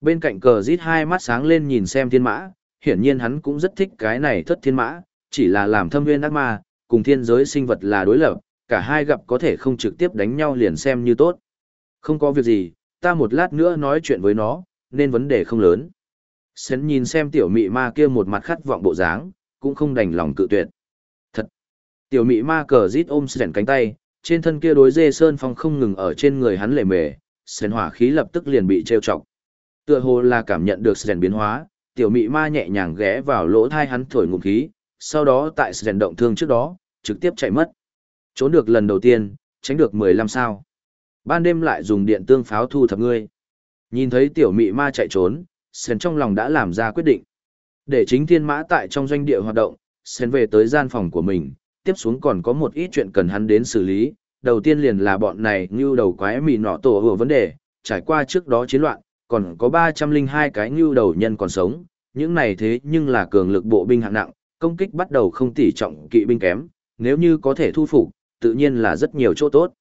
Bên cạnh cờ rít hai mắt sáng lên nhìn xem thiên mã, hiển nhiên hắn cũng rất thích cái này thất thiên mã, chỉ là làm thâm viên ác ma, cùng thiên giới sinh vật là đối lập, cả hai gặp có thể không trực tiếp đánh nhau liền xem như tốt. Không có việc gì, ta một lát nữa nói chuyện với nó, nên vấn đề không lớn. Sến nhìn xem tiểu mị ma kia một mặt khát vọng bộ dáng, cũng không đành lòng cự tuyệt. Thật! Tiểu mị ma cờ rít ôm sẻn cánh tay, trên thân kia đối dê sơn phong không ngừng ở trên người hắn lề mề, sẻn hỏa khí lập tức liền bị trêu chọc. Tựa hồ là cảm nhận được sẻn biến hóa, tiểu mị ma nhẹ nhàng ghé vào lỗ thai hắn thổi ngụm khí, sau đó tại sẻn động thương trước đó, trực tiếp chạy mất. Trốn được lần đầu tiên, tránh được 15 sao. Ban đêm lại dùng điện tương pháo thu thập ngươi. Nhìn thấy tiểu mị ma chạy trốn, Sến trong lòng đã làm ra quyết định. Để chính thiên mã tại trong doanh địa hoạt động, Sến về tới gian phòng của mình, tiếp xuống còn có một ít chuyện cần hắn đến xử lý. Đầu tiên liền là bọn này như đầu quái mì nọ tổ hùa vấn đề, trải qua trước đó chiến loạn, còn có 302 cái như đầu nhân còn sống, những này thế nhưng là cường lực bộ binh hạng nặng, công kích bắt đầu không tỉ trọng kỵ binh kém, nếu như có thể thu phục, tự nhiên là rất nhiều chỗ tốt.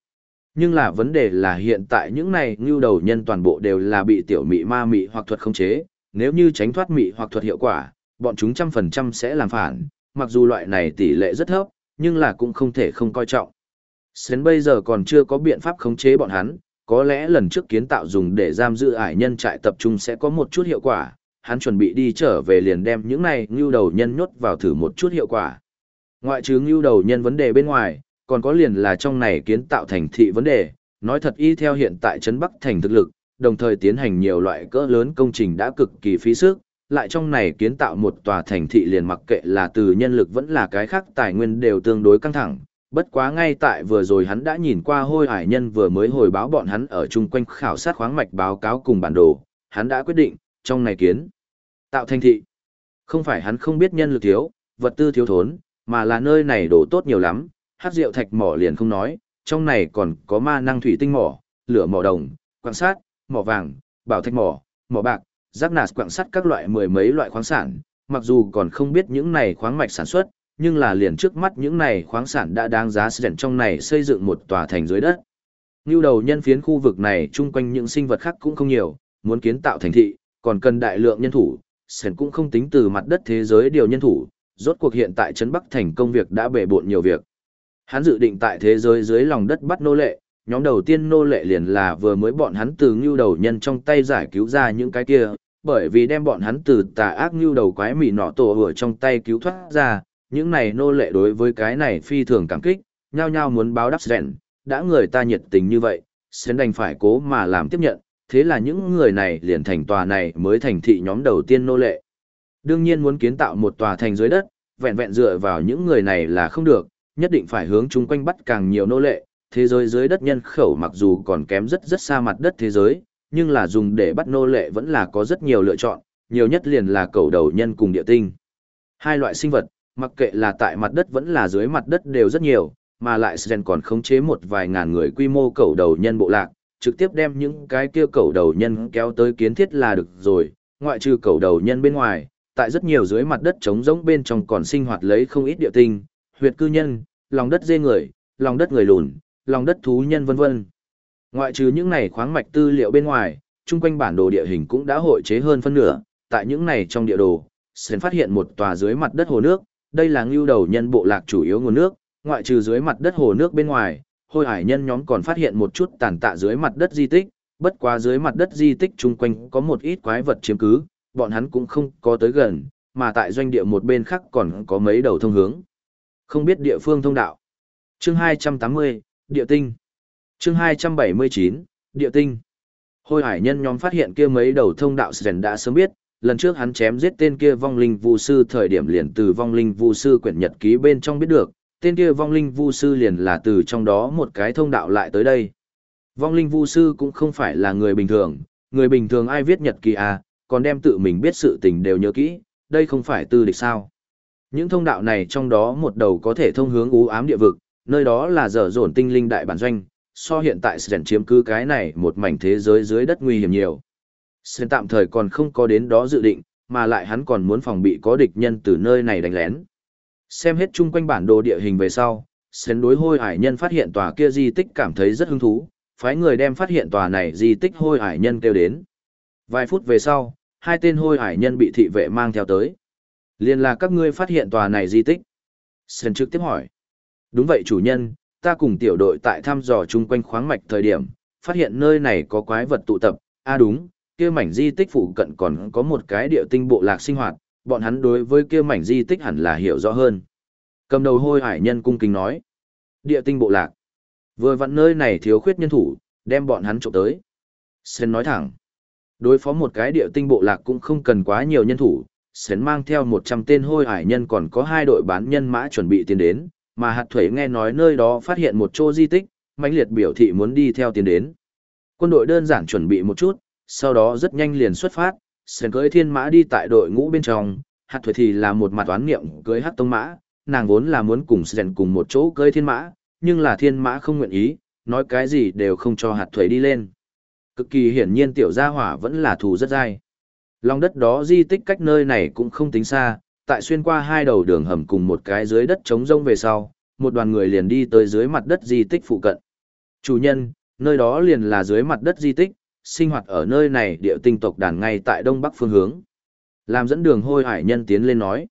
Nhưng là vấn đề là hiện tại những này như đầu nhân toàn bộ đều là bị tiểu mị ma mị hoặc thuật khống chế, nếu như tránh thoát mị hoặc thuật hiệu quả, bọn chúng trăm phần trăm sẽ làm phản, mặc dù loại này tỷ lệ rất thấp, nhưng là cũng không thể không coi trọng. Sến bây giờ còn chưa có biện pháp khống chế bọn hắn, có lẽ lần trước kiến tạo dùng để giam giữ ải nhân trại tập trung sẽ có một chút hiệu quả, hắn chuẩn bị đi trở về liền đem những này ngưu đầu nhân nhốt vào thử một chút hiệu quả. Ngoại trừ ngưu đầu nhân vấn đề bên ngoài, còn có liền là trong này kiến tạo thành thị vấn đề, nói thật y theo hiện tại Trấn Bắc thành thực lực, đồng thời tiến hành nhiều loại cỡ lớn công trình đã cực kỳ phí sức, lại trong này kiến tạo một tòa thành thị liền mặc kệ là từ nhân lực vẫn là cái khác tài nguyên đều tương đối căng thẳng. Bất quá ngay tại vừa rồi hắn đã nhìn qua hôi hải nhân vừa mới hồi báo bọn hắn ở chung quanh khảo sát khoáng mạch báo cáo cùng bản đồ, hắn đã quyết định, trong này kiến tạo thành thị. Không phải hắn không biết nhân lực thiếu, vật tư thiếu thốn, mà là nơi này đồ tốt nhiều lắm, hát rượu thạch mỏ liền không nói, trong này còn có ma năng thủy tinh mỏ, lửa mỏ đồng, quan sát, mỏ vàng, bảo thạch mỏ, mỏ bạc, rác nạt quặng sắt các loại mười mấy loại khoáng sản, mặc dù còn không biết những này khoáng mạch sản xuất, nhưng là liền trước mắt những này khoáng sản đã đáng giá sẵn trong này xây dựng một tòa thành dưới đất. Như đầu nhân phiến khu vực này chung quanh những sinh vật khác cũng không nhiều, muốn kiến tạo thành thị, còn cần đại lượng nhân thủ, sển cũng không tính từ mặt đất thế giới điều nhân thủ, rốt cuộc hiện tại Trấn Bắc thành công việc đã bể bộn nhiều việc. Hắn dự định tại thế giới dưới lòng đất bắt nô lệ, nhóm đầu tiên nô lệ liền là vừa mới bọn hắn từ ngưu đầu nhân trong tay giải cứu ra những cái kia, bởi vì đem bọn hắn từ tà ác ngưu đầu quái mị nọ tổ ở trong tay cứu thoát ra, những này nô lệ đối với cái này phi thường cảm kích, nhao nhao muốn báo đáp rèn, đã người ta nhiệt tình như vậy, sẽ đành phải cố mà làm tiếp nhận, thế là những người này liền thành tòa này mới thành thị nhóm đầu tiên nô lệ. Đương nhiên muốn kiến tạo một tòa thành dưới đất, vẹn vẹn dựa vào những người này là không được, nhất định phải hướng chung quanh bắt càng nhiều nô lệ, thế giới dưới đất nhân khẩu mặc dù còn kém rất rất xa mặt đất thế giới, nhưng là dùng để bắt nô lệ vẫn là có rất nhiều lựa chọn, nhiều nhất liền là cầu đầu nhân cùng địa tinh. Hai loại sinh vật, mặc kệ là tại mặt đất vẫn là dưới mặt đất đều rất nhiều, mà lại Sren còn khống chế một vài ngàn người quy mô cầu đầu nhân bộ lạc, trực tiếp đem những cái kia cầu đầu nhân kéo tới kiến thiết là được rồi, ngoại trừ cầu đầu nhân bên ngoài, tại rất nhiều dưới mặt đất trống rỗng bên trong còn sinh hoạt lấy không ít địa tinh, huyệt cư nhân, lòng đất dê người, lòng đất người lùn, lòng đất thú nhân vân vân. Ngoại trừ những này khoáng mạch tư liệu bên ngoài, chung quanh bản đồ địa hình cũng đã hội chế hơn phân nửa, tại những này trong địa đồ, Sến phát hiện một tòa dưới mặt đất hồ nước, đây là ngưu đầu nhân bộ lạc chủ yếu nguồn nước, ngoại trừ dưới mặt đất hồ nước bên ngoài, hôi hải nhân nhóm còn phát hiện một chút tàn tạ dưới mặt đất di tích, bất quá dưới mặt đất di tích chung quanh có một ít quái vật chiếm cứ, bọn hắn cũng không có tới gần, mà tại doanh địa một bên khác còn có mấy đầu thông hướng. Không biết địa phương thông đạo. Chương 280, Địa tinh. Chương 279, Địa tinh. Hôi hải nhân nhóm phát hiện kia mấy đầu thông đạo Sren đã sớm biết, lần trước hắn chém giết tên kia vong linh vu sư thời điểm liền từ vong linh vu sư quyển nhật ký bên trong biết được, tên kia vong linh vu sư liền là từ trong đó một cái thông đạo lại tới đây, Vong linh vu sư cũng không phải là người bình thường, người bình thường ai viết nhật ký à, còn đem tự mình biết sự tình đều nhớ kỹ, đây không phải tư địch sao. Những thông đạo này trong đó một đầu có thể thông hướng ú ám địa vực, nơi đó là dở dồn tinh linh đại bản doanh, so hiện tại Sren chiếm cứ cái này một mảnh thế giới dưới đất nguy hiểm nhiều. Sren tạm thời còn không có đến đó dự định, mà lại hắn còn muốn phòng bị có địch nhân từ nơi này đánh lén. Xem hết chung quanh bản đồ địa hình về sau, Sren đối hôi hải nhân phát hiện tòa kia di tích cảm thấy rất hứng thú, phái người đem phát hiện tòa này di tích hôi hải nhân kêu đến. Vài phút về sau, hai tên hôi hải nhân bị thị vệ mang theo tới. Liên là các ngươi phát hiện tòa này di tích. Sren trực tiếp hỏi. Đúng vậy chủ nhân, ta cùng tiểu đội tại thăm dò chung quanh khoáng mạch thời điểm, phát hiện nơi này có quái vật tụ tập. À đúng, kia mảnh di tích phụ cận còn có một cái địa tinh bộ lạc sinh hoạt, bọn hắn đối với kia mảnh di tích hẳn là hiểu rõ hơn. Cầm đầu hôi hải nhân cung kính nói. Địa tinh bộ lạc. Vừa vặn nơi này thiếu khuyết nhân thủ, đem bọn hắn trộm tới. sến nói thẳng. Đối phó một cái địa tinh bộ lạc cũng không cần quá nhiều nhân thủ, Sến mang theo 100 tên hôi hải nhân còn có hai đội bán nhân mã chuẩn bị tiến đến, mà hạt thuế nghe nói nơi đó phát hiện một chỗ di tích, mãnh liệt biểu thị muốn đi theo tiến đến. Quân đội đơn giản chuẩn bị một chút, sau đó rất nhanh liền xuất phát, sền cưới thiên mã đi tại đội ngũ bên trong, hạt thuế thì là một mặt toán nghiệm cưới hắc tông mã, nàng vốn là muốn cùng sền cùng một chỗ cưới thiên mã, nhưng là thiên mã không nguyện ý, nói cái gì đều không cho hạt thuế đi lên. Cực kỳ hiển nhiên tiểu gia hỏa vẫn là thù rất dai. Lòng đất đó di tích cách nơi này cũng không tính xa, tại xuyên qua hai đầu đường hầm cùng một cái dưới đất trống rông về sau, một đoàn người liền đi tới dưới mặt đất di tích phụ cận. Chủ nhân, nơi đó liền là dưới mặt đất di tích, sinh hoạt ở nơi này địa tinh tộc đàn ngay tại đông bắc phương hướng. Làm dẫn đường hôi hải nhân tiến lên nói.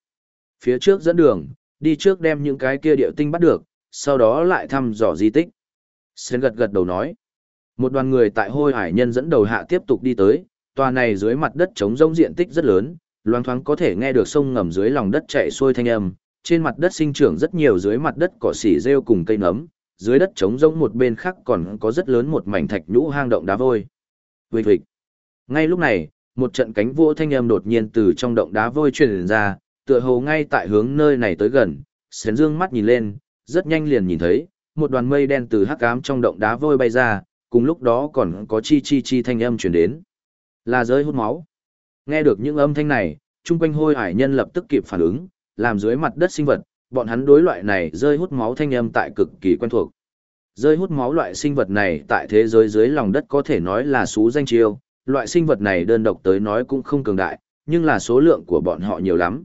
Phía trước dẫn đường, đi trước đem những cái kia địa tinh bắt được, sau đó lại thăm dò di tích. Sến gật gật đầu nói. Một đoàn người tại hôi hải nhân dẫn đầu hạ tiếp tục đi tới, tòa này dưới mặt đất trống rỗng diện tích rất lớn, loang thoáng có thể nghe được sông ngầm dưới lòng đất chạy xuôi thanh âm, trên mặt đất sinh trưởng rất nhiều dưới mặt đất cỏ xỉ rêu cùng cây nấm, dưới đất trống rỗng một bên khác còn có rất lớn một mảnh thạch nhũ hang động đá vôi. Vịt vịt. Ngay lúc này, một trận cánh vỗ thanh âm đột nhiên từ trong động đá vôi truyền ra, tựa hồ ngay tại hướng nơi này tới gần, sến dương mắt nhìn lên, rất nhanh liền nhìn thấy, một đoàn mây đen từ hắc ám trong động đá vôi bay ra, cùng lúc đó còn có chi chi chi thanh âm truyền đến. Là rơi hút máu. Nghe được những âm thanh này, chung quanh hôi hải nhân lập tức kịp phản ứng, làm dưới mặt đất sinh vật, bọn hắn đối loại này rơi hút máu thanh âm tại cực kỳ quen thuộc. Rơi hút máu loại sinh vật này tại thế giới dưới lòng đất có thể nói là số danh chiêu, loại sinh vật này đơn độc tới nói cũng không cường đại, nhưng là số lượng của bọn họ nhiều lắm.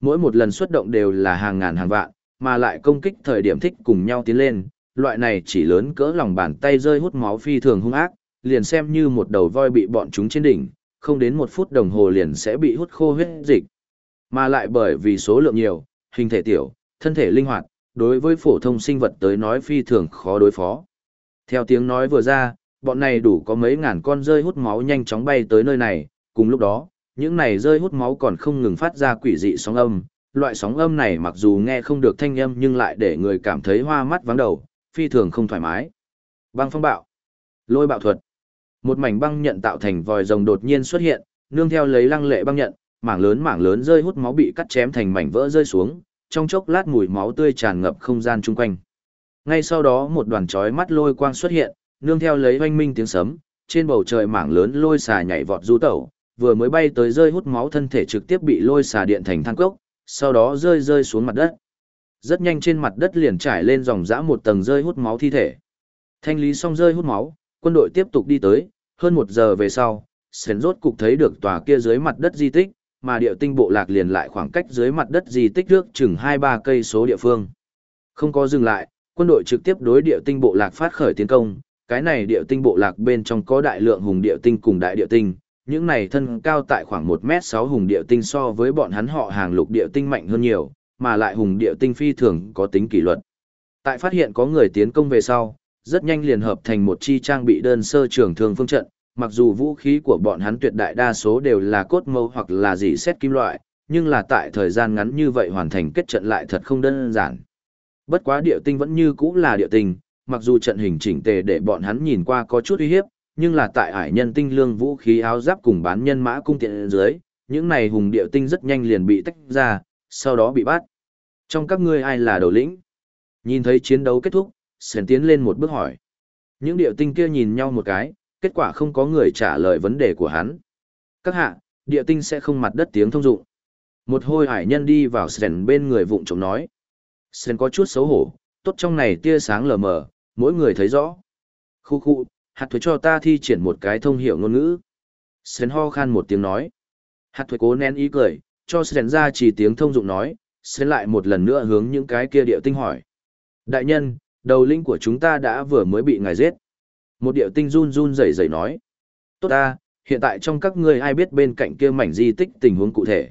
Mỗi một lần xuất động đều là hàng ngàn hàng vạn, mà lại công kích thời điểm thích cùng nhau tiến lên, loại này chỉ lớn cỡ lòng bàn tay rơi hút máu phi thường hung ác, liền xem như một đầu voi bị bọn chúng trên đỉnh, không đến một phút đồng hồ liền sẽ bị hút khô huyết dịch. Mà lại bởi vì số lượng nhiều, hình thể tiểu, thân thể linh hoạt, đối với phổ thông sinh vật tới nói phi thường khó đối phó. Theo tiếng nói vừa ra, bọn này đủ có mấy ngàn con rơi hút máu nhanh chóng bay tới nơi này, cùng lúc đó, những này rơi hút máu còn không ngừng phát ra quỷ dị sóng âm. Loại sóng âm này mặc dù nghe không được thanh âm nhưng lại để người cảm thấy hoa mắt vắng đầu, phi thường không thoải mái. Băng phong bạo, lôi bạo thuật, một mảnh băng nhận tạo thành vòi rồng đột nhiên xuất hiện, nương theo lấy lăng lệ băng nhận, mảng lớn mảng lớn rơi hút máu bị cắt chém thành mảnh vỡ rơi xuống, trong chốc lát mùi máu tươi tràn ngập không gian chung quanh. Ngay sau đó một đoàn chói mắt lôi quang xuất hiện, nương theo lấy oanh minh tiếng sấm, trên bầu trời mảng lớn lôi xà nhảy vọt du tẩu, vừa mới bay tới rơi hút máu thân thể trực tiếp bị lôi xà điện thành than cốc, sau đó rơi rơi xuống mặt đất. Rất nhanh trên mặt đất liền trải lên dòng dã một tầng rơi hút máu thi thể. Thanh lý xong rơi hút máu, quân đội tiếp tục đi tới, hơn một giờ về sau, Sến rốt cục thấy được tòa kia dưới mặt đất di tích, mà địa tinh bộ lạc liền lại khoảng cách dưới mặt đất di tích trước chừng 2-3 cây số địa phương. Không có dừng lại, quân đội trực tiếp đối địa tinh bộ lạc phát khởi tiến công, cái này địa tinh bộ lạc bên trong có đại lượng hùng địa tinh cùng đại địa tinh, những này thân cao tại khoảng 1m6 hùng địa tinh so với bọn hắn họ hàng lục địa tinh mạnh hơn nhiều, mà lại hùng địa tinh phi thường có tính kỷ luật. Tại phát hiện có người tiến công về sau, rất nhanh liền hợp thành một chi trang bị đơn sơ trường thương phương trận, mặc dù vũ khí của bọn hắn tuyệt đại đa số đều là cốt mâu hoặc là dỉ xét kim loại, nhưng là tại thời gian ngắn như vậy hoàn thành kết trận lại thật không đơn giản. Bất quá địa tinh vẫn như cũ là địa tinh, mặc dù trận hình chỉnh tề để bọn hắn nhìn qua có chút uy hiếp, nhưng là tại ải nhân tinh lương vũ khí áo giáp cùng bán nhân mã cung tiện dưới, những này hùng địa tinh rất nhanh liền bị tách ra, sau đó bị bắt. Trong các ngươi ai là đầu lĩnh? Nhìn thấy chiến đấu kết thúc, sèn tiến lên một bước hỏi. Những điệu tinh kia nhìn nhau một cái, kết quả không có người trả lời vấn đề của hắn. Các hạ, địa tinh sẽ không mặt đất tiếng thông dụng. Một hôi hải nhân đi vào sèn bên người vụng trộm nói. Sèn có chút xấu hổ, tốt trong này tia sáng lờ mờ, mỗi người thấy rõ. Khu khu, hạt thuế cho ta thi triển một cái thông hiểu ngôn ngữ. Sèn ho khan một tiếng nói. Hạt thuế cố nén ý cười, cho sèn ra chỉ tiếng thông dụng nói, sèn lại một lần nữa hướng những cái kia điệu tinh hỏi. Đại nhân, đầu linh của chúng ta đã vừa mới bị ngài giết. Một điệu tinh run run rẩy rẩy nói. Tốt ta, hiện tại trong các ngươi ai biết bên cạnh kia mảnh di tích tình huống cụ thể.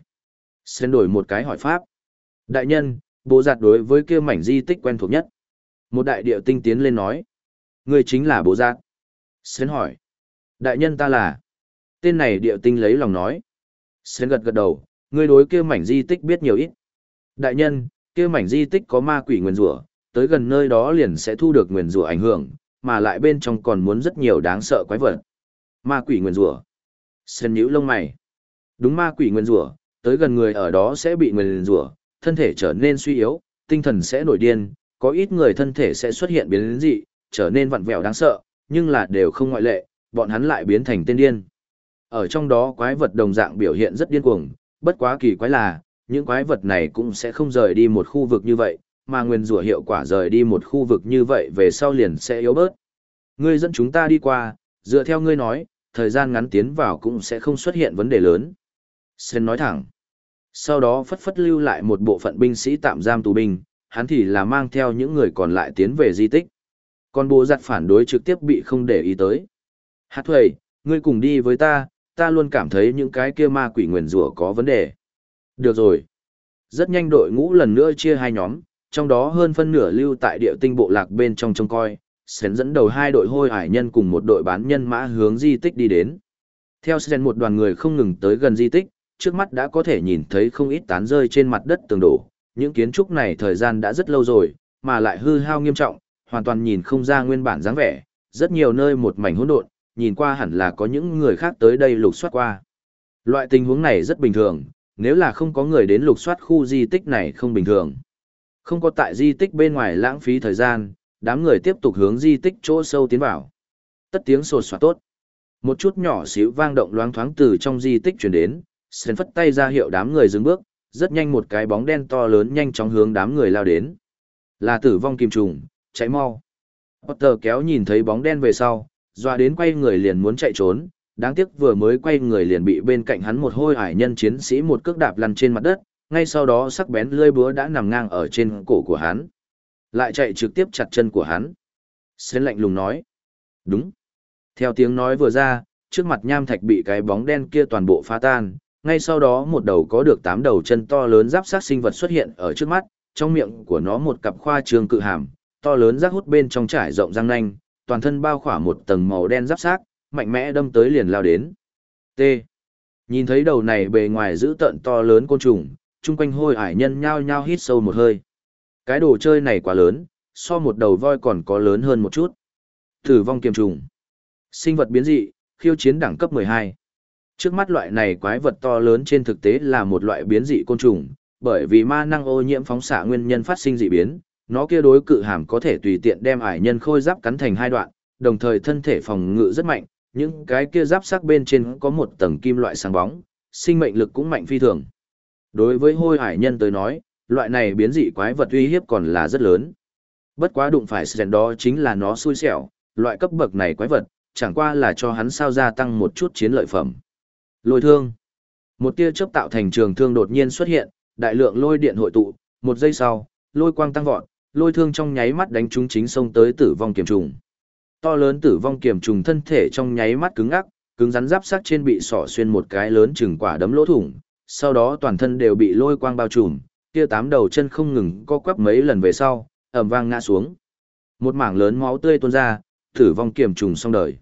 Xen đổi một cái hỏi pháp. Đại nhân, bố giạt đối với kia mảnh di tích quen thuộc nhất. Một đại điệu tinh tiến lên nói. Ngươi chính là bố giạt. Xen hỏi. Đại nhân ta là. Tên này điệu tinh lấy lòng nói. Xen gật gật đầu, ngươi đối kia mảnh di tích biết nhiều ít. Đại nhân, kia mảnh di tích có ma quỷ nguyền rủa, tới gần nơi đó liền sẽ thu được nguyền rủa ảnh hưởng, mà lại bên trong còn muốn rất nhiều đáng sợ quái vật. Ma quỷ nguyền rủa. Sơn nhíu lông mày. Đúng ma quỷ nguyền rủa, tới gần người ở đó sẽ bị nguyền rủa, thân thể trở nên suy yếu, tinh thần sẽ nổi điên, có ít người thân thể sẽ xuất hiện biến dị, trở nên vặn vẹo đáng sợ, nhưng là đều không ngoại lệ, bọn hắn lại biến thành tên điên. Ở trong đó quái vật đồng dạng biểu hiện rất điên cuồng, bất quá kỳ quái là, những quái vật này cũng sẽ không rời đi một khu vực như vậy, mà nguyên rủa hiệu quả rời đi một khu vực như vậy về sau liền sẽ yếu bớt. Ngươi dẫn chúng ta đi qua, dựa theo ngươi nói, thời gian ngắn tiến vào cũng sẽ không xuất hiện vấn đề lớn. Sen nói thẳng. Sau đó phất phất lưu lại một bộ phận binh sĩ tạm giam tù binh, hắn thì là mang theo những người còn lại tiến về di tích. Còn bố giặt phản đối trực tiếp bị không để ý tới. Hát thuầy, ngươi cùng đi với ta, ta luôn cảm thấy những cái kia ma quỷ nguyền rủa có vấn đề. Được rồi. Rất nhanh đội ngũ lần nữa chia hai nhóm, trong đó hơn phân nửa lưu tại địa tinh bộ lạc bên trong trông coi, Sến dẫn đầu hai đội hôi hải nhân cùng một đội bán nhân mã hướng di tích đi đến. Theo Sến một đoàn người không ngừng tới gần di tích, trước mắt đã có thể nhìn thấy không ít tán rơi trên mặt đất tường đổ. Những kiến trúc này thời gian đã rất lâu rồi, mà lại hư hao nghiêm trọng, hoàn toàn nhìn không ra nguyên bản dáng vẻ, rất nhiều nơi một mảnh hỗn độn, nhìn qua hẳn là có những người khác tới đây lục soát qua. Loại tình huống này rất bình thường, nếu là không có người đến lục soát khu di tích này không bình thường. Không có tại di tích bên ngoài lãng phí thời gian, đám người tiếp tục hướng di tích chỗ sâu tiến vào. Tất tiếng sột soạt tốt. Một chút nhỏ xíu vang động loáng thoáng từ trong di tích truyền đến, Sến phất tay ra hiệu đám người dừng bước, rất nhanh một cái bóng đen to lớn nhanh chóng hướng đám người lao đến. Là tử vong kim trùng, chạy mau. Potter kéo nhìn thấy bóng đen về sau, doa đến quay người liền muốn chạy trốn, đáng tiếc vừa mới quay người liền bị bên cạnh hắn một hôi hải nhân chiến sĩ một cước đạp lăn trên mặt đất, ngay sau đó sắc bén lưỡi búa đã nằm ngang ở trên cổ của hắn. Lại chạy trực tiếp chặt chân của hắn. Xến lạnh lùng nói. Đúng. Theo tiếng nói vừa ra, trước mặt nham thạch bị cái bóng đen kia toàn bộ phá tan, ngay sau đó một đầu có được tám đầu chân to lớn giáp sát sinh vật xuất hiện ở trước mắt, trong miệng của nó một cặp khoa trương cự hàm, to lớn rác hút bên trong trải rộng răng nanh, toàn thân bao khỏa một tầng màu đen giáp sát, mạnh mẽ đâm tới liền lao đến. T. Nhìn thấy đầu này bề ngoài giữ tận to lớn côn trùng, chung quanh hôi ải nhân nhao nhao hít sâu một hơi. Cái đồ chơi này quá lớn, so một đầu voi còn có lớn hơn một chút. Tử vong kiềm trùng. Sinh vật biến dị, khiêu chiến đẳng cấp 12. Trước mắt loại này quái vật to lớn trên thực tế là một loại biến dị côn trùng, bởi vì ma năng ô nhiễm phóng xạ nguyên nhân phát sinh dị biến, nó kia đối cự hàm có thể tùy tiện đem ải nhân khôi giáp cắn thành hai đoạn, đồng thời thân thể phòng ngự rất mạnh, những cái kia giáp sắc bên trên có một tầng kim loại sáng bóng, sinh mệnh lực cũng mạnh phi thường. Đối với hôi hải nhân tới nói, loại này biến dị quái vật uy hiếp còn là rất lớn. Bất quá đụng phải sren đó chính là nó xui xẻo, loại cấp bậc này quái vật, chẳng qua là cho hắn sao gia tăng một chút chiến lợi phẩm. Lôi thương. Một tia chớp tạo thành trường thương đột nhiên xuất hiện, đại lượng lôi điện hội tụ, một giây sau, lôi quang tăng vọt, lôi thương trong nháy mắt đánh trúng chính sông tới tử vong kiểm trùng. To lớn tử vong kiểm trùng thân thể trong nháy mắt cứng ngắc, cứng rắn giáp sắc trên bị sỏ xuyên một cái lớn chừng quả đấm lỗ thủng, sau đó toàn thân đều bị lôi quang bao trùm, kia tám đầu chân không ngừng co quắp mấy lần về sau, ầm vang ngã xuống. Một mảng lớn máu tươi tuôn ra, tử vong kiểm trùng xong đời.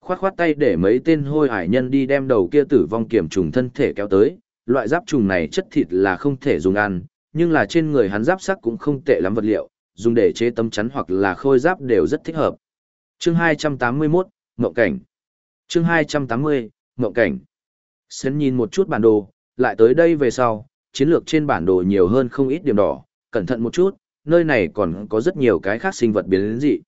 Khoát khoát tay để mấy tên hôi hải nhân đi đem đầu kia tử vong kiểm trùng thân thể kéo tới, loại giáp trùng này chất thịt là không thể dùng ăn, nhưng là trên người hắn giáp sắc cũng không tệ lắm vật liệu, dùng để chế tấm chắn hoặc là khôi giáp đều rất thích hợp. Chương 281, Ngộng Cảnh Chương 280, Ngộng Cảnh Sến nhìn một chút bản đồ, lại tới đây về sau, chiến lược trên bản đồ nhiều hơn không ít điểm đỏ, cẩn thận một chút, nơi này còn có rất nhiều cái khác sinh vật biến dị.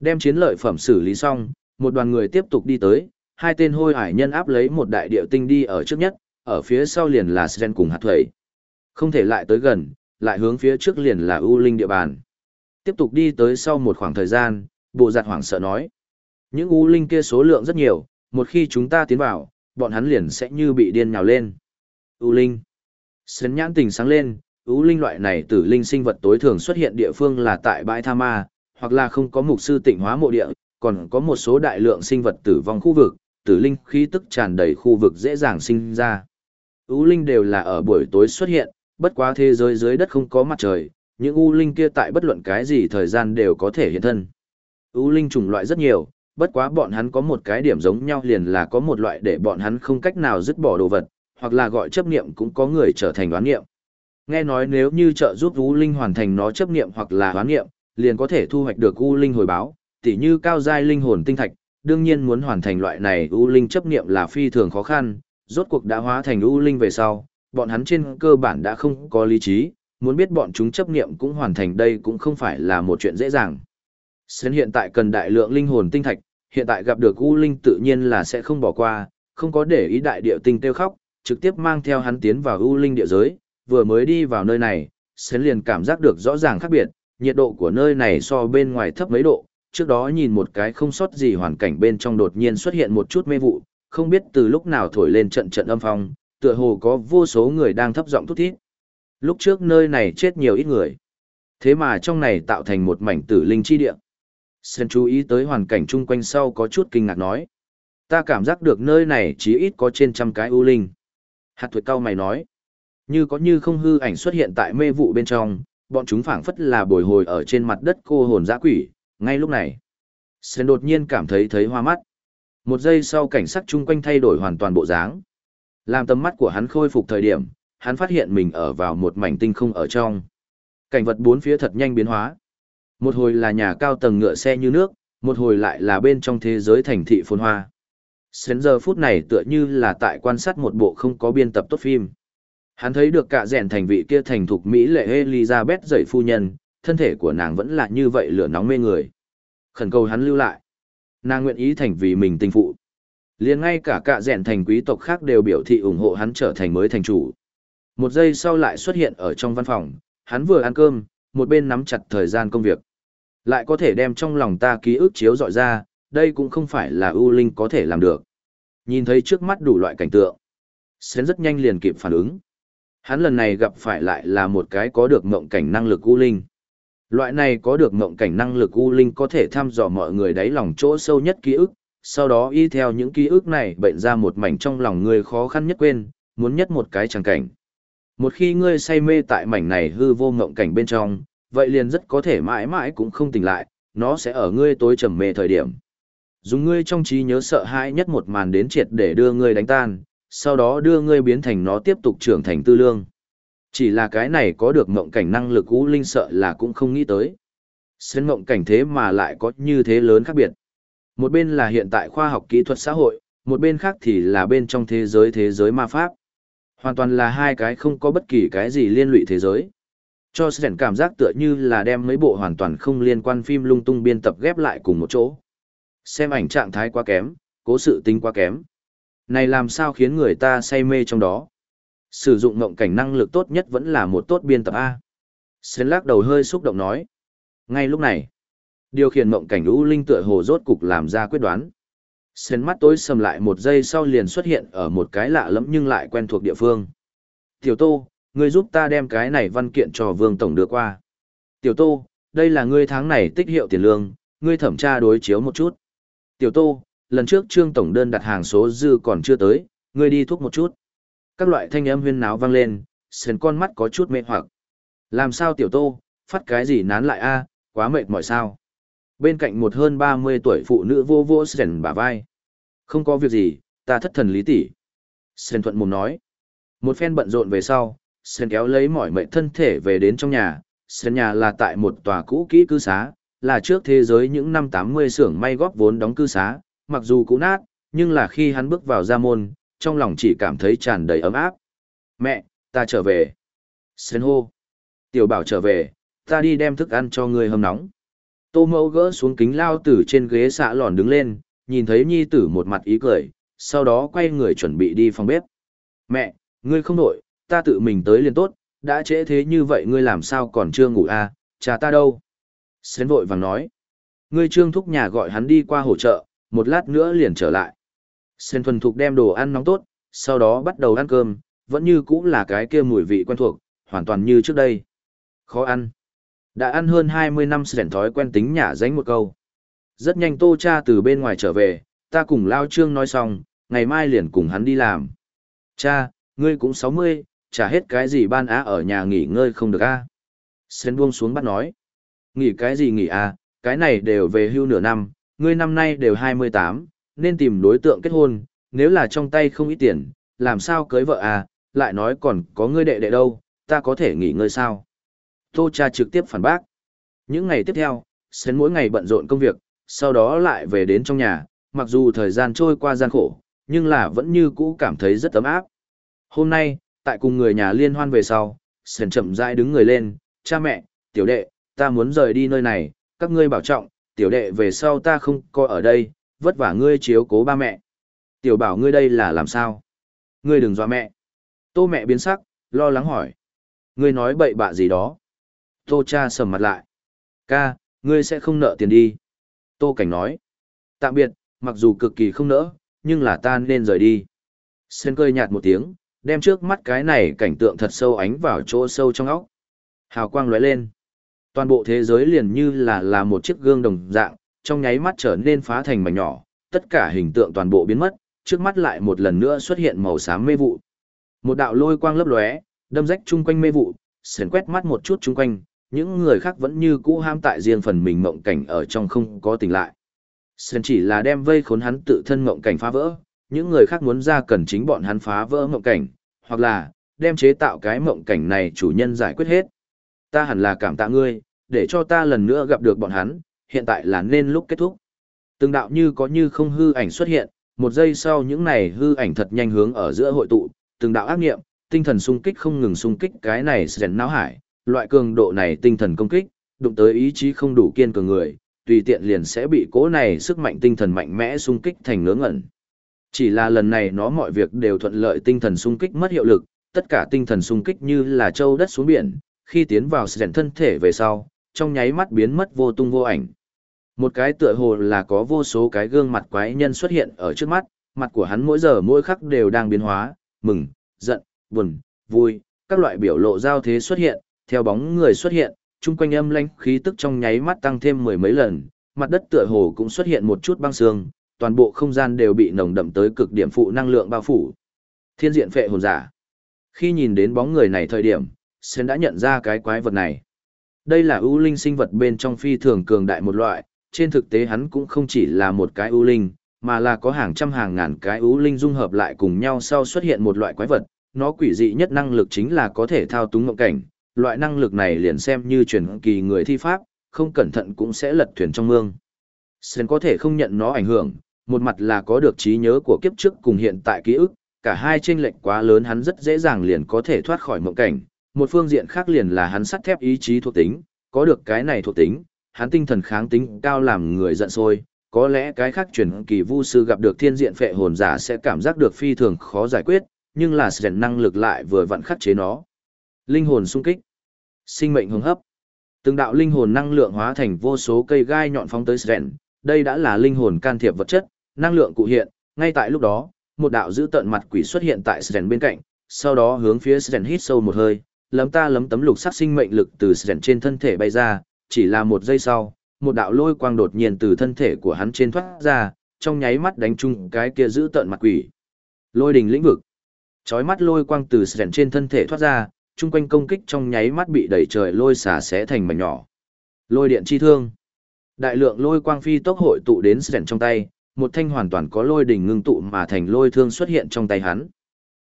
Đem chiến lợi phẩm xử lý xong, một đoàn người tiếp tục đi tới, hai tên hôi hải nhân áp lấy một đại điệu tinh đi ở trước nhất, ở phía sau liền là Sren cùng hạt thuẩy. Không thể lại tới gần, lại hướng phía trước liền là U Linh địa bàn. Tiếp tục đi tới sau một khoảng thời gian, bộ giặt hoảng sợ nói. Những U Linh kia số lượng rất nhiều, một khi chúng ta tiến vào, bọn hắn liền sẽ như bị điên nhào lên. U Linh. Sến nhãn tình sáng lên, U Linh loại này tử linh sinh vật tối thường xuất hiện địa phương là tại bãi Tha Ma, hoặc là không có mục sư tịnh hóa mộ địa, còn có một số đại lượng sinh vật tử vong khu vực, tử linh khí tức tràn đầy khu vực dễ dàng sinh ra. U Linh đều là ở buổi tối xuất hiện, bất quá thế giới dưới đất không có mặt trời, những U Linh kia tại bất luận cái gì thời gian đều có thể hiện thân. U Linh chủng loại rất nhiều, bất quá bọn hắn có một cái điểm giống nhau liền là có một loại để bọn hắn không cách nào dứt bỏ đồ vật, hoặc là gọi chấp niệm cũng có người trở thành đoán niệm. Nghe nói nếu như trợ giúp U Linh hoàn thành nó chấp niệm hoặc là đoán niệm, liền có thể thu hoạch được U Linh hồi báo, tỉ như cao giai linh hồn tinh thạch, đương nhiên muốn hoàn thành loại này U Linh chấp niệm là phi thường khó khăn, rốt cuộc đã hóa thành U Linh về sau, bọn hắn trên cơ bản đã không có lý trí, muốn biết bọn chúng chấp niệm cũng hoàn thành đây cũng không phải là một chuyện dễ dàng. Sến hiện tại cần đại lượng linh hồn tinh thạch, hiện tại gặp được U Linh tự nhiên là sẽ không bỏ qua, không có để ý đại địa tinh tiêu khóc, trực tiếp mang theo hắn tiến vào U Linh địa giới, vừa mới đi vào nơi này, Sến liền cảm giác được rõ ràng khác biệt, nhiệt độ của nơi này so bên ngoài thấp mấy độ, trước đó nhìn một cái không sót gì hoàn cảnh bên trong đột nhiên xuất hiện một chút mê vụ, không biết từ lúc nào thổi lên trận trận âm phong, tựa hồ có vô số người đang thấp giọng thút thít. Lúc trước nơi này chết nhiều ít người. Thế mà trong này tạo thành một mảnh tử linh chi địa. Sen chú ý tới hoàn cảnh chung quanh sau có chút kinh ngạc nói. Ta cảm giác được nơi này chỉ ít có trên trăm cái ưu linh. Hạt thuật cao mày nói. Như có như không hư ảnh xuất hiện tại mê vụ bên trong, bọn chúng phảng phất là bồi hồi ở trên mặt đất cô hồn dã quỷ. Ngay lúc này, Sơn đột nhiên cảm thấy thấy hoa mắt. Một giây sau cảnh sắc chung quanh thay đổi hoàn toàn bộ dáng. Làm tầm mắt của hắn khôi phục thời điểm, hắn phát hiện mình ở vào một mảnh tinh không ở trong. Cảnh vật bốn phía thật nhanh biến hóa. Một hồi là nhà cao tầng ngựa xe như nước, một hồi lại là bên trong thế giới thành thị phồn hoa. Sến giờ phút này tựa như là tại quan sát một bộ không có biên tập tốt phim. Hắn thấy được cả rèn thành vị kia thành thục Mỹ lệ Elizabeth dậy phu nhân, thân thể của nàng vẫn là như vậy lửa nóng mê người. Khẩn cầu hắn lưu lại. Nàng nguyện ý thành vì mình tình phụ. liền ngay cả cả rèn thành quý tộc khác đều biểu thị ủng hộ hắn trở thành mới thành chủ. Một giây sau lại xuất hiện ở trong văn phòng, hắn vừa ăn cơm, một bên nắm chặt thời gian công việc. Lại có thể đem trong lòng ta ký ức chiếu dọi ra, đây cũng không phải là ưu linh có thể làm được. Nhìn thấy trước mắt đủ loại cảnh tượng. Sến rất nhanh liền kịp phản ứng. Hắn lần này gặp phải lại là một cái có được mộng cảnh năng lực ưu linh. Loại này có được mộng cảnh năng lực ưu linh có thể thăm dò mọi người đáy lòng chỗ sâu nhất ký ức, sau đó y theo những ký ức này bệnh ra một mảnh trong lòng người khó khăn nhất quên, muốn nhất một cái chẳng cảnh. Một khi ngươi say mê tại mảnh này hư vô ngộng cảnh bên trong, vậy liền rất có thể mãi mãi cũng không tỉnh lại, nó sẽ ở ngươi tối trầm mê thời điểm. Dùng ngươi trong trí nhớ sợ hãi nhất một màn đến triệt để đưa ngươi đánh tan, sau đó đưa ngươi biến thành nó tiếp tục trưởng thành tư lương. Chỉ là cái này có được mộng cảnh năng lực cũ linh sợ là cũng không nghĩ tới. Xuyên mộng cảnh thế mà lại có như thế lớn khác biệt. Một bên là hiện tại khoa học kỹ thuật xã hội, một bên khác thì là bên trong thế giới thế giới ma pháp. Hoàn toàn là hai cái không có bất kỳ cái gì liên lụy thế giới. Cho Sren cảm giác tựa như là đem mấy bộ hoàn toàn không liên quan phim lung tung biên tập ghép lại cùng một chỗ. Xem ảnh trạng thái quá kém, cố sự tính quá kém. Này làm sao khiến người ta say mê trong đó. Sử dụng ngộng cảnh năng lực tốt nhất vẫn là một tốt biên tập A. Sren lắc đầu hơi xúc động nói. Ngay lúc này, điều khiển ngộng cảnh U Linh tựa hồ rốt cục làm ra quyết đoán. Sến mắt tối sầm lại một giây sau liền xuất hiện ở một cái lạ lẫm nhưng lại quen thuộc địa phương. Tiểu Tô, ngươi giúp ta đem cái này văn kiện cho Vương Tổng đưa qua. Tiểu Tô, đây là ngươi tháng này tích hiệu tiền lương, ngươi thẩm tra đối chiếu một chút. Tiểu Tô, lần trước Trương Tổng đơn đặt hàng số dư còn chưa tới, ngươi đi thuốc một chút. Các loại thanh âm huyên náo vang lên, sến con mắt có chút mệt hoặc. Làm sao Tiểu Tô, phát cái gì nán lại a quá mệt mỏi sao. Bên cạnh một hơn 30 tuổi phụ nữ vô vô sến bả vai. Không có việc gì, ta thất thần lý tỷ. Sen thuận mồm nói. Một phen bận rộn về sau, Sen kéo lấy mỏi mệnh thân thể về đến trong nhà. Sen nhà là tại một tòa cũ kỹ cư xá, là trước thế giới những năm 80 xưởng may góp vốn đóng cư xá, mặc dù cũ nát, nhưng là khi hắn bước vào gia môn, trong lòng chỉ cảm thấy tràn đầy ấm áp. Mẹ, ta trở về. Sen hô. Tiểu bảo trở về, ta đi đem thức ăn cho người hâm nóng. Tô mẫu gỡ xuống kính lao từ trên ghế xạ lòn đứng lên, nhìn thấy nhi tử một mặt ý cười, sau đó quay người chuẩn bị đi phòng bếp. Mẹ, ngươi không nổi, ta tự mình tới liền tốt, đã trễ thế như vậy ngươi làm sao còn chưa ngủ à, cha ta đâu? Sến vội vàng nói. Ngươi trương thúc nhà gọi hắn đi qua hỗ trợ, một lát nữa liền trở lại. Sến thuần thục đem đồ ăn nóng tốt, sau đó bắt đầu ăn cơm, vẫn như cũ là cái kia mùi vị quen thuộc, hoàn toàn như trước đây. Khó ăn. Đã ăn hơn 20 năm sến thói quen tính nhả dánh một câu. Rất nhanh tô cha từ bên ngoài trở về, ta cùng Lao Trương nói xong, ngày mai liền cùng hắn đi làm. Cha, ngươi cũng 60, trả hết cái gì ban á ở nhà nghỉ ngơi không được a à? Sến buông xuống bắt nói. Nghỉ cái gì nghỉ à, cái này đều về hưu nửa năm, ngươi năm nay đều 28, nên tìm đối tượng kết hôn, nếu là trong tay không ít tiền, làm sao cưới vợ à, lại nói còn có ngươi đệ đệ đâu, ta có thể nghỉ ngơi sao? Tô cha trực tiếp phản bác. Những ngày tiếp theo, Sến mỗi ngày bận rộn công việc, sau đó lại về đến trong nhà, mặc dù thời gian trôi qua gian khổ, nhưng là vẫn như cũ cảm thấy rất ấm áp. Hôm nay, tại cùng người nhà liên hoan về sau, Sến chậm rãi đứng người lên, cha mẹ, tiểu đệ, ta muốn rời đi nơi này, các ngươi bảo trọng, tiểu đệ về sau ta không coi ở đây, vất vả ngươi chiếu cố ba mẹ. Tiểu bảo ngươi đây là làm sao? Ngươi đừng dọa mẹ. Tô mẹ biến sắc, lo lắng hỏi. Ngươi nói bậy bạ gì đó. Tô cha sầm mặt lại. Ca, ngươi sẽ không nợ tiền đi. Tô cảnh nói. Tạm biệt, mặc dù cực kỳ không nỡ, nhưng là ta nên rời đi. Sen cười nhạt một tiếng, đem trước mắt cái này cảnh tượng thật sâu ánh vào chỗ sâu trong óc. Hào quang lóe lên. Toàn bộ thế giới liền như là là một chiếc gương đồng dạng, trong nháy mắt trở nên phá thành mảnh nhỏ, tất cả hình tượng toàn bộ biến mất, trước mắt lại một lần nữa xuất hiện màu xám mê vụ. Một đạo lôi quang lấp lóe, đâm rách chung quanh mê vụ, sền quét mắt một chút chung quanh, những người khác vẫn như cũ ham tại riêng phần mình mộng cảnh ở trong không có tỉnh lại. Sền chỉ là đem vây khốn hắn tự thân mộng cảnh phá vỡ, những người khác muốn ra cần chính bọn hắn phá vỡ mộng cảnh, hoặc là đem chế tạo cái mộng cảnh này chủ nhân giải quyết hết. Ta hẳn là cảm tạ ngươi, để cho ta lần nữa gặp được bọn hắn, hiện tại là nên lúc kết thúc. Từng đạo như có như không hư ảnh xuất hiện, một giây sau những này hư ảnh thật nhanh hướng ở giữa hội tụ, từng đạo ác nghiệm, tinh thần sung kích không ngừng sung kích cái này rèn não hải, loại cường độ này tinh thần công kích, đụng tới ý chí không đủ kiên cường người, tùy tiện liền sẽ bị cố này sức mạnh tinh thần mạnh mẽ sung kích thành ngớ ngẩn. Chỉ là lần này nó mọi việc đều thuận lợi tinh thần sung kích mất hiệu lực, tất cả tinh thần sung kích như là châu đất xuống biển, khi tiến vào sẻn thân thể về sau, trong nháy mắt biến mất vô tung vô ảnh. Một cái tựa hồ là có vô số cái gương mặt quái nhân xuất hiện ở trước mắt, mặt của hắn mỗi giờ mỗi khắc đều đang biến hóa, mừng, giận, buồn, vui, các loại biểu lộ giao thế xuất hiện, theo bóng người xuất hiện, chung quanh âm lãnh khí tức trong nháy mắt tăng thêm mười mấy lần, mặt đất tựa hồ cũng xuất hiện một chút băng sương, toàn bộ không gian đều bị nồng đậm tới cực điểm phụ năng lượng bao phủ. Thiên diện phệ hồn giả. Khi nhìn đến bóng người này thời điểm, Sen đã nhận ra cái quái vật này. Đây là ưu linh sinh vật bên trong phi thường cường đại một loại, trên thực tế hắn cũng không chỉ là một cái ưu linh, mà là có hàng trăm hàng ngàn cái ưu linh dung hợp lại cùng nhau sau xuất hiện một loại quái vật, nó quỷ dị nhất năng lực chính là có thể thao túng ngộng cảnh, loại năng lực này liền xem như truyền kỳ người thi pháp, không cẩn thận cũng sẽ lật thuyền trong mương. Sen có thể không nhận nó ảnh hưởng, một mặt là có được trí nhớ của kiếp trước cùng hiện tại ký ức, cả hai chênh lệch quá lớn hắn rất dễ dàng liền có thể thoát khỏi mộng cảnh, một phương diện khác liền là hắn sắt thép ý chí thuộc tính, có được cái này thuộc tính, hắn tinh thần kháng tính cao làm người giận sôi, có lẽ cái khác truyền kỳ vu sư gặp được thiên diện phệ hồn giả sẽ cảm giác được phi thường khó giải quyết, nhưng là sự năng lực lại vừa vặn khắc chế nó. Linh hồn sung kích, sinh mệnh hứng hấp. Từng đạo linh hồn năng lượng hóa thành vô số cây gai nhọn phóng tới sren, đây đã là linh hồn can thiệp vật chất, năng lượng cụ hiện, ngay tại lúc đó, một đạo giữ tận mặt quỷ xuất hiện tại sren bên cạnh, sau đó hướng phía sren hít sâu một hơi, lấm ta lấm tấm lục sắc sinh mệnh lực từ rèn trên thân thể bay ra, chỉ là một giây sau, một đạo lôi quang đột nhiên từ thân thể của hắn trên thoát ra, trong nháy mắt đánh chung cái kia giữ tận mặt quỷ. Lôi đình lĩnh vực. Chói mắt lôi quang từ rèn trên thân thể thoát ra, chung quanh công kích trong nháy mắt bị đẩy trời lôi xả xé thành mảnh nhỏ. Lôi điện chi thương. Đại lượng lôi quang phi tốc hội tụ đến rèn trong tay, một thanh hoàn toàn có lôi đỉnh ngưng tụ mà thành lôi thương xuất hiện trong tay hắn.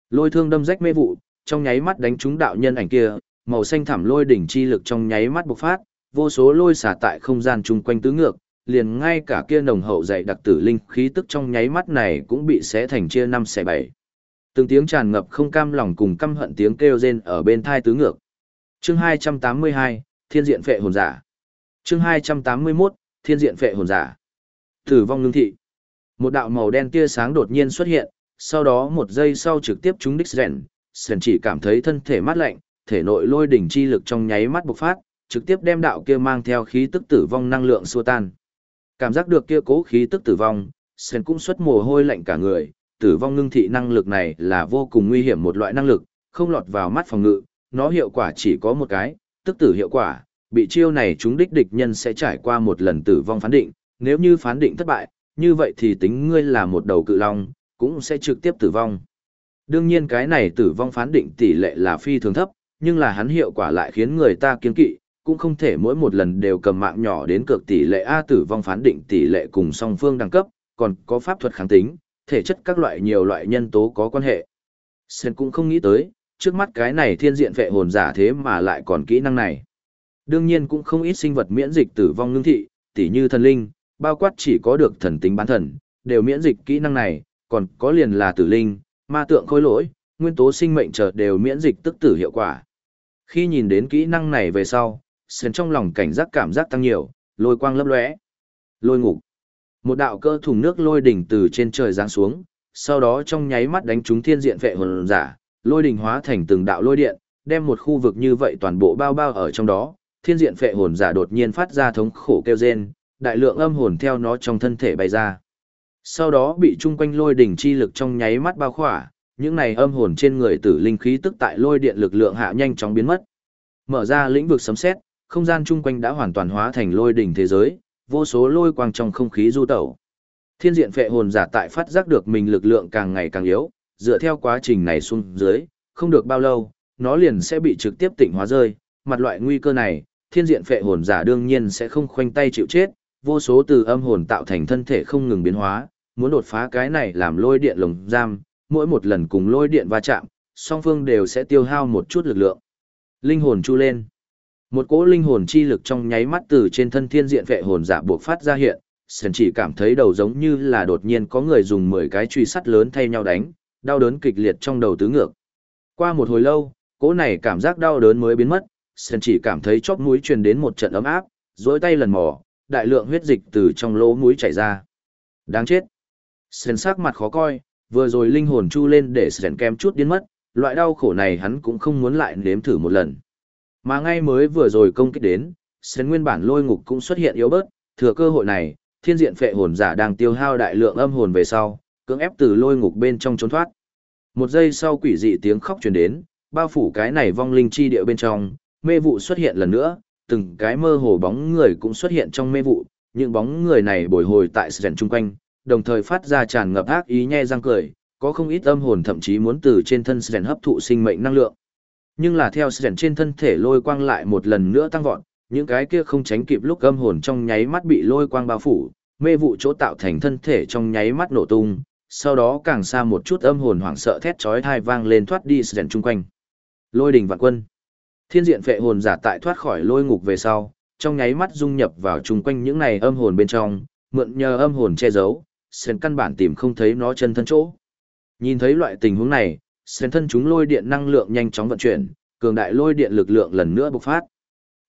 Lôi thương đâm rách mê vụ, trong nháy mắt đánh trúng đạo nhân ảnh kia, màu xanh thảm lôi đỉnh chi lực trong nháy mắt bộc phát, vô số lôi xả tại không gian chung quanh tứ ngược, liền ngay cả kia nồng hậu dày đặc tử linh khí tức trong nháy mắt này cũng bị xé thành chia năm xẻ bảy. Từng tiếng tràn ngập không cam lòng cùng căm hận tiếng kêu rên ở bên thai tứ ngược. Chương 282, Thiên diện phệ hồn giả. chương 281, Thiên diện phệ hồn giả. Tử vong ngưng thị. Một đạo màu đen tia sáng đột nhiên xuất hiện, sau đó một giây sau trực tiếp trúng đích rèn, Sren chỉ cảm thấy thân thể mát lạnh, thể nội lôi đỉnh chi lực trong nháy mắt bộc phát, trực tiếp đem đạo kia mang theo khí tức tử vong năng lượng xua tan. Cảm giác được kia cố khí tức tử vong, Sren cũng xuất mồ hôi lạnh cả người, tử vong ngưng thị năng lực này là vô cùng nguy hiểm một loại năng lực, không lọt vào mắt phòng ngự, nó hiệu quả chỉ có một cái, tức tử hiệu quả, bị chiêu này chúng đích địch nhân sẽ trải qua một lần tử vong phán định, nếu như phán định thất bại, như vậy thì tính ngươi là một đầu cự long, cũng sẽ trực tiếp tử vong. Đương nhiên cái này tử vong phán định tỷ lệ là phi thường thấp, nhưng là hắn hiệu quả lại khiến người ta kiên kỵ, cũng không thể mỗi một lần đều cầm mạng nhỏ đến cược tỷ lệ A tử vong phán định tỷ lệ cùng song phương đẳng cấp, còn có pháp thuật kháng tính, thể chất các loại nhiều loại nhân tố có quan hệ. Sen cũng không nghĩ tới, trước mắt cái này thiên diện vệ hồn giả thế mà lại còn kỹ năng này. Đương nhiên cũng không ít sinh vật miễn dịch tử vong ngưng thị, tỷ như thần linh, bao quát chỉ có được thần tính bán thần, đều miễn dịch kỹ năng này, còn có liền là tử linh, ma tượng khôi lỗi, nguyên tố sinh mệnh chợt đều miễn dịch tức tử hiệu quả. Khi nhìn đến kỹ năng này về sau, Sen trong lòng cảnh giác cảm giác tăng nhiều, lôi quang lấp lóe. Lôi ngục. Một đạo cơ thùng nước lôi đỉnh từ trên trời giáng xuống, sau đó trong nháy mắt đánh trúng thiên diện vệ hồn giả, lôi đỉnh hóa thành từng đạo lôi điện, đem một khu vực như vậy toàn bộ bao bao ở trong đó, thiên diện vệ hồn giả đột nhiên phát ra thống khổ kêu rên, đại lượng âm hồn theo nó trong thân thể bay ra. Sau đó bị chung quanh lôi đỉnh chi lực trong nháy mắt bao khỏa, những này âm hồn trên người tử linh khí tức tại lôi điện lực lượng hạ nhanh chóng biến mất. Mở ra lĩnh vực sấm sét, không gian chung quanh đã hoàn toàn hóa thành lôi đỉnh thế giới, vô số lôi quang trong không khí du tẩu. Thiên diện phệ hồn giả tại phát giác được mình lực lượng càng ngày càng yếu, dựa theo quá trình này xuống dưới, không được bao lâu, nó liền sẽ bị trực tiếp tịnh hóa rơi. Mặt loại nguy cơ này, thiên diện phệ hồn giả đương nhiên sẽ không khoanh tay chịu chết, vô số từ âm hồn tạo thành thân thể không ngừng biến hóa, muốn đột phá cái này làm lôi điện lồng giam, mỗi một lần cùng lôi điện va chạm, song phương đều sẽ tiêu hao một chút lực lượng. Linh hồn chu lên. Một cỗ linh hồn chi lực trong nháy mắt từ trên thân thiên diện vệ hồn giả buộc phát ra hiện, sơn chỉ cảm thấy đầu giống như là đột nhiên có người dùng 10 cái truy sắt lớn thay nhau đánh, đau đớn kịch liệt trong đầu tứ ngược. Qua một hồi lâu, cỗ này cảm giác đau đớn mới biến mất, sơn chỉ cảm thấy chóp mũi truyền đến một trận ấm áp, duỗi tay lần mò, đại lượng huyết dịch từ trong lỗ mũi chảy ra. Đáng chết. Sền sắc mặt khó coi, vừa rồi linh hồn chu lên để Sền kem chút điên mất, loại đau khổ này hắn cũng không muốn lại nếm thử một lần. Mà ngay mới vừa rồi công kích đến, Sến nguyên bản lôi ngục cũng xuất hiện yếu bớt, thừa cơ hội này, thiên diện phệ hồn giả đang tiêu hao đại lượng âm hồn về sau, cưỡng ép từ lôi ngục bên trong trốn thoát. Một giây sau quỷ dị tiếng khóc truyền đến, bao phủ cái này vong linh chi địa bên trong, mê vụ xuất hiện lần nữa, từng cái mơ hồ bóng người cũng xuất hiện trong mê vụ, những bóng người này bồi hồi tại sền chung quanh, đồng thời phát ra tràn ngập ác ý nhe răng cười, có không ít âm hồn thậm chí muốn từ trên thân Sren hấp thụ sinh mệnh năng lượng. Nhưng là theo Sren trên thân thể lôi quang lại một lần nữa tăng vọt, những cái kia không tránh kịp lúc âm hồn trong nháy mắt bị lôi quang bao phủ, mê vụ chỗ tạo thành thân thể trong nháy mắt nổ tung, sau đó càng xa một chút âm hồn hoảng sợ thét chói tai vang lên thoát đi Sren chung quanh. Lôi đình vạn quân. Thiên diện phệ hồn giả tại thoát khỏi lôi ngục về sau, trong nháy mắt dung nhập vào chung quanh những này âm hồn bên trong, mượn nhờ âm hồn che giấu, sẻn căn bản tìm không thấy nó chân thân chỗ. Nhìn thấy loại tình huống này, Sến thân chúng lôi điện năng lượng nhanh chóng vận chuyển, cường đại lôi điện lực lượng lần nữa bộc phát.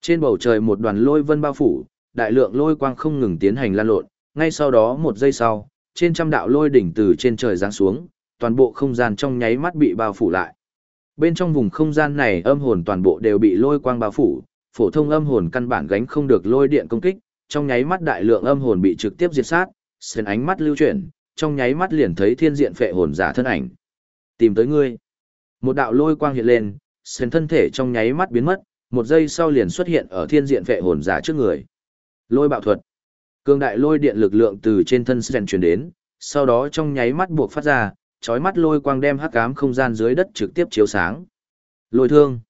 Trên bầu trời một đoàn lôi vân bao phủ, đại lượng lôi quang không ngừng tiến hành lan lộn, ngay sau đó một giây sau, trên trăm đạo lôi đỉnh từ trên trời giáng xuống, toàn bộ không gian trong nháy mắt bị bao phủ lại. Bên trong vùng không gian này âm hồn toàn bộ đều bị lôi quang bao phủ, phổ thông âm hồn căn bản gánh không được lôi điện công kích, trong nháy mắt đại lượng âm hồn bị trực tiếp diệt sát, sến ánh mắt lưu chuyển, trong nháy mắt liền thấy thiên diện phệ hồn giả thân ảnh. Tìm tới ngươi. Một đạo lôi quang hiện lên, sến thân thể trong nháy mắt biến mất, một giây sau liền xuất hiện ở thiên diện Phệ hồn giả trước người. Lôi bạo thuật. Cương đại lôi điện lực lượng từ trên thân sến truyền đến, sau đó trong nháy mắt buộc phát ra, chói mắt lôi quang đem hắc ám không gian dưới đất trực tiếp chiếu sáng. Lôi thương.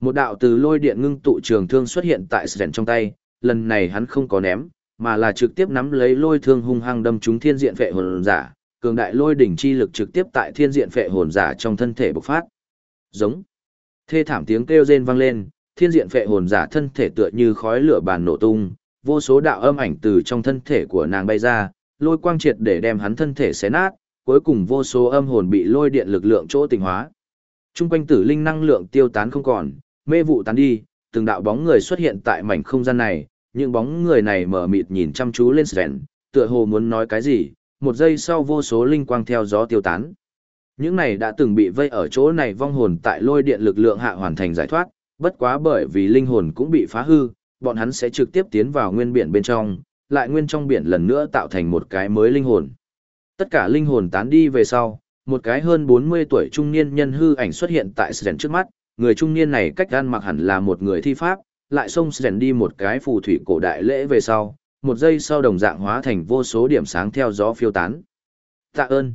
Một đạo từ lôi điện ngưng tụ trường thương xuất hiện tại sến trong tay, lần này hắn không có ném, mà là trực tiếp nắm lấy lôi thương hung hăng đâm trúng thiên diện phệ hồn giả, cường đại lôi đỉnh chi lực trực tiếp tại thiên diện phệ hồn giả trong thân thể bộc phát. Giống. Thê thảm tiếng kêu rên vang lên, thiên diện phệ hồn giả thân thể tựa như khói lửa bàn nổ tung, vô số đạo âm ảnh từ trong thân thể của nàng bay ra, lôi quang triệt để đem hắn thân thể xé nát, cuối cùng vô số âm hồn bị lôi điện lực lượng chỗ tình hóa. Trung quanh tử linh năng lượng tiêu tán không còn, mê vụ tán đi, từng đạo bóng người xuất hiện tại mảnh không gian này, những bóng người này mở mịt nhìn chăm chú lên Sren, tựa hồ muốn nói cái gì, một giây sau vô số linh quang theo gió tiêu tán. Những này đã từng bị vây ở chỗ này vong hồn tại lôi điện lực lượng hạ hoàn thành giải thoát, bất quá bởi vì linh hồn cũng bị phá hư, bọn hắn sẽ trực tiếp tiến vào nguyên biển bên trong, lại nguyên trong biển lần nữa tạo thành một cái mới linh hồn. Tất cả linh hồn tán đi về sau, một cái hơn 40 tuổi trung niên nhân hư ảnh xuất hiện tại Sren trước mắt, người trung niên này cách gan mặc hẳn là một người thi pháp, lại xông rèn đi một cái phù thủy cổ đại lễ về sau, một giây sau đồng dạng hóa thành vô số điểm sáng theo gió phiêu tán. Tạ ơn.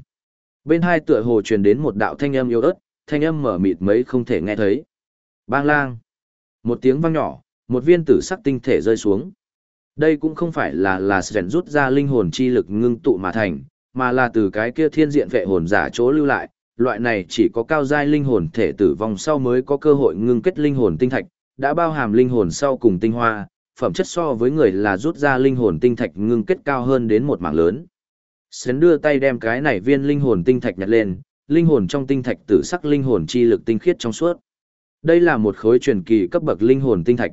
Bên hai tựa hồ truyền đến một đạo thanh âm yếu ớt, thanh âm mở mịt mấy không thể nghe thấy. Bang lang. Một tiếng vang nhỏ, một viên tử sắc tinh thể rơi xuống. Đây cũng không phải là là Sren rút ra linh hồn chi lực ngưng tụ mà thành, mà là từ cái kia thiên diện vệ hồn giả chỗ lưu lại, loại này chỉ có cao giai linh hồn thể tử vong sau mới có cơ hội ngưng kết linh hồn tinh thạch, đã bao hàm linh hồn sau cùng tinh hoa, phẩm chất so với người là rút ra linh hồn tinh thạch ngưng kết cao hơn đến một mảng lớn. Sến đưa tay đem cái này viên linh hồn tinh thạch nhặt lên, linh hồn trong tinh thạch tử sắc linh hồn chi lực tinh khiết trong suốt. Đây là một khối truyền kỳ cấp bậc linh hồn tinh thạch.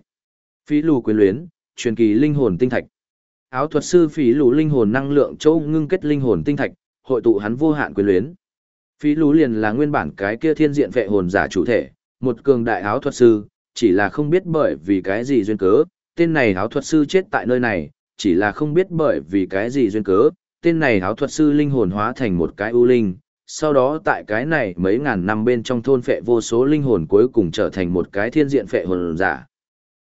Phí lù quyền luyến, truyền kỳ linh hồn tinh thạch. Áo thuật sư phí lù linh hồn năng lượng châu ngưng kết linh hồn tinh thạch, hội tụ hắn vô hạn quyền luyến. Phí lù liền là nguyên bản cái kia thiên diện vệ hồn giả chủ thể, một cường đại áo thuật sư, chỉ là không biết bởi vì cái gì duyên cớ, tên này áo thuật sư chết tại nơi này, chỉ là không biết bởi vì cái gì duyên cớ, tên này áo thuật sư linh hồn hóa thành một cái ưu linh, sau đó tại cái này mấy ngàn năm bên trong thôn phệ vô số linh hồn cuối cùng trở thành một cái thiên diện phệ hồn giả.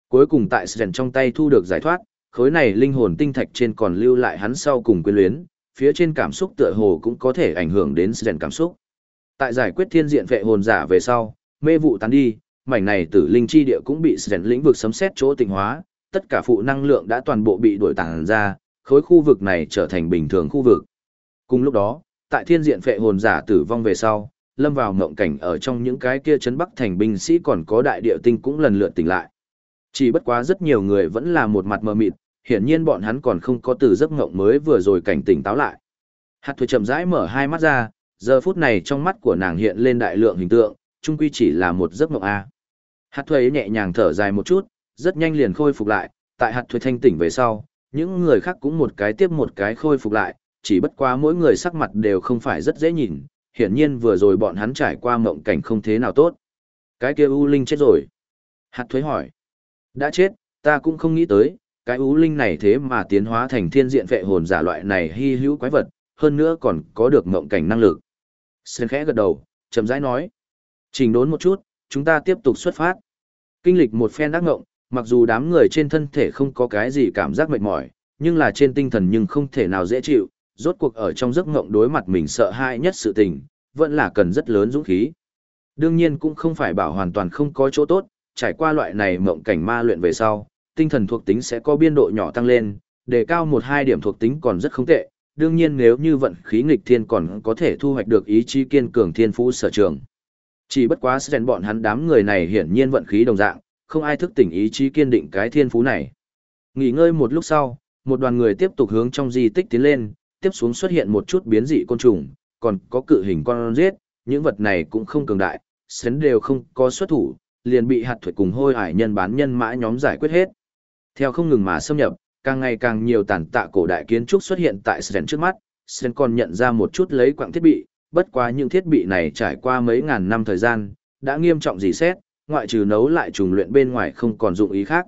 Cuối cùng tại Sren trong tay thu được giải thoát, khối này linh hồn tinh thạch trên còn lưu lại hắn sau cùng quyến luyến, phía trên cảm xúc tựa hồ cũng có thể ảnh hưởng đến Sren cảm xúc. Tại giải quyết thiên diện phệ hồn giả về sau, mê vụ tán đi, mảnh này tử linh chi địa cũng bị sẻn lĩnh vực sấm xét chỗ tịnh hóa, tất cả phụ năng lượng đã toàn bộ bị đổi tàng ra, khối khu vực này trở thành bình thường khu vực. Cùng lúc đó, tại thiên diện phệ hồn giả tử vong về sau, lâm vào mộng cảnh ở trong những cái kia chấn bắc thành binh sĩ còn có đại địa tinh cũng lần lượt tỉnh lại. Chỉ bất quá rất nhiều người vẫn là một mặt mờ mịt, hiển nhiên bọn hắn còn không có từ giấc ngộng mới vừa rồi cảnh tỉnh táo lại. Hạt thuế chậm rãi mở hai mắt ra, giờ phút này trong mắt của nàng hiện lên đại lượng hình tượng, chung quy chỉ là một giấc ngộng A. Hạt thuế nhẹ nhàng thở dài một chút, rất nhanh liền khôi phục lại, tại hạt thuế thanh tỉnh về sau, những người khác cũng một cái tiếp một cái khôi phục lại, chỉ bất quá mỗi người sắc mặt đều không phải rất dễ nhìn, hiển nhiên vừa rồi bọn hắn trải qua mộng cảnh không thế nào tốt. Cái kia U Linh chết rồi. Hạt thuế hỏi. Đã chết, ta cũng không nghĩ tới, cái U Linh này thế mà tiến hóa thành thiên diện vệ hồn giả loại này hy hữu quái vật, hơn nữa còn có được mộng cảnh năng lực. Sơn khẽ gật đầu, chậm rãi nói. Trình đốn một chút, chúng ta tiếp tục xuất phát. Kinh lịch một phen đắc ngộng, mặc dù đám người trên thân thể không có cái gì cảm giác mệt mỏi, nhưng là trên tinh thần nhưng không thể nào dễ chịu, rốt cuộc ở trong giấc ngộng đối mặt mình sợ hãi nhất sự tình, vẫn là cần rất lớn dũng khí. Đương nhiên cũng không phải bảo hoàn toàn không có chỗ tốt, trải qua loại này mộng cảnh ma luyện về sau, tinh thần thuộc tính sẽ có biên độ nhỏ tăng lên, đề cao một hai điểm thuộc tính còn rất không tệ. Đương nhiên nếu như vận khí nghịch thiên còn có thể thu hoạch được ý chí kiên cường thiên phú sở trường. Chỉ bất quá sẽ bọn hắn đám người này hiển nhiên vận khí đồng dạng, không ai thức tỉnh ý chí kiên định cái thiên phú này. Nghỉ ngơi một lúc sau, một đoàn người tiếp tục hướng trong di tích tiến lên, tiếp xuống xuất hiện một chút biến dị côn trùng, còn có cự hình con giết, những vật này cũng không cường đại, sến đều không có xuất thủ, liền bị hạt thuật cùng hôi hải nhân bán nhân mã nhóm giải quyết hết. Theo không ngừng mà xâm nhập, càng ngày càng nhiều tàn tạ cổ đại kiến trúc xuất hiện tại Sren trước mắt, Sren còn nhận ra một chút lấy quặng thiết bị, bất quá những thiết bị này trải qua mấy ngàn năm thời gian, đã nghiêm trọng gì xét, ngoại trừ nấu lại trùng luyện bên ngoài không còn dụng ý khác.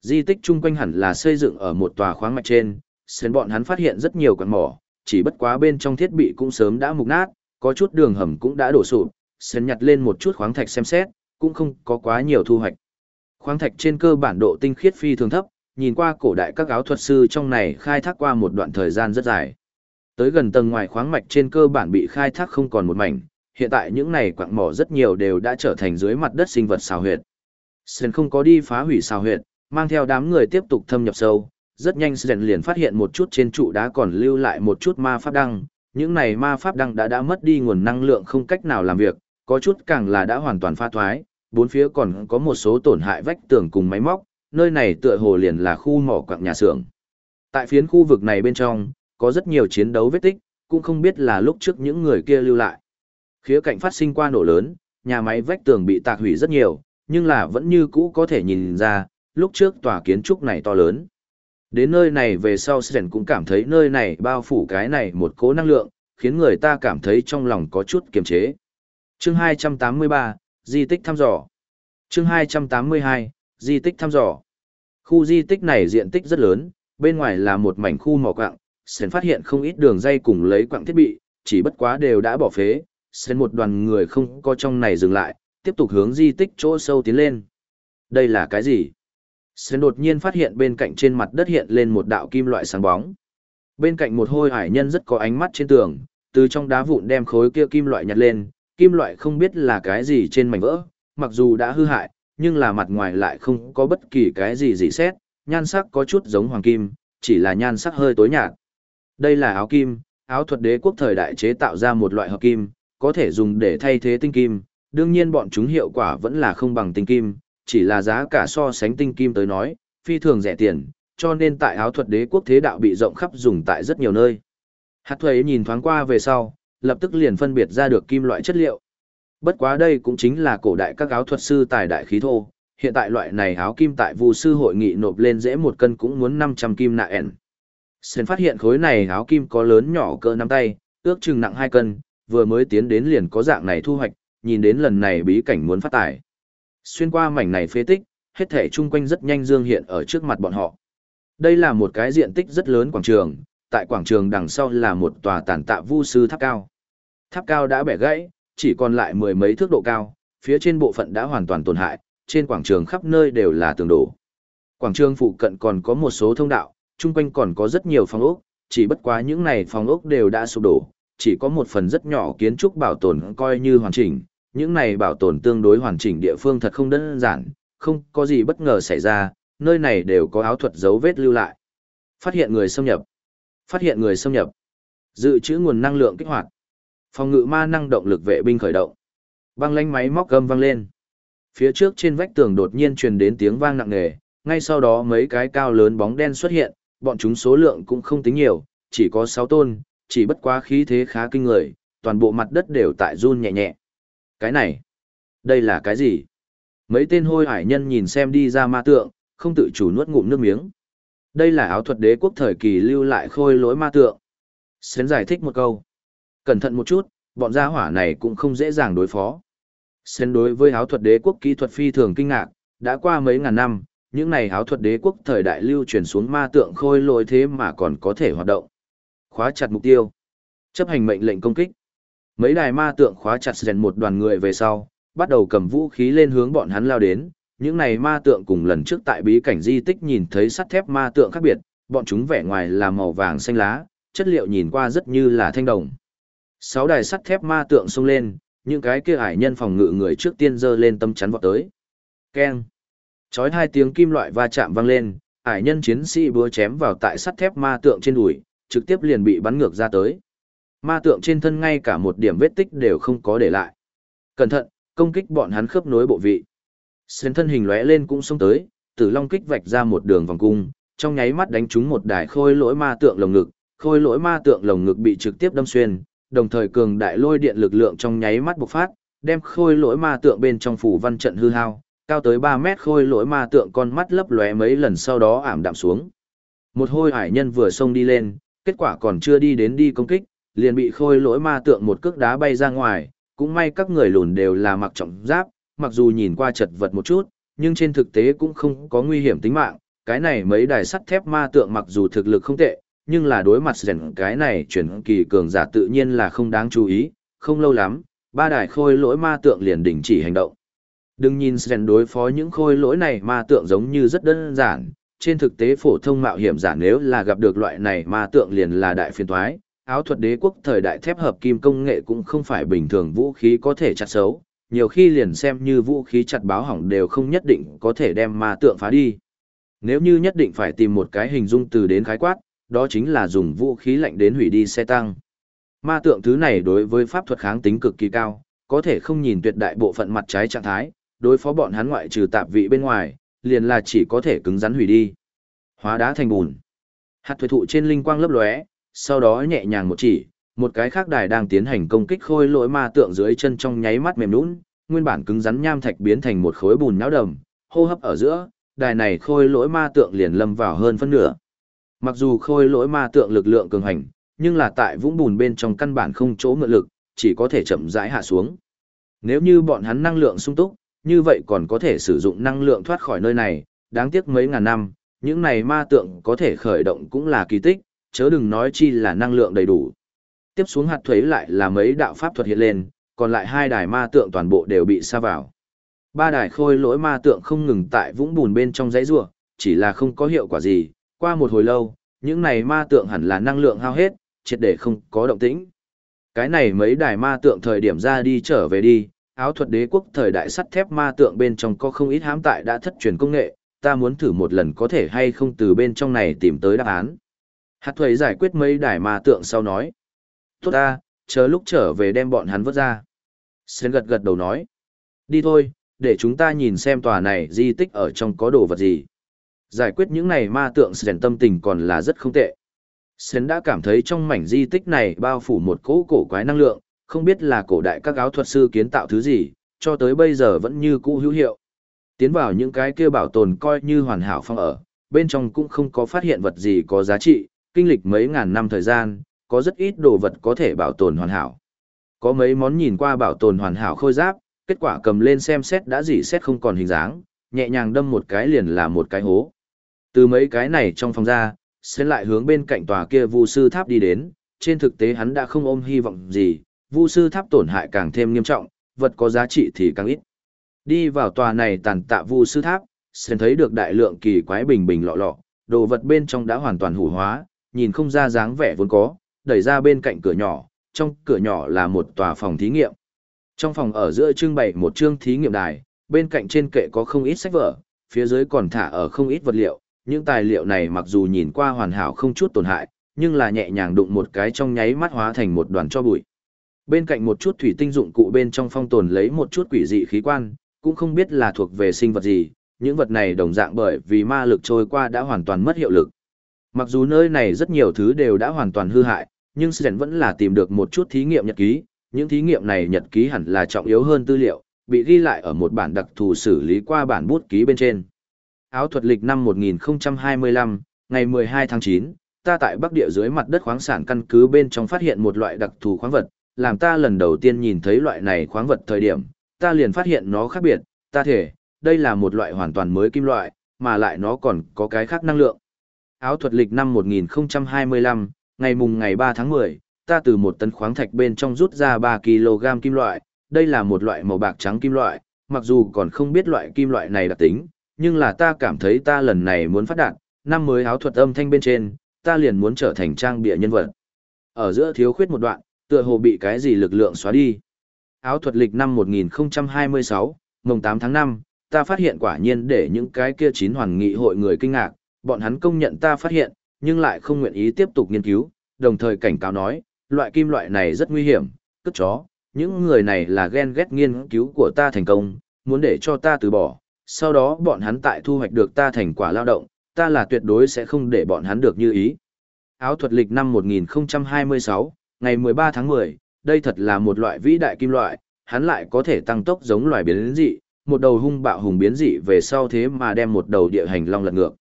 Di tích chung quanh hẳn là xây dựng ở một tòa khoáng mạch trên, Sến bọn hắn phát hiện rất nhiều quặng mỏ, chỉ bất quá bên trong thiết bị cũng sớm đã mục nát, có chút đường hầm cũng đã đổ sụp, Sến nhặt lên một chút khoáng thạch xem xét, cũng không có quá nhiều thu hoạch. Khoáng thạch trên cơ bản độ tinh khiết phi thường thấp, nhìn qua cổ đại các áo thuật sư trong này khai thác qua một đoạn thời gian rất dài. Tới gần tầng ngoài khoáng mạch trên cơ bản bị khai thác không còn một mảnh, hiện tại những này quặng mỏ rất nhiều đều đã trở thành dưới mặt đất sinh vật xào huyệt. Sơn không có đi phá hủy xào huyệt, mang theo đám người tiếp tục thâm nhập sâu, rất nhanh Sơn liền phát hiện một chút trên trụ đá còn lưu lại một chút ma pháp đăng, những này ma pháp đăng đã đã mất đi nguồn năng lượng không cách nào làm việc, có chút càng là đã hoàn toàn pha thoái, bốn phía còn có một số tổn hại vách tường cùng máy móc, nơi này tựa hồ liền là khu mỏ quặng nhà xưởng. Tại phiến khu vực này bên trong, có rất nhiều chiến đấu vết tích, cũng không biết là lúc trước những người kia lưu lại. Khía cạnh phát sinh qua nổ lớn, nhà máy vách tường bị tạc hủy rất nhiều, nhưng là vẫn như cũ có thể nhìn ra, lúc trước tòa kiến trúc này to lớn. Đến nơi này về sau Sren cũng cảm thấy nơi này bao phủ cái này một cố năng lượng, khiến người ta cảm thấy trong lòng có chút kiềm chế. Chương 283, Di tích thăm dò. Chương 282, Di tích thăm dò. Khu di tích này diện tích rất lớn, bên ngoài là một mảnh khu mỏ quạng, Sren phát hiện không ít đường dây cùng lấy quặng thiết bị, chỉ bất quá đều đã bỏ phế, Sren một đoàn người không có trong này dừng lại, tiếp tục hướng di tích chỗ sâu tiến lên. Đây là cái gì? Sren đột nhiên phát hiện bên cạnh trên mặt đất hiện lên một đạo kim loại sáng bóng. Bên cạnh một hôi hải nhân rất có ánh mắt trên tường, từ trong đá vụn đem khối kia kim loại nhặt lên, kim loại không biết là cái gì trên mảnh vỡ, mặc dù đã hư hại, nhưng là mặt ngoài lại không có bất kỳ cái gì dị xét, nhan sắc có chút giống hoàng kim, chỉ là nhan sắc hơi tối nhạt. Đây là áo kim, áo thuật đế quốc thời đại chế tạo ra một loại hợp kim, có thể dùng để thay thế tinh kim, đương nhiên bọn chúng hiệu quả vẫn là không bằng tinh kim, chỉ là giá cả so sánh tinh kim tới nói, phi thường rẻ tiền, cho nên tại áo thuật đế quốc thế đạo bị rộng khắp dùng tại rất nhiều nơi. Hạt thuế nhìn thoáng qua về sau, lập tức liền phân biệt ra được kim loại chất liệu. Bất quá đây cũng chính là cổ đại các áo thuật sư tài đại khí thô, hiện tại loại này áo kim tại vu sư hội nghị nộp lên dễ một cân cũng muốn 500 kim nạ ẻn. Sen phát hiện khối này áo kim có lớn nhỏ cỡ nắm tay, ước chừng nặng 2 cân, vừa mới tiến đến liền có dạng này thu hoạch, nhìn đến lần này bí cảnh muốn phát tải. Xuyên qua mảnh này phế tích, hết thể chung quanh rất nhanh dương hiện ở trước mặt bọn họ. Đây là một cái diện tích rất lớn quảng trường, tại quảng trường đằng sau là một tòa tàn tạ vu sư tháp cao. Tháp cao đã bẻ gãy, chỉ còn lại mười mấy thước độ cao, phía trên bộ phận đã hoàn toàn tổn hại, trên quảng trường khắp nơi đều là tường đổ. Quảng trường phụ cận còn có một số thông đạo, chung quanh còn có rất nhiều phòng ốc, chỉ bất quá những này phòng ốc đều đã sụp đổ, chỉ có một phần rất nhỏ kiến trúc bảo tồn coi như hoàn chỉnh, những này bảo tồn tương đối hoàn chỉnh địa phương thật không đơn giản, không có gì bất ngờ xảy ra, nơi này đều có áo thuật dấu vết lưu lại. Phát hiện người xâm nhập. Phát hiện người xâm nhập. Dự trữ nguồn năng lượng kích hoạt. Phòng ngự ma năng động lực vệ binh khởi động. Băng lanh máy móc gầm vang lên. Phía trước trên vách tường đột nhiên truyền đến tiếng vang nặng nề, ngay sau đó mấy cái cao lớn bóng đen xuất hiện, bọn chúng số lượng cũng không tính nhiều, chỉ có 6 tôn, chỉ bất quá khí thế khá kinh người, toàn bộ mặt đất đều tại run nhẹ nhẹ. Cái này, đây là cái gì? Mấy tên hôi hải nhân nhìn xem đi ra ma tượng, không tự chủ nuốt ngụm nước miếng. Đây là áo thuật đế quốc thời kỳ lưu lại khôi lỗi ma tượng. Sến giải thích một câu. Cẩn thận một chút, bọn gia hỏa này cũng không dễ dàng đối phó. Sến đối với áo thuật đế quốc kỹ thuật phi thường kinh ngạc, đã qua mấy ngàn năm, những này áo thuật đế quốc thời đại lưu truyền xuống ma tượng khôi lỗi thế mà còn có thể hoạt động. Khóa chặt mục tiêu. Chấp hành mệnh lệnh công kích. Mấy đài ma tượng khóa chặt rèn một đoàn người về sau, bắt đầu cầm vũ khí lên hướng bọn hắn lao đến. Những này ma tượng cùng lần trước tại bí cảnh di tích nhìn thấy sắt thép ma tượng khác biệt, bọn chúng vẻ ngoài là màu vàng xanh lá, chất liệu nhìn qua rất như là thanh đồng. Sáu đài sắt thép ma tượng xông lên, những cái kia hải nhân phòng ngự người trước tiên giơ lên tâm chắn vọt tới. Keng. Chói hai tiếng kim loại va chạm vang lên, ải nhân chiến sĩ búa chém vào tại sắt thép ma tượng trên đùi, trực tiếp liền bị bắn ngược ra tới. Ma tượng trên thân ngay cả một điểm vết tích đều không có để lại. Cẩn thận, công kích bọn hắn khớp nối bộ vị. Xuyên thân hình lóe lên cũng xông tới, tử long kích vạch ra một đường vòng cung, trong nháy mắt đánh trúng một đài khôi lỗi ma tượng lồng ngực, khôi lỗi ma tượng lồng ngực bị trực tiếp đâm xuyên, đồng thời cường đại lôi điện lực lượng trong nháy mắt bộc phát, đem khôi lỗi ma tượng bên trong phủ văn trận hư hao, cao tới 3 mét khôi lỗi ma tượng con mắt lấp lóe mấy lần sau đó ảm đạm xuống. Một hôi hải nhân vừa xông đi lên, kết quả còn chưa đi đến đi công kích, liền bị khôi lỗi ma tượng một cước đá bay ra ngoài, cũng may các người lùn đều là mặc trọng giáp, mặc dù nhìn qua chật vật một chút, nhưng trên thực tế cũng không có nguy hiểm tính mạng, cái này mấy đài sắt thép ma tượng mặc dù thực lực không tệ, nhưng là đối mặt rèn cái này chuyển kỳ cường giả tự nhiên là không đáng chú ý, không lâu lắm, ba đài khôi lỗi ma tượng liền đình chỉ hành động. Đừng nhìn Sren đối phó những khôi lỗi này ma tượng giống như rất đơn giản, trên thực tế phổ thông mạo hiểm giả nếu là gặp được loại này ma tượng liền là đại phiền toái, áo thuật đế quốc thời đại thép hợp kim công nghệ cũng không phải bình thường vũ khí có thể chặt xấu, nhiều khi liền xem như vũ khí chặt báo hỏng đều không nhất định có thể đem ma tượng phá đi. Nếu như nhất định phải tìm một cái hình dung từ đến khái quát, đó chính là dùng vũ khí lạnh đến hủy đi xe tăng. Ma tượng thứ này đối với pháp thuật kháng tính cực kỳ cao, có thể không nhìn tuyệt đại bộ phận mặt trái trạng thái, đối phó bọn hắn ngoại trừ tạp vị bên ngoài, liền là chỉ có thể cứng rắn hủy đi. Hóa đá thành bùn. Hạt thuế thụ trên linh quang lấp lóe, sau đó nhẹ nhàng một chỉ, một cái khác đài đang tiến hành công kích khôi lỗi ma tượng dưới chân trong nháy mắt mềm nhũn, nguyên bản cứng rắn nham thạch biến thành một khối bùn nhão đầm, hô hấp ở giữa, đài này khôi lỗi ma tượng liền lâm vào hơn phân nửa. Mặc dù khôi lỗi ma tượng lực lượng cường hành, nhưng là tại vũng bùn bên trong căn bản không chỗ ngự lực, chỉ có thể chậm rãi hạ xuống. Nếu như bọn hắn năng lượng sung túc, như vậy còn có thể sử dụng năng lượng thoát khỏi nơi này, đáng tiếc mấy ngàn năm, những này ma tượng có thể khởi động cũng là kỳ tích, chớ đừng nói chi là năng lượng đầy đủ. Tiếp xuống hạt thuế lại là mấy đạo pháp thuật hiện lên, còn lại hai đài ma tượng toàn bộ đều bị sa vào. Ba đài khôi lỗi ma tượng không ngừng tại vũng bùn bên trong dãy rua, chỉ là không có hiệu quả gì, qua một hồi lâu, những này ma tượng hẳn là năng lượng hao hết, triệt để không có động tĩnh. Cái này mấy đài ma tượng thời điểm ra đi trở về đi, áo thuật đế quốc thời đại sắt thép ma tượng bên trong có không ít hãm tại đã thất truyền công nghệ, ta muốn thử một lần có thể hay không từ bên trong này tìm tới đáp án. Hạt thuế giải quyết mấy đài ma tượng sau nói. Tốt ta, chờ lúc trở về đem bọn hắn vớt ra. Sến gật gật đầu nói. Đi thôi, để chúng ta nhìn xem tòa này di tích ở trong có đồ vật gì. Giải quyết những này ma tượng Sến tâm tình còn là rất không tệ. Sến đã cảm thấy trong mảnh di tích này bao phủ một cỗ cổ quái năng lượng, không biết là cổ đại các áo thuật sư kiến tạo thứ gì, cho tới bây giờ vẫn như cũ hữu hiệu. Tiến vào những cái kia bảo tồn coi như hoàn hảo phong ở, bên trong cũng không có phát hiện vật gì có giá trị, kinh lịch mấy ngàn năm thời gian, có rất ít đồ vật có thể bảo tồn hoàn hảo. Có mấy món nhìn qua bảo tồn hoàn hảo khôi giáp, kết quả cầm lên xem xét đã dỉ xét không còn hình dáng, nhẹ nhàng đâm một cái liền là một cái hố. Từ mấy cái này trong phòng ra, sẽ lại hướng bên cạnh tòa kia vu sư tháp đi đến, trên thực tế hắn đã không ôm hy vọng gì, vu sư tháp tổn hại càng thêm nghiêm trọng, vật có giá trị thì càng ít. Đi vào tòa này tàn tạ vu sư tháp, sẽ thấy được đại lượng kỳ quái bình bình lọ lọ, đồ vật bên trong đã hoàn toàn hủ hóa, nhìn không ra dáng vẻ vốn có, đẩy ra bên cạnh cửa nhỏ, trong cửa nhỏ là một tòa phòng thí nghiệm. Trong phòng ở giữa trưng bày một chương thí nghiệm đài, bên cạnh trên kệ có không ít sách vở, phía dưới còn thả ở không ít vật liệu, những tài liệu này mặc dù nhìn qua hoàn hảo không chút tổn hại, nhưng là nhẹ nhàng đụng một cái trong nháy mắt hóa thành một đoàn cho bụi. Bên cạnh một chút thủy tinh dụng cụ bên trong phong tồn lấy một chút quỷ dị khí quan, cũng không biết là thuộc về sinh vật gì, những vật này đồng dạng bởi vì ma lực trôi qua đã hoàn toàn mất hiệu lực. Mặc dù nơi này rất nhiều thứ đều đã hoàn toàn hư hại, nhưng Sren vẫn là tìm được một chút thí nghiệm nhật ký, những thí nghiệm này nhật ký hẳn là trọng yếu hơn tư liệu, bị ghi lại ở một bản đặc thù xử lý qua bản bút ký bên trên. Áo thuật lịch năm 1025, ngày 12 tháng 9, ta tại Bắc Địa dưới mặt đất khoáng sản căn cứ bên trong phát hiện một loại đặc thù khoáng vật, làm ta lần đầu tiên nhìn thấy loại này khoáng vật thời điểm, ta liền phát hiện nó khác biệt, ta thể, đây là một loại hoàn toàn mới kim loại, mà lại nó còn có cái khác năng lượng. Áo thuật lịch năm 1025, ngày mùng ngày 3 tháng 10, ta từ một tấn khoáng thạch bên trong rút ra 3 kg kim loại, đây là một loại màu bạc trắng kim loại, mặc dù còn không biết loại kim loại này đặc tính, nhưng là ta cảm thấy ta lần này muốn phát đạt, năm mới áo thuật âm thanh bên trên, ta liền muốn trở thành trang bịa nhân vật. Ở giữa thiếu khuyết một đoạn, tựa hồ bị cái gì lực lượng xóa đi. Áo thuật lịch năm 1026, mùng 8 tháng 5, ta phát hiện quả nhiên để những cái kia chín hoàn nghị hội người kinh ngạc, bọn hắn công nhận ta phát hiện, nhưng lại không nguyện ý tiếp tục nghiên cứu, đồng thời cảnh cáo nói, loại kim loại này rất nguy hiểm, cất chó, những người này là ghen ghét nghiên cứu của ta thành công, muốn để cho ta từ bỏ, sau đó bọn hắn tại thu hoạch được ta thành quả lao động, ta là tuyệt đối sẽ không để bọn hắn được như ý. Áo thuật lịch năm 1026, ngày 13 tháng 10, đây thật là một loại vĩ đại kim loại, hắn lại có thể tăng tốc giống loài biến dị, một đầu hung bạo hùng biến dị về sau thế mà đem một đầu địa hành long lật ngược.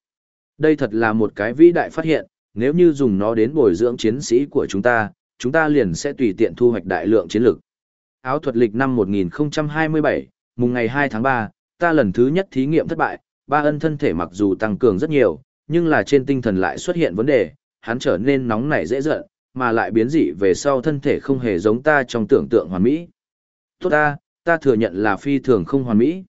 Đây thật là một cái vĩ đại phát hiện, nếu như dùng nó đến bồi dưỡng chiến sĩ của chúng ta, chúng ta liền sẽ tùy tiện thu hoạch đại lượng chiến lực. Áo thuật lịch năm 1027, mùng ngày 2 tháng 3, ta lần thứ nhất thí nghiệm thất bại, ba ân thân thể mặc dù tăng cường rất nhiều, nhưng là trên tinh thần lại xuất hiện vấn đề, hắn trở nên nóng nảy dễ giận, mà lại biến dị về sau thân thể không hề giống ta trong tưởng tượng hoàn mỹ. Tốt ta, ta thừa nhận là phi thường không hoàn mỹ.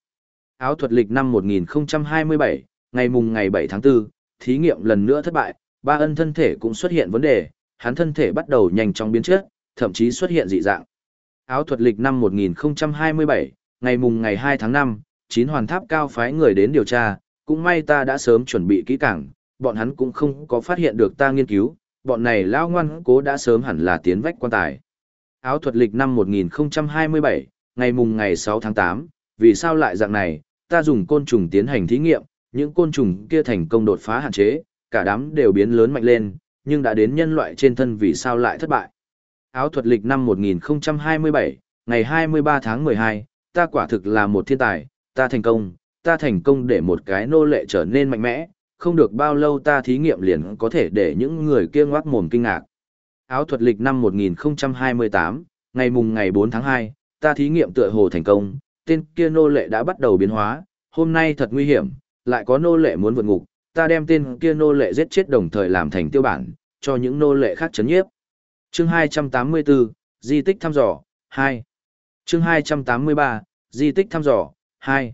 Áo thuật lịch năm 1027, ngày mùng ngày 7 tháng 4, thí nghiệm lần nữa thất bại, ba ân thân thể cũng xuất hiện vấn đề, hắn thân thể bắt đầu nhanh chóng biến chất, thậm chí xuất hiện dị dạng. Áo thuật lịch năm 1027, ngày mùng ngày 2 tháng 5, chín hoàn tháp cao phái người đến điều tra, cũng may ta đã sớm chuẩn bị kỹ càng, bọn hắn cũng không có phát hiện được ta nghiên cứu, bọn này lao ngoan cố đã sớm hẳn là tiến vách quan tài. Áo thuật lịch năm 1027, ngày mùng ngày 6 tháng 8, vì sao lại dạng này, ta dùng côn trùng tiến hành thí nghiệm, những côn trùng kia thành công đột phá hạn chế, cả đám đều biến lớn mạnh lên, nhưng đã đến nhân loại trên thân vì sao lại thất bại. Áo thuật lịch năm 1027, ngày 23 tháng 12, ta quả thực là một thiên tài, ta thành công, ta thành công để một cái nô lệ trở nên mạnh mẽ, không được bao lâu ta thí nghiệm liền có thể để những người kia ngoác mồm kinh ngạc. Áo thuật lịch năm 1028, ngày mùng ngày 4 tháng 2, ta thí nghiệm tựa hồ thành công, tên kia nô lệ đã bắt đầu biến hóa, hôm nay thật nguy hiểm, lại có nô lệ muốn vượt ngục, ta đem tên kia nô lệ giết chết đồng thời làm thành tiêu bản, cho những nô lệ khác chấn nhiếp. Chương 284, Di tích thăm dò, 2. Chương 283, Di tích thăm dò, 2.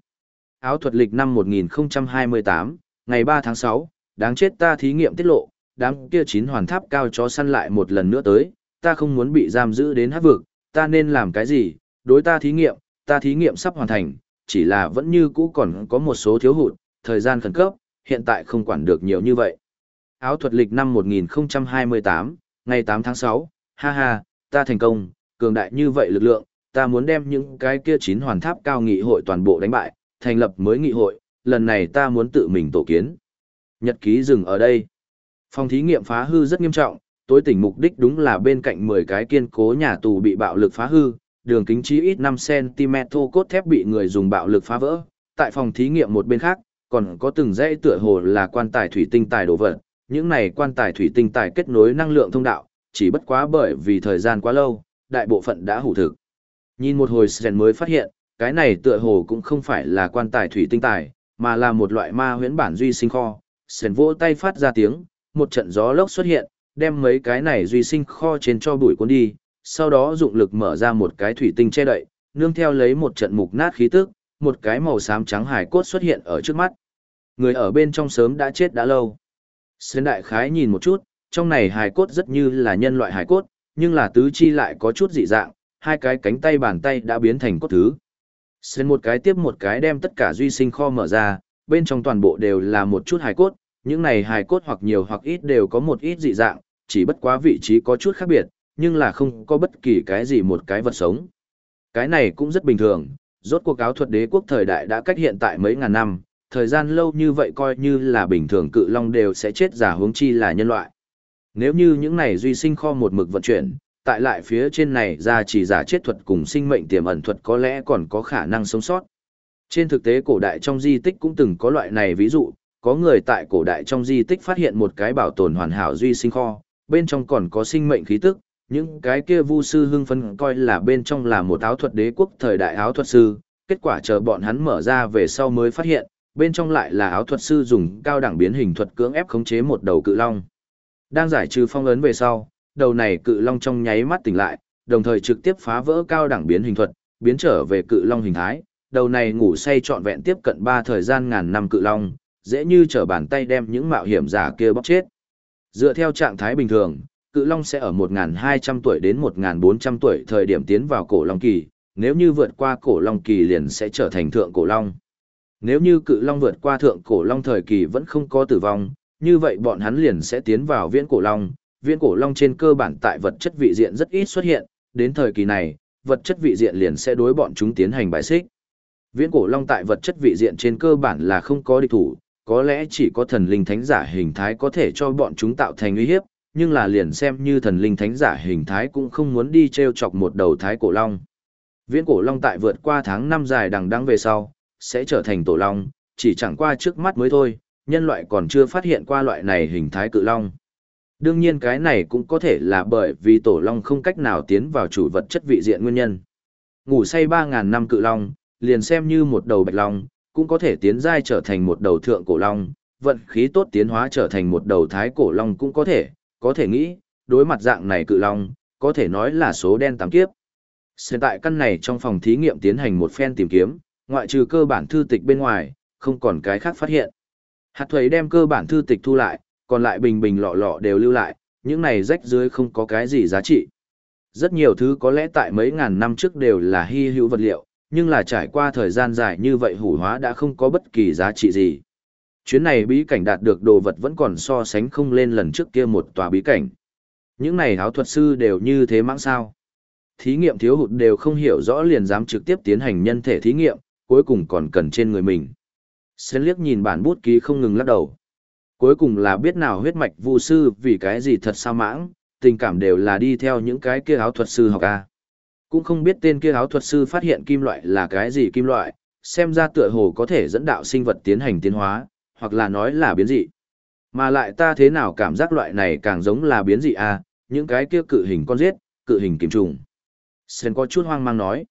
Áo thuật lịch năm 1028, ngày 3 tháng 6, đáng chết ta thí nghiệm tiết lộ, đám kia chín hoàn tháp cao chó săn lại một lần nữa tới, ta không muốn bị giam giữ đến hát vực, ta nên làm cái gì, đối ta thí nghiệm, ta thí nghiệm sắp hoàn thành, chỉ là vẫn như cũ còn có một số thiếu hụt, thời gian khẩn cấp, hiện tại không quản được nhiều như vậy. Áo thuật lịch năm 1028, ngày 8 tháng 6, ha ha, ta thành công, cường đại như vậy lực lượng, ta muốn đem những cái kia chín hoàn tháp cao nghị hội toàn bộ đánh bại, thành lập mới nghị hội, lần này ta muốn tự mình tổ kiến. Nhật ký dừng ở đây. Phòng thí nghiệm phá hư rất nghiêm trọng, tối tỉnh mục đích đúng là bên cạnh 10 cái kiên cố nhà tù bị bạo lực phá hư, đường kính chí ít 5cm thô cốt thép bị người dùng bạo lực phá vỡ. Tại phòng thí nghiệm một bên khác, còn có từng dãy tựa hồ là quan tài thủy tinh tài đồ vật. Những này quan tài thủy tinh tài kết nối năng lượng thông đạo, chỉ bất quá bởi vì thời gian quá lâu, đại bộ phận đã hủ thực. Nhìn một hồi Sren mới phát hiện, cái này tựa hồ cũng không phải là quan tài thủy tinh tài, mà là một loại ma huyễn bản duy sinh kho. Sền vỗ tay phát ra tiếng, một trận gió lốc xuất hiện, đem mấy cái này duy sinh kho trên cho bụi cuốn đi, sau đó dụng lực mở ra một cái thủy tinh che đậy, nương theo lấy một trận mục nát khí tức, một cái màu xám trắng hải cốt xuất hiện ở trước mắt. Người ở bên trong sớm đã chết đã lâu. Sến đại khái nhìn một chút, trong này hải cốt rất như là nhân loại hải cốt, nhưng là tứ chi lại có chút dị dạng, hai cái cánh tay bàn tay đã biến thành cốt thứ xuyên một cái tiếp một cái đem tất cả duy sinh kho mở ra, bên trong toàn bộ đều là một chút hải cốt, những này hài cốt hoặc nhiều hoặc ít đều có một ít dị dạng, chỉ bất quá vị trí có chút khác biệt, nhưng là không có bất kỳ cái gì một cái vật sống. Cái này cũng rất bình thường, rốt cuộc áo thuật đế quốc thời đại đã cách hiện tại mấy ngàn năm, thời gian lâu như vậy coi như là bình thường cự long đều sẽ chết giả hướng chi là nhân loại. Nếu như những này duy sinh kho một mực vận chuyển, tại lại phía trên này ra chỉ giả chết thuật cùng sinh mệnh tiềm ẩn thuật có lẽ còn có khả năng sống sót. Trên thực tế cổ đại trong di tích cũng từng có loại này ví dụ, có người tại cổ đại trong di tích phát hiện một cái bảo tồn hoàn hảo duy sinh kho, bên trong còn có sinh mệnh khí tức, những cái kia vu sư hưng phấn coi là bên trong là một áo thuật đế quốc thời đại áo thuật sư, kết quả chờ bọn hắn mở ra về sau mới phát hiện, bên trong lại là áo thuật sư dùng cao đẳng biến hình thuật cưỡng ép khống chế một đầu cự long. Đang giải trừ phong ấn về sau, đầu này cự long trong nháy mắt tỉnh lại, đồng thời trực tiếp phá vỡ cao đẳng biến hình thuật, biến trở về cự long hình thái. Đầu này ngủ say trọn vẹn tiếp cận 3 thời gian ngàn năm cự long, dễ như trở bàn tay đem những mạo hiểm giả kia bóc chết. Dựa theo trạng thái bình thường, cự long sẽ ở 1.200 tuổi đến 1.400 tuổi thời điểm tiến vào cổ long kỳ, nếu như vượt qua cổ long kỳ liền sẽ trở thành thượng cổ long. Nếu như cự long vượt qua thượng cổ long thời kỳ vẫn không có tử vong, như vậy bọn hắn liền sẽ tiến vào viễn cổ long. Viễn cổ long trên cơ bản tại vật chất vị diện rất ít xuất hiện, đến thời kỳ này, vật chất vị diện liền sẽ đối bọn chúng tiến hành bài xích. Viễn cổ long tại vật chất vị diện trên cơ bản là không có địch thủ, có lẽ chỉ có thần linh thánh giả hình thái có thể cho bọn chúng tạo thành uy hiếp, nhưng là liền xem như thần linh thánh giả hình thái cũng không muốn đi treo chọc một đầu thái cổ long. Viễn cổ long tại vượt qua tháng năm dài đằng đẵng về sau, sẽ trở thành tổ long, chỉ chẳng qua trước mắt mới thôi, nhân loại còn chưa phát hiện qua loại này hình thái cự long. Đương nhiên cái này cũng có thể là bởi vì tổ long không cách nào tiến vào chủ vật chất vị diện nguyên nhân. Ngủ say 3.000 năm cự long, liền xem như một đầu bạch long, cũng có thể tiến giai trở thành một đầu thượng cổ long, vận khí tốt tiến hóa trở thành một đầu thái cổ long cũng có thể, có thể nghĩ, đối mặt dạng này cự long, có thể nói là số đen tám kiếp. Hiện tại căn này trong phòng thí nghiệm tiến hành một phen tìm kiếm, ngoại trừ cơ bản thư tịch bên ngoài, không còn cái khác phát hiện. Hạt thuế đem cơ bản thư tịch thu lại, còn lại bình bình lọ lọ đều lưu lại, những này rách dưới không có cái gì giá trị. Rất nhiều thứ có lẽ tại mấy ngàn năm trước đều là hy hữu vật liệu, nhưng là trải qua thời gian dài như vậy hủ hóa đã không có bất kỳ giá trị gì. Chuyến này bí cảnh đạt được đồ vật vẫn còn so sánh không lên lần trước kia một tòa bí cảnh. Những này áo thuật sư đều như thế mãng sao. Thí nghiệm thiếu hụt đều không hiểu rõ liền dám trực tiếp tiến hành nhân thể thí nghiệm, cuối cùng còn cần trên người mình. xen liếc nhìn bản bút ký không ngừng lắc đầu. Cuối cùng là biết nào huyết mạch vu sư vì cái gì thật sao mãng, tình cảm đều là đi theo những cái kia áo thuật sư học a. Cũng không biết tên kia áo thuật sư phát hiện kim loại là cái gì kim loại, xem ra tựa hồ có thể dẫn đạo sinh vật tiến hành tiến hóa, hoặc là nói là biến dị. Mà lại ta thế nào cảm giác loại này càng giống là biến dị à, những cái kia cự hình con giết, cự hình kim trùng. Sen có chút hoang mang nói.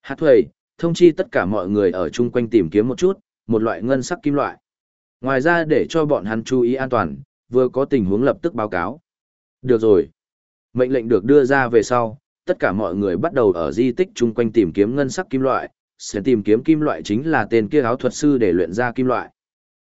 Hát thuầy, thông chi tất cả mọi người ở chung quanh tìm kiếm một chút, một loại ngân sắc kim loại. Ngoài ra để cho bọn hắn chú ý an toàn, vừa có tình huống lập tức báo cáo. Được rồi. Mệnh lệnh được đưa ra về sau, tất cả mọi người bắt đầu ở di tích chung quanh tìm kiếm ngân sắc kim loại, sẽ tìm kiếm kim loại chính là tên kia áo thuật sư để luyện ra kim loại.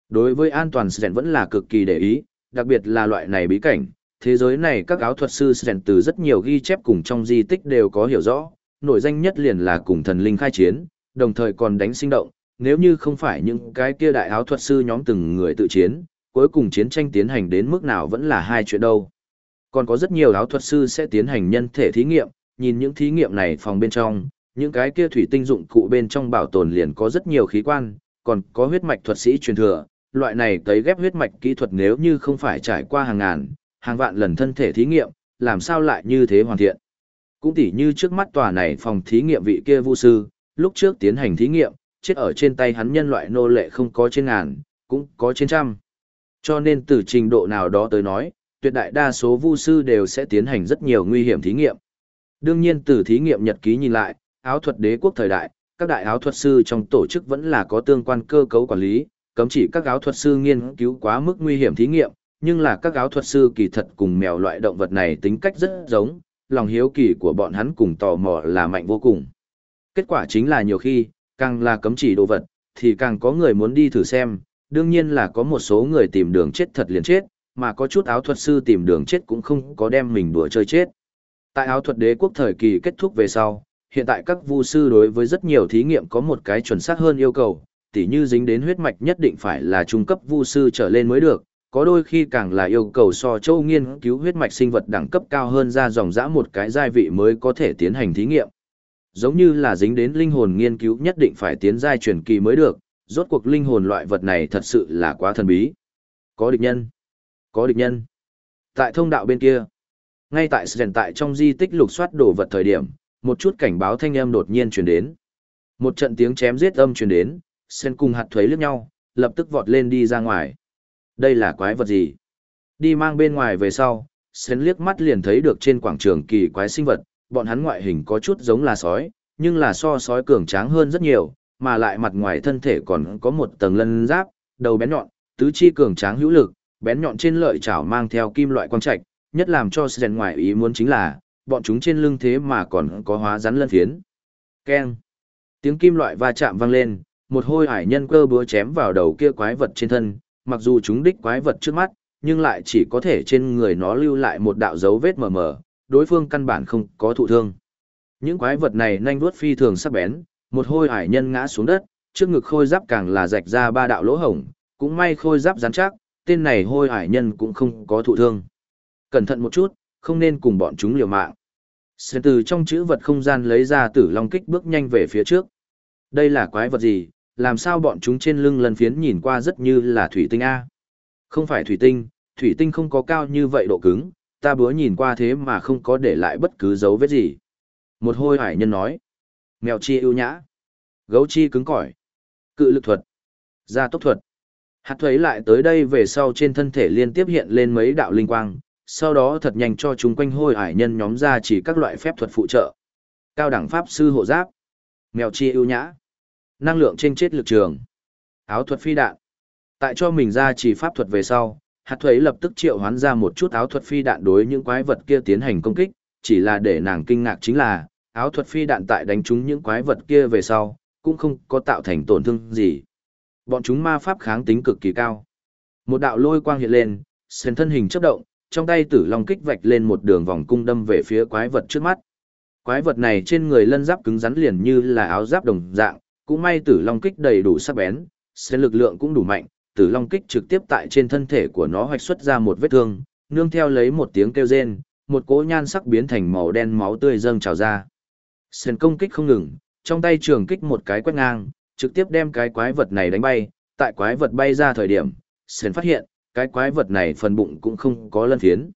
Đối với an toàn Sren vẫn là cực kỳ để ý, đặc biệt là loại này bí cảnh, thế giới này các áo thuật sư Sren từ rất nhiều ghi chép cùng trong di tích đều có hiểu rõ, nổi danh nhất liền là cùng thần linh khai chiến, đồng thời còn đánh sinh động, nếu như không phải những cái kia đại áo thuật sư nhóm từng người tự chiến, cuối cùng chiến tranh tiến hành đến mức nào vẫn là hai chuyện đâu. Còn có rất nhiều áo thuật sư sẽ tiến hành nhân thể thí nghiệm, nhìn những thí nghiệm này phòng bên trong, những cái kia thủy tinh dụng cụ bên trong bảo tồn liền có rất nhiều khí quan, còn có huyết mạch thuật sĩ truyền thừa, loại này cấy ghép huyết mạch kỹ thuật nếu như không phải trải qua hàng ngàn, hàng vạn lần thân thể thí nghiệm, làm sao lại như thế hoàn thiện. Cũng tỉ như trước mắt tòa này phòng thí nghiệm vị kia vu sư, lúc trước tiến hành thí nghiệm, chết ở trên tay hắn nhân loại nô lệ không có trên ngàn, cũng có trên trăm. Cho nên từ trình độ nào đó tới nói, tuyệt đại đa số vu sư đều sẽ tiến hành rất nhiều nguy hiểm thí nghiệm. Đương nhiên từ thí nghiệm nhật ký nhìn lại, áo thuật đế quốc thời đại, các đại áo thuật sư trong tổ chức vẫn là có tương quan cơ cấu quản lý, cấm chỉ các áo thuật sư nghiên cứu quá mức nguy hiểm thí nghiệm, nhưng là các áo thuật sư kỳ thật cùng mèo loại động vật này tính cách rất giống, lòng hiếu kỳ của bọn hắn cùng tò mò là mạnh vô cùng. Kết quả chính là nhiều khi, càng là cấm chỉ đồ vật, thì càng có người muốn đi thử xem, đương nhiên là có một số người tìm đường chết thật liền chết, mà có chút áo thuật sư tìm đường chết cũng không có đem mình đùa chơi chết. Tại áo thuật đế quốc thời kỳ kết thúc về sau, hiện tại các vu sư đối với rất nhiều thí nghiệm có một cái chuẩn xác hơn yêu cầu, tỉ như dính đến huyết mạch nhất định phải là trung cấp vu sư trở lên mới được, có đôi khi càng là yêu cầu so châu nghiên cứu huyết mạch sinh vật đẳng cấp cao hơn ra dòng dã một cái giai vị mới có thể tiến hành thí nghiệm. Giống như là dính đến linh hồn nghiên cứu nhất định phải tiến giai truyền kỳ mới được, rốt cuộc linh hồn loại vật này thật sự là quá thần bí. Có địch nhân. Có địch nhân. Tại thông đạo bên kia, ngay tại sền tại trong di tích lục soát đồ vật thời điểm, một chút cảnh báo thanh âm đột nhiên truyền đến. Một trận tiếng chém giết âm truyền đến, Sen cùng hạt thuế liếc nhau, lập tức vọt lên đi ra ngoài. Đây là quái vật gì? Đi mang bên ngoài về sau, Sen liếc mắt liền thấy được trên quảng trường kỳ quái sinh vật, bọn hắn ngoại hình có chút giống là sói, nhưng là so sói cường tráng hơn rất nhiều, mà lại mặt ngoài thân thể còn có một tầng lân giáp, đầu bén nhọn, tứ chi cường tráng hữu lực, bén nhọn trên lợi chảo mang theo kim loại quang trạch, nhất làm cho Sren ngoài ý muốn chính là, bọn chúng trên lưng thế mà còn có hóa rắn lân phiến. Keng. Tiếng kim loại va chạm vang lên, một hôi hải nhân cơ búa chém vào đầu kia quái vật trên thân, mặc dù chúng đích quái vật trước mắt, nhưng lại chỉ có thể trên người nó lưu lại một đạo dấu vết mờ mờ, đối phương căn bản không có thụ thương. Những quái vật này nhanh vuốt phi thường sắc bén, một hôi hải nhân ngã xuống đất, trước ngực khôi giáp càng là rạch ra ba đạo lỗ hổng, cũng may khôi giáp rắn chắc, tên này hôi hải nhân cũng không có thụ thương. Cẩn thận một chút, không nên cùng bọn chúng liều mạng. Sơn từ trong chữ vật không gian lấy ra tử long kích bước nhanh về phía trước. Đây là quái vật gì, làm sao bọn chúng trên lưng lần phiến nhìn qua rất như là thủy tinh A. Không phải thủy tinh, thủy tinh không có cao như vậy độ cứng, ta bữa nhìn qua thế mà không có để lại bất cứ dấu vết gì. Một hôi hải nhân nói. Mèo chi ưu nhã. Gấu chi cứng cỏi. Cự lực thuật. Gia tốc thuật. Hạt thuế lại tới đây về sau trên thân thể liên tiếp hiện lên mấy đạo linh quang, sau đó thật nhanh cho chúng quanh hôi hải nhân nhóm ra chỉ các loại phép thuật phụ trợ. Cao đẳng pháp sư hộ giáp. Mèo chi ưu nhã. Năng lượng trên chết lực trường. Áo thuật phi đạn. Tại cho mình ra chỉ pháp thuật về sau, hạt thuế lập tức triệu hoán ra một chút áo thuật phi đạn đối những quái vật kia tiến hành công kích, chỉ là để nàng kinh ngạc chính là, áo thuật phi đạn tại đánh trúng những quái vật kia về sau, cũng không có tạo thành tổn thương gì. Bọn chúng ma pháp kháng tính cực kỳ cao. Một đạo lôi quang hiện lên, sền thân hình chấp động, trong tay tử long kích vạch lên một đường vòng cung đâm về phía quái vật trước mắt. Quái vật này trên người lân giáp cứng rắn liền như là áo giáp đồng dạng, cũng may tử long kích đầy đủ sắc bén, sền lực lượng cũng đủ mạnh, tử long kích trực tiếp tại trên thân thể của nó hoạch xuất ra một vết thương, nương theo lấy một tiếng kêu rên, một cỗ nhan sắc biến thành màu đen máu tươi dâng trào ra. Sền công kích không ngừng, trong tay trường kích một cái quét ngang, trực tiếp đem cái quái vật này đánh bay, tại quái vật bay ra thời điểm, Sền phát hiện, cái quái vật này phần bụng cũng không có lân phiến.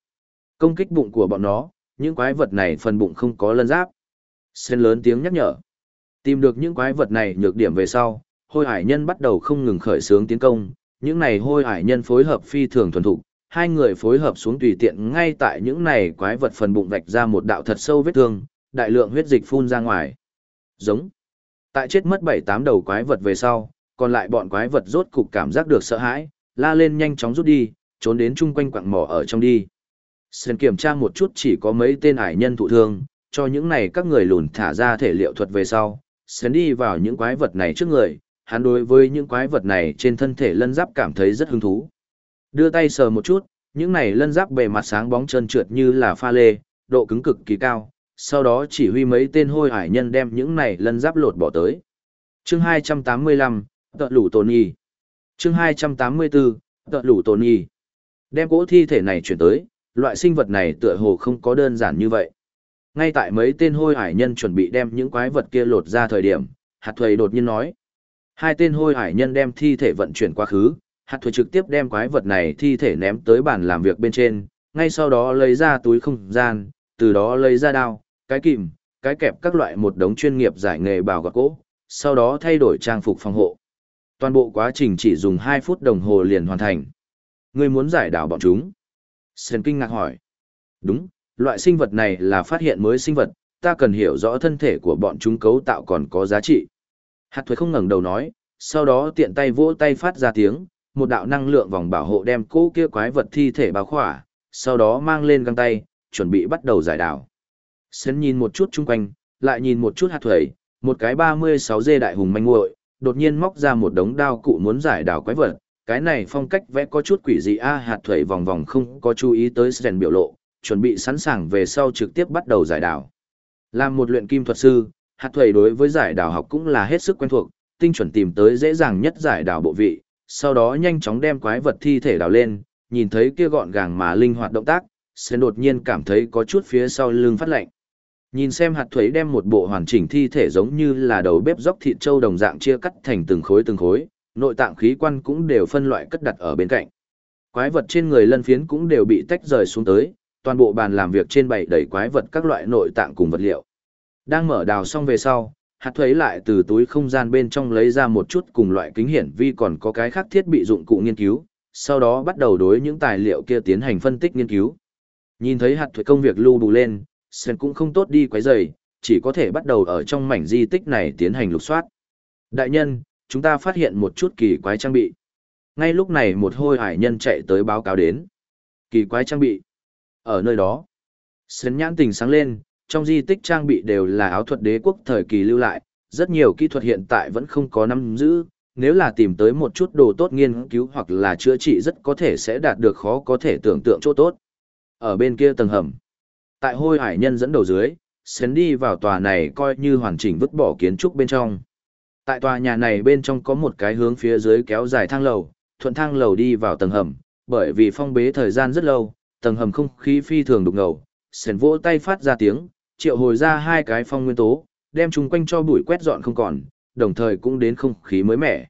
Công kích bụng của bọn nó, những quái vật này phần bụng không có lân giáp. Sen lớn tiếng nhắc nhở. Tìm được những quái vật này nhược điểm về sau, hôi hải nhân bắt đầu không ngừng khởi xướng tiến công, những này hôi hải nhân phối hợp phi thường thuần thục, hai người phối hợp xuống tùy tiện ngay tại những này quái vật phần bụng vạch ra một đạo thật sâu vết thương, đại lượng huyết dịch phun ra ngoài. Giống. Tại chết mất bảy tám đầu quái vật về sau, còn lại bọn quái vật rốt cục cảm giác được sợ hãi, la lên nhanh chóng rút đi, trốn đến chung quanh quặng mỏ ở trong đi. Sơn kiểm tra một chút chỉ có mấy tên ải nhân thụ thương, cho những này các người lùn thả ra thể liệu thuật về sau, Sơn đi vào những quái vật này trước người, hắn đối với những quái vật này trên thân thể lân giáp cảm thấy rất hứng thú. Đưa tay sờ một chút, những này lân giáp bề mặt sáng bóng trơn trượt như là pha lê, độ cứng cực kỳ cao, sau đó chỉ huy mấy tên hôi hải nhân đem những này lân giáp lột bỏ tới. Chương 285, Tợ lũ tồn y. Chương 284, Tợ lũ tồn y. Đem cỗ thi thể này chuyển tới, loại sinh vật này tựa hồ không có đơn giản như vậy. Ngay tại mấy tên hôi hải nhân chuẩn bị đem những quái vật kia lột ra thời điểm, hạt thuầy đột nhiên nói. Hai tên hôi hải nhân đem thi thể vận chuyển quá khứ, hạt thuế trực tiếp đem quái vật này thi thể ném tới bàn làm việc bên trên, ngay sau đó lấy ra túi không gian, từ đó lấy ra đao, cái kìm, cái kẹp các loại một đống chuyên nghiệp giải nghề bào gọt cỗ, sau đó thay đổi trang phục phòng hộ. Toàn bộ quá trình chỉ dùng 2 phút đồng hồ liền hoàn thành. Ngươi muốn giải đảo bọn chúng? Sơn kinh ngạc hỏi. Đúng, loại sinh vật này là phát hiện mới sinh vật, ta cần hiểu rõ thân thể của bọn chúng cấu tạo còn có giá trị. Hạt thuế không ngẩng đầu nói, sau đó tiện tay vỗ tay phát ra tiếng, một đạo năng lượng vòng bảo hộ đem cô kia quái vật thi thể bao khỏa, sau đó mang lên găng tay, chuẩn bị bắt đầu giải đảo. Sến nhìn một chút chung quanh, lại nhìn một chút hạt thuế, một cái 36 dê đại hùng manh nguội, đột nhiên móc ra một đống đao cụ muốn giải đảo quái vật. Cái này phong cách vẽ có chút quỷ dị a hạt thuế vòng vòng không có chú ý tới Sến biểu lộ, chuẩn bị sẵn sàng về sau trực tiếp bắt đầu giải đảo. Làm một luyện kim thuật sư, hạt thầy đối với giải đảo học cũng là hết sức quen thuộc, tinh chuẩn tìm tới dễ dàng nhất giải đảo bộ vị, sau đó nhanh chóng đem quái vật thi thể đào lên, nhìn thấy kia gọn gàng mà linh hoạt động tác, sẽ đột nhiên cảm thấy có chút phía sau lưng phát lạnh. Nhìn xem hạt thuế đem một bộ hoàn chỉnh thi thể giống như là đầu bếp dốc thịt trâu đồng dạng chia cắt thành từng khối từng khối, nội tạng khí quan cũng đều phân loại cất đặt ở bên cạnh. Quái vật trên người lân phiến cũng đều bị tách rời xuống tới, toàn bộ bàn làm việc trên bày đầy quái vật các loại nội tạng cùng vật liệu. Đang mở đào xong về sau, hạt thuế lại từ túi không gian bên trong lấy ra một chút cùng loại kính hiển vi còn có cái khác thiết bị dụng cụ nghiên cứu, sau đó bắt đầu đối những tài liệu kia tiến hành phân tích nghiên cứu. Nhìn thấy hạt thuế công việc lưu bù lên, Sen cũng không tốt đi quấy rầy, chỉ có thể bắt đầu ở trong mảnh di tích này tiến hành lục soát. Đại nhân, chúng ta phát hiện một chút kỳ quái trang bị. Ngay lúc này một hôi hải nhân chạy tới báo cáo đến. Kỳ quái trang bị. Ở nơi đó, Sen nhãn tình sáng lên, trong di tích trang bị đều là áo thuật đế quốc thời kỳ lưu lại, rất nhiều kỹ thuật hiện tại vẫn không có nắm giữ, nếu là tìm tới một chút đồ tốt nghiên cứu hoặc là chữa trị rất có thể sẽ đạt được khó có thể tưởng tượng chỗ tốt. Ở bên kia tầng hầm, tại hôi hải nhân dẫn đầu dưới, Sến đi vào tòa này coi như hoàn chỉnh vứt bỏ kiến trúc bên trong. Tại tòa nhà này bên trong có một cái hướng phía dưới kéo dài thang lầu, thuận thang lầu đi vào tầng hầm, bởi vì phong bế thời gian rất lâu, tầng hầm không khí phi thường đục ngầu, Sến vỗ tay phát ra tiếng, triệu hồi ra hai cái phong nguyên tố, đem chúng quanh cho bụi quét dọn không còn, đồng thời cũng đến không khí mới mẻ.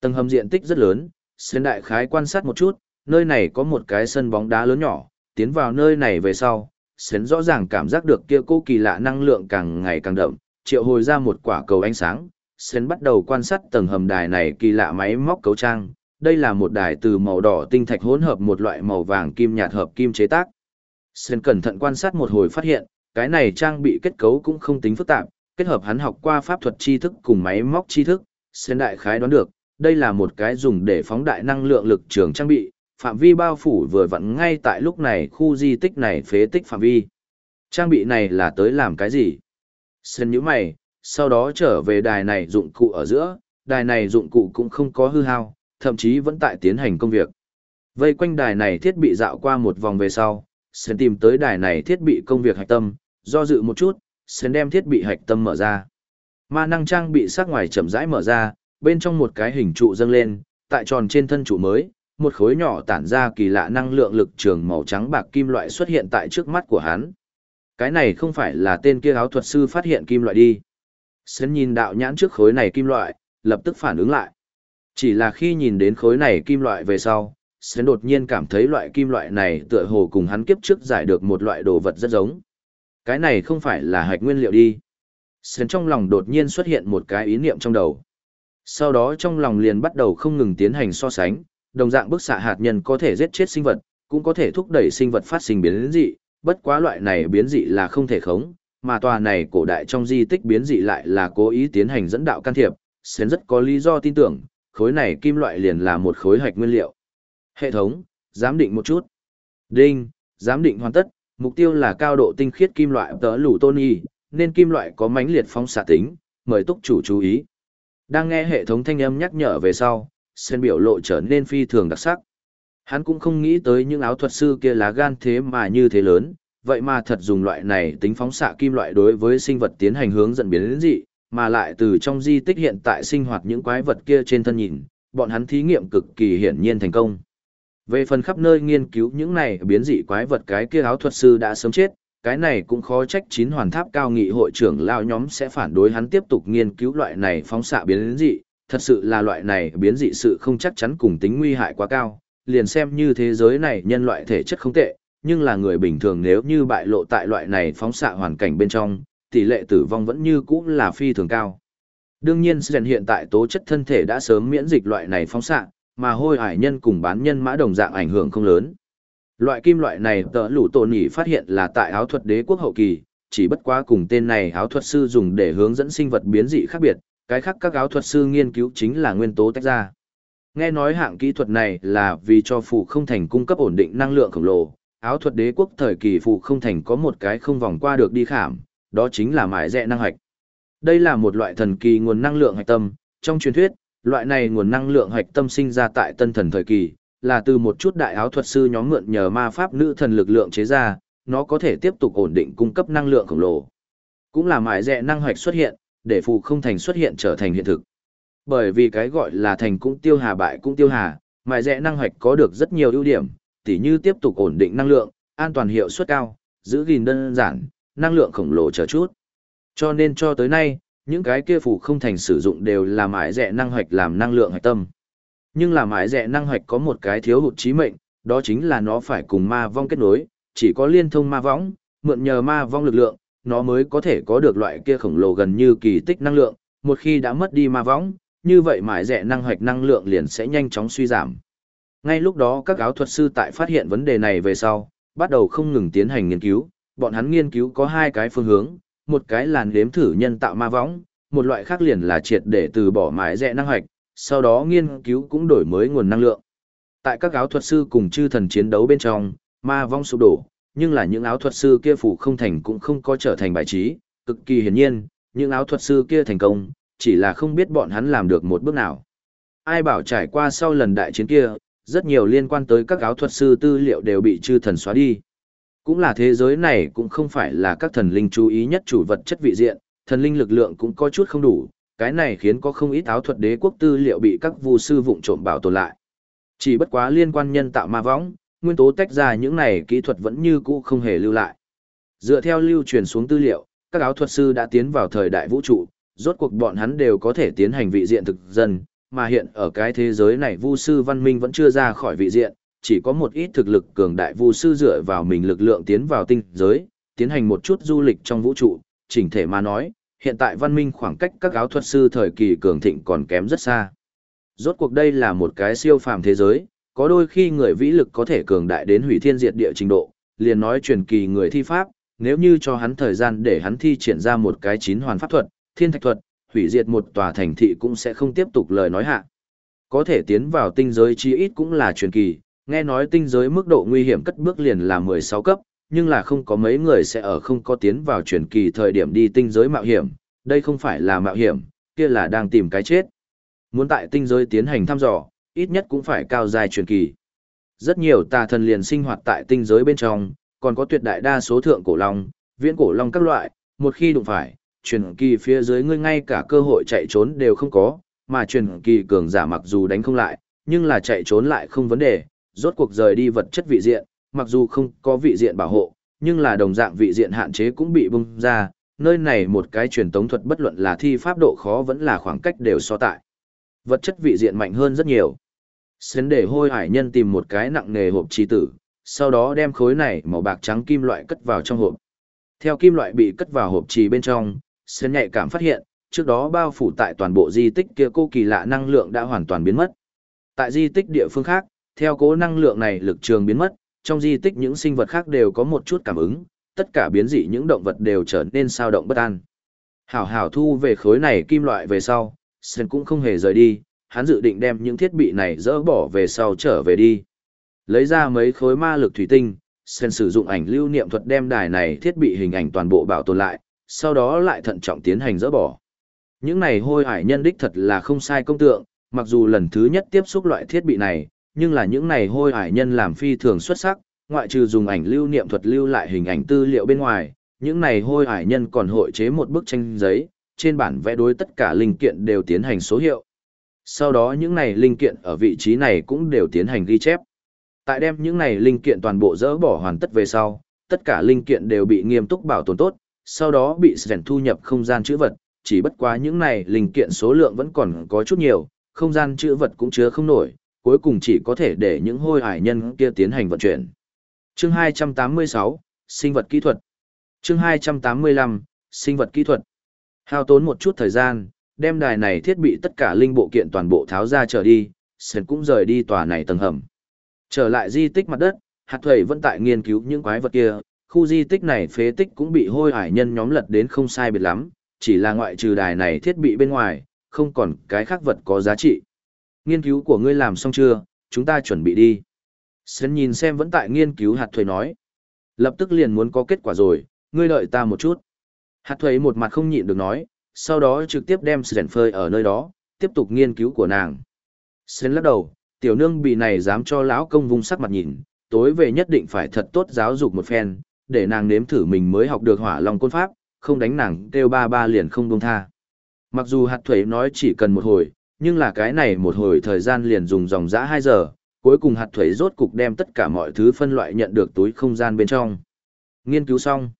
Tầng hầm diện tích rất lớn, Sến đại khái quan sát một chút, nơi này có một cái sân bóng đá lớn nhỏ, tiến vào nơi này về sau, Sến rõ ràng cảm giác được kia cô kỳ lạ năng lượng càng ngày càng đậm, triệu hồi ra một quả cầu ánh sáng. Sến bắt đầu quan sát tầng hầm đài này kỳ lạ máy móc cấu trang. Đây là một đài từ màu đỏ tinh thạch hỗn hợp một loại màu vàng kim nhạt hợp kim chế tác. Sến cẩn thận quan sát một hồi phát hiện, cái này trang bị kết cấu cũng không tính phức tạp, kết hợp hắn học qua pháp thuật tri thức cùng máy móc tri thức, Sen đại khái đoán được, đây là một cái dùng để phóng đại năng lượng lực trường trang bị, phạm vi bao phủ vừa vặn ngay tại lúc này khu di tích này phế tích phạm vi. Trang bị này là tới làm cái gì? Sơn nhíu mày, sau đó trở về đài này dụng cụ ở giữa, đài này dụng cụ cũng không có hư hao, thậm chí vẫn tại tiến hành công việc. Vây quanh đài này thiết bị dạo qua một vòng về sau, Sơn tìm tới đài này thiết bị công việc hạch tâm, do dự một chút, Sơn đem thiết bị hạch tâm mở ra. Ma năng trang bị sắc ngoài chậm rãi mở ra, bên trong một cái hình trụ dâng lên, tại tròn trên thân trụ mới, một khối nhỏ tản ra kỳ lạ năng lượng lực trường màu trắng bạc kim loại xuất hiện tại trước mắt của hắn. Cái này không phải là tên kia áo thuật sư phát hiện kim loại đi. Sến nhìn đạo nhãn trước khối này kim loại, lập tức phản ứng lại. Chỉ là khi nhìn đến khối này kim loại về sau, Sến đột nhiên cảm thấy loại kim loại này tựa hồ cùng hắn kiếp trước giải được một loại đồ vật rất giống. Cái này không phải là hạch nguyên liệu đi. Sến trong lòng đột nhiên xuất hiện một cái ý niệm trong đầu. Sau đó trong lòng liền bắt đầu không ngừng tiến hành so sánh, đồng dạng bức xạ hạt nhân có thể giết chết sinh vật, cũng có thể thúc đẩy sinh vật phát sinh biến dị, bất quá loại này biến dị là không thể khống, mà tòa này cổ đại trong di tích biến dị lại là cố ý tiến hành dẫn đạo can thiệp, Sến rất có lý do tin tưởng, khối này kim loại liền là một khối hạch nguyên liệu. Hệ thống, giám định một chút. Đinh, giám định hoàn tất, mục tiêu là cao độ tinh khiết kim loại tớ lũ tôn y, nên kim loại có mãnh liệt phóng xạ tính, mời túc chủ chú ý. Đang nghe hệ thống thanh âm nhắc nhở về sau, sen biểu lộ trở nên phi thường đặc sắc. Hắn cũng không nghĩ tới những áo thuật sư kia lá gan thế mà như thế lớn, vậy mà thật dùng loại này tính phóng xạ kim loại đối với sinh vật tiến hành hướng dẫn biến đến dị, mà lại từ trong di tích hiện tại sinh hoạt những quái vật kia trên thân nhìn, bọn hắn thí nghiệm cực kỳ hiển nhiên thành công. Về phần khắp nơi nghiên cứu những này biến dị quái vật cái kia áo thuật sư đã sớm chết, cái này cũng khó trách chín hoàn tháp cao nghị hội trưởng lao nhóm sẽ phản đối hắn tiếp tục nghiên cứu loại này phóng xạ biến dị, thật sự là loại này biến dị sự không chắc chắn cùng tính nguy hại quá cao, liền xem như thế giới này nhân loại thể chất không tệ, nhưng là người bình thường nếu như bại lộ tại loại này phóng xạ hoàn cảnh bên trong, tỷ lệ tử vong vẫn như cũ là phi thường cao. Đương nhiên Sren hiện tại tố chất thân thể đã sớm miễn dịch loại này phóng xạ, mà hôi hải nhân cùng bán nhân mã đồng dạng ảnh hưởng không lớn. Loại kim loại này tờ lũ tổ nhỉ phát hiện là tại áo thuật đế quốc hậu kỳ, chỉ bất quá cùng tên này áo thuật sư dùng để hướng dẫn sinh vật biến dị khác biệt, cái khác các áo thuật sư nghiên cứu chính là nguyên tố tách ra. Nghe nói hạng kỹ thuật này là vì cho phụ không thành cung cấp ổn định năng lượng khổng lồ, áo thuật đế quốc thời kỳ phụ không thành có một cái không vòng qua được đi khảm, đó chính là mãi rẽ năng hạch. Đây là một loại thần kỳ nguồn năng lượng hạch tâm, trong truyền thuyết, loại này nguồn năng lượng hạch tâm sinh ra tại tân thần thời kỳ, là từ một chút đại áo thuật sư nhóm mượn nhờ ma pháp nữ thần lực lượng chế ra, nó có thể tiếp tục ổn định cung cấp năng lượng khổng lồ. Cũng là mãi dẹ năng hạch xuất hiện, để phù không thành xuất hiện trở thành hiện thực. Bởi vì cái gọi là thành cũng tiêu hà bại cũng tiêu hà, mãi dẹ năng hạch có được rất nhiều ưu điểm, tỉ như tiếp tục ổn định năng lượng, an toàn hiệu suất cao, giữ gìn đơn giản, năng lượng khổng lồ chờ chút. Cho nên cho tới nay, những cái kia phủ không thành sử dụng đều là mãi rẻ năng hạch làm năng lượng hạch tâm. Nhưng là mãi rẻ năng hạch có một cái thiếu hụt trí mệnh, đó chính là nó phải cùng ma vong kết nối, chỉ có liên thông ma vong, mượn nhờ ma vong lực lượng, nó mới có thể có được loại kia khổng lồ gần như kỳ tích năng lượng, một khi đã mất đi ma vong, như vậy mãi rẻ năng hoạch năng lượng liền sẽ nhanh chóng suy giảm. Ngay lúc đó các áo thuật sư tại phát hiện vấn đề này về sau, bắt đầu không ngừng tiến hành nghiên cứu, bọn hắn nghiên cứu có hai cái phương hướng, một cái là nếm thử nhân tạo ma võng, một loại khác liền là triệt để từ bỏ mãi rẽ năng hoạch, sau đó nghiên cứu cũng đổi mới nguồn năng lượng. Tại các áo thuật sư cùng chư thần chiến đấu bên trong, ma vong sụp đổ, nhưng là những áo thuật sư kia phủ không thành cũng không có trở thành bài trí, cực kỳ hiển nhiên, những áo thuật sư kia thành công, chỉ là không biết bọn hắn làm được một bước nào. Ai bảo trải qua sau lần đại chiến kia, rất nhiều liên quan tới các áo thuật sư tư liệu đều bị chư thần xóa đi. Cũng là thế giới này cũng không phải là các thần linh chú ý nhất chủ vật chất vị diện, thần linh lực lượng cũng có chút không đủ, cái này khiến có không ít áo thuật đế quốc tư liệu bị các vu sư vụng trộm bảo tồn lại. Chỉ bất quá liên quan nhân tạo ma võng, nguyên tố tách ra những này kỹ thuật vẫn như cũ không hề lưu lại. Dựa theo lưu truyền xuống tư liệu, các áo thuật sư đã tiến vào thời đại vũ trụ, rốt cuộc bọn hắn đều có thể tiến hành vị diện thực dân, mà hiện ở cái thế giới này vu sư văn minh vẫn chưa ra khỏi vị diện, chỉ có một ít thực lực cường đại vu sư dựa vào mình lực lượng tiến vào tinh giới, tiến hành một chút du lịch trong vũ trụ, chỉnh thể mà nói, hiện tại văn minh khoảng cách các áo thuật sư thời kỳ cường thịnh còn kém rất xa. Rốt cuộc đây là một cái siêu phàm thế giới, có đôi khi người vĩ lực có thể cường đại đến hủy thiên diệt địa trình độ, liền nói truyền kỳ người thi pháp, nếu như cho hắn thời gian để hắn thi triển ra một cái chín hoàn pháp thuật, thiên thạch thuật, hủy diệt một tòa thành thị cũng sẽ không tiếp tục lời nói hạ. Có thể tiến vào tinh giới chi ít cũng là truyền kỳ, nghe nói tinh giới mức độ nguy hiểm cất bước liền là 16 cấp, nhưng là không có mấy người sẽ ở không có tiến vào truyền kỳ thời điểm đi tinh giới mạo hiểm, đây không phải là mạo hiểm, kia là đang tìm cái chết. Muốn tại tinh giới tiến hành thăm dò, ít nhất cũng phải cao dài truyền kỳ. Rất nhiều tà thần liền sinh hoạt tại tinh giới bên trong, còn có tuyệt đại đa số thượng cổ long, viễn cổ long các loại, một khi đụng phải, truyền kỳ phía dưới ngươi ngay cả cơ hội chạy trốn đều không có, mà truyền kỳ cường giả mặc dù đánh không lại, nhưng là chạy trốn lại không vấn đề, rốt cuộc rời đi vật chất vị diện, mặc dù không có vị diện bảo hộ, nhưng là đồng dạng vị diện hạn chế cũng bị bung ra, nơi này một cái truyền tống thuật bất luận là thi pháp độ khó vẫn là khoảng cách đều so tại. Vật chất vị diện mạnh hơn rất nhiều. Xến để hôi hải nhân tìm một cái nặng nề hộp trì tử, sau đó đem khối này màu bạc trắng kim loại cất vào trong hộp. Theo kim loại bị cất vào hộp trì bên trong, Sến nhạy cảm phát hiện, trước đó bao phủ tại toàn bộ di tích kia cô kỳ lạ năng lượng đã hoàn toàn biến mất. Tại di tích địa phương khác, theo cố năng lượng này lực trường biến mất, trong di tích những sinh vật khác đều có một chút cảm ứng, tất cả biến dị những động vật đều trở nên sao động bất an. Hảo hảo thu về khối này kim loại về sau, Sơn cũng không hề rời đi, hắn dự định đem những thiết bị này dỡ bỏ về sau trở về đi. Lấy ra mấy khối ma lực thủy tinh, Sơn sử dụng ảnh lưu niệm thuật đem đài này thiết bị hình ảnh toàn bộ bảo tồn lại, sau đó lại thận trọng tiến hành dỡ bỏ. Những này hôi hải nhân đích thật là không sai công tượng, mặc dù lần thứ nhất tiếp xúc loại thiết bị này, nhưng là những này hôi hải nhân làm phi thường xuất sắc, ngoại trừ dùng ảnh lưu niệm thuật lưu lại hình ảnh tư liệu bên ngoài, những này hôi hải nhân còn hội chế một bức tranh giấy, trên bản vẽ đối tất cả linh kiện đều tiến hành số hiệu. Sau đó những này linh kiện ở vị trí này cũng đều tiến hành ghi chép. Tại đem những này linh kiện toàn bộ dỡ bỏ hoàn tất về sau, tất cả linh kiện đều bị nghiêm túc bảo tồn tốt, sau đó bị sẻn thu nhập không gian chữ vật, chỉ bất quá những này linh kiện số lượng vẫn còn có chút nhiều, không gian chữ vật cũng chứa không nổi, cuối cùng chỉ có thể để những hôi hải nhân kia tiến hành vận chuyển. Chương 286, sinh vật kỹ thuật. Chương 285, sinh vật kỹ thuật. Hao tốn một chút thời gian, đem đài này thiết bị tất cả linh bộ kiện toàn bộ tháo ra trở đi, sơn cũng rời đi tòa này tầng hầm. Trở lại di tích mặt đất, hạt thầy vẫn tại nghiên cứu những quái vật kia, khu di tích này phế tích cũng bị hôi hải nhân nhóm lật đến không sai biệt lắm, chỉ là ngoại trừ đài này thiết bị bên ngoài, không còn cái khác vật có giá trị. Nghiên cứu của ngươi làm xong chưa, chúng ta chuẩn bị đi. Sến nhìn xem vẫn tại nghiên cứu hạt thuế nói. Lập tức liền muốn có kết quả rồi, ngươi đợi ta một chút. Hạt thuế một mặt không nhịn được nói, sau đó trực tiếp đem Sven phơi ở nơi đó, tiếp tục nghiên cứu của nàng. Sến lắc đầu, tiểu nương bị này dám cho lão công vung sắc mặt nhìn, tối về nhất định phải thật tốt giáo dục một phen, để nàng nếm thử mình mới học được hỏa long côn pháp, không đánh nàng kêu ba ba liền không buông tha. Mặc dù hạt thuế nói chỉ cần một hồi, nhưng là cái này một hồi thời gian liền dùng dòng dã 2 giờ, cuối cùng hạt thuế rốt cục đem tất cả mọi thứ phân loại nhận được túi không gian bên trong. Nghiên cứu xong.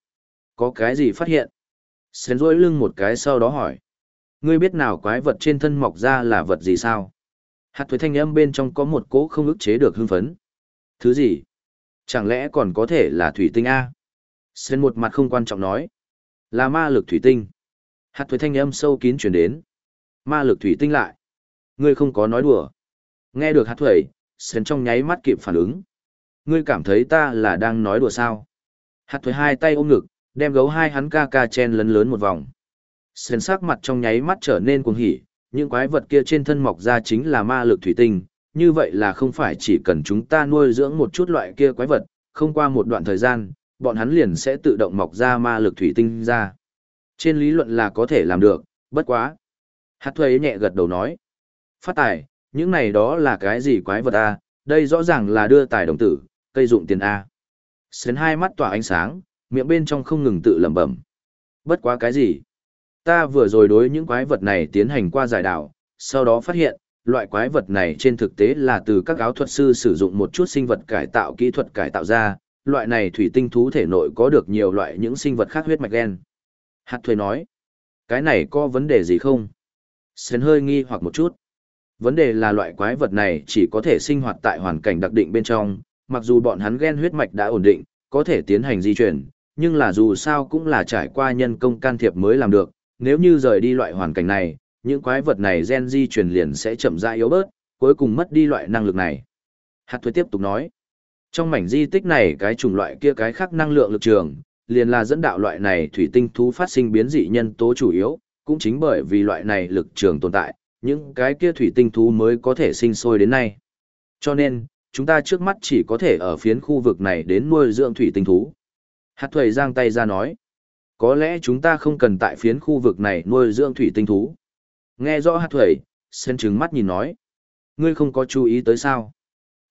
Có cái gì phát hiện? Sến rôi lưng một cái sau đó hỏi. Ngươi biết nào quái vật trên thân mọc ra là vật gì sao? Hạt thuế thanh âm bên trong có một cỗ không ức chế được hưng phấn. Thứ gì? Chẳng lẽ còn có thể là thủy tinh A? Sến một mặt không quan trọng nói. Là ma lực thủy tinh. Hạt thuế thanh âm sâu kín chuyển đến. Ma lực thủy tinh lại. Ngươi không có nói đùa. Nghe được hạt thuẩy, Sến trong nháy mắt kịp phản ứng. Ngươi cảm thấy ta là đang nói đùa sao? Hạt thuẩy hai tay ôm ngực, đem gấu hai hắn ca ca chen lấn lớn một vòng. Sến sắc mặt trong nháy mắt trở nên cuồng hỉ, những quái vật kia trên thân mọc ra chính là ma lực thủy tinh, như vậy là không phải chỉ cần chúng ta nuôi dưỡng một chút loại kia quái vật, không qua một đoạn thời gian, bọn hắn liền sẽ tự động mọc ra ma lực thủy tinh ra. Trên lý luận là có thể làm được, bất quá. Hát thuế nhẹ gật đầu nói. Phát tài, những này đó là cái gì quái vật A, đây rõ ràng là đưa tài đồng tử, cây dụng tiền A. Sến hai mắt tỏa ánh sáng, miệng bên trong không ngừng tự lẩm bẩm. Bất quá cái gì? Ta vừa rồi đối những quái vật này tiến hành qua giải đảo, sau đó phát hiện, loại quái vật này trên thực tế là từ các áo thuật sư sử dụng một chút sinh vật cải tạo kỹ thuật cải tạo ra, loại này thủy tinh thú thể nội có được nhiều loại những sinh vật khác huyết mạch gen. Hạt thuê nói, cái này có vấn đề gì không? Sến hơi nghi hoặc một chút. Vấn đề là loại quái vật này chỉ có thể sinh hoạt tại hoàn cảnh đặc định bên trong, mặc dù bọn hắn gen huyết mạch đã ổn định, có thể tiến hành di chuyển, nhưng là dù sao cũng là trải qua nhân công can thiệp mới làm được, nếu như rời đi loại hoàn cảnh này, những quái vật này gen di chuyển liền sẽ chậm rãi yếu bớt, cuối cùng mất đi loại năng lực này. Hạt thuế tiếp tục nói, trong mảnh di tích này cái chủng loại kia cái khác năng lượng lực trường, liền là dẫn đạo loại này thủy tinh thú phát sinh biến dị nhân tố chủ yếu, cũng chính bởi vì loại này lực trường tồn tại, những cái kia thủy tinh thú mới có thể sinh sôi đến nay. Cho nên, chúng ta trước mắt chỉ có thể ở phiến khu vực này đến nuôi dưỡng thủy tinh thú. Hạt thuầy giang tay ra nói, có lẽ chúng ta không cần tại phiến khu vực này nuôi dưỡng thủy tinh thú. Nghe rõ hạt thuầy, sen trứng mắt nhìn nói, ngươi không có chú ý tới sao.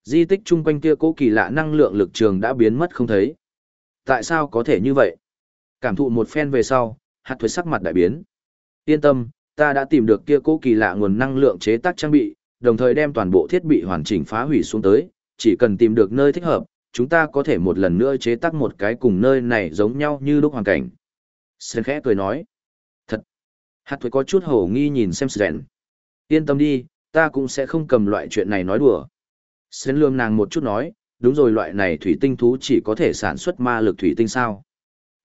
Di tích chung quanh kia cố kỳ lạ năng lượng lực trường đã biến mất không thấy. Tại sao có thể như vậy? Cảm thụ một phen về sau, hạt thuế sắc mặt đại biến. Yên tâm, ta đã tìm được kia cố kỳ lạ nguồn năng lượng chế tác trang bị, đồng thời đem toàn bộ thiết bị hoàn chỉnh phá hủy xuống tới, chỉ cần tìm được nơi thích hợp, chúng ta có thể một lần nữa chế tác một cái cùng nơi này giống nhau như lúc hoàn cảnh. Sơn khẽ cười nói. Thật. Hạt thuế có chút hổ nghi nhìn xem Sơn. Yên tâm đi, ta cũng sẽ không cầm loại chuyện này nói đùa. Sơn lương nàng một chút nói, đúng rồi loại này thủy tinh thú chỉ có thể sản xuất ma lực thủy tinh sao.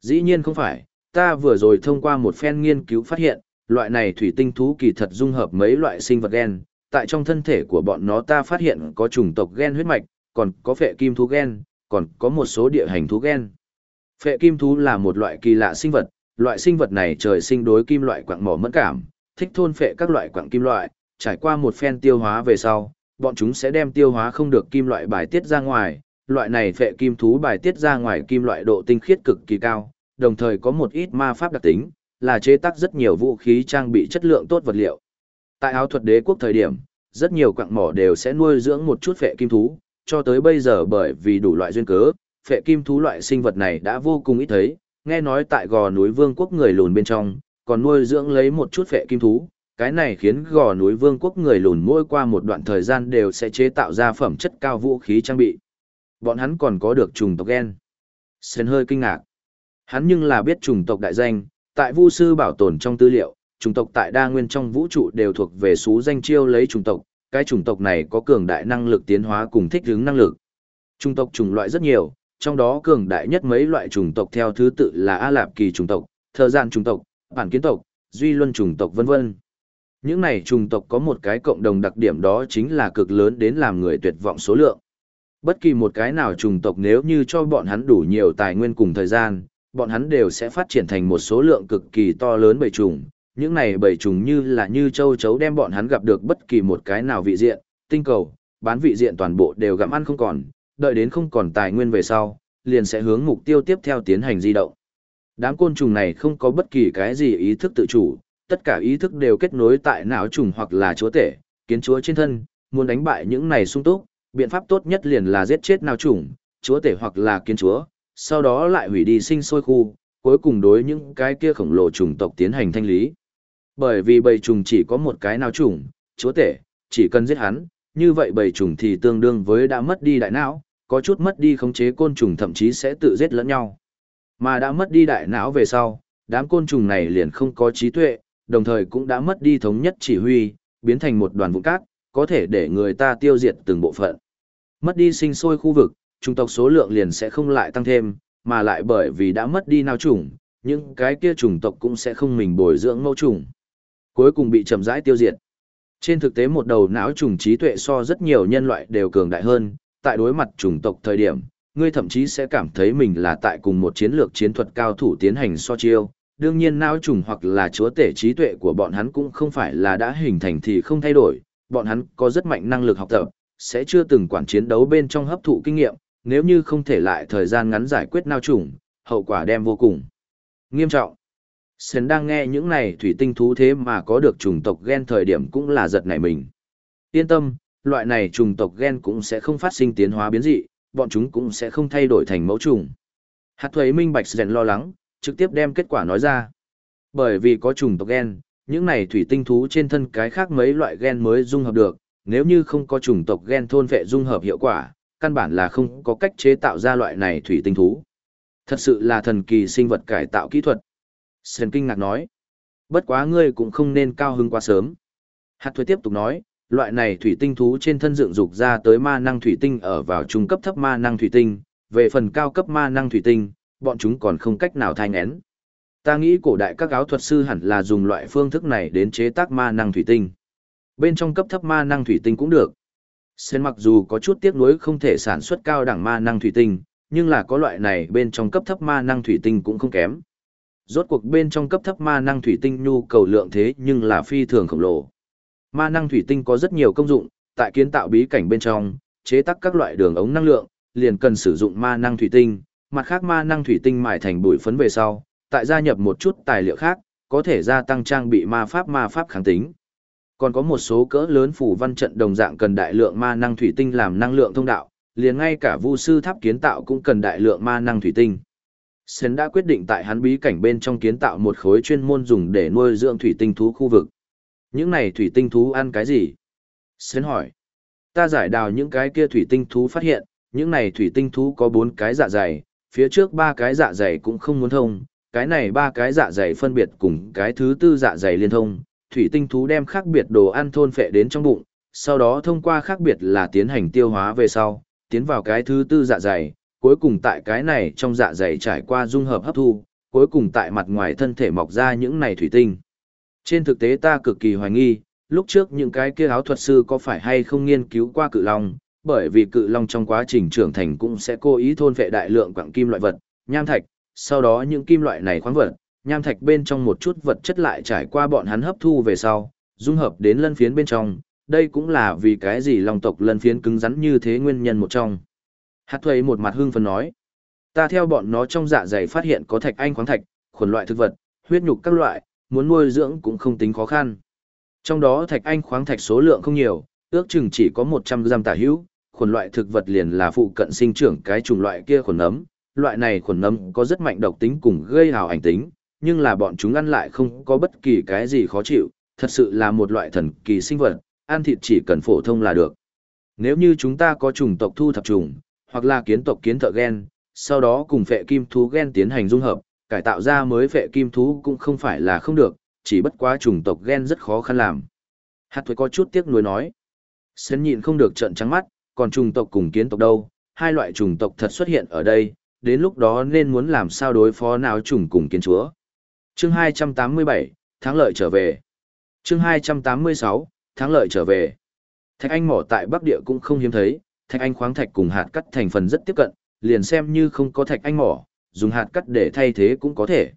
Dĩ nhiên không phải, ta vừa rồi thông qua một phen nghiên cứu phát hiện, loại này thủy tinh thú kỳ thật dung hợp mấy loại sinh vật gen, tại trong thân thể của bọn nó ta phát hiện có chủng tộc gen huyết mạch, còn có phệ kim thú gen, còn có một số địa hành thú gen. Phệ kim thú là một loại kỳ lạ sinh vật, loại sinh vật này trời sinh đối kim loại quặng mỏ mẫn cảm, thích thôn phệ các loại quặng kim loại, trải qua một phen tiêu hóa về sau, bọn chúng sẽ đem tiêu hóa không được kim loại bài tiết ra ngoài, loại này phệ kim thú bài tiết ra ngoài kim loại độ tinh khiết cực kỳ cao, đồng thời có một ít ma pháp đặc tính, là chế tác rất nhiều vũ khí trang bị chất lượng tốt vật liệu. Tại áo thuật đế quốc thời điểm, rất nhiều quặng mỏ đều sẽ nuôi dưỡng một chút phệ kim thú, cho tới bây giờ bởi vì đủ loại duyên cớ, phệ kim thú loại sinh vật này đã vô cùng ít thấy, nghe nói tại gò núi vương quốc người lùn bên trong, còn nuôi dưỡng lấy một chút phệ kim thú, cái này khiến gò núi vương quốc người lùn mỗi qua một đoạn thời gian đều sẽ chế tạo ra phẩm chất cao vũ khí trang bị. Bọn hắn còn có được trùng tộc gen. Sến hơi kinh ngạc. Hắn nhưng là biết trùng tộc đại danh, tại vu sư bảo tồn trong tư liệu, chủng tộc tại đa nguyên trong vũ trụ đều thuộc về số danh chiêu lấy chủng tộc, cái chủng tộc này có cường đại năng lực tiến hóa cùng thích ứng năng lực. Chủng tộc chủng loại rất nhiều, trong đó cường đại nhất mấy loại chủng tộc theo thứ tự là A Lạp kỳ chủng tộc, Thờ gian chủng tộc, Bản kiến tộc, Duy Luân chủng tộc vân vân. Những này chủng tộc có một cái cộng đồng đặc điểm đó chính là cực lớn đến làm người tuyệt vọng số lượng. Bất kỳ một cái nào chủng tộc nếu như cho bọn hắn đủ nhiều tài nguyên cùng thời gian, bọn hắn đều sẽ phát triển thành một số lượng cực kỳ to lớn bầy trùng. Những này bầy trùng như là như châu chấu đem bọn hắn gặp được bất kỳ một cái nào vị diện, tinh cầu, bán vị diện toàn bộ đều gặm ăn không còn, đợi đến không còn tài nguyên về sau, liền sẽ hướng mục tiêu tiếp theo tiến hành di động. Đám côn trùng này không có bất kỳ cái gì ý thức tự chủ, tất cả ý thức đều kết nối tại não trùng hoặc là chúa tể, kiến chúa trên thân, muốn đánh bại những này sung túc, biện pháp tốt nhất liền là giết chết não trùng, chúa tể hoặc là kiến chúa, sau đó lại hủy đi sinh sôi khu, cuối cùng đối những cái kia khổng lồ trùng tộc tiến hành thanh lý. Bởi vì bầy trùng chỉ có một cái nào trùng, chúa tể, chỉ cần giết hắn, như vậy bầy trùng thì tương đương với đã mất đi đại não, có chút mất đi khống chế côn trùng thậm chí sẽ tự giết lẫn nhau. Mà đã mất đi đại não về sau, đám côn trùng này liền không có trí tuệ, đồng thời cũng đã mất đi thống nhất chỉ huy, biến thành một đoàn vụn cát, có thể để người ta tiêu diệt từng bộ phận. Mất đi sinh sôi khu vực, chủng tộc số lượng liền sẽ không lại tăng thêm, mà lại bởi vì đã mất đi nào chủng, những cái kia chủng tộc cũng sẽ không mình bồi dưỡng mẫu chủng. Cuối cùng bị chậm rãi tiêu diệt. Trên thực tế một đầu não trùng trí tuệ so rất nhiều nhân loại đều cường đại hơn, tại đối mặt chủng tộc thời điểm, ngươi thậm chí sẽ cảm thấy mình là tại cùng một chiến lược chiến thuật cao thủ tiến hành so chiêu. Đương nhiên não trùng hoặc là chúa tể trí tuệ của bọn hắn cũng không phải là đã hình thành thì không thay đổi, bọn hắn có rất mạnh năng lực học tập, sẽ chưa từng quản chiến đấu bên trong hấp thụ kinh nghiệm, nếu như không thể lại thời gian ngắn giải quyết nao trùng, hậu quả đem vô cùng nghiêm trọng. Sến đang nghe những này thủy tinh thú thế mà có được trùng tộc gen thời điểm cũng là giật nảy mình. Yên tâm, loại này trùng tộc gen cũng sẽ không phát sinh tiến hóa biến dị, bọn chúng cũng sẽ không thay đổi thành mẫu trùng. Hạt thuế minh bạch Sến lo lắng, trực tiếp đem kết quả nói ra. Bởi vì có trùng tộc gen, những này thủy tinh thú trên thân cái khác mấy loại gen mới dung hợp được, nếu như không có trùng tộc gen thôn vệ dung hợp hiệu quả, căn bản là không có cách chế tạo ra loại này thủy tinh thú. Thật sự là thần kỳ sinh vật cải tạo kỹ thuật. Sơn kinh ngạc nói. Bất quá ngươi cũng không nên cao hứng quá sớm. Hạt thuế tiếp tục nói, loại này thủy tinh thú trên thân dựng dục ra tới ma năng thủy tinh ở vào trung cấp thấp ma năng thủy tinh, về phần cao cấp ma năng thủy tinh, bọn chúng còn không cách nào thai ngén. Ta nghĩ cổ đại các áo thuật sư hẳn là dùng loại phương thức này đến chế tác ma năng thủy tinh. Bên trong cấp thấp ma năng thủy tinh cũng được. Sen mặc dù có chút tiếc nuối không thể sản xuất cao đẳng ma năng thủy tinh, nhưng là có loại này bên trong cấp thấp ma năng thủy tinh cũng không kém. Rốt cuộc bên trong cấp thấp ma năng thủy tinh nhu cầu lượng thế nhưng là phi thường khổng lồ. Ma năng thủy tinh có rất nhiều công dụng, tại kiến tạo bí cảnh bên trong, chế tác các loại đường ống năng lượng, liền cần sử dụng ma năng thủy tinh, mặt khác ma năng thủy tinh mài thành bụi phấn về sau, tại gia nhập một chút tài liệu khác, có thể gia tăng trang bị ma pháp ma pháp kháng tính. Còn có một số cỡ lớn phủ văn trận đồng dạng cần đại lượng ma năng thủy tinh làm năng lượng thông đạo, liền ngay cả vu sư tháp kiến tạo cũng cần đại lượng ma năng thủy tinh. Sến đã quyết định tại hắn bí cảnh bên trong kiến tạo một khối chuyên môn dùng để nuôi dưỡng thủy tinh thú khu vực. Những này thủy tinh thú ăn cái gì? Sến hỏi. Ta giải đào những cái kia thủy tinh thú phát hiện, những này thủy tinh thú có bốn cái dạ dày, phía trước ba cái dạ dày cũng không muốn thông, cái này ba cái dạ dày phân biệt cùng cái thứ tư dạ dày liên thông, thủy tinh thú đem khác biệt đồ ăn thôn phệ đến trong bụng, sau đó thông qua khác biệt là tiến hành tiêu hóa về sau, tiến vào cái thứ tư dạ dày, cuối cùng tại cái này trong dạ dày trải qua dung hợp hấp thu, cuối cùng tại mặt ngoài thân thể mọc ra những này thủy tinh. Trên thực tế ta cực kỳ hoài nghi, lúc trước những cái kia áo thuật sư có phải hay không nghiên cứu qua cự long, bởi vì cự long trong quá trình trưởng thành cũng sẽ cố ý thôn vệ đại lượng quặng kim loại vật, nham thạch, sau đó những kim loại này khoáng vật, nham thạch bên trong một chút vật chất lại trải qua bọn hắn hấp thu về sau, dung hợp đến lân phiến bên trong, đây cũng là vì cái gì lòng tộc lân phiến cứng rắn như thế nguyên nhân một trong. Hạt thuế một mặt hưng phấn nói, ta theo bọn nó trong dạ dày phát hiện có thạch anh khoáng thạch, khuẩn loại thực vật, huyết nhục các loại, muốn nuôi dưỡng cũng không tính khó khăn. Trong đó thạch anh khoáng thạch số lượng không nhiều, ước chừng chỉ có 100 gram tả hữu, khuẩn loại thực vật liền là phụ cận sinh trưởng cái chủng loại kia khuẩn nấm. Loại này khuẩn nấm có rất mạnh độc tính cùng gây hào ảnh tính, nhưng là bọn chúng ăn lại không có bất kỳ cái gì khó chịu, thật sự là một loại thần kỳ sinh vật, ăn thịt chỉ cần phổ thông là được. Nếu như chúng ta có chủng tộc thu thập trùng, hoặc là kiến tộc kiến thợ gen, sau đó cùng phệ kim thú gen tiến hành dung hợp, cải tạo ra mới phệ kim thú cũng không phải là không được, chỉ bất quá chủng tộc gen rất khó khăn làm. Hạt thuế có chút tiếc nuối nói. Sến nhịn không được trận trắng mắt, còn chủng tộc cùng kiến tộc đâu, hai loại chủng tộc thật xuất hiện ở đây, đến lúc đó nên muốn làm sao đối phó nào chủng cùng kiến chúa. Chương 287, thắng lợi trở về. Chương 286, thắng lợi trở về. Thạch Anh mỏ tại Bắc Địa cũng không hiếm thấy, Thạch Anh khoáng thạch cùng hạt cắt thành phần rất tiếp cận, liền xem như không có Thạch Anh mỏ, dùng hạt cắt để thay thế cũng có thể.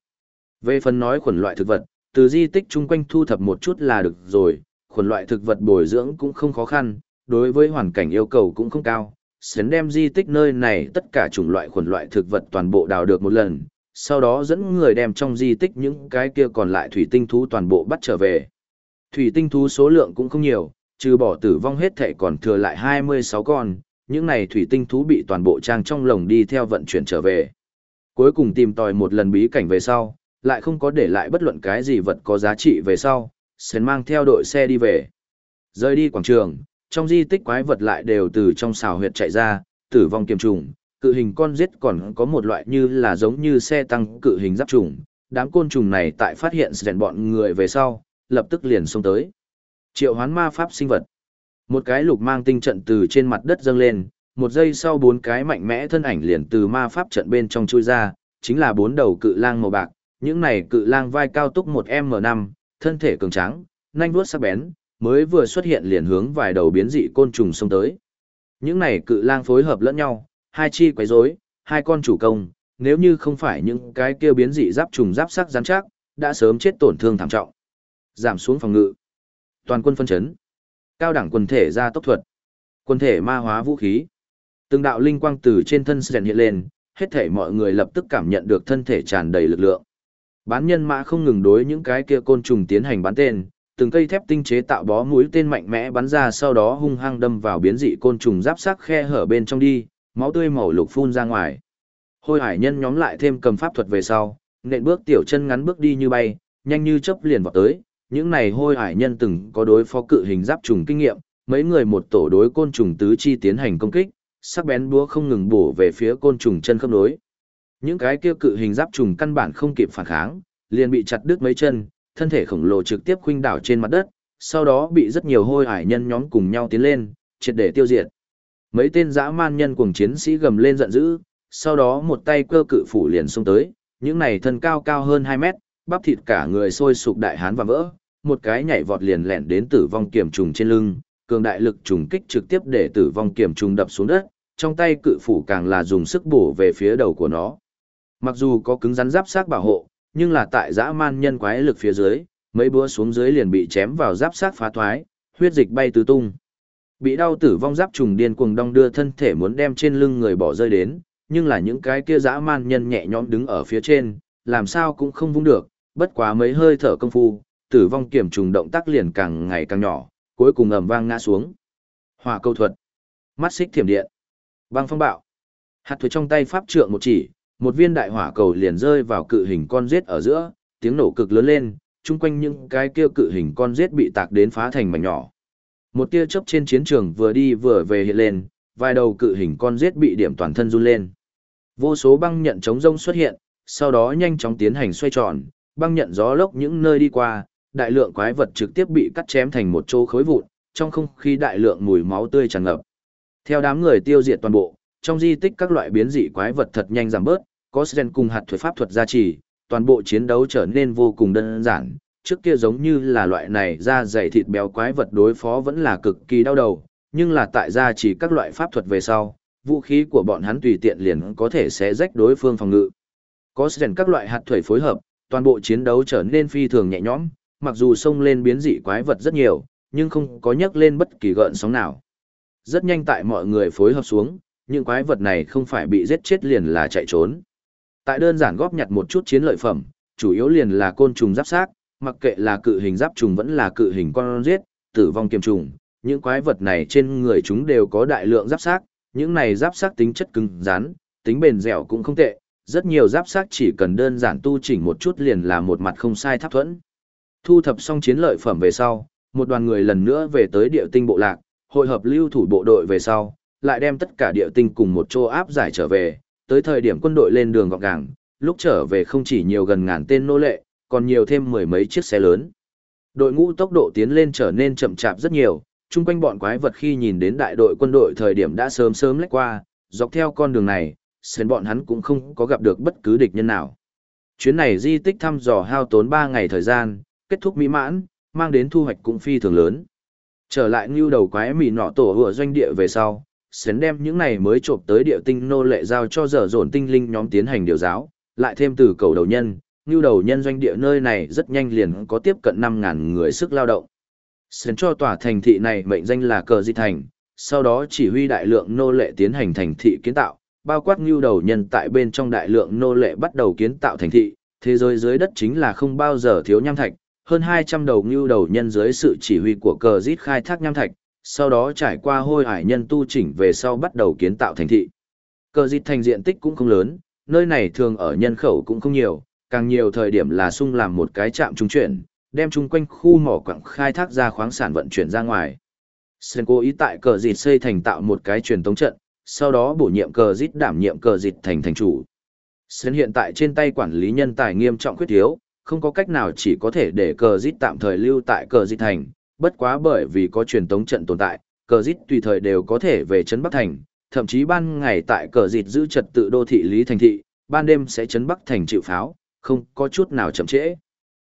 Về phần nói khuẩn loại thực vật, từ di tích chung quanh thu thập một chút là được rồi, khuẩn loại thực vật bồi dưỡng cũng không khó khăn, đối với hoàn cảnh yêu cầu cũng không cao. Sến đem di tích nơi này tất cả chủng loại khuẩn loại thực vật toàn bộ đào được một lần, sau đó dẫn người đem trong di tích những cái kia còn lại thủy tinh thú toàn bộ bắt trở về. Thủy tinh thú số lượng cũng không nhiều, trừ bỏ tử vong hết thể còn thừa lại 26 con, những này thủy tinh thú bị toàn bộ trang trong lồng đi theo vận chuyển trở về. Cuối cùng tìm tòi một lần bí cảnh về sau, lại không có để lại bất luận cái gì vật có giá trị về sau, Sến mang theo đội xe đi về. Rời đi quảng trường, trong di tích quái vật lại đều từ trong xào huyệt chạy ra, tử vong kiềm trùng, cự hình con giết còn có một loại như là giống như xe tăng cự hình giáp trùng. Đám côn trùng này tại phát hiện rèn bọn người về sau, lập tức liền xông tới. Triệu hoán ma pháp sinh vật. Một cái lục mang tinh trận từ trên mặt đất dâng lên, một giây sau bốn cái mạnh mẽ thân ảnh liền từ ma pháp trận bên trong chui ra, chính là bốn đầu cự lang màu bạc. Những này cự lang vai cao túc một m năm, thân thể cường tráng, nhanh vuốt sắc bén, mới vừa xuất hiện liền hướng vài đầu biến dị côn trùng xông tới. Những này cự lang phối hợp lẫn nhau, hai chi quấy rối, hai con chủ công, nếu như không phải những cái kia biến dị giáp trùng giáp sắc rắn chắc, đã sớm chết tổn thương thảm trọng. Giảm xuống phòng ngự. Toàn quân phân chấn. Cao đẳng quần thể ra tốc thuật. quần thể ma hóa vũ khí. Từng đạo linh quang từ trên thân sền hiện lên, hết thể mọi người lập tức cảm nhận được thân thể tràn đầy lực lượng. Bán nhân mã không ngừng đối những cái kia côn trùng tiến hành bắn tên, từng cây thép tinh chế tạo bó mũi tên mạnh mẽ bắn ra sau đó hung hăng đâm vào biến dị côn trùng giáp sắc khe hở bên trong đi, máu tươi màu lục phun ra ngoài. Hôi hải nhân nhóm lại thêm cầm pháp thuật về sau, nện bước tiểu chân ngắn bước đi như bay, nhanh như chớp liền vào tới. Những này hôi hải nhân từng có đối phó cự hình giáp trùng kinh nghiệm, mấy người một tổ đối côn trùng tứ chi tiến hành công kích, sắc bén búa không ngừng bổ về phía côn trùng chân khớp nối. Những cái kia cự hình giáp trùng căn bản không kịp phản kháng, liền bị chặt đứt mấy chân, thân thể khổng lồ trực tiếp khuynh đảo trên mặt đất, sau đó bị rất nhiều hôi hải nhân nhóm cùng nhau tiến lên, triệt để tiêu diệt. Mấy tên dã man nhân cuồng chiến sĩ gầm lên giận dữ, sau đó một tay cơ cự phủ liền xông tới, những này thân cao cao hơn 2 mét, bắp thịt cả người sôi sục đại hán và vỡ, một cái nhảy vọt liền lẹn đến tử vong kiểm trùng trên lưng, cường đại lực trùng kích trực tiếp để tử vong kiểm trùng đập xuống đất, trong tay cự phủ càng là dùng sức bổ về phía đầu của nó. Mặc dù có cứng rắn giáp xác bảo hộ, nhưng là tại dã man nhân quái lực phía dưới, mấy búa xuống dưới liền bị chém vào giáp xác phá thoái, huyết dịch bay tứ tung. Bị đau tử vong giáp trùng điên cuồng đong đưa thân thể muốn đem trên lưng người bỏ rơi đến, nhưng là những cái kia dã man nhân nhẹ nhõm đứng ở phía trên, làm sao cũng không vung được, bất quá mấy hơi thở công phu, tử vong kiểm trùng động tác liền càng ngày càng nhỏ, cuối cùng ầm vang ngã xuống. Hỏa câu thuật, mắt xích thiểm điện, băng phong bạo. Hạt thuế trong tay pháp trượng một chỉ, một viên đại hỏa cầu liền rơi vào cự hình con rết ở giữa, tiếng nổ cực lớn lên, chung quanh những cái kia cự hình con rết bị tạc đến phá thành mảnh nhỏ. Một tia chớp trên chiến trường vừa đi vừa về hiện lên, vài đầu cự hình con giết bị điểm toàn thân run lên. Vô số băng nhận chống rông xuất hiện, sau đó nhanh chóng tiến hành xoay tròn, băng nhận gió lốc những nơi đi qua, đại lượng quái vật trực tiếp bị cắt chém thành một chỗ khối vụn, trong không khí đại lượng mùi máu tươi tràn ngập. Theo đám người tiêu diệt toàn bộ, trong di tích các loại biến dị quái vật thật nhanh giảm bớt, có Sren cùng hạt thuật pháp thuật gia trì, toàn bộ chiến đấu trở nên vô cùng đơn giản, trước kia giống như là loại này da dày thịt béo quái vật đối phó vẫn là cực kỳ đau đầu, nhưng là tại gia chỉ các loại pháp thuật về sau, vũ khí của bọn hắn tùy tiện liền có thể sẽ rách đối phương phòng ngự. Có rèn các loại hạt thủy phối hợp, toàn bộ chiến đấu trở nên phi thường nhẹ nhõm, mặc dù xông lên biến dị quái vật rất nhiều, nhưng không có nhấc lên bất kỳ gợn sóng nào. Rất nhanh tại mọi người phối hợp xuống, những quái vật này không phải bị giết chết liền là chạy trốn. Tại đơn giản góp nhặt một chút chiến lợi phẩm, chủ yếu liền là côn trùng giáp xác, mặc kệ là cự hình giáp trùng vẫn là cự hình con giết, tử vong kiềm trùng, những quái vật này trên người chúng đều có đại lượng giáp xác, những này giáp xác tính chất cứng rắn, tính bền dẻo cũng không tệ, rất nhiều giáp xác chỉ cần đơn giản tu chỉnh một chút liền là một mặt không sai tháp thuẫn. Thu thập xong chiến lợi phẩm về sau, một đoàn người lần nữa về tới địa tinh bộ lạc, hội hợp lưu thủ bộ đội về sau, lại đem tất cả địa tinh cùng một chỗ áp giải trở về, tới thời điểm quân đội lên đường gọn gàng, lúc trở về không chỉ nhiều gần ngàn tên nô lệ, còn nhiều thêm mười mấy chiếc xe lớn. Đội ngũ tốc độ tiến lên trở nên chậm chạp rất nhiều, chung quanh bọn quái vật khi nhìn đến đại đội quân đội thời điểm đã sớm sớm lách qua, dọc theo con đường này, sến bọn hắn cũng không có gặp được bất cứ địch nhân nào. Chuyến này di tích thăm dò hao tốn 3 ngày thời gian, kết thúc mỹ mãn, mang đến thu hoạch cũng phi thường lớn. Trở lại ngưu đầu quái mì nọ tổ hựa doanh địa về sau, sến đem những này mới trộm tới địa tinh nô lệ giao cho dở dồn tinh linh nhóm tiến hành điều giáo, lại thêm từ cầu đầu nhân, ngưu đầu nhân doanh địa nơi này rất nhanh liền có tiếp cận 5.000 người sức lao động. Sến cho tòa thành thị này mệnh danh là cờ di thành, sau đó chỉ huy đại lượng nô lệ tiến hành thành thị kiến tạo, bao quát ngưu đầu nhân tại bên trong đại lượng nô lệ bắt đầu kiến tạo thành thị, thế giới dưới đất chính là không bao giờ thiếu nham thạch, hơn 200 đầu ngưu đầu nhân dưới sự chỉ huy của cờ dít khai thác nham thạch, sau đó trải qua hôi hải nhân tu chỉnh về sau bắt đầu kiến tạo thành thị. Cờ dít thành diện tích cũng không lớn, nơi này thường ở nhân khẩu cũng không nhiều, càng nhiều thời điểm là sung làm một cái trạm trung chuyển, đem chung quanh khu mỏ quặng khai thác ra khoáng sản vận chuyển ra ngoài. Sen cố ý tại cờ dịt xây thành tạo một cái truyền tống trận, sau đó bổ nhiệm cờ dịt đảm nhiệm cờ dịt thành thành chủ. Sen hiện tại trên tay quản lý nhân tài nghiêm trọng khuyết thiếu, không có cách nào chỉ có thể để cờ dịt tạm thời lưu tại cờ dịt thành, bất quá bởi vì có truyền tống trận tồn tại, cờ dịt tùy thời đều có thể về trấn Bắc Thành, thậm chí ban ngày tại cờ dịt giữ trật tự đô thị Lý Thành Thị, ban đêm sẽ trấn Bắc Thành chịu pháo, không có chút nào chậm trễ.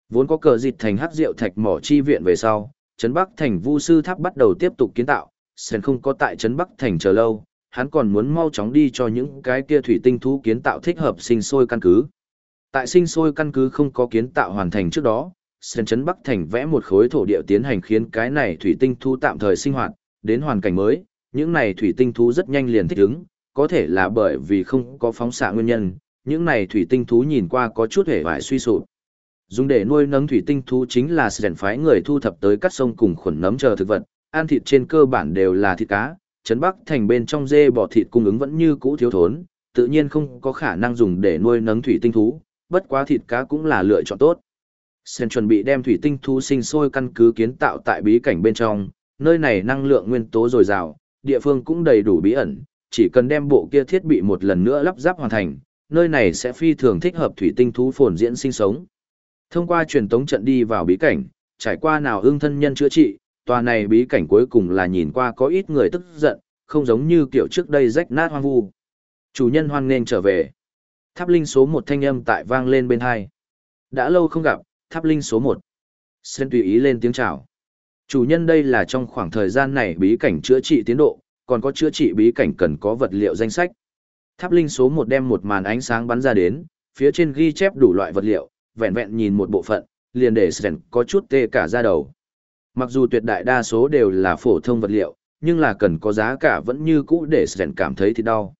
Vốn có cờ dịt thành hắc rượu thạch mỏ chi viện về sau, trấn Bắc thành Vu sư tháp bắt đầu tiếp tục kiến tạo, sen không có tại trấn Bắc thành chờ lâu, hắn còn muốn mau chóng đi cho những cái kia thủy tinh thú kiến tạo thích hợp sinh sôi căn cứ. Tại sinh sôi căn cứ không có kiến tạo hoàn thành trước đó, sen trấn Bắc thành vẽ một khối thổ địa tiến hành khiến cái này thủy tinh thú tạm thời sinh hoạt, đến hoàn cảnh mới, những này thủy tinh thú rất nhanh liền thích ứng, có thể là bởi vì không có phóng xạ nguyên nhân, những này thủy tinh thú nhìn qua có chút hề vải suy sụp. Dùng để nuôi nấng thủy tinh thú chính là sẻn phái người thu thập tới các sông cùng khuẩn nấm chờ thực vật, ăn thịt trên cơ bản đều là thịt cá, trấn Bắc thành bên trong dê bò thịt cung ứng vẫn như cũ thiếu thốn, tự nhiên không có khả năng dùng để nuôi nấng thủy tinh thú, bất quá thịt cá cũng là lựa chọn tốt. Sen chuẩn bị đem thủy tinh thú sinh sôi căn cứ kiến tạo tại bí cảnh bên trong, nơi này năng lượng nguyên tố dồi dào, địa phương cũng đầy đủ bí ẩn, chỉ cần đem bộ kia thiết bị một lần nữa lắp ráp hoàn thành, nơi này sẽ phi thường thích hợp thủy tinh thú phồn diễn sinh sống. Thông qua truyền tống trận đi vào bí cảnh, trải qua nào ương thân nhân chữa trị, tòa này bí cảnh cuối cùng là nhìn qua có ít người tức giận, không giống như kiểu trước đây rách nát hoang vu. Chủ nhân hoan nên trở về. Tháp linh số một thanh âm tại vang lên bên hai. Đã lâu không gặp, tháp linh số một. Sen tùy ý lên tiếng chào. Chủ nhân đây là trong khoảng thời gian này bí cảnh chữa trị tiến độ, còn có chữa trị bí cảnh cần có vật liệu danh sách. Tháp linh số một đem một màn ánh sáng bắn ra đến, phía trên ghi chép đủ loại vật liệu, vẹn vẹn nhìn một bộ phận, liền để Sren có chút tê cả da đầu. Mặc dù tuyệt đại đa số đều là phổ thông vật liệu, nhưng là cần có giá cả vẫn như cũ để Sren cảm thấy thì đau.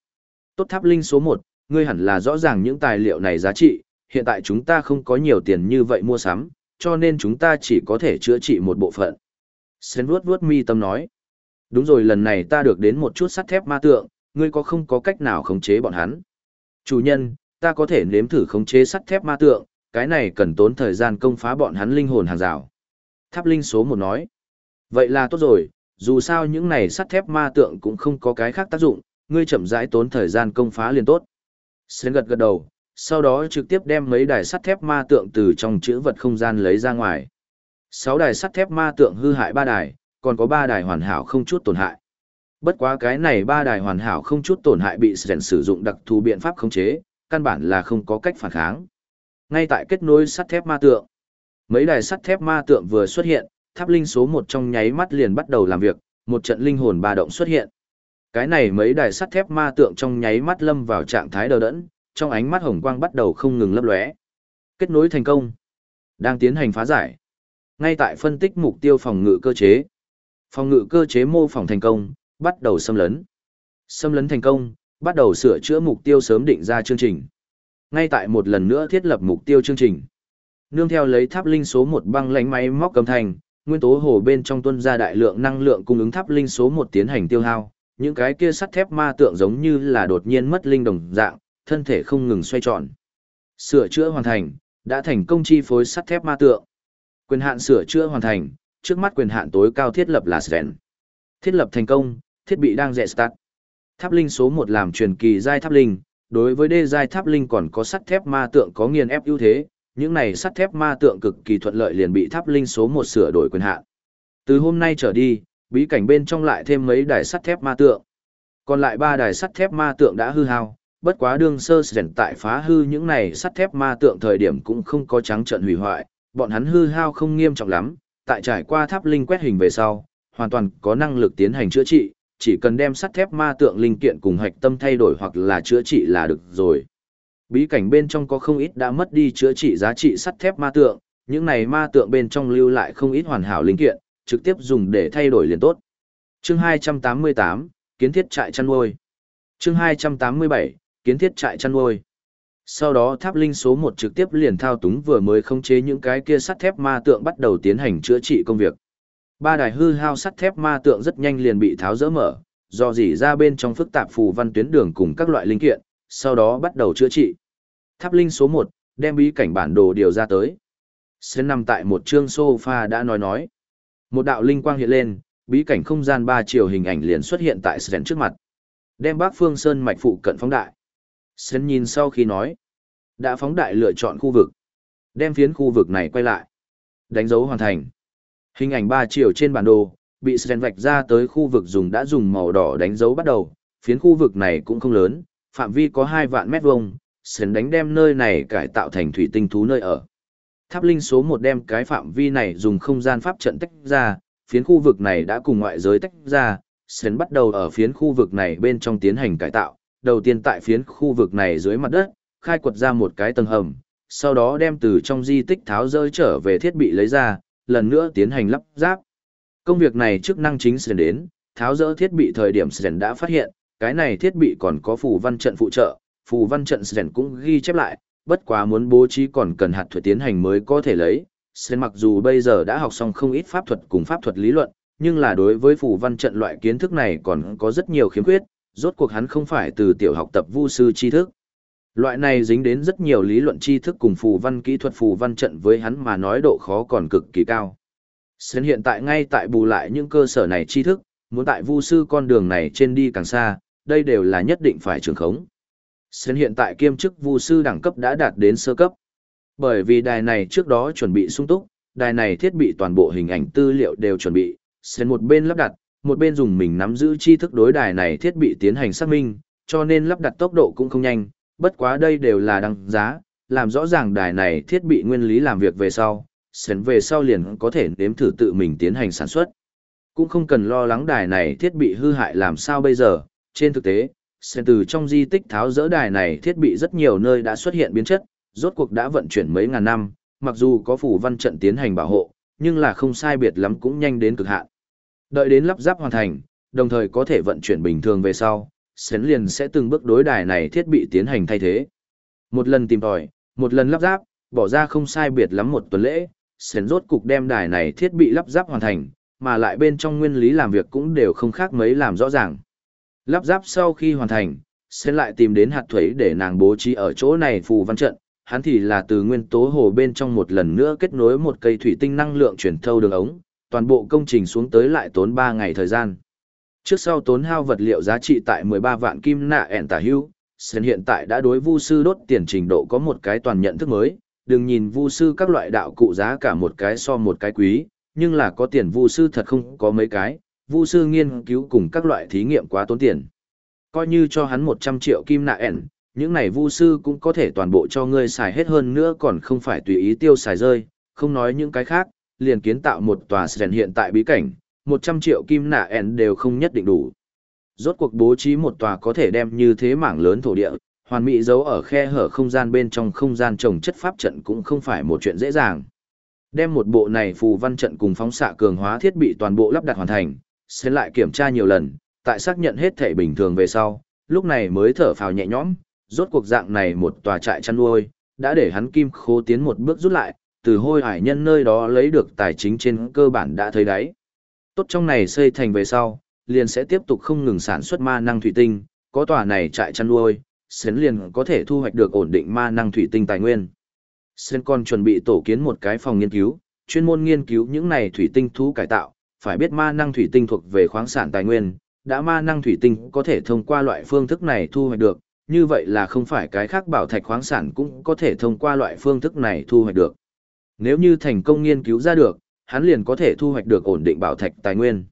Tốt tháp linh số 1, ngươi hẳn là rõ ràng những tài liệu này giá trị, hiện tại chúng ta không có nhiều tiền như vậy mua sắm, cho nên chúng ta chỉ có thể chữa trị một bộ phận. Sren vuốt vuốt mi tâm nói. Đúng rồi lần này ta được đến một chút sắt thép ma tượng, ngươi có không có cách nào khống chế bọn hắn? Chủ nhân, ta có thể nếm thử khống chế sắt thép ma tượng, cái này cần tốn thời gian công phá bọn hắn linh hồn hàng rào. Tháp linh số một nói. Vậy là tốt rồi, dù sao những này sắt thép ma tượng cũng không có cái khác tác dụng, ngươi chậm rãi tốn thời gian công phá liền tốt. Sến gật gật đầu, sau đó trực tiếp đem mấy đài sắt thép ma tượng từ trong chữ vật không gian lấy ra ngoài. Sáu đài sắt thép ma tượng hư hại ba đài, còn có ba đài hoàn hảo không chút tổn hại. Bất quá cái này ba đài hoàn hảo không chút tổn hại bị Sren sử dụng đặc thù biện pháp khống chế, căn bản là không có cách phản kháng. Ngay tại kết nối sắt thép ma tượng, Mấy đài sắt thép ma tượng vừa xuất hiện, tháp linh số một trong nháy mắt liền bắt đầu làm việc, một trận linh hồn ba động xuất hiện. Cái này mấy đài sắt thép ma tượng trong nháy mắt lâm vào trạng thái đờ đẫn, trong ánh mắt hồng quang bắt đầu không ngừng lấp lóe. Kết nối thành công. Đang tiến hành phá giải. Ngay tại phân tích mục tiêu phòng ngự cơ chế. Phòng ngự cơ chế mô phỏng thành công, bắt đầu xâm lấn. Xâm lấn thành công, bắt đầu sửa chữa mục tiêu sớm định ra chương trình. Ngay tại một lần nữa thiết lập mục tiêu chương trình. Nương theo lấy tháp linh số một băng lánh máy móc cầm thành, nguyên tố hồ bên trong tuân ra đại lượng năng lượng cung ứng tháp linh số một tiến hành tiêu hao. Những cái kia sắt thép ma tượng giống như là đột nhiên mất linh đồng dạng, thân thể không ngừng xoay tròn. Sửa chữa hoàn thành, đã thành công chi phối sắt thép ma tượng. Quyền hạn sửa chữa hoàn thành, trước mắt quyền hạn tối cao thiết lập là Sren. Thiết lập thành công, thiết bị đang rẽ start. Tháp linh số 1 làm truyền kỳ giai tháp linh, đối với đê giai tháp linh còn có sắt thép ma tượng có nghiền ép ưu thế, những này sắt thép ma tượng cực kỳ thuận lợi liền bị tháp linh số 1 sửa đổi quyền hạn. Từ hôm nay trở đi, bí cảnh bên trong lại thêm mấy đài sắt thép ma tượng. Còn lại ba đài sắt thép ma tượng đã hư hao, bất quá đương sơ sển tại phá hư những này sắt thép ma tượng thời điểm cũng không có trắng trận hủy hoại, bọn hắn hư hao không nghiêm trọng lắm, tại trải qua tháp linh quét hình về sau, hoàn toàn có năng lực tiến hành chữa trị, chỉ cần đem sắt thép ma tượng linh kiện cùng hạch tâm thay đổi hoặc là chữa trị là được rồi. Bí cảnh bên trong có không ít đã mất đi chữa trị giá trị sắt thép ma tượng, những này ma tượng bên trong lưu lại không ít hoàn hảo linh kiện, trực tiếp dùng để thay đổi liền tốt. Chương 288, kiến thiết trại chăn nuôi. Chương 287, kiến thiết trại chăn nuôi. Sau đó tháp linh số 1 trực tiếp liền thao túng vừa mới khống chế những cái kia sắt thép ma tượng bắt đầu tiến hành chữa trị công việc. Ba đài hư hao sắt thép ma tượng rất nhanh liền bị tháo rỡ mở, do dỉ ra bên trong phức tạp phù văn tuyến đường cùng các loại linh kiện, sau đó bắt đầu chữa trị. Tháp linh số 1, đem bí cảnh bản đồ điều ra tới. Sến nằm tại một chương sofa đã nói nói. Một đạo linh quang hiện lên, bí cảnh không gian ba chiều hình ảnh liền xuất hiện tại Sến trước mặt. Đem bác phương sơn mạch phụ cận phóng đại. Sến nhìn sau khi nói. Đã phóng đại lựa chọn khu vực. Đem phiến khu vực này quay lại. Đánh dấu hoàn thành. Hình ảnh ba chiều trên bản đồ, bị Sren vạch ra tới khu vực dùng đã dùng màu đỏ đánh dấu bắt đầu. Phiến khu vực này cũng không lớn, phạm vi có 2 vạn mét vuông. Sren đánh đem nơi này cải tạo thành thủy tinh thú nơi ở. Tháp linh số 1 đem cái phạm vi này dùng không gian pháp trận tách ra, phiến khu vực này đã cùng ngoại giới tách ra, Sren bắt đầu ở phiến khu vực này bên trong tiến hành cải tạo, đầu tiên tại phiến khu vực này dưới mặt đất, khai quật ra một cái tầng hầm, sau đó đem từ trong di tích tháo rơi trở về thiết bị lấy ra, lần nữa tiến hành lắp ráp. Công việc này chức năng chính sẽ đến, tháo rỡ thiết bị thời điểm Sren đã phát hiện, cái này thiết bị còn có phù văn trận phụ trợ, phù văn trận Sren cũng ghi chép lại, bất quá muốn bố trí còn cần hạt thuật tiến hành mới có thể lấy. Sren mặc dù bây giờ đã học xong không ít pháp thuật cùng pháp thuật lý luận, nhưng là đối với phù văn trận loại kiến thức này còn có rất nhiều khiếm khuyết, rốt cuộc hắn không phải từ tiểu học tập vu sư tri thức. Loại này dính đến rất nhiều lý luận tri thức cùng phù văn kỹ thuật phù văn trận với hắn mà nói độ khó còn cực kỳ cao. Sến hiện tại ngay tại bù lại những cơ sở này tri thức, muốn tại vu sư con đường này trên đi càng xa, đây đều là nhất định phải trường khống. Sến hiện tại kiêm chức vu sư đẳng cấp đã đạt đến sơ cấp. Bởi vì đài này trước đó chuẩn bị sung túc, đài này thiết bị toàn bộ hình ảnh tư liệu đều chuẩn bị, Sến một bên lắp đặt, một bên dùng mình nắm giữ tri thức đối đài này thiết bị tiến hành xác minh, cho nên lắp đặt tốc độ cũng không nhanh, bất quá đây đều là đăng giá, làm rõ ràng đài này thiết bị nguyên lý làm việc về sau, Sến về sau liền có thể nếm thử tự mình tiến hành sản xuất. Cũng không cần lo lắng đài này thiết bị hư hại làm sao bây giờ, trên thực tế, Sến từ trong di tích tháo dỡ đài này thiết bị rất nhiều nơi đã xuất hiện biến chất, rốt cuộc đã vận chuyển mấy ngàn năm, mặc dù có phủ văn trận tiến hành bảo hộ, nhưng là không sai biệt lắm cũng nhanh đến cực hạn. Đợi đến lắp ráp hoàn thành, đồng thời có thể vận chuyển bình thường về sau, Sến liền sẽ từng bước đối đài này thiết bị tiến hành thay thế. Một lần tìm tòi, một lần lắp ráp, bỏ ra không sai biệt lắm một tuần lễ, Sến rốt cục đem đài này thiết bị lắp ráp hoàn thành, mà lại bên trong nguyên lý làm việc cũng đều không khác mấy làm rõ ràng. Lắp ráp sau khi hoàn thành, Sến lại tìm đến hạt thuế để nàng bố trí ở chỗ này phù văn trận, hắn thì là từ nguyên tố hồ bên trong một lần nữa kết nối một cây thủy tinh năng lượng chuyển thâu đường ống, toàn bộ công trình xuống tới lại tốn 3 ngày thời gian. Trước sau tốn hao vật liệu giá trị tại 13 vạn kim nạ ẻn tả hưu, Sơn hiện tại đã đối vu sư đốt tiền trình độ có một cái toàn nhận thức mới, đừng nhìn vu sư các loại đạo cụ giá cả một cái so một cái quý, nhưng là có tiền vu sư thật không có mấy cái, vu sư nghiên cứu cùng các loại thí nghiệm quá tốn tiền. Coi như cho hắn 100 triệu kim nạ ẻn, những này vu sư cũng có thể toàn bộ cho ngươi xài hết hơn nữa còn không phải tùy ý tiêu xài rơi, không nói những cái khác, liền kiến tạo một tòa Sơn hiện tại bí cảnh, 100 triệu kim nạ ẻn đều không nhất định đủ. Rốt cuộc bố trí một tòa có thể đem như thế mảng lớn thổ địa, hoàn mỹ giấu ở khe hở không gian bên trong không gian trồng chất pháp trận cũng không phải một chuyện dễ dàng. Đem một bộ này phù văn trận cùng phóng xạ cường hóa thiết bị toàn bộ lắp đặt hoàn thành, sẽ lại kiểm tra nhiều lần, tại xác nhận hết thể bình thường về sau, lúc này mới thở phào nhẹ nhõm, rốt cuộc dạng này một tòa trại chăn nuôi, đã để hắn kim khố tiến một bước rút lại, từ hôi hải nhân nơi đó lấy được tài chính trên cơ bản đã thấy đấy. Tốt trong này xây thành về sau, liền sẽ tiếp tục không ngừng sản xuất ma năng thủy tinh, có tòa này trại chăn nuôi, Sến liền có thể thu hoạch được ổn định ma năng thủy tinh tài nguyên. Sến còn chuẩn bị tổ kiến một cái phòng nghiên cứu, chuyên môn nghiên cứu những này thủy tinh thú cải tạo, phải biết ma năng thủy tinh thuộc về khoáng sản tài nguyên, đã ma năng thủy tinh có thể thông qua loại phương thức này thu hoạch được, như vậy là không phải cái khác bảo thạch khoáng sản cũng có thể thông qua loại phương thức này thu hoạch được. Nếu như thành công nghiên cứu ra được, hắn liền có thể thu hoạch được ổn định bảo thạch tài nguyên.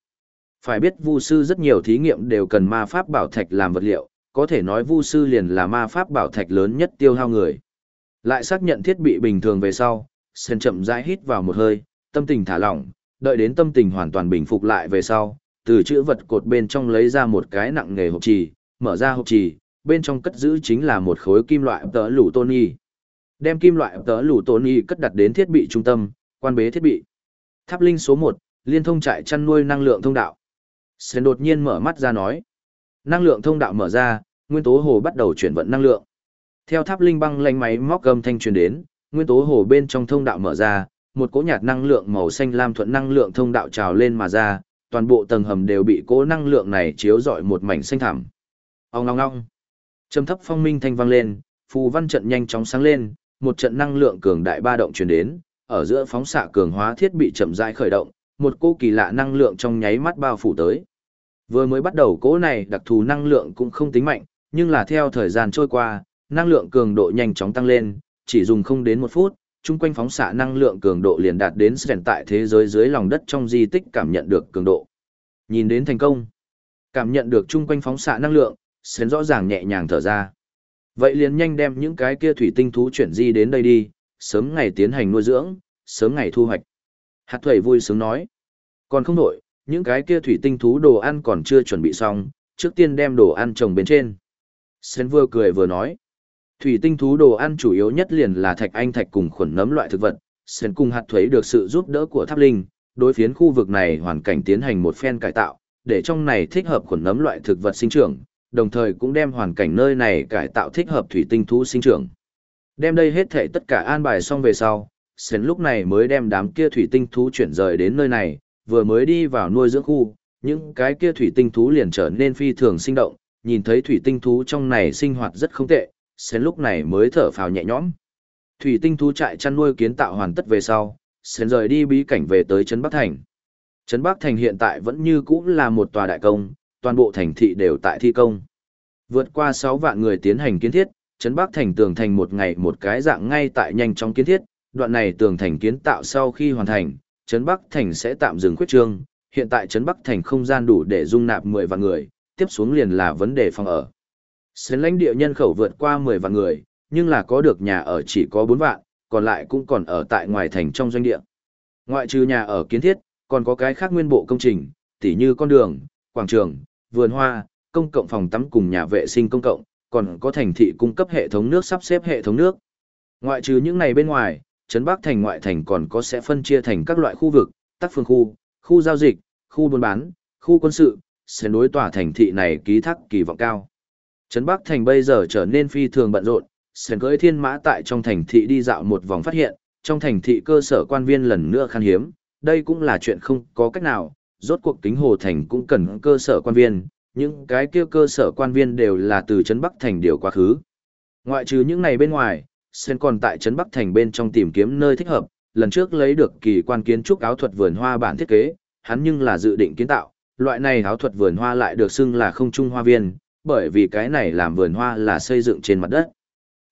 Phải biết Vu sư rất nhiều thí nghiệm đều cần ma pháp bảo thạch làm vật liệu, có thể nói Vu sư liền là ma pháp bảo thạch lớn nhất tiêu hao người. Lại xác nhận thiết bị bình thường về sau, Sen chậm rãi hít vào một hơi, tâm tình thả lỏng, đợi đến tâm tình hoàn toàn bình phục lại về sau, từ chữ vật cột bên trong lấy ra một cái nặng nghề hộp trì, mở ra hộp trì, bên trong cất giữ chính là một khối kim loại tớ lũ tôn y. Đem kim loại tớ lũ tôn y cất đặt đến thiết bị trung tâm, quan bế thiết bị. Tháp linh số 1, liên thông trại chăn nuôi năng lượng thông đạo. Sen đột nhiên mở mắt ra nói. Năng lượng thông đạo mở ra, nguyên tố hồ bắt đầu chuyển vận năng lượng. Theo tháp linh băng lanh máy móc gầm thanh truyền đến, nguyên tố hồ bên trong thông đạo mở ra, một cỗ nhạt năng lượng màu xanh lam thuận năng lượng thông đạo trào lên mà ra, toàn bộ tầng hầm đều bị cỗ năng lượng này chiếu rọi một mảnh xanh thẳm. Ong ong ong. Trầm thấp phong minh thanh vang lên, phù văn trận nhanh chóng sáng lên, một trận năng lượng cường đại ba động truyền đến, ở giữa phóng xạ cường hóa thiết bị chậm rãi khởi động, một cô kỳ lạ năng lượng trong nháy mắt bao phủ tới. Vừa mới bắt đầu cỗ này đặc thù năng lượng cũng không tính mạnh, nhưng là theo thời gian trôi qua, năng lượng cường độ nhanh chóng tăng lên, chỉ dùng không đến một phút, chung quanh phóng xạ năng lượng cường độ liền đạt đến sẻn tại thế giới dưới lòng đất trong di tích cảm nhận được cường độ. Nhìn đến thành công, cảm nhận được chung quanh phóng xạ năng lượng, sẻn rõ ràng nhẹ nhàng thở ra. Vậy liền nhanh đem những cái kia thủy tinh thú chuyển di đến đây đi, sớm ngày tiến hành nuôi dưỡng, sớm ngày thu hoạch. Hạt thuẩy vui sướng nói. Còn không đổi, những cái kia thủy tinh thú đồ ăn còn chưa chuẩn bị xong, trước tiên đem đồ ăn trồng bên trên. Sen vừa cười vừa nói. Thủy tinh thú đồ ăn chủ yếu nhất liền là thạch anh thạch cùng khuẩn nấm loại thực vật, Sen cùng hạt thuế được sự giúp đỡ của tháp linh, đối phiến khu vực này hoàn cảnh tiến hành một phen cải tạo, để trong này thích hợp khuẩn nấm loại thực vật sinh trưởng, đồng thời cũng đem hoàn cảnh nơi này cải tạo thích hợp thủy tinh thú sinh trưởng. Đem đây hết thể tất cả an bài xong về sau, Sến lúc này mới đem đám kia thủy tinh thú chuyển rời đến nơi này, vừa mới đi vào nuôi dưỡng khu, những cái kia thủy tinh thú liền trở nên phi thường sinh động, nhìn thấy thủy tinh thú trong này sinh hoạt rất không tệ, Sến lúc này mới thở phào nhẹ nhõm. Thủy tinh thú trại chăn nuôi kiến tạo hoàn tất về sau, Sến rời đi bí cảnh về tới Trấn Bắc Thành. Trấn Bắc Thành hiện tại vẫn như cũ là một tòa đại công, toàn bộ thành thị đều tại thi công. Vượt qua 6 vạn người tiến hành kiến thiết, Trấn Bắc Thành tường thành một ngày một cái dạng ngay tại nhanh chóng kiến thiết, đoạn này tường thành kiến tạo sau khi hoàn thành, Trấn Bắc Thành sẽ tạm dừng khuyết trương, hiện tại Trấn Bắc Thành không gian đủ để dung nạp 10 vạn người, tiếp xuống liền là vấn đề phòng ở. Sến lãnh địa nhân khẩu vượt qua 10 vạn người, nhưng là có được nhà ở chỉ có 4 vạn, còn lại cũng còn ở tại ngoài thành trong doanh địa. Ngoại trừ nhà ở kiến thiết, còn có cái khác nguyên bộ công trình, tỉ như con đường, quảng trường, vườn hoa, công cộng phòng tắm cùng nhà vệ sinh công cộng, còn có thành thị cung cấp hệ thống nước sắp xếp hệ thống nước. Ngoại trừ những này bên ngoài, Trấn Bắc thành ngoại thành còn có sẽ phân chia thành các loại khu vực, tác phương khu, khu giao dịch, khu buôn bán, khu quân sự, sẽ đối tỏa thành thị này ký thác kỳ vọng cao. Trấn Bắc thành bây giờ trở nên phi thường bận rộn, sẽ cưỡi thiên mã tại trong thành thị đi dạo một vòng phát hiện, trong thành thị cơ sở quan viên lần nữa khan hiếm, đây cũng là chuyện không có cách nào, rốt cuộc kính hồ thành cũng cần cơ sở quan viên, những cái kia cơ sở quan viên đều là từ Trấn Bắc thành điều quá khứ. Ngoại trừ những này bên ngoài, Sen còn tại Trấn Bắc Thành bên trong tìm kiếm nơi thích hợp, lần trước lấy được kỳ quan kiến trúc áo thuật vườn hoa bản thiết kế, hắn nhưng là dự định kiến tạo, loại này áo thuật vườn hoa lại được xưng là không trung hoa viên, bởi vì cái này làm vườn hoa là xây dựng trên mặt đất.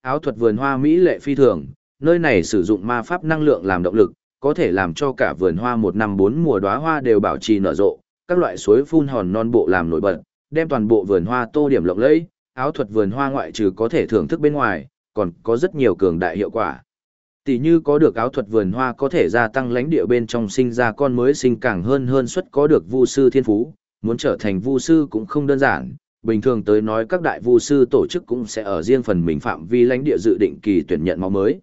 Áo thuật vườn hoa Mỹ lệ phi thường, nơi này sử dụng ma pháp năng lượng làm động lực, có thể làm cho cả vườn hoa một năm bốn mùa đóa hoa đều bảo trì nở rộ, các loại suối phun hòn non bộ làm nổi bật, đem toàn bộ vườn hoa tô điểm lộng lẫy, áo thuật vườn hoa ngoại trừ có thể thưởng thức bên ngoài, còn có rất nhiều cường đại hiệu quả. Tỷ như có được áo thuật vườn hoa có thể gia tăng lãnh địa bên trong sinh ra con mới sinh càng hơn hơn suất có được vu sư thiên phú, muốn trở thành vu sư cũng không đơn giản. Bình thường tới nói các đại vu sư tổ chức cũng sẽ ở riêng phần mình phạm vi lãnh địa dự định kỳ tuyển nhận máu mới.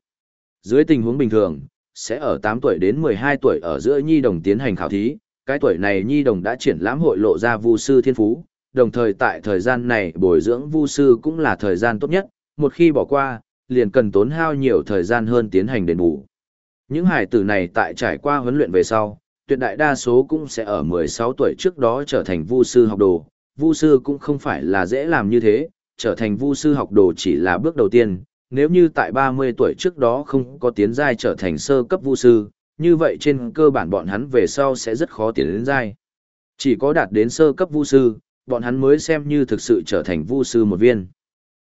Dưới tình huống bình thường, sẽ ở 8 tuổi đến 12 tuổi ở giữa nhi đồng tiến hành khảo thí, cái tuổi này nhi đồng đã triển lãm hội lộ ra vu sư thiên phú, đồng thời tại thời gian này bồi dưỡng vu sư cũng là thời gian tốt nhất, một khi bỏ qua, liền cần tốn hao nhiều thời gian hơn tiến hành đền bù. Những hải tử này tại trải qua huấn luyện về sau, tuyệt đại đa số cũng sẽ ở 16 tuổi trước đó trở thành vu sư học đồ. Vu sư cũng không phải là dễ làm như thế, trở thành vu sư học đồ chỉ là bước đầu tiên. Nếu như tại 30 tuổi trước đó không có tiến giai trở thành sơ cấp vu sư, như vậy trên cơ bản bọn hắn về sau sẽ rất khó tiến đến giai. Chỉ có đạt đến sơ cấp vu sư, bọn hắn mới xem như thực sự trở thành vu sư một viên.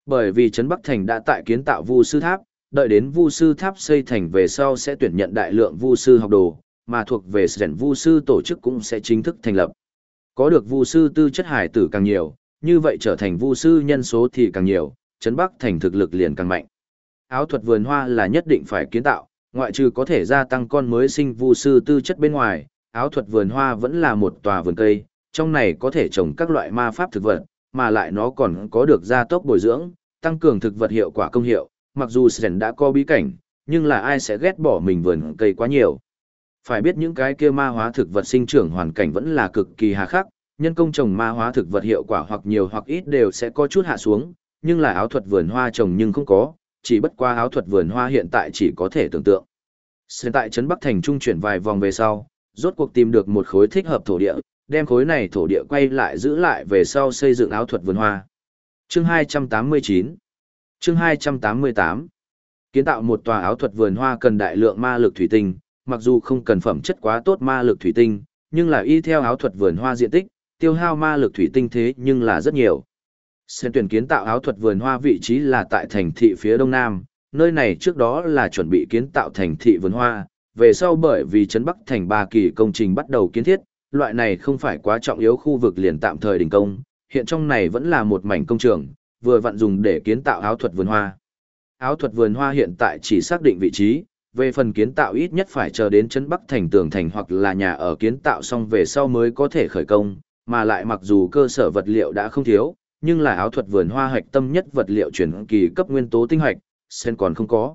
Bởi vì Trấn Bắc Thành đã tại kiến tạo vu sư tháp, đợi đến vu sư tháp xây thành về sau sẽ tuyển nhận đại lượng vu sư học đồ, mà thuộc về sẻn vu sư tổ chức cũng sẽ chính thức thành lập. Có được vu sư tư chất hải tử càng nhiều, như vậy trở thành vu sư nhân số thì càng nhiều, Trấn Bắc Thành thực lực liền càng mạnh. Áo thuật vườn hoa là nhất định phải kiến tạo, ngoại trừ có thể gia tăng con mới sinh vu sư tư chất bên ngoài, áo thuật vườn hoa vẫn là một tòa vườn cây, trong này có thể trồng các loại ma pháp thực vật, mà lại nó còn có được gia tốc bồi dưỡng, tăng cường thực vật hiệu quả công hiệu, mặc dù Sren đã có bí cảnh, nhưng là ai sẽ ghét bỏ mình vườn cây quá nhiều. Phải biết những cái kia ma hóa thực vật sinh trưởng hoàn cảnh vẫn là cực kỳ hà khắc, nhân công trồng ma hóa thực vật hiệu quả hoặc nhiều hoặc ít đều sẽ có chút hạ xuống, nhưng là áo thuật vườn hoa trồng nhưng không có, chỉ bất qua áo thuật vườn hoa hiện tại chỉ có thể tưởng tượng. Sren tại trấn Bắc Thành trung chuyển vài vòng về sau, rốt cuộc tìm được một khối thích hợp thổ địa, đem khối này thổ địa quay lại giữ lại về sau xây dựng áo thuật vườn hoa. Chương 289 Chương 288 Kiến tạo một tòa áo thuật vườn hoa cần đại lượng ma lực thủy tinh, mặc dù không cần phẩm chất quá tốt ma lực thủy tinh, nhưng là y theo áo thuật vườn hoa diện tích, tiêu hao ma lực thủy tinh thế nhưng là rất nhiều. xem tuyển kiến tạo áo thuật vườn hoa vị trí là tại thành thị phía đông nam, nơi này trước đó là chuẩn bị kiến tạo thành thị vườn hoa, về sau bởi vì trấn Bắc thành ba kỳ công trình bắt đầu kiến thiết, loại này không phải quá trọng yếu khu vực liền tạm thời đình công, hiện trong này vẫn là một mảnh công trường, vừa vặn dùng để kiến tạo áo thuật vườn hoa. Áo thuật vườn hoa hiện tại chỉ xác định vị trí, về phần kiến tạo ít nhất phải chờ đến chân Bắc thành tường thành hoặc là nhà ở kiến tạo xong về sau mới có thể khởi công, mà lại mặc dù cơ sở vật liệu đã không thiếu, nhưng là áo thuật vườn hoa hạch tâm nhất vật liệu chuyển kỳ cấp nguyên tố tinh hạch, sen còn không có.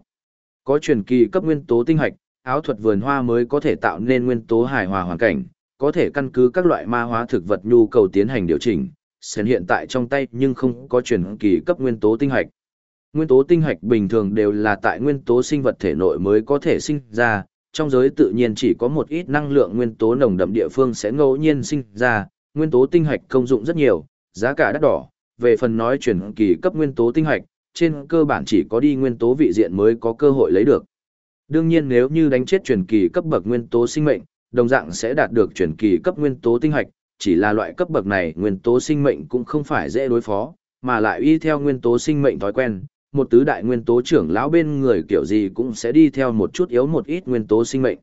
Có chuyển kỳ cấp nguyên tố tinh hạch, áo thuật vườn hoa mới có thể tạo nên nguyên tố hài hòa hoàn cảnh, có thể căn cứ các loại ma hóa thực vật nhu cầu tiến hành điều chỉnh, sen hiện tại trong tay nhưng không có truyền kỳ cấp nguyên tố tinh hạch. Nguyên tố tinh hạch bình thường đều là tại nguyên tố sinh vật thể nội mới có thể sinh ra, trong giới tự nhiên chỉ có một ít năng lượng nguyên tố nồng đậm địa phương sẽ ngẫu nhiên sinh ra, nguyên tố tinh hạch công dụng rất nhiều, giá cả đắt đỏ, về phần nói truyền kỳ cấp nguyên tố tinh hạch, trên cơ bản chỉ có đi nguyên tố vị diện mới có cơ hội lấy được. Đương nhiên nếu như đánh chết truyền kỳ cấp bậc nguyên tố sinh mệnh, đồng dạng sẽ đạt được chuyển kỳ cấp nguyên tố tinh hạch, chỉ là loại cấp bậc này nguyên tố sinh mệnh cũng không phải dễ đối phó, mà lại y theo nguyên tố sinh mệnh thói quen, một tứ đại nguyên tố trưởng lão bên người kiểu gì cũng sẽ đi theo một chút yếu một ít nguyên tố sinh mệnh.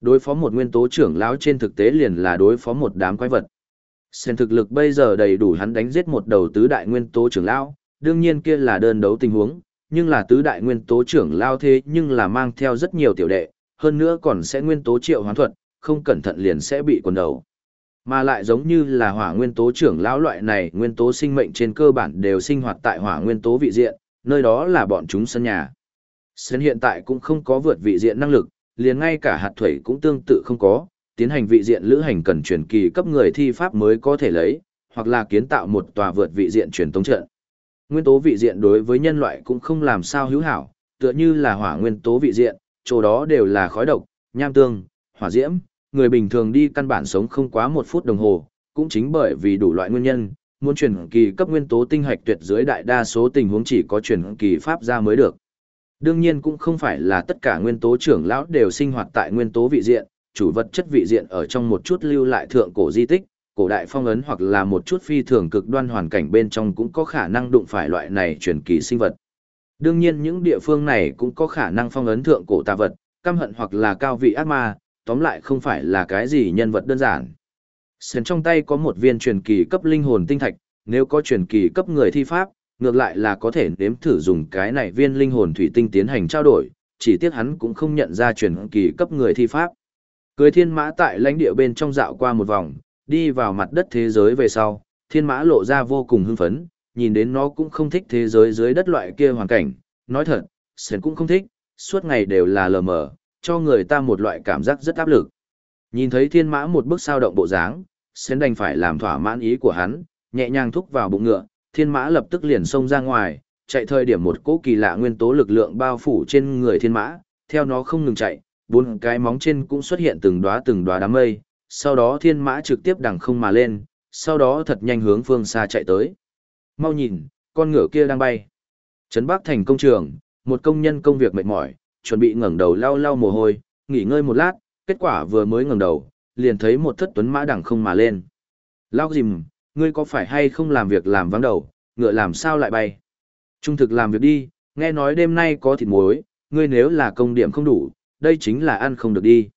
Đối phó một nguyên tố trưởng lão trên thực tế liền là đối phó một đám quái vật. Sen thực lực bây giờ đầy đủ hắn đánh giết một đầu tứ đại nguyên tố trưởng lão, đương nhiên kia là đơn đấu tình huống, nhưng là tứ đại nguyên tố trưởng lão thế nhưng là mang theo rất nhiều tiểu đệ, hơn nữa còn sẽ nguyên tố triệu hoán thuật, không cẩn thận liền sẽ bị quần đầu. Mà lại giống như là hỏa nguyên tố trưởng lão loại này, nguyên tố sinh mệnh trên cơ bản đều sinh hoạt tại hỏa nguyên tố vị diện, nơi đó là bọn chúng sân nhà. Sân hiện tại cũng không có vượt vị diện năng lực, liền ngay cả hạt thủy cũng tương tự không có, tiến hành vị diện lữ hành cần truyền kỳ cấp người thi pháp mới có thể lấy, hoặc là kiến tạo một tòa vượt vị diện truyền tống trận. Nguyên tố vị diện đối với nhân loại cũng không làm sao hữu hảo, tựa như là hỏa nguyên tố vị diện, chỗ đó đều là khói độc, nham tương, hỏa diễm, người bình thường đi căn bản sống không quá một phút đồng hồ, cũng chính bởi vì đủ loại nguyên nhân, muốn chuyển kỳ cấp nguyên tố tinh hạch tuyệt dưới đại đa số tình huống chỉ có chuyển kỳ pháp ra mới được. Đương nhiên cũng không phải là tất cả nguyên tố trưởng lão đều sinh hoạt tại nguyên tố vị diện, chủ vật chất vị diện ở trong một chút lưu lại thượng cổ di tích, cổ đại phong ấn hoặc là một chút phi thường cực đoan hoàn cảnh bên trong cũng có khả năng đụng phải loại này chuyển kỳ sinh vật. Đương nhiên những địa phương này cũng có khả năng phong ấn thượng cổ tà vật, căm hận hoặc là cao vị ác ma, tóm lại không phải là cái gì nhân vật đơn giản. Sơn trong tay có một viên truyền kỳ cấp linh hồn tinh thạch, nếu có truyền kỳ cấp người thi pháp, ngược lại là có thể nếm thử dùng cái này viên linh hồn thủy tinh tiến hành trao đổi, chỉ tiếc hắn cũng không nhận ra truyền kỳ cấp người thi pháp. Cưới thiên mã tại lãnh địa bên trong dạo qua một vòng, đi vào mặt đất thế giới về sau, thiên mã lộ ra vô cùng hưng phấn, nhìn đến nó cũng không thích thế giới dưới đất loại kia hoàn cảnh, nói thật, Sơn cũng không thích, suốt ngày đều là lờ mờ, cho người ta một loại cảm giác rất áp lực. Nhìn thấy thiên mã một bước sao động bộ dáng, Sến đành phải làm thỏa mãn ý của hắn, nhẹ nhàng thúc vào bụng ngựa, thiên mã lập tức liền xông ra ngoài, chạy thời điểm một cỗ kỳ lạ nguyên tố lực lượng bao phủ trên người thiên mã, theo nó không ngừng chạy, bốn cái móng trên cũng xuất hiện từng đóa từng đóa đám mây, sau đó thiên mã trực tiếp đằng không mà lên, sau đó thật nhanh hướng phương xa chạy tới. Mau nhìn, con ngựa kia đang bay. Trấn Bắc thành công trường, một công nhân công việc mệt mỏi, chuẩn bị ngẩng đầu lau lau mồ hôi, nghỉ ngơi một lát, kết quả vừa mới ngẩng đầu, liền thấy một thất tuấn mã đằng không mà lên. Lao dìm, ngươi có phải hay không làm việc làm vắng đầu, ngựa làm sao lại bay? Trung thực làm việc đi, nghe nói đêm nay có thịt muối, ngươi nếu là công điểm không đủ, đây chính là ăn không được đi.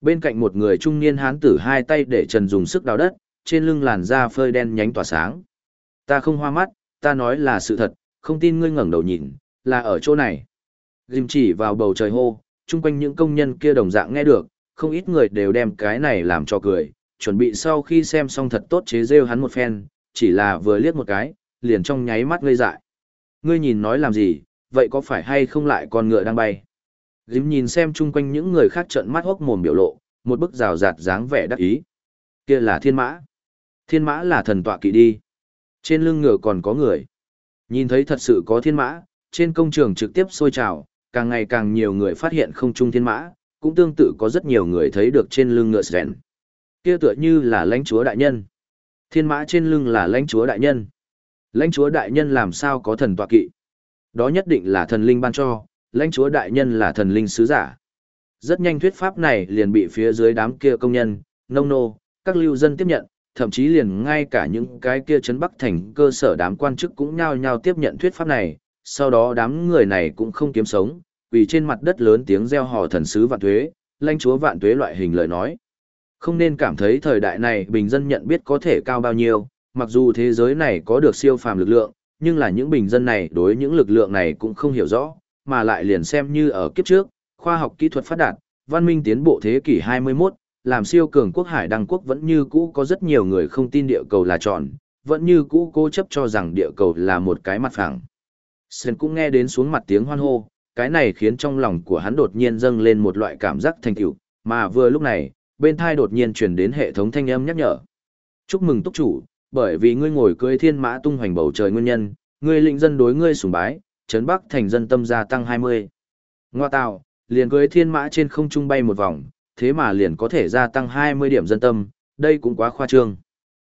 Bên cạnh một người trung niên hán tử hai tay để trần dùng sức đào đất, trên lưng làn da phơi đen nhánh tỏa sáng. Ta không hoa mắt, ta nói là sự thật, không tin ngươi ngẩng đầu nhìn, là ở chỗ này. Dìm chỉ vào bầu trời hô, chung quanh những công nhân kia đồng dạng nghe được, không ít người đều đem cái này làm cho cười, chuẩn bị sau khi xem xong thật tốt chế rêu hắn một phen, chỉ là vừa liếc một cái, liền trong nháy mắt ngây dại. Ngươi nhìn nói làm gì, vậy có phải hay không lại con ngựa đang bay? Dìm nhìn xem chung quanh những người khác trợn mắt hốc mồm biểu lộ, một bức rào rạt dáng vẻ đắc ý. Kia là thiên mã. Thiên mã là thần tọa kỵ đi. Trên lưng ngựa còn có người. Nhìn thấy thật sự có thiên mã, trên công trường trực tiếp sôi trào, càng ngày càng nhiều người phát hiện không trung thiên mã, cũng tương tự có rất nhiều người thấy được trên lưng ngựa sren. Kia tựa như là lãnh chúa đại nhân. Thiên mã trên lưng là lãnh chúa đại nhân. Lãnh chúa đại nhân làm sao có thần tọa kỵ? Đó nhất định là thần linh ban cho, lãnh chúa đại nhân là thần linh sứ giả. Rất nhanh thuyết pháp này liền bị phía dưới đám kia công nhân, nông nô, các lưu dân tiếp nhận, thậm chí liền ngay cả những cái kia chấn bắc thành cơ sở đám quan chức cũng nhao nhao tiếp nhận thuyết pháp này, sau đó đám người này cũng không kiếm sống, vì trên mặt đất lớn tiếng reo hò thần sứ vạn thuế, lãnh chúa vạn thuế loại hình lời nói. Không nên cảm thấy thời đại này bình dân nhận biết có thể cao bao nhiêu, mặc dù thế giới này có được siêu phàm lực lượng, nhưng là những bình dân này đối những lực lượng này cũng không hiểu rõ, mà lại liền xem như ở kiếp trước, khoa học kỹ thuật phát đạt, văn minh tiến bộ thế kỷ 21, làm siêu cường quốc hải đăng quốc vẫn như cũ có rất nhiều người không tin địa cầu là tròn, vẫn như cũ cố chấp cho rằng địa cầu là một cái mặt phẳng. Sơn cũng nghe đến xuống mặt tiếng hoan hô, cái này khiến trong lòng của hắn đột nhiên dâng lên một loại cảm giác thành tựu, mà vừa lúc này, bên thai đột nhiên truyền đến hệ thống thanh âm nhắc nhở. Chúc mừng túc chủ, bởi vì ngươi ngồi cưới thiên mã tung hoành bầu trời nguyên nhân, ngươi lĩnh dân đối ngươi sùng bái, trấn bắc thành dân tâm gia tăng 20. Ngoa tạo, liền cưới thiên mã trên không trung bay một vòng, thế mà liền có thể gia tăng 20 điểm dân tâm, đây cũng quá khoa trương.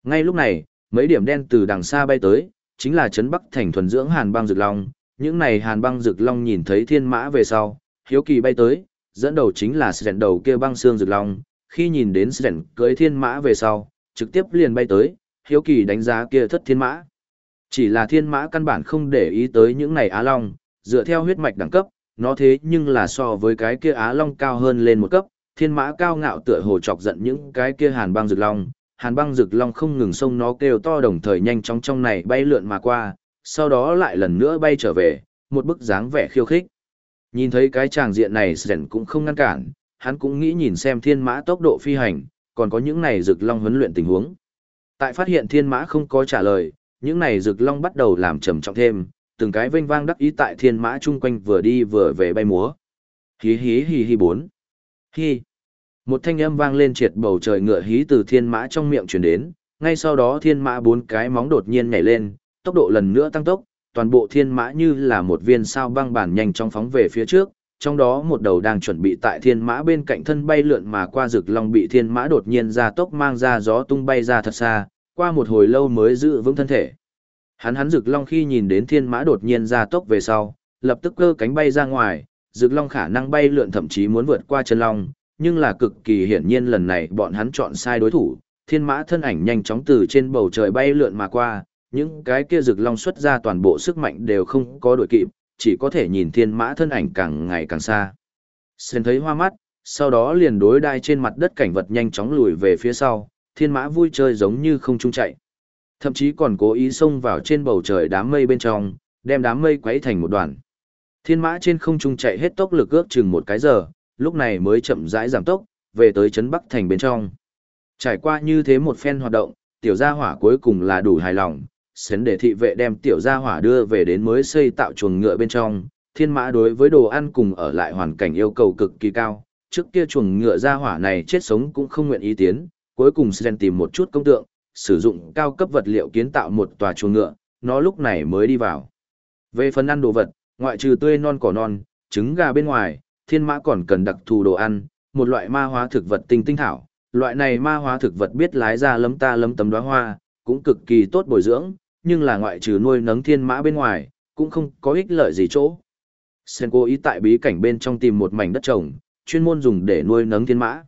Ngay lúc này, mấy điểm đen từ đằng xa bay tới, chính là trấn Bắc thành thuần dưỡng Hàn băng rực long, những này Hàn băng rực long nhìn thấy thiên mã về sau, hiếu kỳ bay tới, dẫn đầu chính là Sren đầu kia băng xương rực long, khi nhìn đến Sren cưới thiên mã về sau, trực tiếp liền bay tới, hiếu kỳ đánh giá kia thất thiên mã. Chỉ là thiên mã căn bản không để ý tới những này á long, dựa theo huyết mạch đẳng cấp, nó thế nhưng là so với cái kia á long cao hơn lên một cấp, thiên mã cao ngạo tựa hồ chọc giận những cái kia hàn băng rực long, hàn băng rực long không ngừng xông nó kêu to đồng thời nhanh chóng trong này bay lượn mà qua, sau đó lại lần nữa bay trở về, một bức dáng vẻ khiêu khích. Nhìn thấy cái tràng diện này Sren cũng không ngăn cản, hắn cũng nghĩ nhìn xem thiên mã tốc độ phi hành, còn có những này rực long huấn luyện tình huống. Tại phát hiện thiên mã không có trả lời, những này rực long bắt đầu làm trầm trọng thêm, từng cái vênh vang đắc ý tại thiên mã chung quanh vừa đi vừa về bay múa. Hí hí hí hí bốn. hí. Một thanh âm vang lên triệt bầu trời ngựa hí từ thiên mã trong miệng truyền đến, ngay sau đó thiên mã bốn cái móng đột nhiên nhảy lên, tốc độ lần nữa tăng tốc, toàn bộ thiên mã như là một viên sao băng bản nhanh chóng phóng về phía trước, trong đó một đầu đang chuẩn bị tại thiên mã bên cạnh thân bay lượn mà qua rực long bị thiên mã đột nhiên ra tốc mang ra gió tung bay ra thật xa, qua một hồi lâu mới giữ vững thân thể. Hắn hắn rực long khi nhìn đến thiên mã đột nhiên ra tốc về sau, lập tức cơ cánh bay ra ngoài, rực Long khả năng bay lượn thậm chí muốn vượt qua chân long, nhưng là cực kỳ hiển nhiên lần này bọn hắn chọn sai đối thủ, thiên mã thân ảnh nhanh chóng từ trên bầu trời bay lượn mà qua, những cái kia rực Long xuất ra toàn bộ sức mạnh đều không có đuổi kịp, chỉ có thể nhìn thiên mã thân ảnh càng ngày càng xa. Sen thấy hoa mắt, sau đó liền đối đai trên mặt đất cảnh vật nhanh chóng lùi về phía sau, thiên mã vui chơi giống như không trung chạy. Thậm chí còn cố ý xông vào trên bầu trời đám mây bên trong, đem đám mây quấy thành một đoàn. Thiên mã trên không trung chạy hết tốc lực ước chừng một cái giờ, lúc này mới chậm rãi giảm tốc, về tới trấn Bắc thành bên trong. Trải qua như thế một phen hoạt động, tiểu gia hỏa cuối cùng là đủ hài lòng, sến để thị vệ đem tiểu gia hỏa đưa về đến mới xây tạo chuồng ngựa bên trong. Thiên mã đối với đồ ăn cùng ở lại hoàn cảnh yêu cầu cực kỳ cao, trước kia chuồng ngựa gia hỏa này chết sống cũng không nguyện ý tiến, cuối cùng Sren tìm một chút công tượng, sử dụng cao cấp vật liệu kiến tạo một tòa chuồng ngựa, nó lúc này mới đi vào. Về phần ăn đồ vật, ngoại trừ tươi non cỏ non, trứng gà bên ngoài, thiên mã còn cần đặc thù đồ ăn, một loại ma hóa thực vật tinh tinh thảo. Loại này ma hóa thực vật biết lái ra lấm ta lấm tấm đóa hoa, cũng cực kỳ tốt bồi dưỡng, nhưng là ngoại trừ nuôi nấng thiên mã bên ngoài, cũng không có ích lợi gì chỗ. Sen cố ý tại bí cảnh bên trong tìm một mảnh đất trồng, chuyên môn dùng để nuôi nấng thiên mã.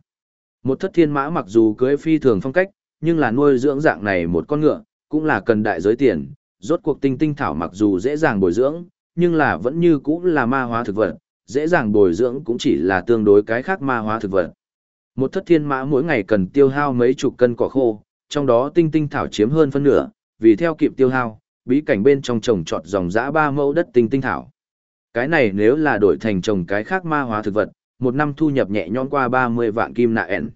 Một thất thiên mã mặc dù cưới phi thường phong cách, nhưng là nuôi dưỡng dạng này một con ngựa, cũng là cần đại giới tiền, rốt cuộc tinh tinh thảo mặc dù dễ dàng bồi dưỡng, nhưng là vẫn như cũng là ma hóa thực vật, dễ dàng bồi dưỡng cũng chỉ là tương đối cái khác ma hóa thực vật. Một thất thiên mã mỗi ngày cần tiêu hao mấy chục cân cỏ khô, trong đó tinh tinh thảo chiếm hơn phân nửa, vì theo kịp tiêu hao, bí cảnh bên trong trồng trọt dòng dã ba mẫu đất tinh tinh thảo. Cái này nếu là đổi thành trồng cái khác ma hóa thực vật, một năm thu nhập nhẹ nhõm qua 30 vạn kim nạ ẻn.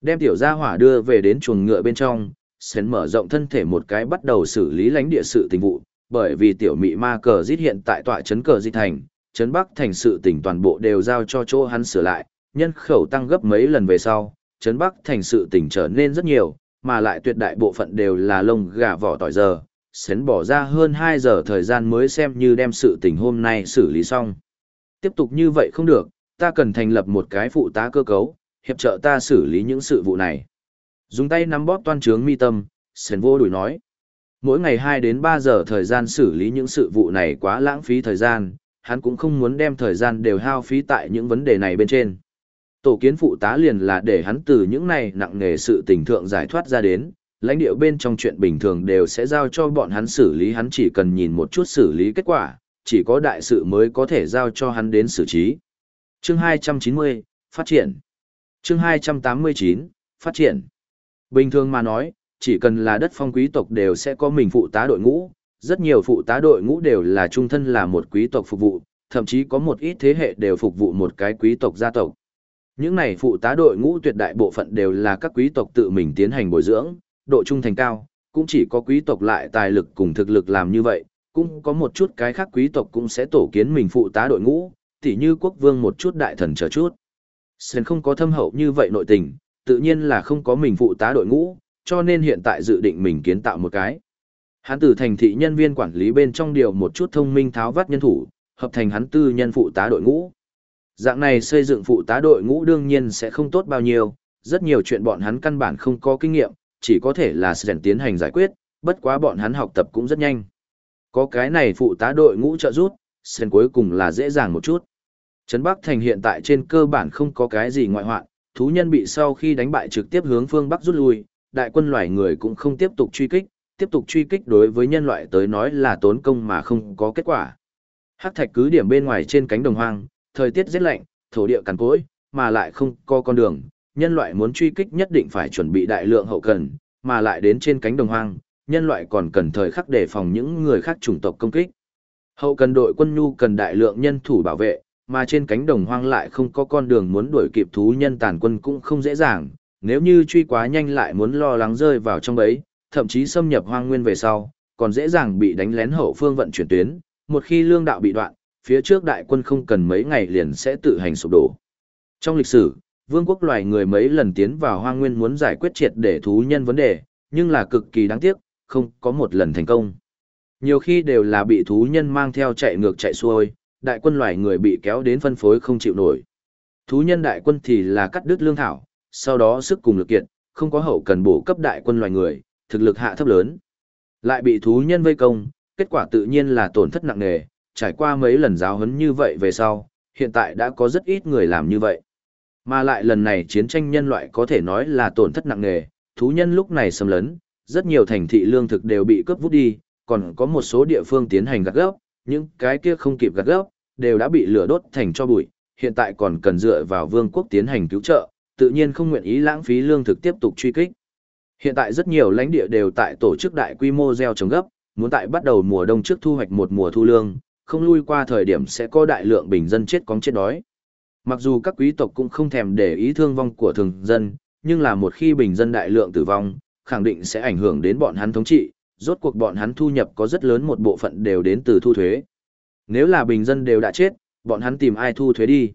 Đem tiểu gia hỏa đưa về đến chuồng ngựa bên trong, sến mở rộng thân thể một cái bắt đầu xử lý lãnh địa sự tình vụ, bởi vì tiểu mị ma cờ giết hiện tại tọa trấn cờ di thành, trấn bắc thành sự tỉnh toàn bộ đều giao cho chỗ hắn sửa lại, nhân khẩu tăng gấp mấy lần về sau, trấn bắc thành sự tỉnh trở nên rất nhiều, mà lại tuyệt đại bộ phận đều là lông gà vỏ tỏi giờ, sến bỏ ra hơn 2 giờ thời gian mới xem như đem sự tình hôm nay xử lý xong. Tiếp tục như vậy không được, ta cần thành lập một cái phụ tá cơ cấu, hiệp trợ ta xử lý những sự vụ này. Dùng tay nắm bóp toan trướng mi tâm, Sến vô đuổi nói. Mỗi ngày 2 đến 3 giờ thời gian xử lý những sự vụ này quá lãng phí thời gian, hắn cũng không muốn đem thời gian đều hao phí tại những vấn đề này bên trên. Tổ kiến phụ tá liền là để hắn từ những này nặng nghề sự tình thượng giải thoát ra đến, lãnh địa bên trong chuyện bình thường đều sẽ giao cho bọn hắn xử lý hắn chỉ cần nhìn một chút xử lý kết quả, chỉ có đại sự mới có thể giao cho hắn đến xử trí. Chương 290, Phát triển Chương 289, Phát triển Bình thường mà nói, chỉ cần là đất phong quý tộc đều sẽ có mình phụ tá đội ngũ, rất nhiều phụ tá đội ngũ đều là trung thân là một quý tộc phục vụ, thậm chí có một ít thế hệ đều phục vụ một cái quý tộc gia tộc. Những này phụ tá đội ngũ tuyệt đại bộ phận đều là các quý tộc tự mình tiến hành bồi dưỡng, độ trung thành cao, cũng chỉ có quý tộc lại tài lực cùng thực lực làm như vậy, cũng có một chút cái khác quý tộc cũng sẽ tổ kiến mình phụ tá đội ngũ, tỉ như quốc vương một chút đại thần chờ chút. Sen không có thâm hậu như vậy nội tình, tự nhiên là không có mình phụ tá đội ngũ, cho nên hiện tại dự định mình kiến tạo một cái. Hắn từ thành thị nhân viên quản lý bên trong điều một chút thông minh tháo vắt nhân thủ, hợp thành hắn tư nhân phụ tá đội ngũ. Dạng này xây dựng phụ tá đội ngũ đương nhiên sẽ không tốt bao nhiêu, rất nhiều chuyện bọn hắn căn bản không có kinh nghiệm, chỉ có thể là sẽ tiến hành giải quyết, bất quá bọn hắn học tập cũng rất nhanh. Có cái này phụ tá đội ngũ trợ rút, sen cuối cùng là dễ dàng một chút. Trấn Bắc Thành hiện tại trên cơ bản không có cái gì ngoại hoạn, thú nhân bị sau khi đánh bại trực tiếp hướng phương Bắc rút lui, đại quân loài người cũng không tiếp tục truy kích, tiếp tục truy kích đối với nhân loại tới nói là tốn công mà không có kết quả. Hắc thạch cứ điểm bên ngoài trên cánh đồng hoang, thời tiết rất lạnh, thổ địa cằn cỗi, mà lại không có con đường, nhân loại muốn truy kích nhất định phải chuẩn bị đại lượng hậu cần, mà lại đến trên cánh đồng hoang, nhân loại còn cần thời khắc đề phòng những người khác chủng tộc công kích. Hậu cần đội quân nhu cần đại lượng nhân thủ bảo vệ, mà trên cánh đồng hoang lại không có con đường muốn đuổi kịp thú nhân tàn quân cũng không dễ dàng, nếu như truy quá nhanh lại muốn lo lắng rơi vào trong bẫy, thậm chí xâm nhập hoang nguyên về sau, còn dễ dàng bị đánh lén hậu phương vận chuyển tuyến, một khi lương đạo bị đoạn, phía trước đại quân không cần mấy ngày liền sẽ tự hành sụp đổ. Trong lịch sử, vương quốc loài người mấy lần tiến vào hoang nguyên muốn giải quyết triệt để thú nhân vấn đề, nhưng là cực kỳ đáng tiếc, không có một lần thành công. Nhiều khi đều là bị thú nhân mang theo chạy ngược chạy xuôi, đại quân loài người bị kéo đến phân phối không chịu nổi. Thú nhân đại quân thì là cắt đứt lương thảo, sau đó sức cùng lực kiện, không có hậu cần bổ cấp đại quân loài người, thực lực hạ thấp lớn. Lại bị thú nhân vây công, kết quả tự nhiên là tổn thất nặng nề, trải qua mấy lần giáo huấn như vậy về sau, hiện tại đã có rất ít người làm như vậy. Mà lại lần này chiến tranh nhân loại có thể nói là tổn thất nặng nề, thú nhân lúc này xâm lấn, rất nhiều thành thị lương thực đều bị cướp vút đi, còn có một số địa phương tiến hành gạt gốc, những cái kia không kịp gạt gốc, đều đã bị lửa đốt thành cho bụi, hiện tại còn cần dựa vào vương quốc tiến hành cứu trợ, tự nhiên không nguyện ý lãng phí lương thực tiếp tục truy kích. Hiện tại rất nhiều lãnh địa đều tại tổ chức đại quy mô gieo trồng gấp, muốn tại bắt đầu mùa đông trước thu hoạch một mùa thu lương, không lui qua thời điểm sẽ có đại lượng bình dân chết cóng chết đói. Mặc dù các quý tộc cũng không thèm để ý thương vong của thường dân, nhưng là một khi bình dân đại lượng tử vong, khẳng định sẽ ảnh hưởng đến bọn hắn thống trị, rốt cuộc bọn hắn thu nhập có rất lớn một bộ phận đều đến từ thu thuế. Nếu là bình dân đều đã chết, bọn hắn tìm ai thu thuế đi.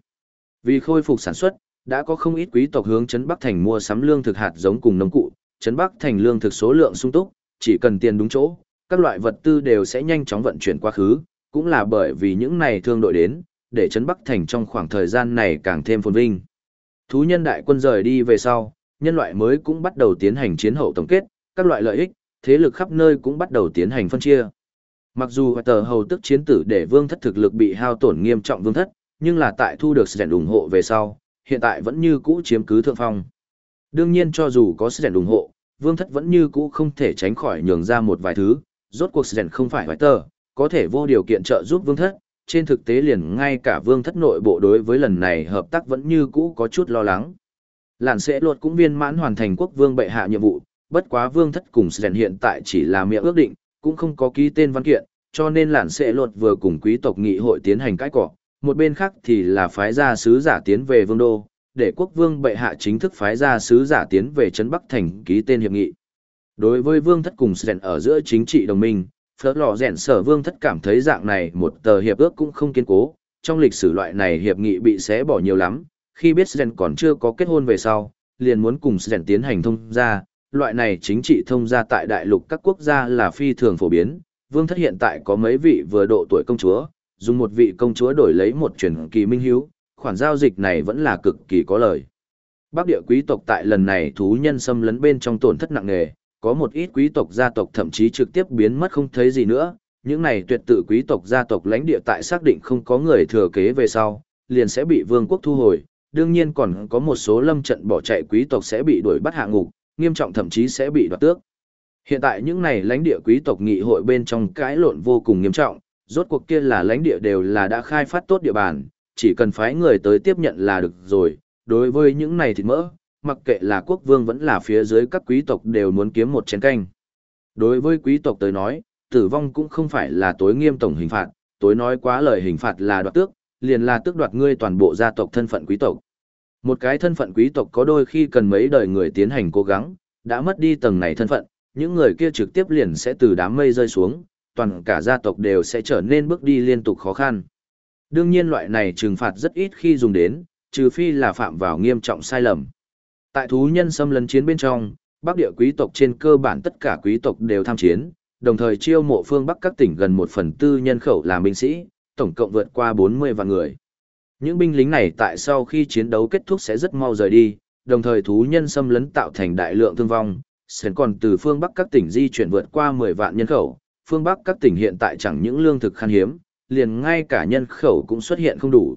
Vì khôi phục sản xuất, đã có không ít quý tộc hướng Trấn Bắc Thành mua sắm lương thực hạt giống cùng nông cụ, Trấn Bắc Thành lương thực số lượng sung túc, chỉ cần tiền đúng chỗ, các loại vật tư đều sẽ nhanh chóng vận chuyển qua khứ, cũng là bởi vì những này thương đội đến, để Trấn Bắc Thành trong khoảng thời gian này càng thêm phồn vinh. Thú nhân đại quân rời đi về sau, nhân loại mới cũng bắt đầu tiến hành chiến hậu tổng kết, các loại lợi ích, thế lực khắp nơi cũng bắt đầu tiến hành phân chia. Mặc dù tờ hầu tức chiến tử để vương thất thực lực bị hao tổn nghiêm trọng vương thất, nhưng là tại thu được sự ủng hộ về sau, hiện tại vẫn như cũ chiếm cứ thượng phong. Đương nhiên cho dù có sự ủng hộ, vương thất vẫn như cũ không thể tránh khỏi nhường ra một vài thứ, rốt cuộc sự không phải vài tờ, có thể vô điều kiện trợ giúp vương thất, trên thực tế liền ngay cả vương thất nội bộ đối với lần này hợp tác vẫn như cũ có chút lo lắng. Lạn sẽ luật cũng viên mãn hoàn thành quốc vương bệ hạ nhiệm vụ, bất quá vương thất cùng Sren hiện tại chỉ là miệng ước định, cũng không có ký tên văn kiện, cho nên lạn sẽ luật vừa cùng quý tộc nghị hội tiến hành cãi cọ, một bên khác thì là phái gia sứ giả tiến về vương đô, để quốc vương bệ hạ chính thức phái ra sứ giả tiến về trấn Bắc Thành ký tên hiệp nghị. Đối với vương thất cùng Sren ở giữa chính trị đồng minh, phớt lò rèn sở vương thất cảm thấy dạng này một tờ hiệp ước cũng không kiên cố, trong lịch sử loại này hiệp nghị bị xé bỏ nhiều lắm, khi biết Sren còn chưa có kết hôn về sau, liền muốn cùng Sren tiến hành thông gia, loại này chính trị thông gia tại đại lục các quốc gia là phi thường phổ biến, vương thất hiện tại có mấy vị vừa độ tuổi công chúa, dùng một vị công chúa đổi lấy một truyền kỳ minh hiếu, khoản giao dịch này vẫn là cực kỳ có lời. Bắc địa quý tộc tại lần này thú nhân xâm lấn bên trong tổn thất nặng nề, có một ít quý tộc gia tộc thậm chí trực tiếp biến mất không thấy gì nữa, những này tuyệt tự quý tộc gia tộc lãnh địa tại xác định không có người thừa kế về sau, liền sẽ bị vương quốc thu hồi, đương nhiên còn có một số lâm trận bỏ chạy quý tộc sẽ bị đuổi bắt hạ ngục, nghiêm trọng thậm chí sẽ bị đoạt tước. Hiện tại những này lãnh địa quý tộc nghị hội bên trong cãi lộn vô cùng nghiêm trọng, rốt cuộc kia là lãnh địa đều là đã khai phát tốt địa bàn, chỉ cần phái người tới tiếp nhận là được rồi, đối với những này thịt mỡ, mặc kệ là quốc vương vẫn là phía dưới các quý tộc đều muốn kiếm một chén canh. Đối với quý tộc tới nói, tử vong cũng không phải là tối nghiêm tổng hình phạt, tối nói quá lời hình phạt là đoạt tước, liền là tước đoạt ngươi toàn bộ gia tộc thân phận quý tộc. Một cái thân phận quý tộc có đôi khi cần mấy đời người tiến hành cố gắng, đã mất đi tầng này thân phận, những người kia trực tiếp liền sẽ từ đám mây rơi xuống, toàn cả gia tộc đều sẽ trở nên bước đi liên tục khó khăn. Đương nhiên loại này trừng phạt rất ít khi dùng đến, trừ phi là phạm vào nghiêm trọng sai lầm. Tại thú nhân xâm lấn chiến bên trong, Bắc địa quý tộc trên cơ bản tất cả quý tộc đều tham chiến, đồng thời chiêu mộ phương Bắc các tỉnh gần một phần tư nhân khẩu làm binh sĩ, tổng cộng vượt qua 40 vạn người. Những binh lính này tại sau khi chiến đấu kết thúc sẽ rất mau rời đi, đồng thời thú nhân xâm lấn tạo thành đại lượng thương vong, sến còn từ phương Bắc các tỉnh di chuyển vượt qua 10 vạn nhân khẩu, phương Bắc các tỉnh hiện tại chẳng những lương thực khan hiếm, liền ngay cả nhân khẩu cũng xuất hiện không đủ.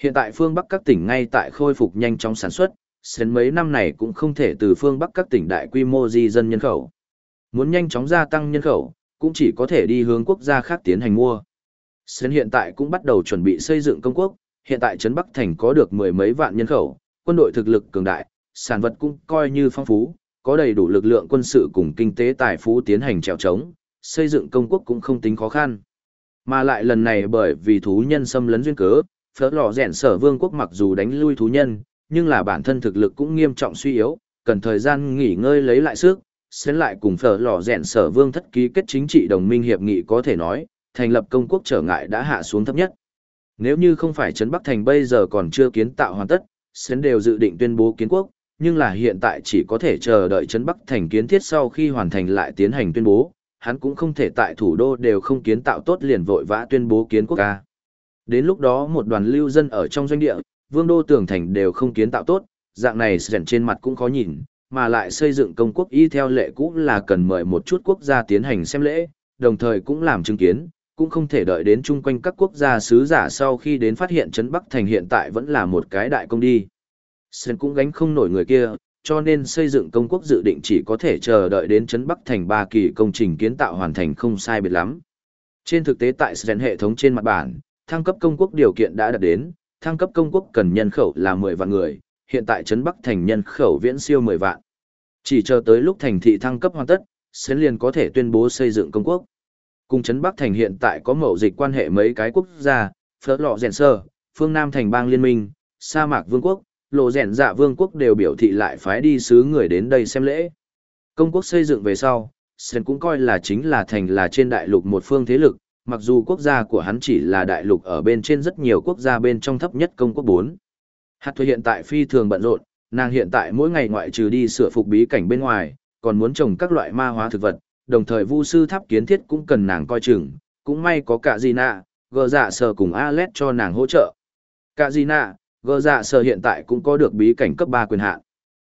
Hiện tại phương Bắc các tỉnh ngay tại khôi phục nhanh chóng sản xuất, sến mấy năm này cũng không thể từ phương Bắc các tỉnh đại quy mô di dân nhân khẩu. Muốn nhanh chóng gia tăng nhân khẩu, cũng chỉ có thể đi hướng quốc gia khác tiến hành mua. Sến hiện tại cũng bắt đầu chuẩn bị xây dựng công quốc, hiện tại Trấn Bắc Thành có được mười mấy vạn nhân khẩu, quân đội thực lực cường đại, sản vật cũng coi như phong phú, có đầy đủ lực lượng quân sự cùng kinh tế tài phú tiến hành trèo trống, xây dựng công quốc cũng không tính khó khăn. Mà lại lần này bởi vì thú nhân xâm lấn duyên cớ, phở lò rèn sở vương quốc mặc dù đánh lui thú nhân, nhưng là bản thân thực lực cũng nghiêm trọng suy yếu, cần thời gian nghỉ ngơi lấy lại sức, sẽ lại cùng phở lò rèn sở vương thất ký kết chính trị đồng minh hiệp nghị có thể nói, thành lập công quốc trở ngại đã hạ xuống thấp nhất. Nếu như không phải Trấn Bắc Thành bây giờ còn chưa kiến tạo hoàn tất, Sến đều dự định tuyên bố kiến quốc, nhưng là hiện tại chỉ có thể chờ đợi Trấn Bắc Thành kiến thiết sau khi hoàn thành lại tiến hành tuyên bố, hắn cũng không thể tại thủ đô đều không kiến tạo tốt liền vội vã tuyên bố kiến quốc ca. Đến lúc đó một đoàn lưu dân ở trong doanh địa, vương đô tường thành đều không kiến tạo tốt, dạng này sẻn trên mặt cũng khó nhìn, mà lại xây dựng công quốc y theo lệ cũ là cần mời một chút quốc gia tiến hành xem lễ, đồng thời cũng làm chứng kiến, cũng không thể đợi đến chung quanh các quốc gia sứ giả sau khi đến phát hiện Trấn Bắc Thành hiện tại vẫn là một cái đại công đi. Sơn cũng gánh không nổi người kia, cho nên xây dựng công quốc dự định chỉ có thể chờ đợi đến Trấn Bắc Thành ba kỳ công trình kiến tạo hoàn thành không sai biệt lắm. Trên thực tế tại Sren hệ thống trên mặt bản, thăng cấp công quốc điều kiện đã đạt đến, thăng cấp công quốc cần nhân khẩu là 10 vạn người, hiện tại Trấn Bắc thành nhân khẩu viễn siêu 10 vạn. Chỉ chờ tới lúc thành thị thăng cấp hoàn tất, sẽ liền có thể tuyên bố xây dựng công quốc. Cùng Trấn Bắc Thành hiện tại có mậu dịch quan hệ mấy cái quốc gia, Phớt Lọ Rèn Sơ, phương Nam Thành bang liên minh, sa mạc vương quốc, lộ rèn dạ vương quốc đều biểu thị lại phái đi sứ người đến đây xem lễ. Công quốc xây dựng về sau, sơn cũng coi là chính là thành là trên đại lục một phương thế lực, mặc dù quốc gia của hắn chỉ là đại lục ở bên trên rất nhiều quốc gia bên trong thấp nhất công quốc 4. Hạt thuê hiện tại phi thường bận rộn, nàng hiện tại mỗi ngày ngoại trừ đi sửa phục bí cảnh bên ngoài, còn muốn trồng các loại ma hóa thực vật, đồng thời vu sư tháp kiến thiết cũng cần nàng coi chừng, cũng may có cả gì nạ, gờ dạ sở cùng Alet cho nàng hỗ trợ. Cả gì nạ, gờ dạ sở hiện tại cũng có được bí cảnh cấp ba quyền hạn.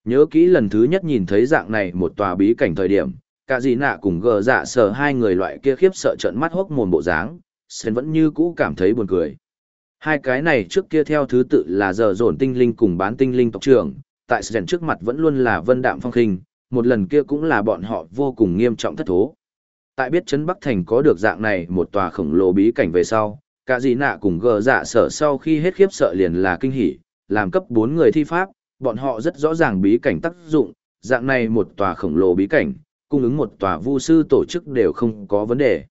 Nhớ kỹ lần thứ nhất nhìn thấy dạng này một tòa bí cảnh thời điểm, cả dì nạ cùng gờ dạ sở hai người loại kia khiếp sợ trận mắt hốc mồm bộ dáng, Sen vẫn như cũ cảm thấy buồn cười. Hai cái này trước kia theo thứ tự là giờ dồn tinh linh cùng bán tinh linh tộc trưởng, tại Sen trước mặt vẫn luôn là vân đạm phong khinh, một lần kia cũng là bọn họ vô cùng nghiêm trọng thất thố. Tại biết Trấn Bắc Thành có được dạng này một tòa khổng lồ bí cảnh về sau, cả gì nạ cùng gờ dạ sở sau khi hết khiếp sợ liền là kinh hỉ, làm cấp 4 người thi pháp, bọn họ rất rõ ràng bí cảnh tác dụng, dạng này một tòa khổng lồ bí cảnh, cung ứng một tòa vu sư tổ chức đều không có vấn đề.